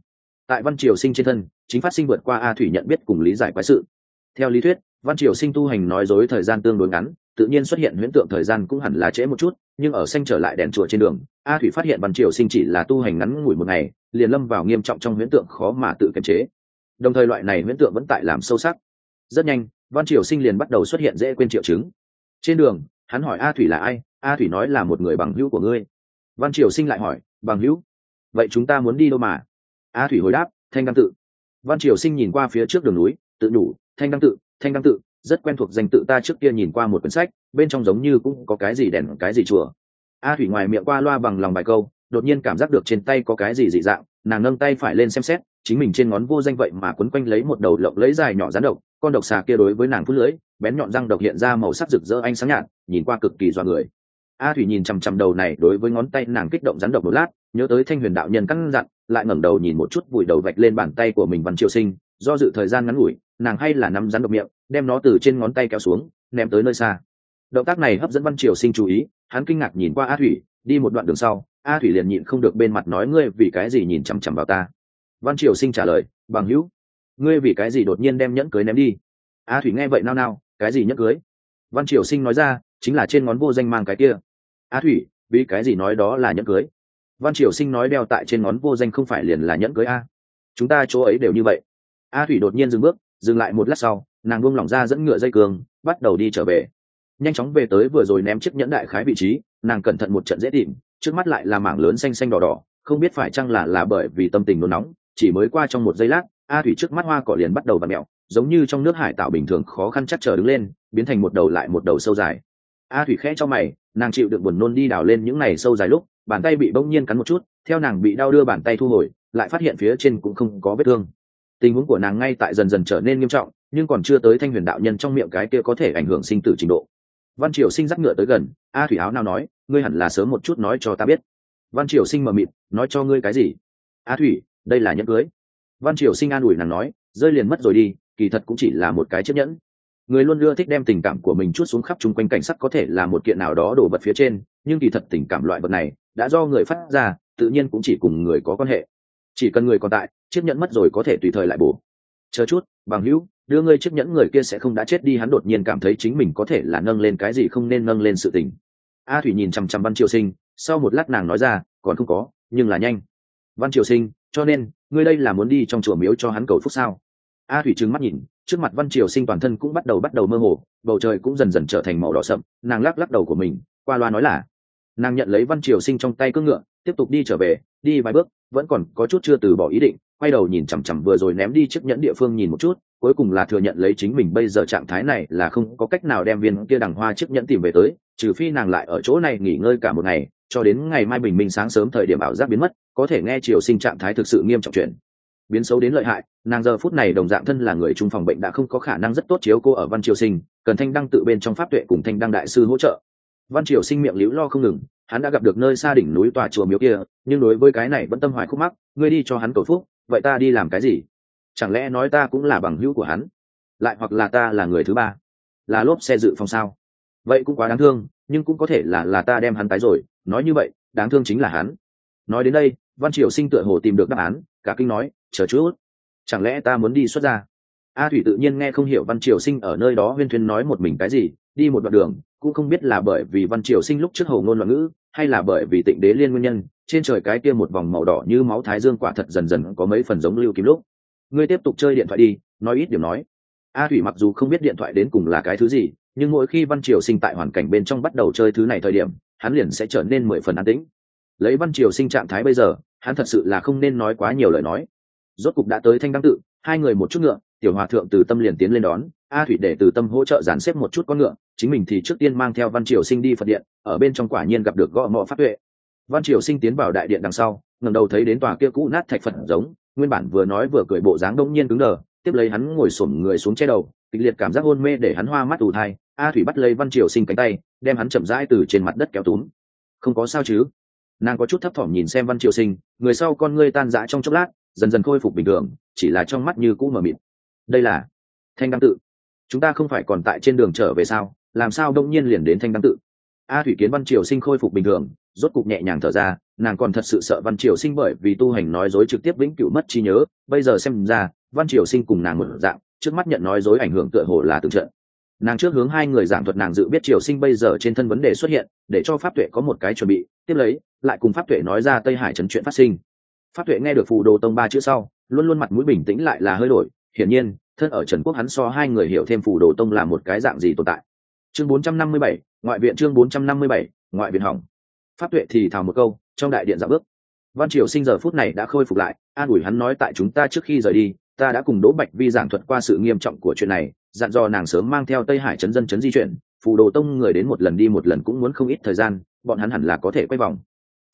Tại văn triều sinh trên thân chính phát sinh vượt qua a thủy nhận biết cùng lý giải quái sự. Theo lý thuyết văn triều sinh tu hành nói dối thời gian tương đối ngắn tự nhiên xuất hiện huyễn tượng thời gian cũng hẳn là trễ một chút, nhưng ở xanh trở lại đèn chùa trên đường, a thủy phát hiện văn triều sinh chỉ là tu hành ngắn ngủi một ngày, liền lâm vào nghiêm trọng trong huyễn tượng khó mà tự kiềm chế. Đồng thời loại này huyễn tượng vẫn tại làm sâu sắc. Rất nhanh, văn triều sinh liền bắt đầu xuất hiện dễ quên triệu chứng. Trên đường, hắn hỏi a thủy là ai? A thủy nói là một người bằng hữu của ngươi. Văn triều sinh lại hỏi, bằng hữu? Vậy chúng ta muốn đi đâu mà? A thủy hồi đáp, thanh đăng tự. Văn triều sinh nhìn qua phía trước đường núi, tự đủ thanh đăng tự, thanh đăng tự rất quen thuộc danh tự ta trước kia nhìn qua một quyển sách, bên trong giống như cũng có cái gì đèn, cái gì chùa. A thủy ngoài miệng qua loa bằng lòng bài câu, đột nhiên cảm giác được trên tay có cái gì dị dạng, nàng nâng tay phải lên xem xét, chính mình trên ngón vô danh vậy mà quấn quanh lấy một đầu lộc lấy dài nhỏ rán độc, con độc xà kia đối với nàng phút lưỡi, bén nhọn răng độc hiện ra màu sắc rực rỡ ánh sáng nhạt, nhìn qua cực kỳ dọa người. A thủy nhìn chằm chằm đầu này đối với ngón tay nàng kích động rắn độc một lát, nhớ tới thanh huyền đạo nhân căn dặn, lại ngẩng đầu nhìn một chút vùi đầu vạch lên bàn tay của mình văn triều sinh, do dự thời gian ngắn ngủi, nàng hay là nắm rắn độc miệng đem nó từ trên ngón tay kéo xuống, ném tới nơi xa. Động tác này hấp dẫn văn triều sinh chú ý, hắn kinh ngạc nhìn qua a thủy, đi một đoạn đường sau, a thủy liền nhịn không được bên mặt nói, ngươi vì cái gì nhìn chằm chằm vào ta? Văn triều sinh trả lời, bằng hữu, ngươi vì cái gì đột nhiên đem nhẫn cưới ném đi? A thủy nghe vậy nao nao, cái gì nhẫn cưới? Văn triều sinh nói ra, chính là trên ngón vô danh mang cái kia. A thủy, vì cái gì nói đó là nhẫn cưới? Văn triều sinh nói đeo tại trên ngón vô danh không phải liền là nhẫn cưới a. Chúng ta chỗ ấy đều như vậy. A thủy đột nhiên dừng bước, dừng lại một lát sau nàng buông lỏng ra dẫn ngựa dây cường bắt đầu đi trở về. Nhanh chóng về tới vừa rồi ném chiếc nhẫn đại khái vị trí, nàng cẩn thận một trận dễ tìm, trước mắt lại là mảng lớn xanh xanh đỏ đỏ, không biết phải chăng là là bởi vì tâm tình nôn nóng, chỉ mới qua trong một giây lát, a thủy trước mắt hoa cỏ liền bắt đầu bật mẹo giống như trong nước hải tạo bình thường khó khăn chắc chờ đứng lên, biến thành một đầu lại một đầu sâu dài. A thủy khẽ cho mày, nàng chịu được buồn nôn đi đào lên những này sâu dài lúc, bàn tay bị bỗng nhiên cắn một chút, theo nàng bị đau đưa bàn tay thu hồi, lại phát hiện phía trên cũng không có vết thương tình huống của nàng ngay tại dần dần trở nên nghiêm trọng, nhưng còn chưa tới thanh huyền đạo nhân trong miệng cái kia có thể ảnh hưởng sinh tử trình độ. Văn triều sinh dắt ngựa tới gần, a thủy áo nào nói, ngươi hẳn là sớm một chút nói cho ta biết. Văn triều sinh mờ mịt, nói cho ngươi cái gì? A thủy, đây là nhẫn cưới. Văn triều sinh an ủi nàng nói, rơi liền mất rồi đi, kỳ thật cũng chỉ là một cái chấp nhẫn. Người luôn ưa thích đem tình cảm của mình chút xuống khắp chung quanh cảnh sắc có thể là một kiện nào đó đổ vật phía trên, nhưng kỳ thật tình cảm loại vật này, đã do người phát ra, tự nhiên cũng chỉ cùng người có quan hệ chỉ cần người còn tại, chiếc nhẫn mất rồi có thể tùy thời lại bổ. Chờ chút, bằng hữu, đưa ngươi chiếc nhẫn người kia sẽ không đã chết đi, hắn đột nhiên cảm thấy chính mình có thể là nâng lên cái gì không nên nâng lên sự tình. A thủy nhìn chằm chằm văn triều sinh, sau một lát nàng nói ra, còn không có, nhưng là nhanh. Văn triều sinh, cho nên, ngươi đây là muốn đi trong chùa miếu cho hắn cầu phúc sao? A thủy trừng mắt nhìn, trước mặt văn triều sinh toàn thân cũng bắt đầu bắt đầu mơ hồ, bầu trời cũng dần dần trở thành màu đỏ sậm, nàng lắc lắc đầu của mình, qua loa nói là nàng nhận lấy văn triều sinh trong tay cưỡng ngựa, tiếp tục đi trở về, đi vài bước, vẫn còn có chút chưa từ bỏ ý định, quay đầu nhìn chằm chằm vừa rồi ném đi chiếc nhẫn địa phương nhìn một chút, cuối cùng là thừa nhận lấy chính mình bây giờ trạng thái này là không có cách nào đem viên kia đằng hoa chiếc nhẫn tìm về tới, trừ phi nàng lại ở chỗ này nghỉ ngơi cả một ngày, cho đến ngày mai bình minh sáng sớm thời điểm ảo giác biến mất, có thể nghe triều sinh trạng thái thực sự nghiêm trọng chuyện. Biến xấu đến lợi hại, nàng giờ phút này đồng dạng thân là người trung phòng bệnh đã không có khả năng rất tốt chiếu cô ở văn triều sinh, cần thanh đăng tự bên trong pháp tuệ cùng thanh đăng đại sư hỗ trợ văn triều sinh miệng liễu lo không ngừng, hắn đã gặp được nơi xa đỉnh núi tòa chùa miếu kia, nhưng đối với cái này vẫn tâm hoài khúc mắc, ngươi đi cho hắn cầu phúc, vậy ta đi làm cái gì? Chẳng lẽ nói ta cũng là bằng hữu của hắn? Lại hoặc là ta là người thứ ba? Là lốp xe dự phòng sao? Vậy cũng quá đáng thương, nhưng cũng có thể là là ta đem hắn tái rồi. Nói như vậy, đáng thương chính là hắn. Nói đến đây, văn triều sinh tựa hồ tìm được đáp án, cả kinh nói, chờ chút, chẳng lẽ ta muốn đi xuất ra a thủy tự nhiên nghe không hiểu văn triều sinh ở nơi đó huyên thuyên nói một mình cái gì đi một đoạn đường, cũng không biết là bởi vì văn triều sinh lúc trước hầu ngôn loạn ngữ, hay là bởi vì tịnh đế liên nguyên nhân, trên trời cái kia một vòng màu đỏ như máu thái dương quả thật dần dần có mấy phần giống lưu kim lúc. Ngươi tiếp tục chơi điện thoại đi, nói ít điểm nói. A thủy mặc dù không biết điện thoại đến cùng là cái thứ gì, nhưng mỗi khi văn triều sinh tại hoàn cảnh bên trong bắt đầu chơi thứ này thời điểm, hắn liền sẽ trở nên mười phần an tĩnh. Lấy văn triều sinh trạng thái bây giờ, hắn thật sự là không nên nói quá nhiều lời nói. Rốt cục đã tới thanh đăng tự hai người một chút ngựa, tiểu hòa thượng từ tâm liền tiến lên đón. A thủy để từ tâm hỗ trợ dàn xếp một chút con ngựa, chính mình thì trước tiên mang theo văn triều sinh đi phật điện, ở bên trong quả nhiên gặp được gõ mọ pháp tuệ. Văn triều sinh tiến vào đại điện đằng sau, ngẩng đầu thấy đến tòa kia cũ nát thạch phật giống, nguyên bản vừa nói vừa cười bộ dáng đông nhiên cứng đờ, tiếp lấy hắn ngồi xổm người xuống che đầu, kịch liệt cảm giác hôn mê để hắn hoa mắt ù thai. A thủy bắt lấy văn triều sinh cánh tay, đem hắn chậm rãi từ trên mặt đất kéo túm. Không có sao chứ? Nàng có chút thấp thỏm nhìn xem văn triều sinh, người sau con ngươi tan rã trong chốc lát dần dần khôi phục bình thường, chỉ là trong mắt như cũ mờ mịt. Đây là thanh đăng tự. Chúng ta không phải còn tại trên đường trở về sao? Làm sao đông nhiên liền đến thanh đăng tự? A thủy kiến văn triều sinh khôi phục bình thường, rốt cục nhẹ nhàng thở ra, nàng còn thật sự sợ văn triều sinh bởi vì tu hành nói dối trực tiếp vĩnh cửu mất trí nhớ, bây giờ xem ra, văn triều sinh cùng nàng một dạng, trước mắt nhận nói dối ảnh hưởng tựa hồ là từng trận. Nàng trước hướng hai người giảng thuật nàng dự biết triều sinh bây giờ trên thân vấn đề xuất hiện, để cho pháp tuệ có một cái chuẩn bị, tiếp lấy, lại cùng pháp tuệ nói ra tây hải trấn chuyện phát sinh pháp tuệ nghe được phù đồ tông ba chữ sau luôn luôn mặt mũi bình tĩnh lại là hơi đổi. Hiển nhiên thân ở trần quốc hắn so hai người hiểu thêm phù đồ tông là một cái dạng gì tồn tại. Chương 457, ngoại viện chương 457, ngoại viện hỏng. Pháp tuệ thì thào một câu trong đại điện dạo bước. Văn triều sinh giờ phút này đã khôi phục lại an ủi hắn nói tại chúng ta trước khi rời đi ta đã cùng đỗ bạch vi giảng thuật qua sự nghiêm trọng của chuyện này dặn dò nàng sớm mang theo tây hải chấn dân chấn di chuyển phù đồ tông người đến một lần đi một lần cũng muốn không ít thời gian bọn hắn hẳn là có thể quay vòng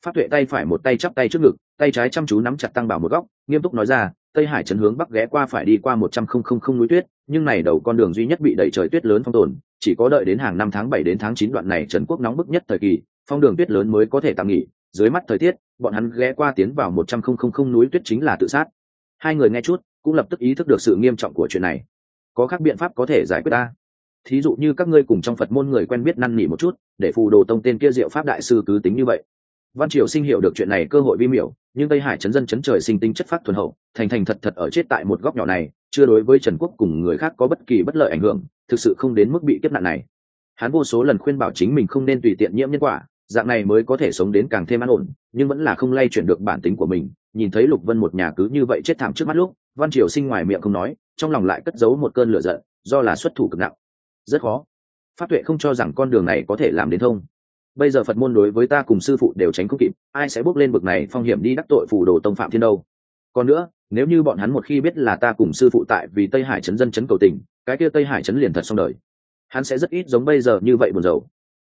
pháp tuệ tay phải một tay chắp tay trước ngực, tay trái chăm chú nắm chặt tăng bảo một góc, nghiêm túc nói ra, tây hải chấn hướng bắc ghé qua phải đi qua một trăm không không không núi tuyết, nhưng này đầu con đường duy nhất bị đẩy trời tuyết lớn phong tồn, chỉ có đợi đến hàng năm tháng bảy đến tháng chín đoạn này trần quốc nóng bức nhất thời kỳ, phong đường tuyết lớn mới có thể tạm nghỉ, dưới mắt thời tiết, bọn hắn ghé qua tiến vào một trăm không không không núi tuyết chính là tự sát. Hai người nghe chút, cũng lập tức ý thức được sự nghiêm trọng của chuyện này. Có các biện pháp có thể giải quyết ta. Thí dụ như các ngươi cùng trong phật môn người quen biết năn nỉ một chút, để phù đồ tông tên kia diệu pháp đại sư cứ tính như vậy văn triều sinh hiểu được chuyện này cơ hội vi miểu, nhưng tây hải chấn dân chấn trời sinh tinh chất phát thuần hậu, thành thành thật thật ở chết tại một góc nhỏ này, chưa đối với trần quốc cùng người khác có bất kỳ bất lợi ảnh hưởng, thực sự không đến mức bị kiếp nạn này. Hắn vô số lần khuyên bảo chính mình không nên tùy tiện nhiễm nhân quả, dạng này mới có thể sống đến càng thêm an ổn, nhưng vẫn là không lay chuyển được bản tính của mình. Nhìn thấy lục vân một nhà cứ như vậy chết thảm trước mắt lúc, văn triều sinh ngoài miệng không nói, trong lòng lại cất giấu một cơn lửa giận, do là xuất thủ cực nặng. Rất khó. Pháp tuệ không cho rằng con đường này có thể làm đến thông bây giờ phật môn đối với ta cùng sư phụ đều tránh không kịp, ai sẽ bước lên bực này phong hiểm đi đắc tội phủ đồ tông phạm thiên đâu? Còn nữa, nếu như bọn hắn một khi biết là ta cùng sư phụ tại vì tây hải chấn dân chấn cầu tình, cái kia tây hải chấn liền thật xong đời. Hắn sẽ rất ít giống bây giờ như vậy buồn rầu.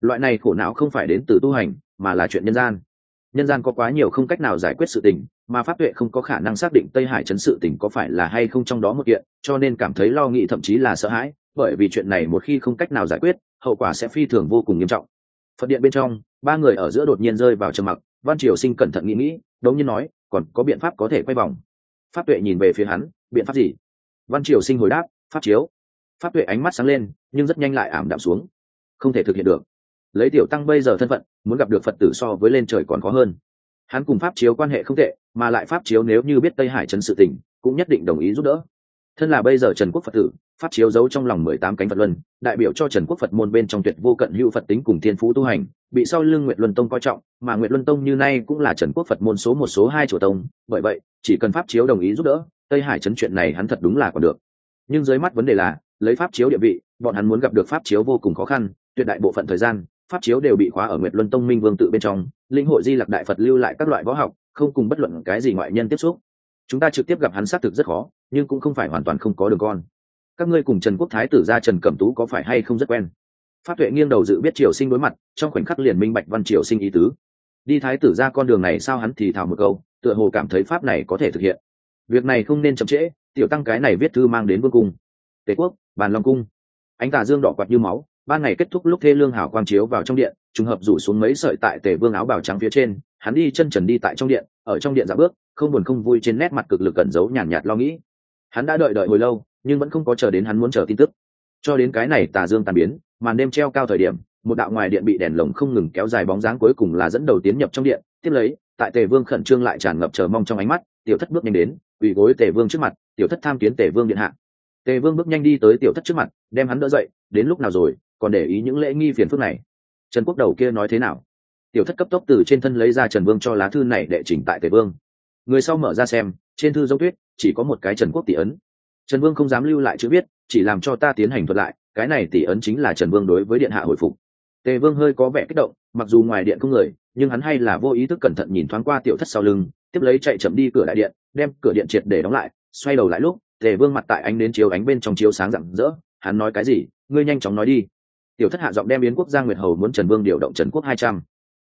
Loại này khổ não không phải đến từ tu hành, mà là chuyện nhân gian. Nhân gian có quá nhiều không cách nào giải quyết sự tình, mà pháp tuệ không có khả năng xác định tây hải chấn sự tình có phải là hay không trong đó một kiện, cho nên cảm thấy lo nghĩ thậm chí là sợ hãi, bởi vì chuyện này một khi không cách nào giải quyết, hậu quả sẽ phi thường vô cùng nghiêm trọng phật điện bên trong, ba người ở giữa đột nhiên rơi vào trầm mặc, văn triều sinh cẩn thận nghĩ nghĩ, đống nhiên nói, còn có biện pháp có thể quay vòng. Pháp tuệ nhìn về phía hắn, biện pháp gì? Văn triều sinh hồi đáp, pháp chiếu. Pháp tuệ ánh mắt sáng lên, nhưng rất nhanh lại ảm đạm xuống. Không thể thực hiện được. Lấy tiểu tăng bây giờ thân phận, muốn gặp được phật tử so với lên trời còn khó hơn. Hắn cùng pháp chiếu quan hệ không tệ, mà lại pháp chiếu nếu như biết tây hải trấn sự tình, cũng nhất định đồng ý giúp đỡ thân là bây giờ trần quốc phật tử phát chiếu giấu trong lòng mười tám cánh phật luân, đại biểu cho trần quốc phật môn bên trong tuyệt vô cận hữu phật tính cùng thiên phú tu hành, bị sau lưng nguyệt luân tông coi trọng, mà nguyệt luân tông như nay cũng là trần quốc phật môn số một, số hai chủ tông, bởi vậy, chỉ cần pháp chiếu đồng ý giúp đỡ, tây hải chấn chuyện này hắn thật đúng là còn được. Nhưng dưới mắt vấn đề là, lấy pháp chiếu địa vị, bọn hắn muốn gặp được pháp chiếu vô cùng khó khăn, tuyệt đại bộ phận thời gian, pháp chiếu đều bị khóa ở nguyệt luân tông minh vương tự bên trong, linh hội di lặc đại phật lưu lại các loại võ học, không cùng bất luận cái gì ngoại nhân tiếp xúc chúng ta trực tiếp gặp hắn xác thực rất khó, nhưng cũng không phải hoàn toàn không có đường con. Các ngươi cùng trần quốc thái tử gia trần cẩm tú có phải hay không rất quen? Phát tuệ nghiêng đầu dự biết triều sinh đối mặt, trong khoảnh khắc liền minh bạch văn triều sinh ý tứ. Đi thái tử ra con đường này sao hắn thì thào một câu, tựa hồ cảm thấy pháp này có thể thực hiện. Việc này không nên chậm trễ, tiểu tăng cái này viết thư mang đến vương cung. Tề quốc, bàn long cung. Ánh tà dương đỏ quạt như máu, ban ngày kết thúc lúc thê lương hảo quang chiếu vào trong điện, trùng hợp rủ xuống mấy sợi tại tề vương áo bào trắng phía trên, hắn đi chân trần đi tại trong điện ở trong điện giả bước không buồn không vui trên nét mặt cực lực cẩn giấu nhàn nhạt, nhạt lo nghĩ. Hắn đã đợi đợi hồi lâu nhưng vẫn không có chờ đến hắn muốn chờ tin tức. Cho đến cái này tà dương tàn biến màn đêm treo cao thời điểm một đạo ngoài điện bị đèn lồng không ngừng kéo dài bóng dáng cuối cùng là dẫn đầu tiến nhập trong điện tiếp lấy tại tề vương khẩn trương lại tràn ngập chờ mong trong ánh mắt tiểu thất bước nhanh đến ủy gối tề vương trước mặt tiểu thất tham kiến tề vương điện hạ. Tề vương bước nhanh đi tới tiểu thất trước mặt đem hắn đỡ dậy đến lúc nào rồi còn để ý những lễ nghi phiền phức này. Trần quốc đầu kia nói thế nào? Tiểu thất cấp tốc từ trên thân lấy ra trần vương cho lá thư này đệ chỉnh tại tề vương. Người sau mở ra xem, trên thư giống tuyết, chỉ có một cái trần quốc tỷ ấn. Trần vương không dám lưu lại chữ viết, chỉ làm cho ta tiến hành thuật lại, cái này tỷ ấn chính là trần vương đối với điện hạ hồi phục. Tề vương hơi có vẻ kích động, mặc dù ngoài điện không người, nhưng hắn hay là vô ý thức cẩn thận nhìn thoáng qua tiểu thất sau lưng, tiếp lấy chạy chậm đi cửa đại điện, đem cửa điện triệt để đóng lại, xoay đầu lại lúc, tề vương mặt tại ánh đến chiếu ánh bên trong chiếu sáng rạng rỡ, hắn nói cái gì, ngươi nhanh chóng nói đi. Tiểu thất hạ giọng đem yến quốc gia nguyệt hầu muốn trần vương điều động trần quốc hai trăm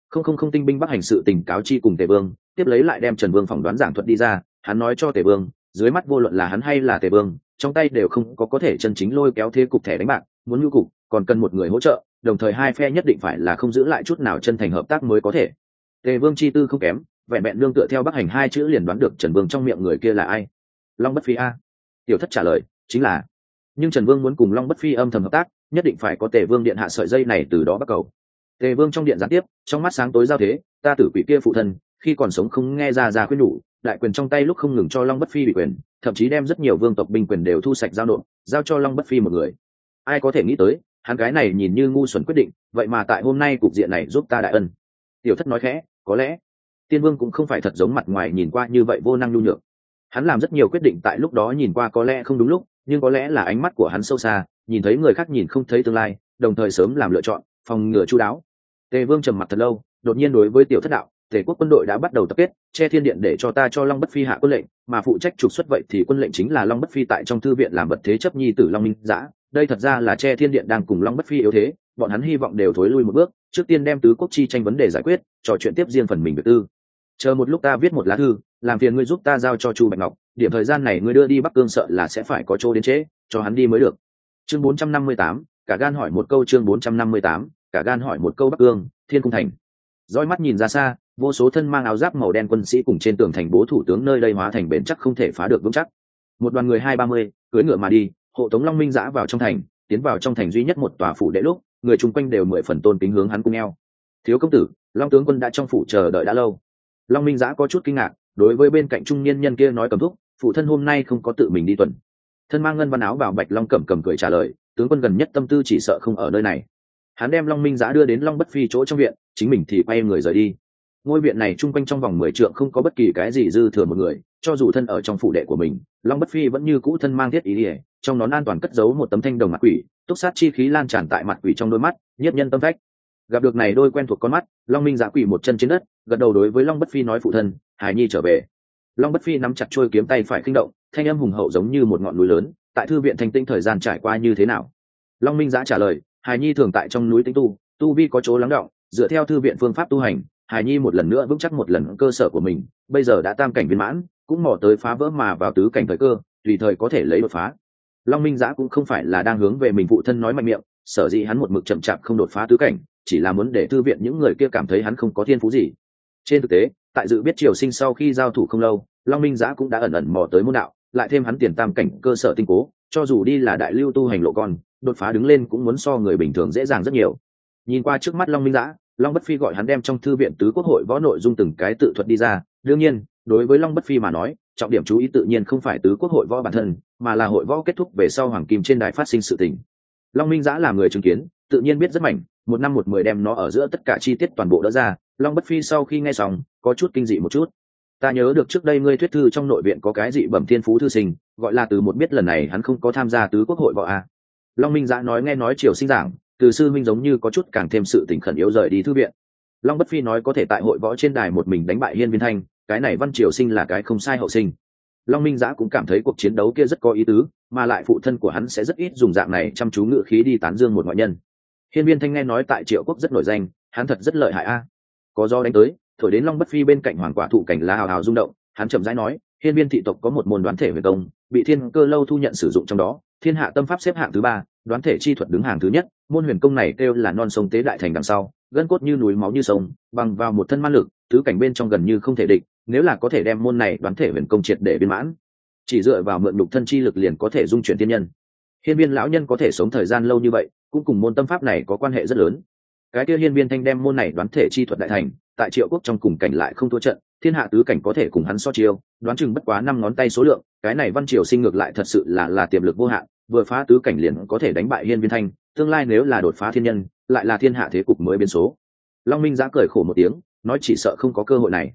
không không không tinh binh bắc hành sự tình cáo chi cùng tề vương, tiếp lấy lại đem trần vương phỏng đoán giảng thuật đi ra, hắn nói cho tề vương, dưới mắt vô luận là hắn hay là tề vương, trong tay đều không có có thể chân chính lôi kéo thế cục thẻ đánh bạc, muốn nhu cục, còn cần một người hỗ trợ, đồng thời hai phe nhất định phải là không giữ lại chút nào chân thành hợp tác mới có thể. Tề vương chi tư không kém, vẹn vẹn lương tựa theo bắc hành hai chữ liền đoán được trần vương trong miệng người kia là ai. Long bất phi a. Tiểu thất trả lời, chính là, nhưng trần vương muốn cùng long bất phi âm thầm hợp tác, nhất định phải có tề vương điện hạ sợi dây này từ đó bắt cầu tề vương trong điện gián tiếp, trong mắt sáng tối giao thế, ta tử quỷ kia phụ thân, khi còn sống không nghe ra ra khuyên nhủ, đại quyền trong tay lúc không ngừng cho long bất phi bị quyền, thậm chí đem rất nhiều vương tộc binh quyền đều thu sạch giao nộp, giao cho long bất phi một người. Ai có thể nghĩ tới, hắn cái này nhìn như ngu xuẩn quyết định, vậy mà tại hôm nay cục diện này giúp ta đại ân. Tiểu thất nói khẽ, có lẽ, tiên vương cũng không phải thật giống mặt ngoài nhìn qua như vậy vô năng nhu nhược. Hắn làm rất nhiều quyết định tại lúc đó nhìn qua có lẽ không đúng lúc, nhưng có lẽ là ánh mắt của hắn sâu xa, nhìn thấy người khác nhìn không thấy tương lai, đồng thời sớm làm lựa chọn, phòng ngừa chú đáo tề vương trầm mặt thật lâu đột nhiên đối với tiểu thất đạo tề quốc quân đội đã bắt đầu tập kết che thiên điện để cho ta cho long bất phi hạ quân lệnh mà phụ trách trục xuất vậy thì quân lệnh chính là long bất phi tại trong thư viện làm vật thế chấp nhi tử long minh giã. Đây thật ra là che thiên điện đang cùng long bất phi yếu thế bọn hắn hy vọng đều thối lui một bước trước tiên đem tứ quốc chi tranh vấn đề giải quyết trò chuyện tiếp riêng phần mình việc tư. Chờ một lúc ta viết một lá thư làm phiền ngươi giúp ta giao cho chu bạch ngọc điểm thời gian này ngươi đưa đi bắc cương sợ là sẽ phải có chỗ đến trễ cho hắn đi mới được. Chương 458, cả gan hỏi một câu chương 458, cả gan hỏi một câu bắc cương, thiên cung thành. Roi mắt nhìn ra xa, vô số thân mang áo giáp màu đen quân sĩ cùng trên tường thành bố thủ tướng nơi đây hóa thành bền chắc không thể phá được vững chắc. Một đoàn người hai ba mươi, cưỡi ngựa mà đi, hộ tống long minh giã vào trong thành, tiến vào trong thành duy nhất một tòa phủ đệ lúc, người chung quanh đều mười phần tôn kính hướng hắn cung eo. Thiếu công tử, long tướng quân đã trong phủ chờ đợi đã lâu. Long minh giã có chút kinh ngạc, đối với bên cạnh trung niên nhân kia nói cầm thúc phụ thân hôm nay không có tự mình đi tuần. Thân mang ngân văn áo vào bạch long cẩm cầm cười trả lời, tướng quân gần nhất tâm tư chỉ sợ không ở nơi này hắn đem long minh giã đưa đến long bất phi chỗ trong viện, chính mình thì quay người rời đi. Ngôi viện này chung quanh trong vòng mười trượng không có bất kỳ cái gì dư thừa một người, cho dù thân ở trong phủ đệ của mình, long bất phi vẫn như cũ thân mang thiết ý ỉa, trong nón an toàn cất giấu một tấm thanh đồng mặt quỷ, túc sát chi khí lan tràn tại mặt quỷ trong đôi mắt, nhiếp nhân tâm phách. Gặp được này đôi quen thuộc con mắt, long minh Giá quỷ một chân trên đất, gật đầu đối với long bất phi nói phụ thân, hải nhi trở về. Long bất phi nắm chặt trôi kiếm tay phải kinh động, thanh âm hùng hậu giống như một ngọn núi lớn, tại thư viện thanh tinh thời gian trải qua như thế nào? Long minh giã trả lời hải nhi thường tại trong núi tính tu tu vi có chỗ lắng động, dựa theo thư viện phương pháp tu hành, hải nhi một lần nữa vững chắc một lần cơ sở của mình, bây giờ đã tam cảnh viên mãn, cũng mò tới phá vỡ mà vào tứ cảnh thời cơ, tùy thời có thể lấy đột phá. Long minh giã cũng không phải là đang hướng về mình phụ thân nói mạnh miệng, sở dĩ hắn một mực chậm chạp không đột phá tứ cảnh, chỉ là muốn để thư viện những người kia cảm thấy hắn không có thiên phú gì. Trên thực tế, tại dự biết triều sinh sau khi giao thủ không lâu, long minh giã cũng đã ẩn ẩn mò tới môn đạo, lại thêm hắn tiền tam cảnh cơ sở tinh cố, cho dù đi là đại lưu tu hành lộ con đột phá đứng lên cũng muốn so người bình thường dễ dàng rất nhiều. Nhìn qua trước mắt long minh giã, long bất phi gọi hắn đem trong thư viện tứ quốc hội võ nội dung từng cái tự thuật đi ra. Đương nhiên, đối với long bất phi mà nói, trọng điểm chú ý tự nhiên không phải tứ quốc hội võ bản thân, mà là hội võ kết thúc về sau hoàng kim trên đài phát sinh sự tình. Long minh giã là người chứng kiến, tự nhiên biết rất mạnh một năm một mười đem nó ở giữa tất cả chi tiết toàn bộ đỡ ra. Long bất phi sau khi nghe xong, có chút kinh dị một chút. Ta nhớ được trước đây ngươi thuyết thư trong nội viện có cái dị bẩm thiên phú thư sinh, gọi là từ một biết lần này hắn không có tham gia tứ quốc hội võ a long minh giã nói nghe nói triều sinh giảng, từ sư minh giống như có chút càng thêm sự tỉnh khẩn yếu rời đi thư viện. Long bất phi nói có thể tại hội võ trên đài một mình đánh bại hiên viên thanh, cái này văn triều sinh là cái không sai hậu sinh. Long minh giã cũng cảm thấy cuộc chiến đấu kia rất có ý tứ, mà lại phụ thân của hắn sẽ rất ít dùng dạng này chăm chú ngự khí đi tán dương một ngoại nhân. Hiên viên thanh nghe nói tại triệu quốc rất nổi danh, hắn thật rất lợi hại a. Có do đánh tới, thổi đến long bất phi bên cạnh hoàng quả thụ cảnh lá hào hào rung động, hắn chậm rãi nói hiên viên thị tộc có một môn đoán thể huyền công, bị thiên cơ lâu thu nhận sử dụng trong đó, thiên hạ tâm pháp xếp hạng thứ ba, đoán thể chi thuật đứng hàng thứ nhất, môn huyền công này kêu là non sông tế đại thành đằng sau, gân cốt như núi máu như sông, bằng vào một thân man lực, tứ cảnh bên trong gần như không thể địch, nếu là có thể đem môn này đoán thể huyền công triệt để viên mãn, chỉ dựa vào mượn đục thân chi lực liền có thể dung chuyển tiên nhân. Hiên viên lão nhân có thể sống thời gian lâu như vậy, cũng cùng môn tâm pháp này có quan hệ rất lớn. Cái kia hiên viên thanh đem môn này đoán thể chi thuật đại thành, tại triệu quốc trong cùng cảnh lại không thua trận thiên hạ tứ cảnh có thể cùng hắn so chiêu, đoán chừng bất quá năm ngón tay số lượng, cái này văn triều sinh ngược lại thật sự là là tiềm lực vô hạn, vừa phá tứ cảnh liền có thể đánh bại hiên viên thanh, tương lai nếu là đột phá thiên nhân, lại là thiên hạ thế cục mới biến số. Long minh giã cười khổ một tiếng, nói chỉ sợ không có cơ hội này.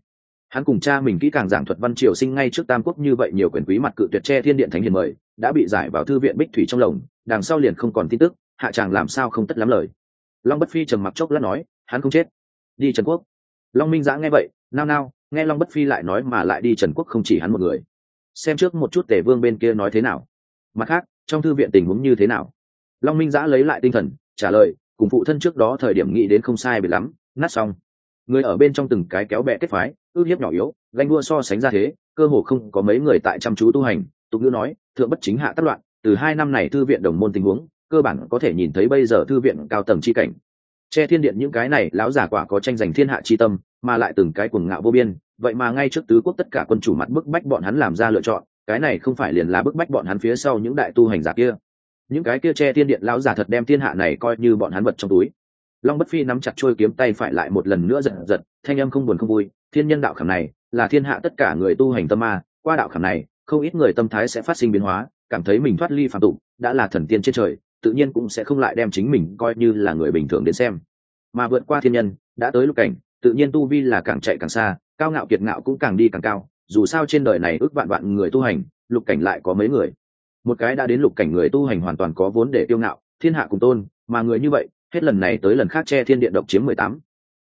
Hắn cùng cha mình kỹ càng giảng thuật văn triều sinh ngay trước tam quốc như vậy nhiều quyền quý mặt cự tuyệt tre thiên điện thánh hiền mời, đã bị giải vào thư viện bích thủy trong lồng, đằng sau liền không còn tin tức, hạ chàng làm sao không tất lắm lời. Long bất phi trầm mặc chốc lát nói, hắn không chết. Đi trần quốc. Long minh giã nghe vậy, nao nao nghe long bất phi lại nói mà lại đi trần quốc không chỉ hắn một người. Xem trước một chút Tề vương bên kia nói thế nào. Mặt khác, trong thư viện tình huống như thế nào? Long minh giã lấy lại tinh thần, trả lời, cùng phụ thân trước đó thời điểm nghĩ đến không sai bị lắm nát xong. Người ở bên trong từng cái kéo bẹ kết phái, ước hiếp nhỏ yếu, ganh đua so sánh ra thế, cơ hồ không có mấy người tại chăm chú tu hành. Tục ngữ nói, thượng bất chính hạ tất loạn, từ hai năm này thư viện đồng môn tình huống, cơ bản có thể nhìn thấy bây giờ thư viện cao tầng chi cảnh. Che thiên điện những cái này, lão giả quả có tranh giành thiên hạ chi tâm mà lại từng cái cuồng ngạo vô biên. Vậy mà ngay trước tứ quốc tất cả quân chủ mặt bức bách bọn hắn làm ra lựa chọn, cái này không phải liền là bức bách bọn hắn phía sau những đại tu hành giả kia. Những cái kia che thiên điện lão giả thật đem thiên hạ này coi như bọn hắn vật trong túi. Long bất phi nắm chặt trôi kiếm tay phải lại một lần nữa giật giật, thanh âm không buồn không vui, thiên nhân đạo khảm này, là thiên hạ tất cả người tu hành tâm ma, qua đạo khảm này, không ít người tâm thái sẽ phát sinh biến hóa, cảm thấy mình thoát ly phạm tục, đã là thần tiên trên trời, tự nhiên cũng sẽ không lại đem chính mình coi như là người bình thường đến xem. Mà vượt qua thiên nhân, đã tới lúc cảnh tự nhiên tu vi là càng chạy càng xa, cao ngạo kiệt ngạo cũng càng đi càng cao, dù sao trên đời này ước vạn vạn người tu hành, lục cảnh lại có mấy người. Một cái đã đến lục cảnh người tu hành hoàn toàn có vốn để tiêu ngạo, thiên hạ cùng tôn, mà người như vậy, hết lần này tới lần khác che thiên điện độc chiếm mười tám.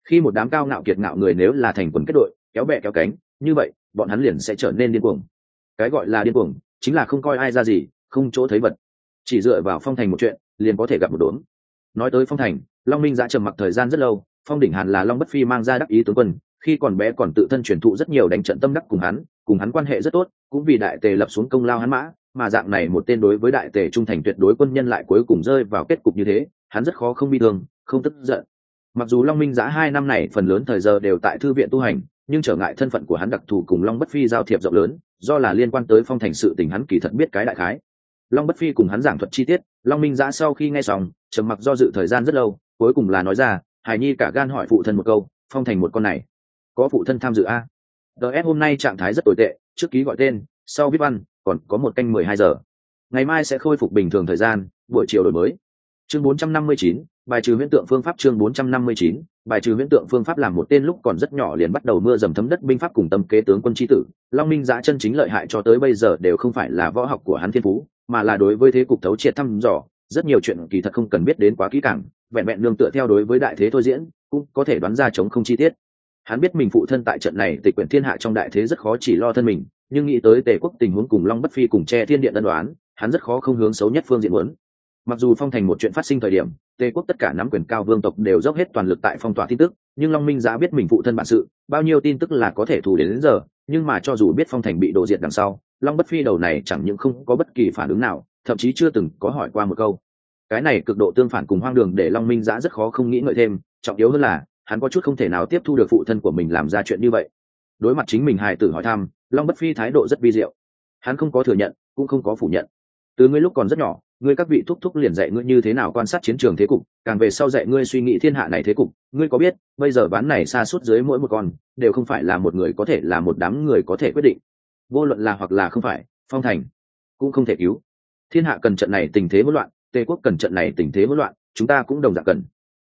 Khi một đám cao ngạo kiệt ngạo người nếu là thành quần kết đội, kéo bè kéo cánh, như vậy, bọn hắn liền sẽ trở nên điên cuồng. Cái gọi là điên cuồng, chính là không coi ai ra gì, không chỗ thấy vật. Chỉ dựa vào phong thành một chuyện, liền có thể gặp một đốn. Nói tới phong thành, long minh đã trầm mặc thời gian rất lâu phong đỉnh hàn là long bất phi mang ra đắc ý tướng quân, khi còn bé còn tự thân truyền thụ rất nhiều đánh trận tâm đắc cùng hắn cùng hắn quan hệ rất tốt, cũng vì đại tề lập xuống công lao hắn mã, mà dạng này một tên đối với đại tề trung thành tuyệt đối quân nhân lại cuối cùng rơi vào kết cục như thế, hắn rất khó không bi thương, không tức giận. Mặc dù long minh giã hai năm này phần lớn thời giờ đều tại thư viện tu hành, nhưng trở ngại thân phận của hắn đặc thù cùng long bất phi giao thiệp rộng lớn, do là liên quan tới phong thành sự tình hắn kỳ thật biết cái đại khái. Long bất phi cùng hắn giảng thuật chi tiết, long minh giã sau khi nghe xong, trầm mặc do dự thời gian rất lâu, cuối cùng là nói ra hải nhi cả gan hỏi phụ thân một câu, phong thành một con này, có phụ thân tham dự a? Ts hôm nay trạng thái rất tồi tệ, trước ký gọi tên, sau viết văn, còn có một canh mười hai giờ. Ngày mai sẽ khôi phục bình thường thời gian, buổi chiều đổi mới. Chương bốn trăm năm mươi chín, bài trừ huyễn tượng phương pháp chương bốn trăm năm mươi chín, bài trừ huyễn tượng phương pháp làm một tên lúc còn rất nhỏ liền bắt đầu mưa dầm thấm đất binh pháp cùng tâm kế tướng quân tri tử. Long minh giã chân chính lợi hại cho tới bây giờ đều không phải là võ học của hắn thiên phú, mà là đối với thế cục thấu triệt thăm dò, rất nhiều chuyện kỳ thật không cần biết đến quá kỹ càng vẹn vẹn nương tựa theo đối với đại thế thôi diễn cũng có thể đoán ra chống không chi tiết. Hắn biết mình phụ thân tại trận này tịch quyển thiên hạ trong đại thế rất khó chỉ lo thân mình nhưng nghĩ tới tề quốc tình huống cùng long bất phi cùng che thiên điện tân đoán hắn rất khó không hướng xấu nhất phương diện muốn. Mặc dù phong thành một chuyện phát sinh thời điểm tề quốc tất cả nắm quyền cao vương tộc đều dốc hết toàn lực tại phong tỏa tin tức nhưng long minh giá biết mình phụ thân bản sự bao nhiêu tin tức là có thể thù đến, đến giờ nhưng mà cho dù biết phong thành bị đổ diệt đằng sau long bất phi đầu này chẳng những không có bất kỳ phản ứng nào thậm chí chưa từng có hỏi qua một câu cái này cực độ tương phản cùng hoang đường để long minh giã rất khó không nghĩ ngợi thêm, trọng yếu hơn là, hắn có chút không thể nào tiếp thu được phụ thân của mình làm ra chuyện như vậy. Đối mặt chính mình hài tử hỏi thăm, long bất phi thái độ rất vi diệu. Hắn không có thừa nhận, cũng không có phủ nhận. Từ ngươi lúc còn rất nhỏ, ngươi các vị thúc thúc liền dạy ngươi như thế nào quan sát chiến trường thế cục, càng về sau dạy ngươi suy nghĩ thiên hạ này thế cục, ngươi có biết, bây giờ bán này xa suốt dưới mỗi một con, đều không phải là một người có thể là một đám người có thể quyết định. Vô luận là hoặc là không phải, phong thành cũng không thể cứu. Thiên hạ cần trận này tình thế hỗn loạn tề quốc cần trận này tình thế hỗn loạn, chúng ta cũng đồng dạng cần.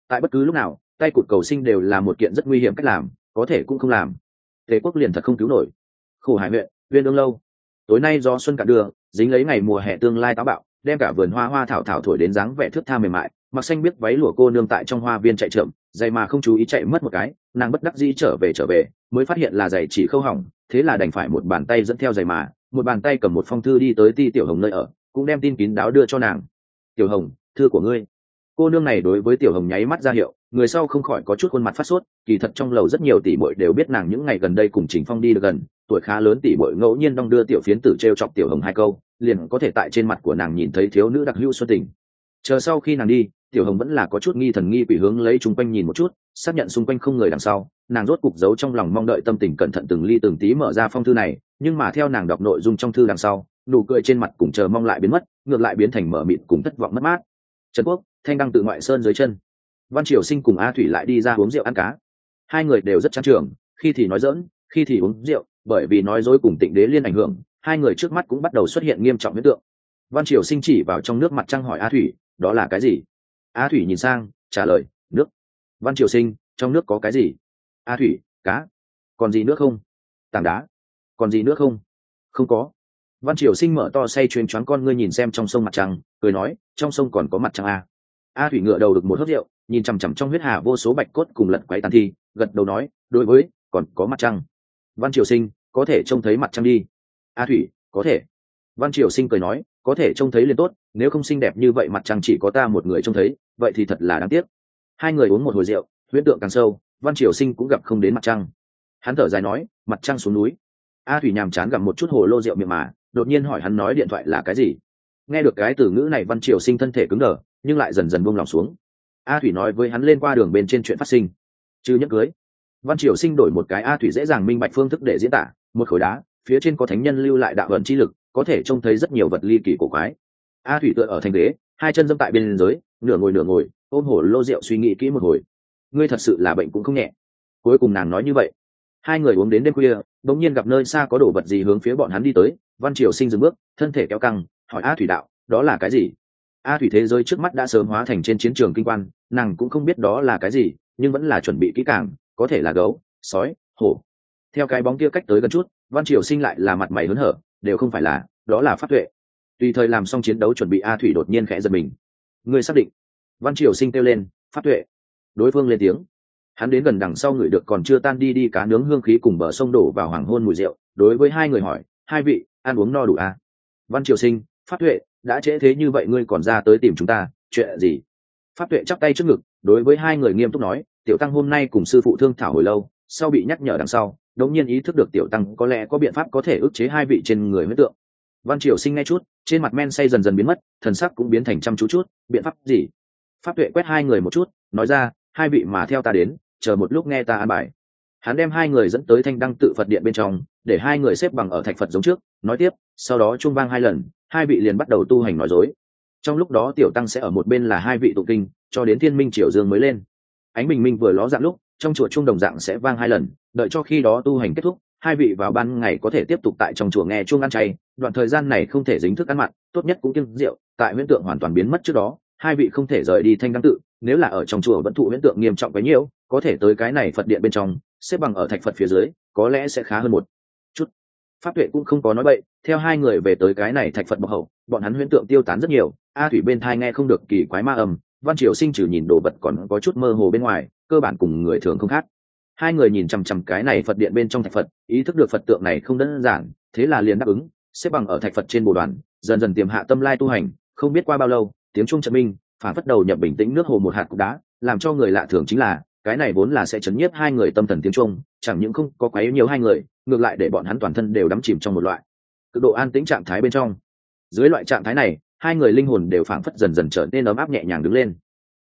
Tại bất cứ lúc nào, tay cụt cầu sinh đều là một kiện rất nguy hiểm cách làm, có thể cũng không làm. Tề quốc liền thật không cứu nổi. Khổ hải huyện, viên ương lâu. Tối nay do xuân cả đường, dính lấy ngày mùa hè tương lai táo bạo, đem cả vườn hoa hoa thảo thảo thổi đến dáng vẻ thước tha mềm mại. Mặc xanh biết váy lụa cô nương tại trong hoa viên chạy trượm giày mà không chú ý chạy mất một cái, nàng bất đắc dĩ trở về trở về, mới phát hiện là giày chỉ khâu hỏng, thế là đành phải một bàn tay dẫn theo giày mà, một bàn tay cầm một phong thư đi tới ti tiểu hồng nơi ở, cũng đem tin kín đáo đưa cho nàng tiểu hồng, thư của ngươi. Cô nương này đối với tiểu hồng nháy mắt ra hiệu, người sau không khỏi có chút khuôn mặt phát sốt, kỳ thật trong lầu rất nhiều tỷ bội đều biết nàng những ngày gần đây cùng trình phong đi được gần, tuổi khá lớn tỷ bội ngẫu nhiên đong đưa tiểu phiến tử t r e o chọc tiểu hồng hai câu, liền có thể tại trên mặt của nàng nhìn thấy thiếu nữ đặc hữu xuân tình. Chờ sau khi nàng đi, tiểu hồng vẫn là có chút nghi thần nghi quỷ hướng lấy chung quanh nhìn một chút, xác nhận xung quanh không người đằng sau, nàng rốt cục giấu trong lòng mong đợi tâm tình cẩn thận từng ly từng tí mở ra phong thư này, nhưng mà theo nàng đọc nội dung trong thư đằng sau nụ cười trên mặt cùng chờ mong lại biến mất, ngược lại biến thành mở mịt cùng thất vọng mất mát. Trần quốc, thanh đăng tự ngoại sơn dưới chân. Văn triều sinh cùng a thủy lại đi ra uống rượu ăn cá. Hai người đều rất trang trường, khi thì nói dỡn khi thì uống rượu, bởi vì nói dối cùng tịnh đế liên ảnh hưởng, hai người trước mắt cũng bắt đầu xuất hiện nghiêm trọng hiện tượng. Văn triều sinh chỉ vào trong nước mặt trăng hỏi a thủy, đó là cái gì? A thủy nhìn sang, trả lời, nước. Văn triều sinh, trong nước có cái gì? A thủy, cá. Còn gì nước không? Tảng đá. Còn gì nước không? Không có văn triều sinh mở to say chuyến choáng con ngươi nhìn xem trong sông mặt trăng, cười nói, trong sông còn có mặt trăng a a thủy ngựa đầu được một hớt rượu, nhìn chằm chằm trong huyết hà vô số bạch cốt cùng lật quấy tàn thi, gật đầu nói, đối với, còn có mặt trăng. Văn triều sinh, có thể trông thấy mặt trăng đi. A thủy, có thể. Văn triều sinh cười nói, có thể trông thấy liền tốt, nếu không xinh đẹp như vậy mặt trăng chỉ có ta một người trông thấy, vậy thì thật là đáng tiếc. Hai người uống một hồi rượu, huyễn tượng càng sâu, văn triều sinh cũng gặp không đến mặt trăng. Hắn thở dài nói, mặt trăng xuống núi. A thủy nhàm chán gặp một chút hồ lô rượu miệng mà đột nhiên hỏi hắn nói điện thoại là cái gì? Nghe được cái từ ngữ này, văn triều sinh thân thể cứng đờ, nhưng lại dần dần buông lòng xuống. A thủy nói với hắn lên qua đường bên trên chuyện phát sinh. Chứ nhất cưới. Văn triều sinh đổi một cái a thủy dễ dàng minh bạch phương thức để diễn tả. Một khối đá, phía trên có thánh nhân lưu lại đạo vận chi lực, có thể trông thấy rất nhiều vật ly kỳ cổ quái. A thủy tựa ở thành ghế, hai chân dâm tại bên dưới, nửa ngồi nửa ngồi ôm hổ lô rượu suy nghĩ kỹ một hồi. Ngươi thật sự là bệnh cũng không nhẹ. Cuối cùng nàng nói như vậy hai người uống đến đêm khuya, bỗng nhiên gặp nơi xa có đồ vật gì hướng phía bọn hắn đi tới. Văn triều sinh dừng bước, thân thể kéo căng, hỏi a thủy đạo, đó là cái gì? A thủy thế giới trước mắt đã sớm hóa thành trên chiến trường kinh quan, nàng cũng không biết đó là cái gì, nhưng vẫn là chuẩn bị kỹ càng, có thể là gấu, sói, hổ. Theo cái bóng kia cách tới gần chút, văn triều sinh lại là mặt mày hớn hở, đều không phải là, đó là pháp tuệ. Tùy thời làm xong chiến đấu chuẩn bị a thủy đột nhiên khẽ giật mình. Người xác định? Văn triều sinh kêu lên, pháp tuệ. Đối phương lên tiếng hắn đến gần đằng sau người được còn chưa tan đi đi cá nướng hương khí cùng bờ sông đổ vào hoàng hôn mùi rượu, đối với hai người hỏi, hai vị, ăn uống no đủ à? văn triều sinh Phát tuệ, đã trễ thế như vậy ngươi còn ra tới tìm chúng ta, chuyện gì? Phát tuệ chắp tay trước ngực, đối với hai người nghiêm túc nói, tiểu tăng hôm nay cùng sư phụ thương thảo hồi lâu, sau bị nhắc nhở đằng sau, đống nhiên ý thức được tiểu tăng có lẽ có biện pháp có thể ức chế hai vị trên người huyết tượng. Văn triều sinh ngay chút, trên mặt men say dần dần biến mất, thần sắc cũng biến thành chăm chú chút, biện pháp gì? Pháp tuệ quét hai người một chút, nói ra, hai vị mà theo ta đến chờ một lúc nghe ta an bài. Hắn đem hai người dẫn tới thanh đăng tự phật điện bên trong, để hai người xếp bằng ở thạch phật giống trước, nói tiếp, sau đó trung vang hai lần, hai vị liền bắt đầu tu hành nói dối. Trong lúc đó tiểu tăng sẽ ở một bên là hai vị tụ kinh, cho đến thiên minh triều dương mới lên. Ánh bình minh vừa ló dạng lúc, trong chùa trung đồng dạng sẽ vang hai lần, đợi cho khi đó tu hành kết thúc, hai vị vào ban ngày có thể tiếp tục tại trong chùa nghe chuông ăn chay. Đoạn thời gian này không thể dính thức ăn mặn, tốt nhất cũng kiêng rượu, tại huyễn tượng hoàn toàn biến mất trước đó, hai vị không thể rời đi thanh đăng tự, nếu là ở trong chùa vẫn thụ huyễn tượng nghiêm trọng bấy nhiêu có thể tới cái này phật điện bên trong, xếp bằng ở thạch phật phía dưới, có lẽ sẽ khá hơn một chút. Pháp tuệ cũng không có nói bậy, theo hai người về tới cái này thạch phật bọc hậu, bọn hắn huyễn tượng tiêu tán rất nhiều. A thủy bên thai nghe không được kỳ quái ma âm, văn triều sinh trừ nhìn đồ vật còn có chút mơ hồ bên ngoài, cơ bản cùng người thường không khác. Hai người nhìn chằm chằm cái này phật điện bên trong thạch phật, ý thức được phật tượng này không đơn giản, thế là liền đáp ứng, xếp bằng ở thạch phật trên bồ đoàn, dần dần tiềm hạ tâm lai tu hành, không biết qua bao lâu, tiếng trung trận minh phản phất đầu nhập bình tĩnh nước hồ một hạt cục đá, làm cho người lạ thường chính là cái này vốn là sẽ chấn nhiếp hai người tâm thần tiếng trung, chẳng những không có quấy nhiều hai người, ngược lại để bọn hắn toàn thân đều đắm chìm trong một loại cực độ an tĩnh trạng thái bên trong. Dưới loại trạng thái này, hai người linh hồn đều phảng phất dần dần trở nên ấm áp nhẹ nhàng đứng lên.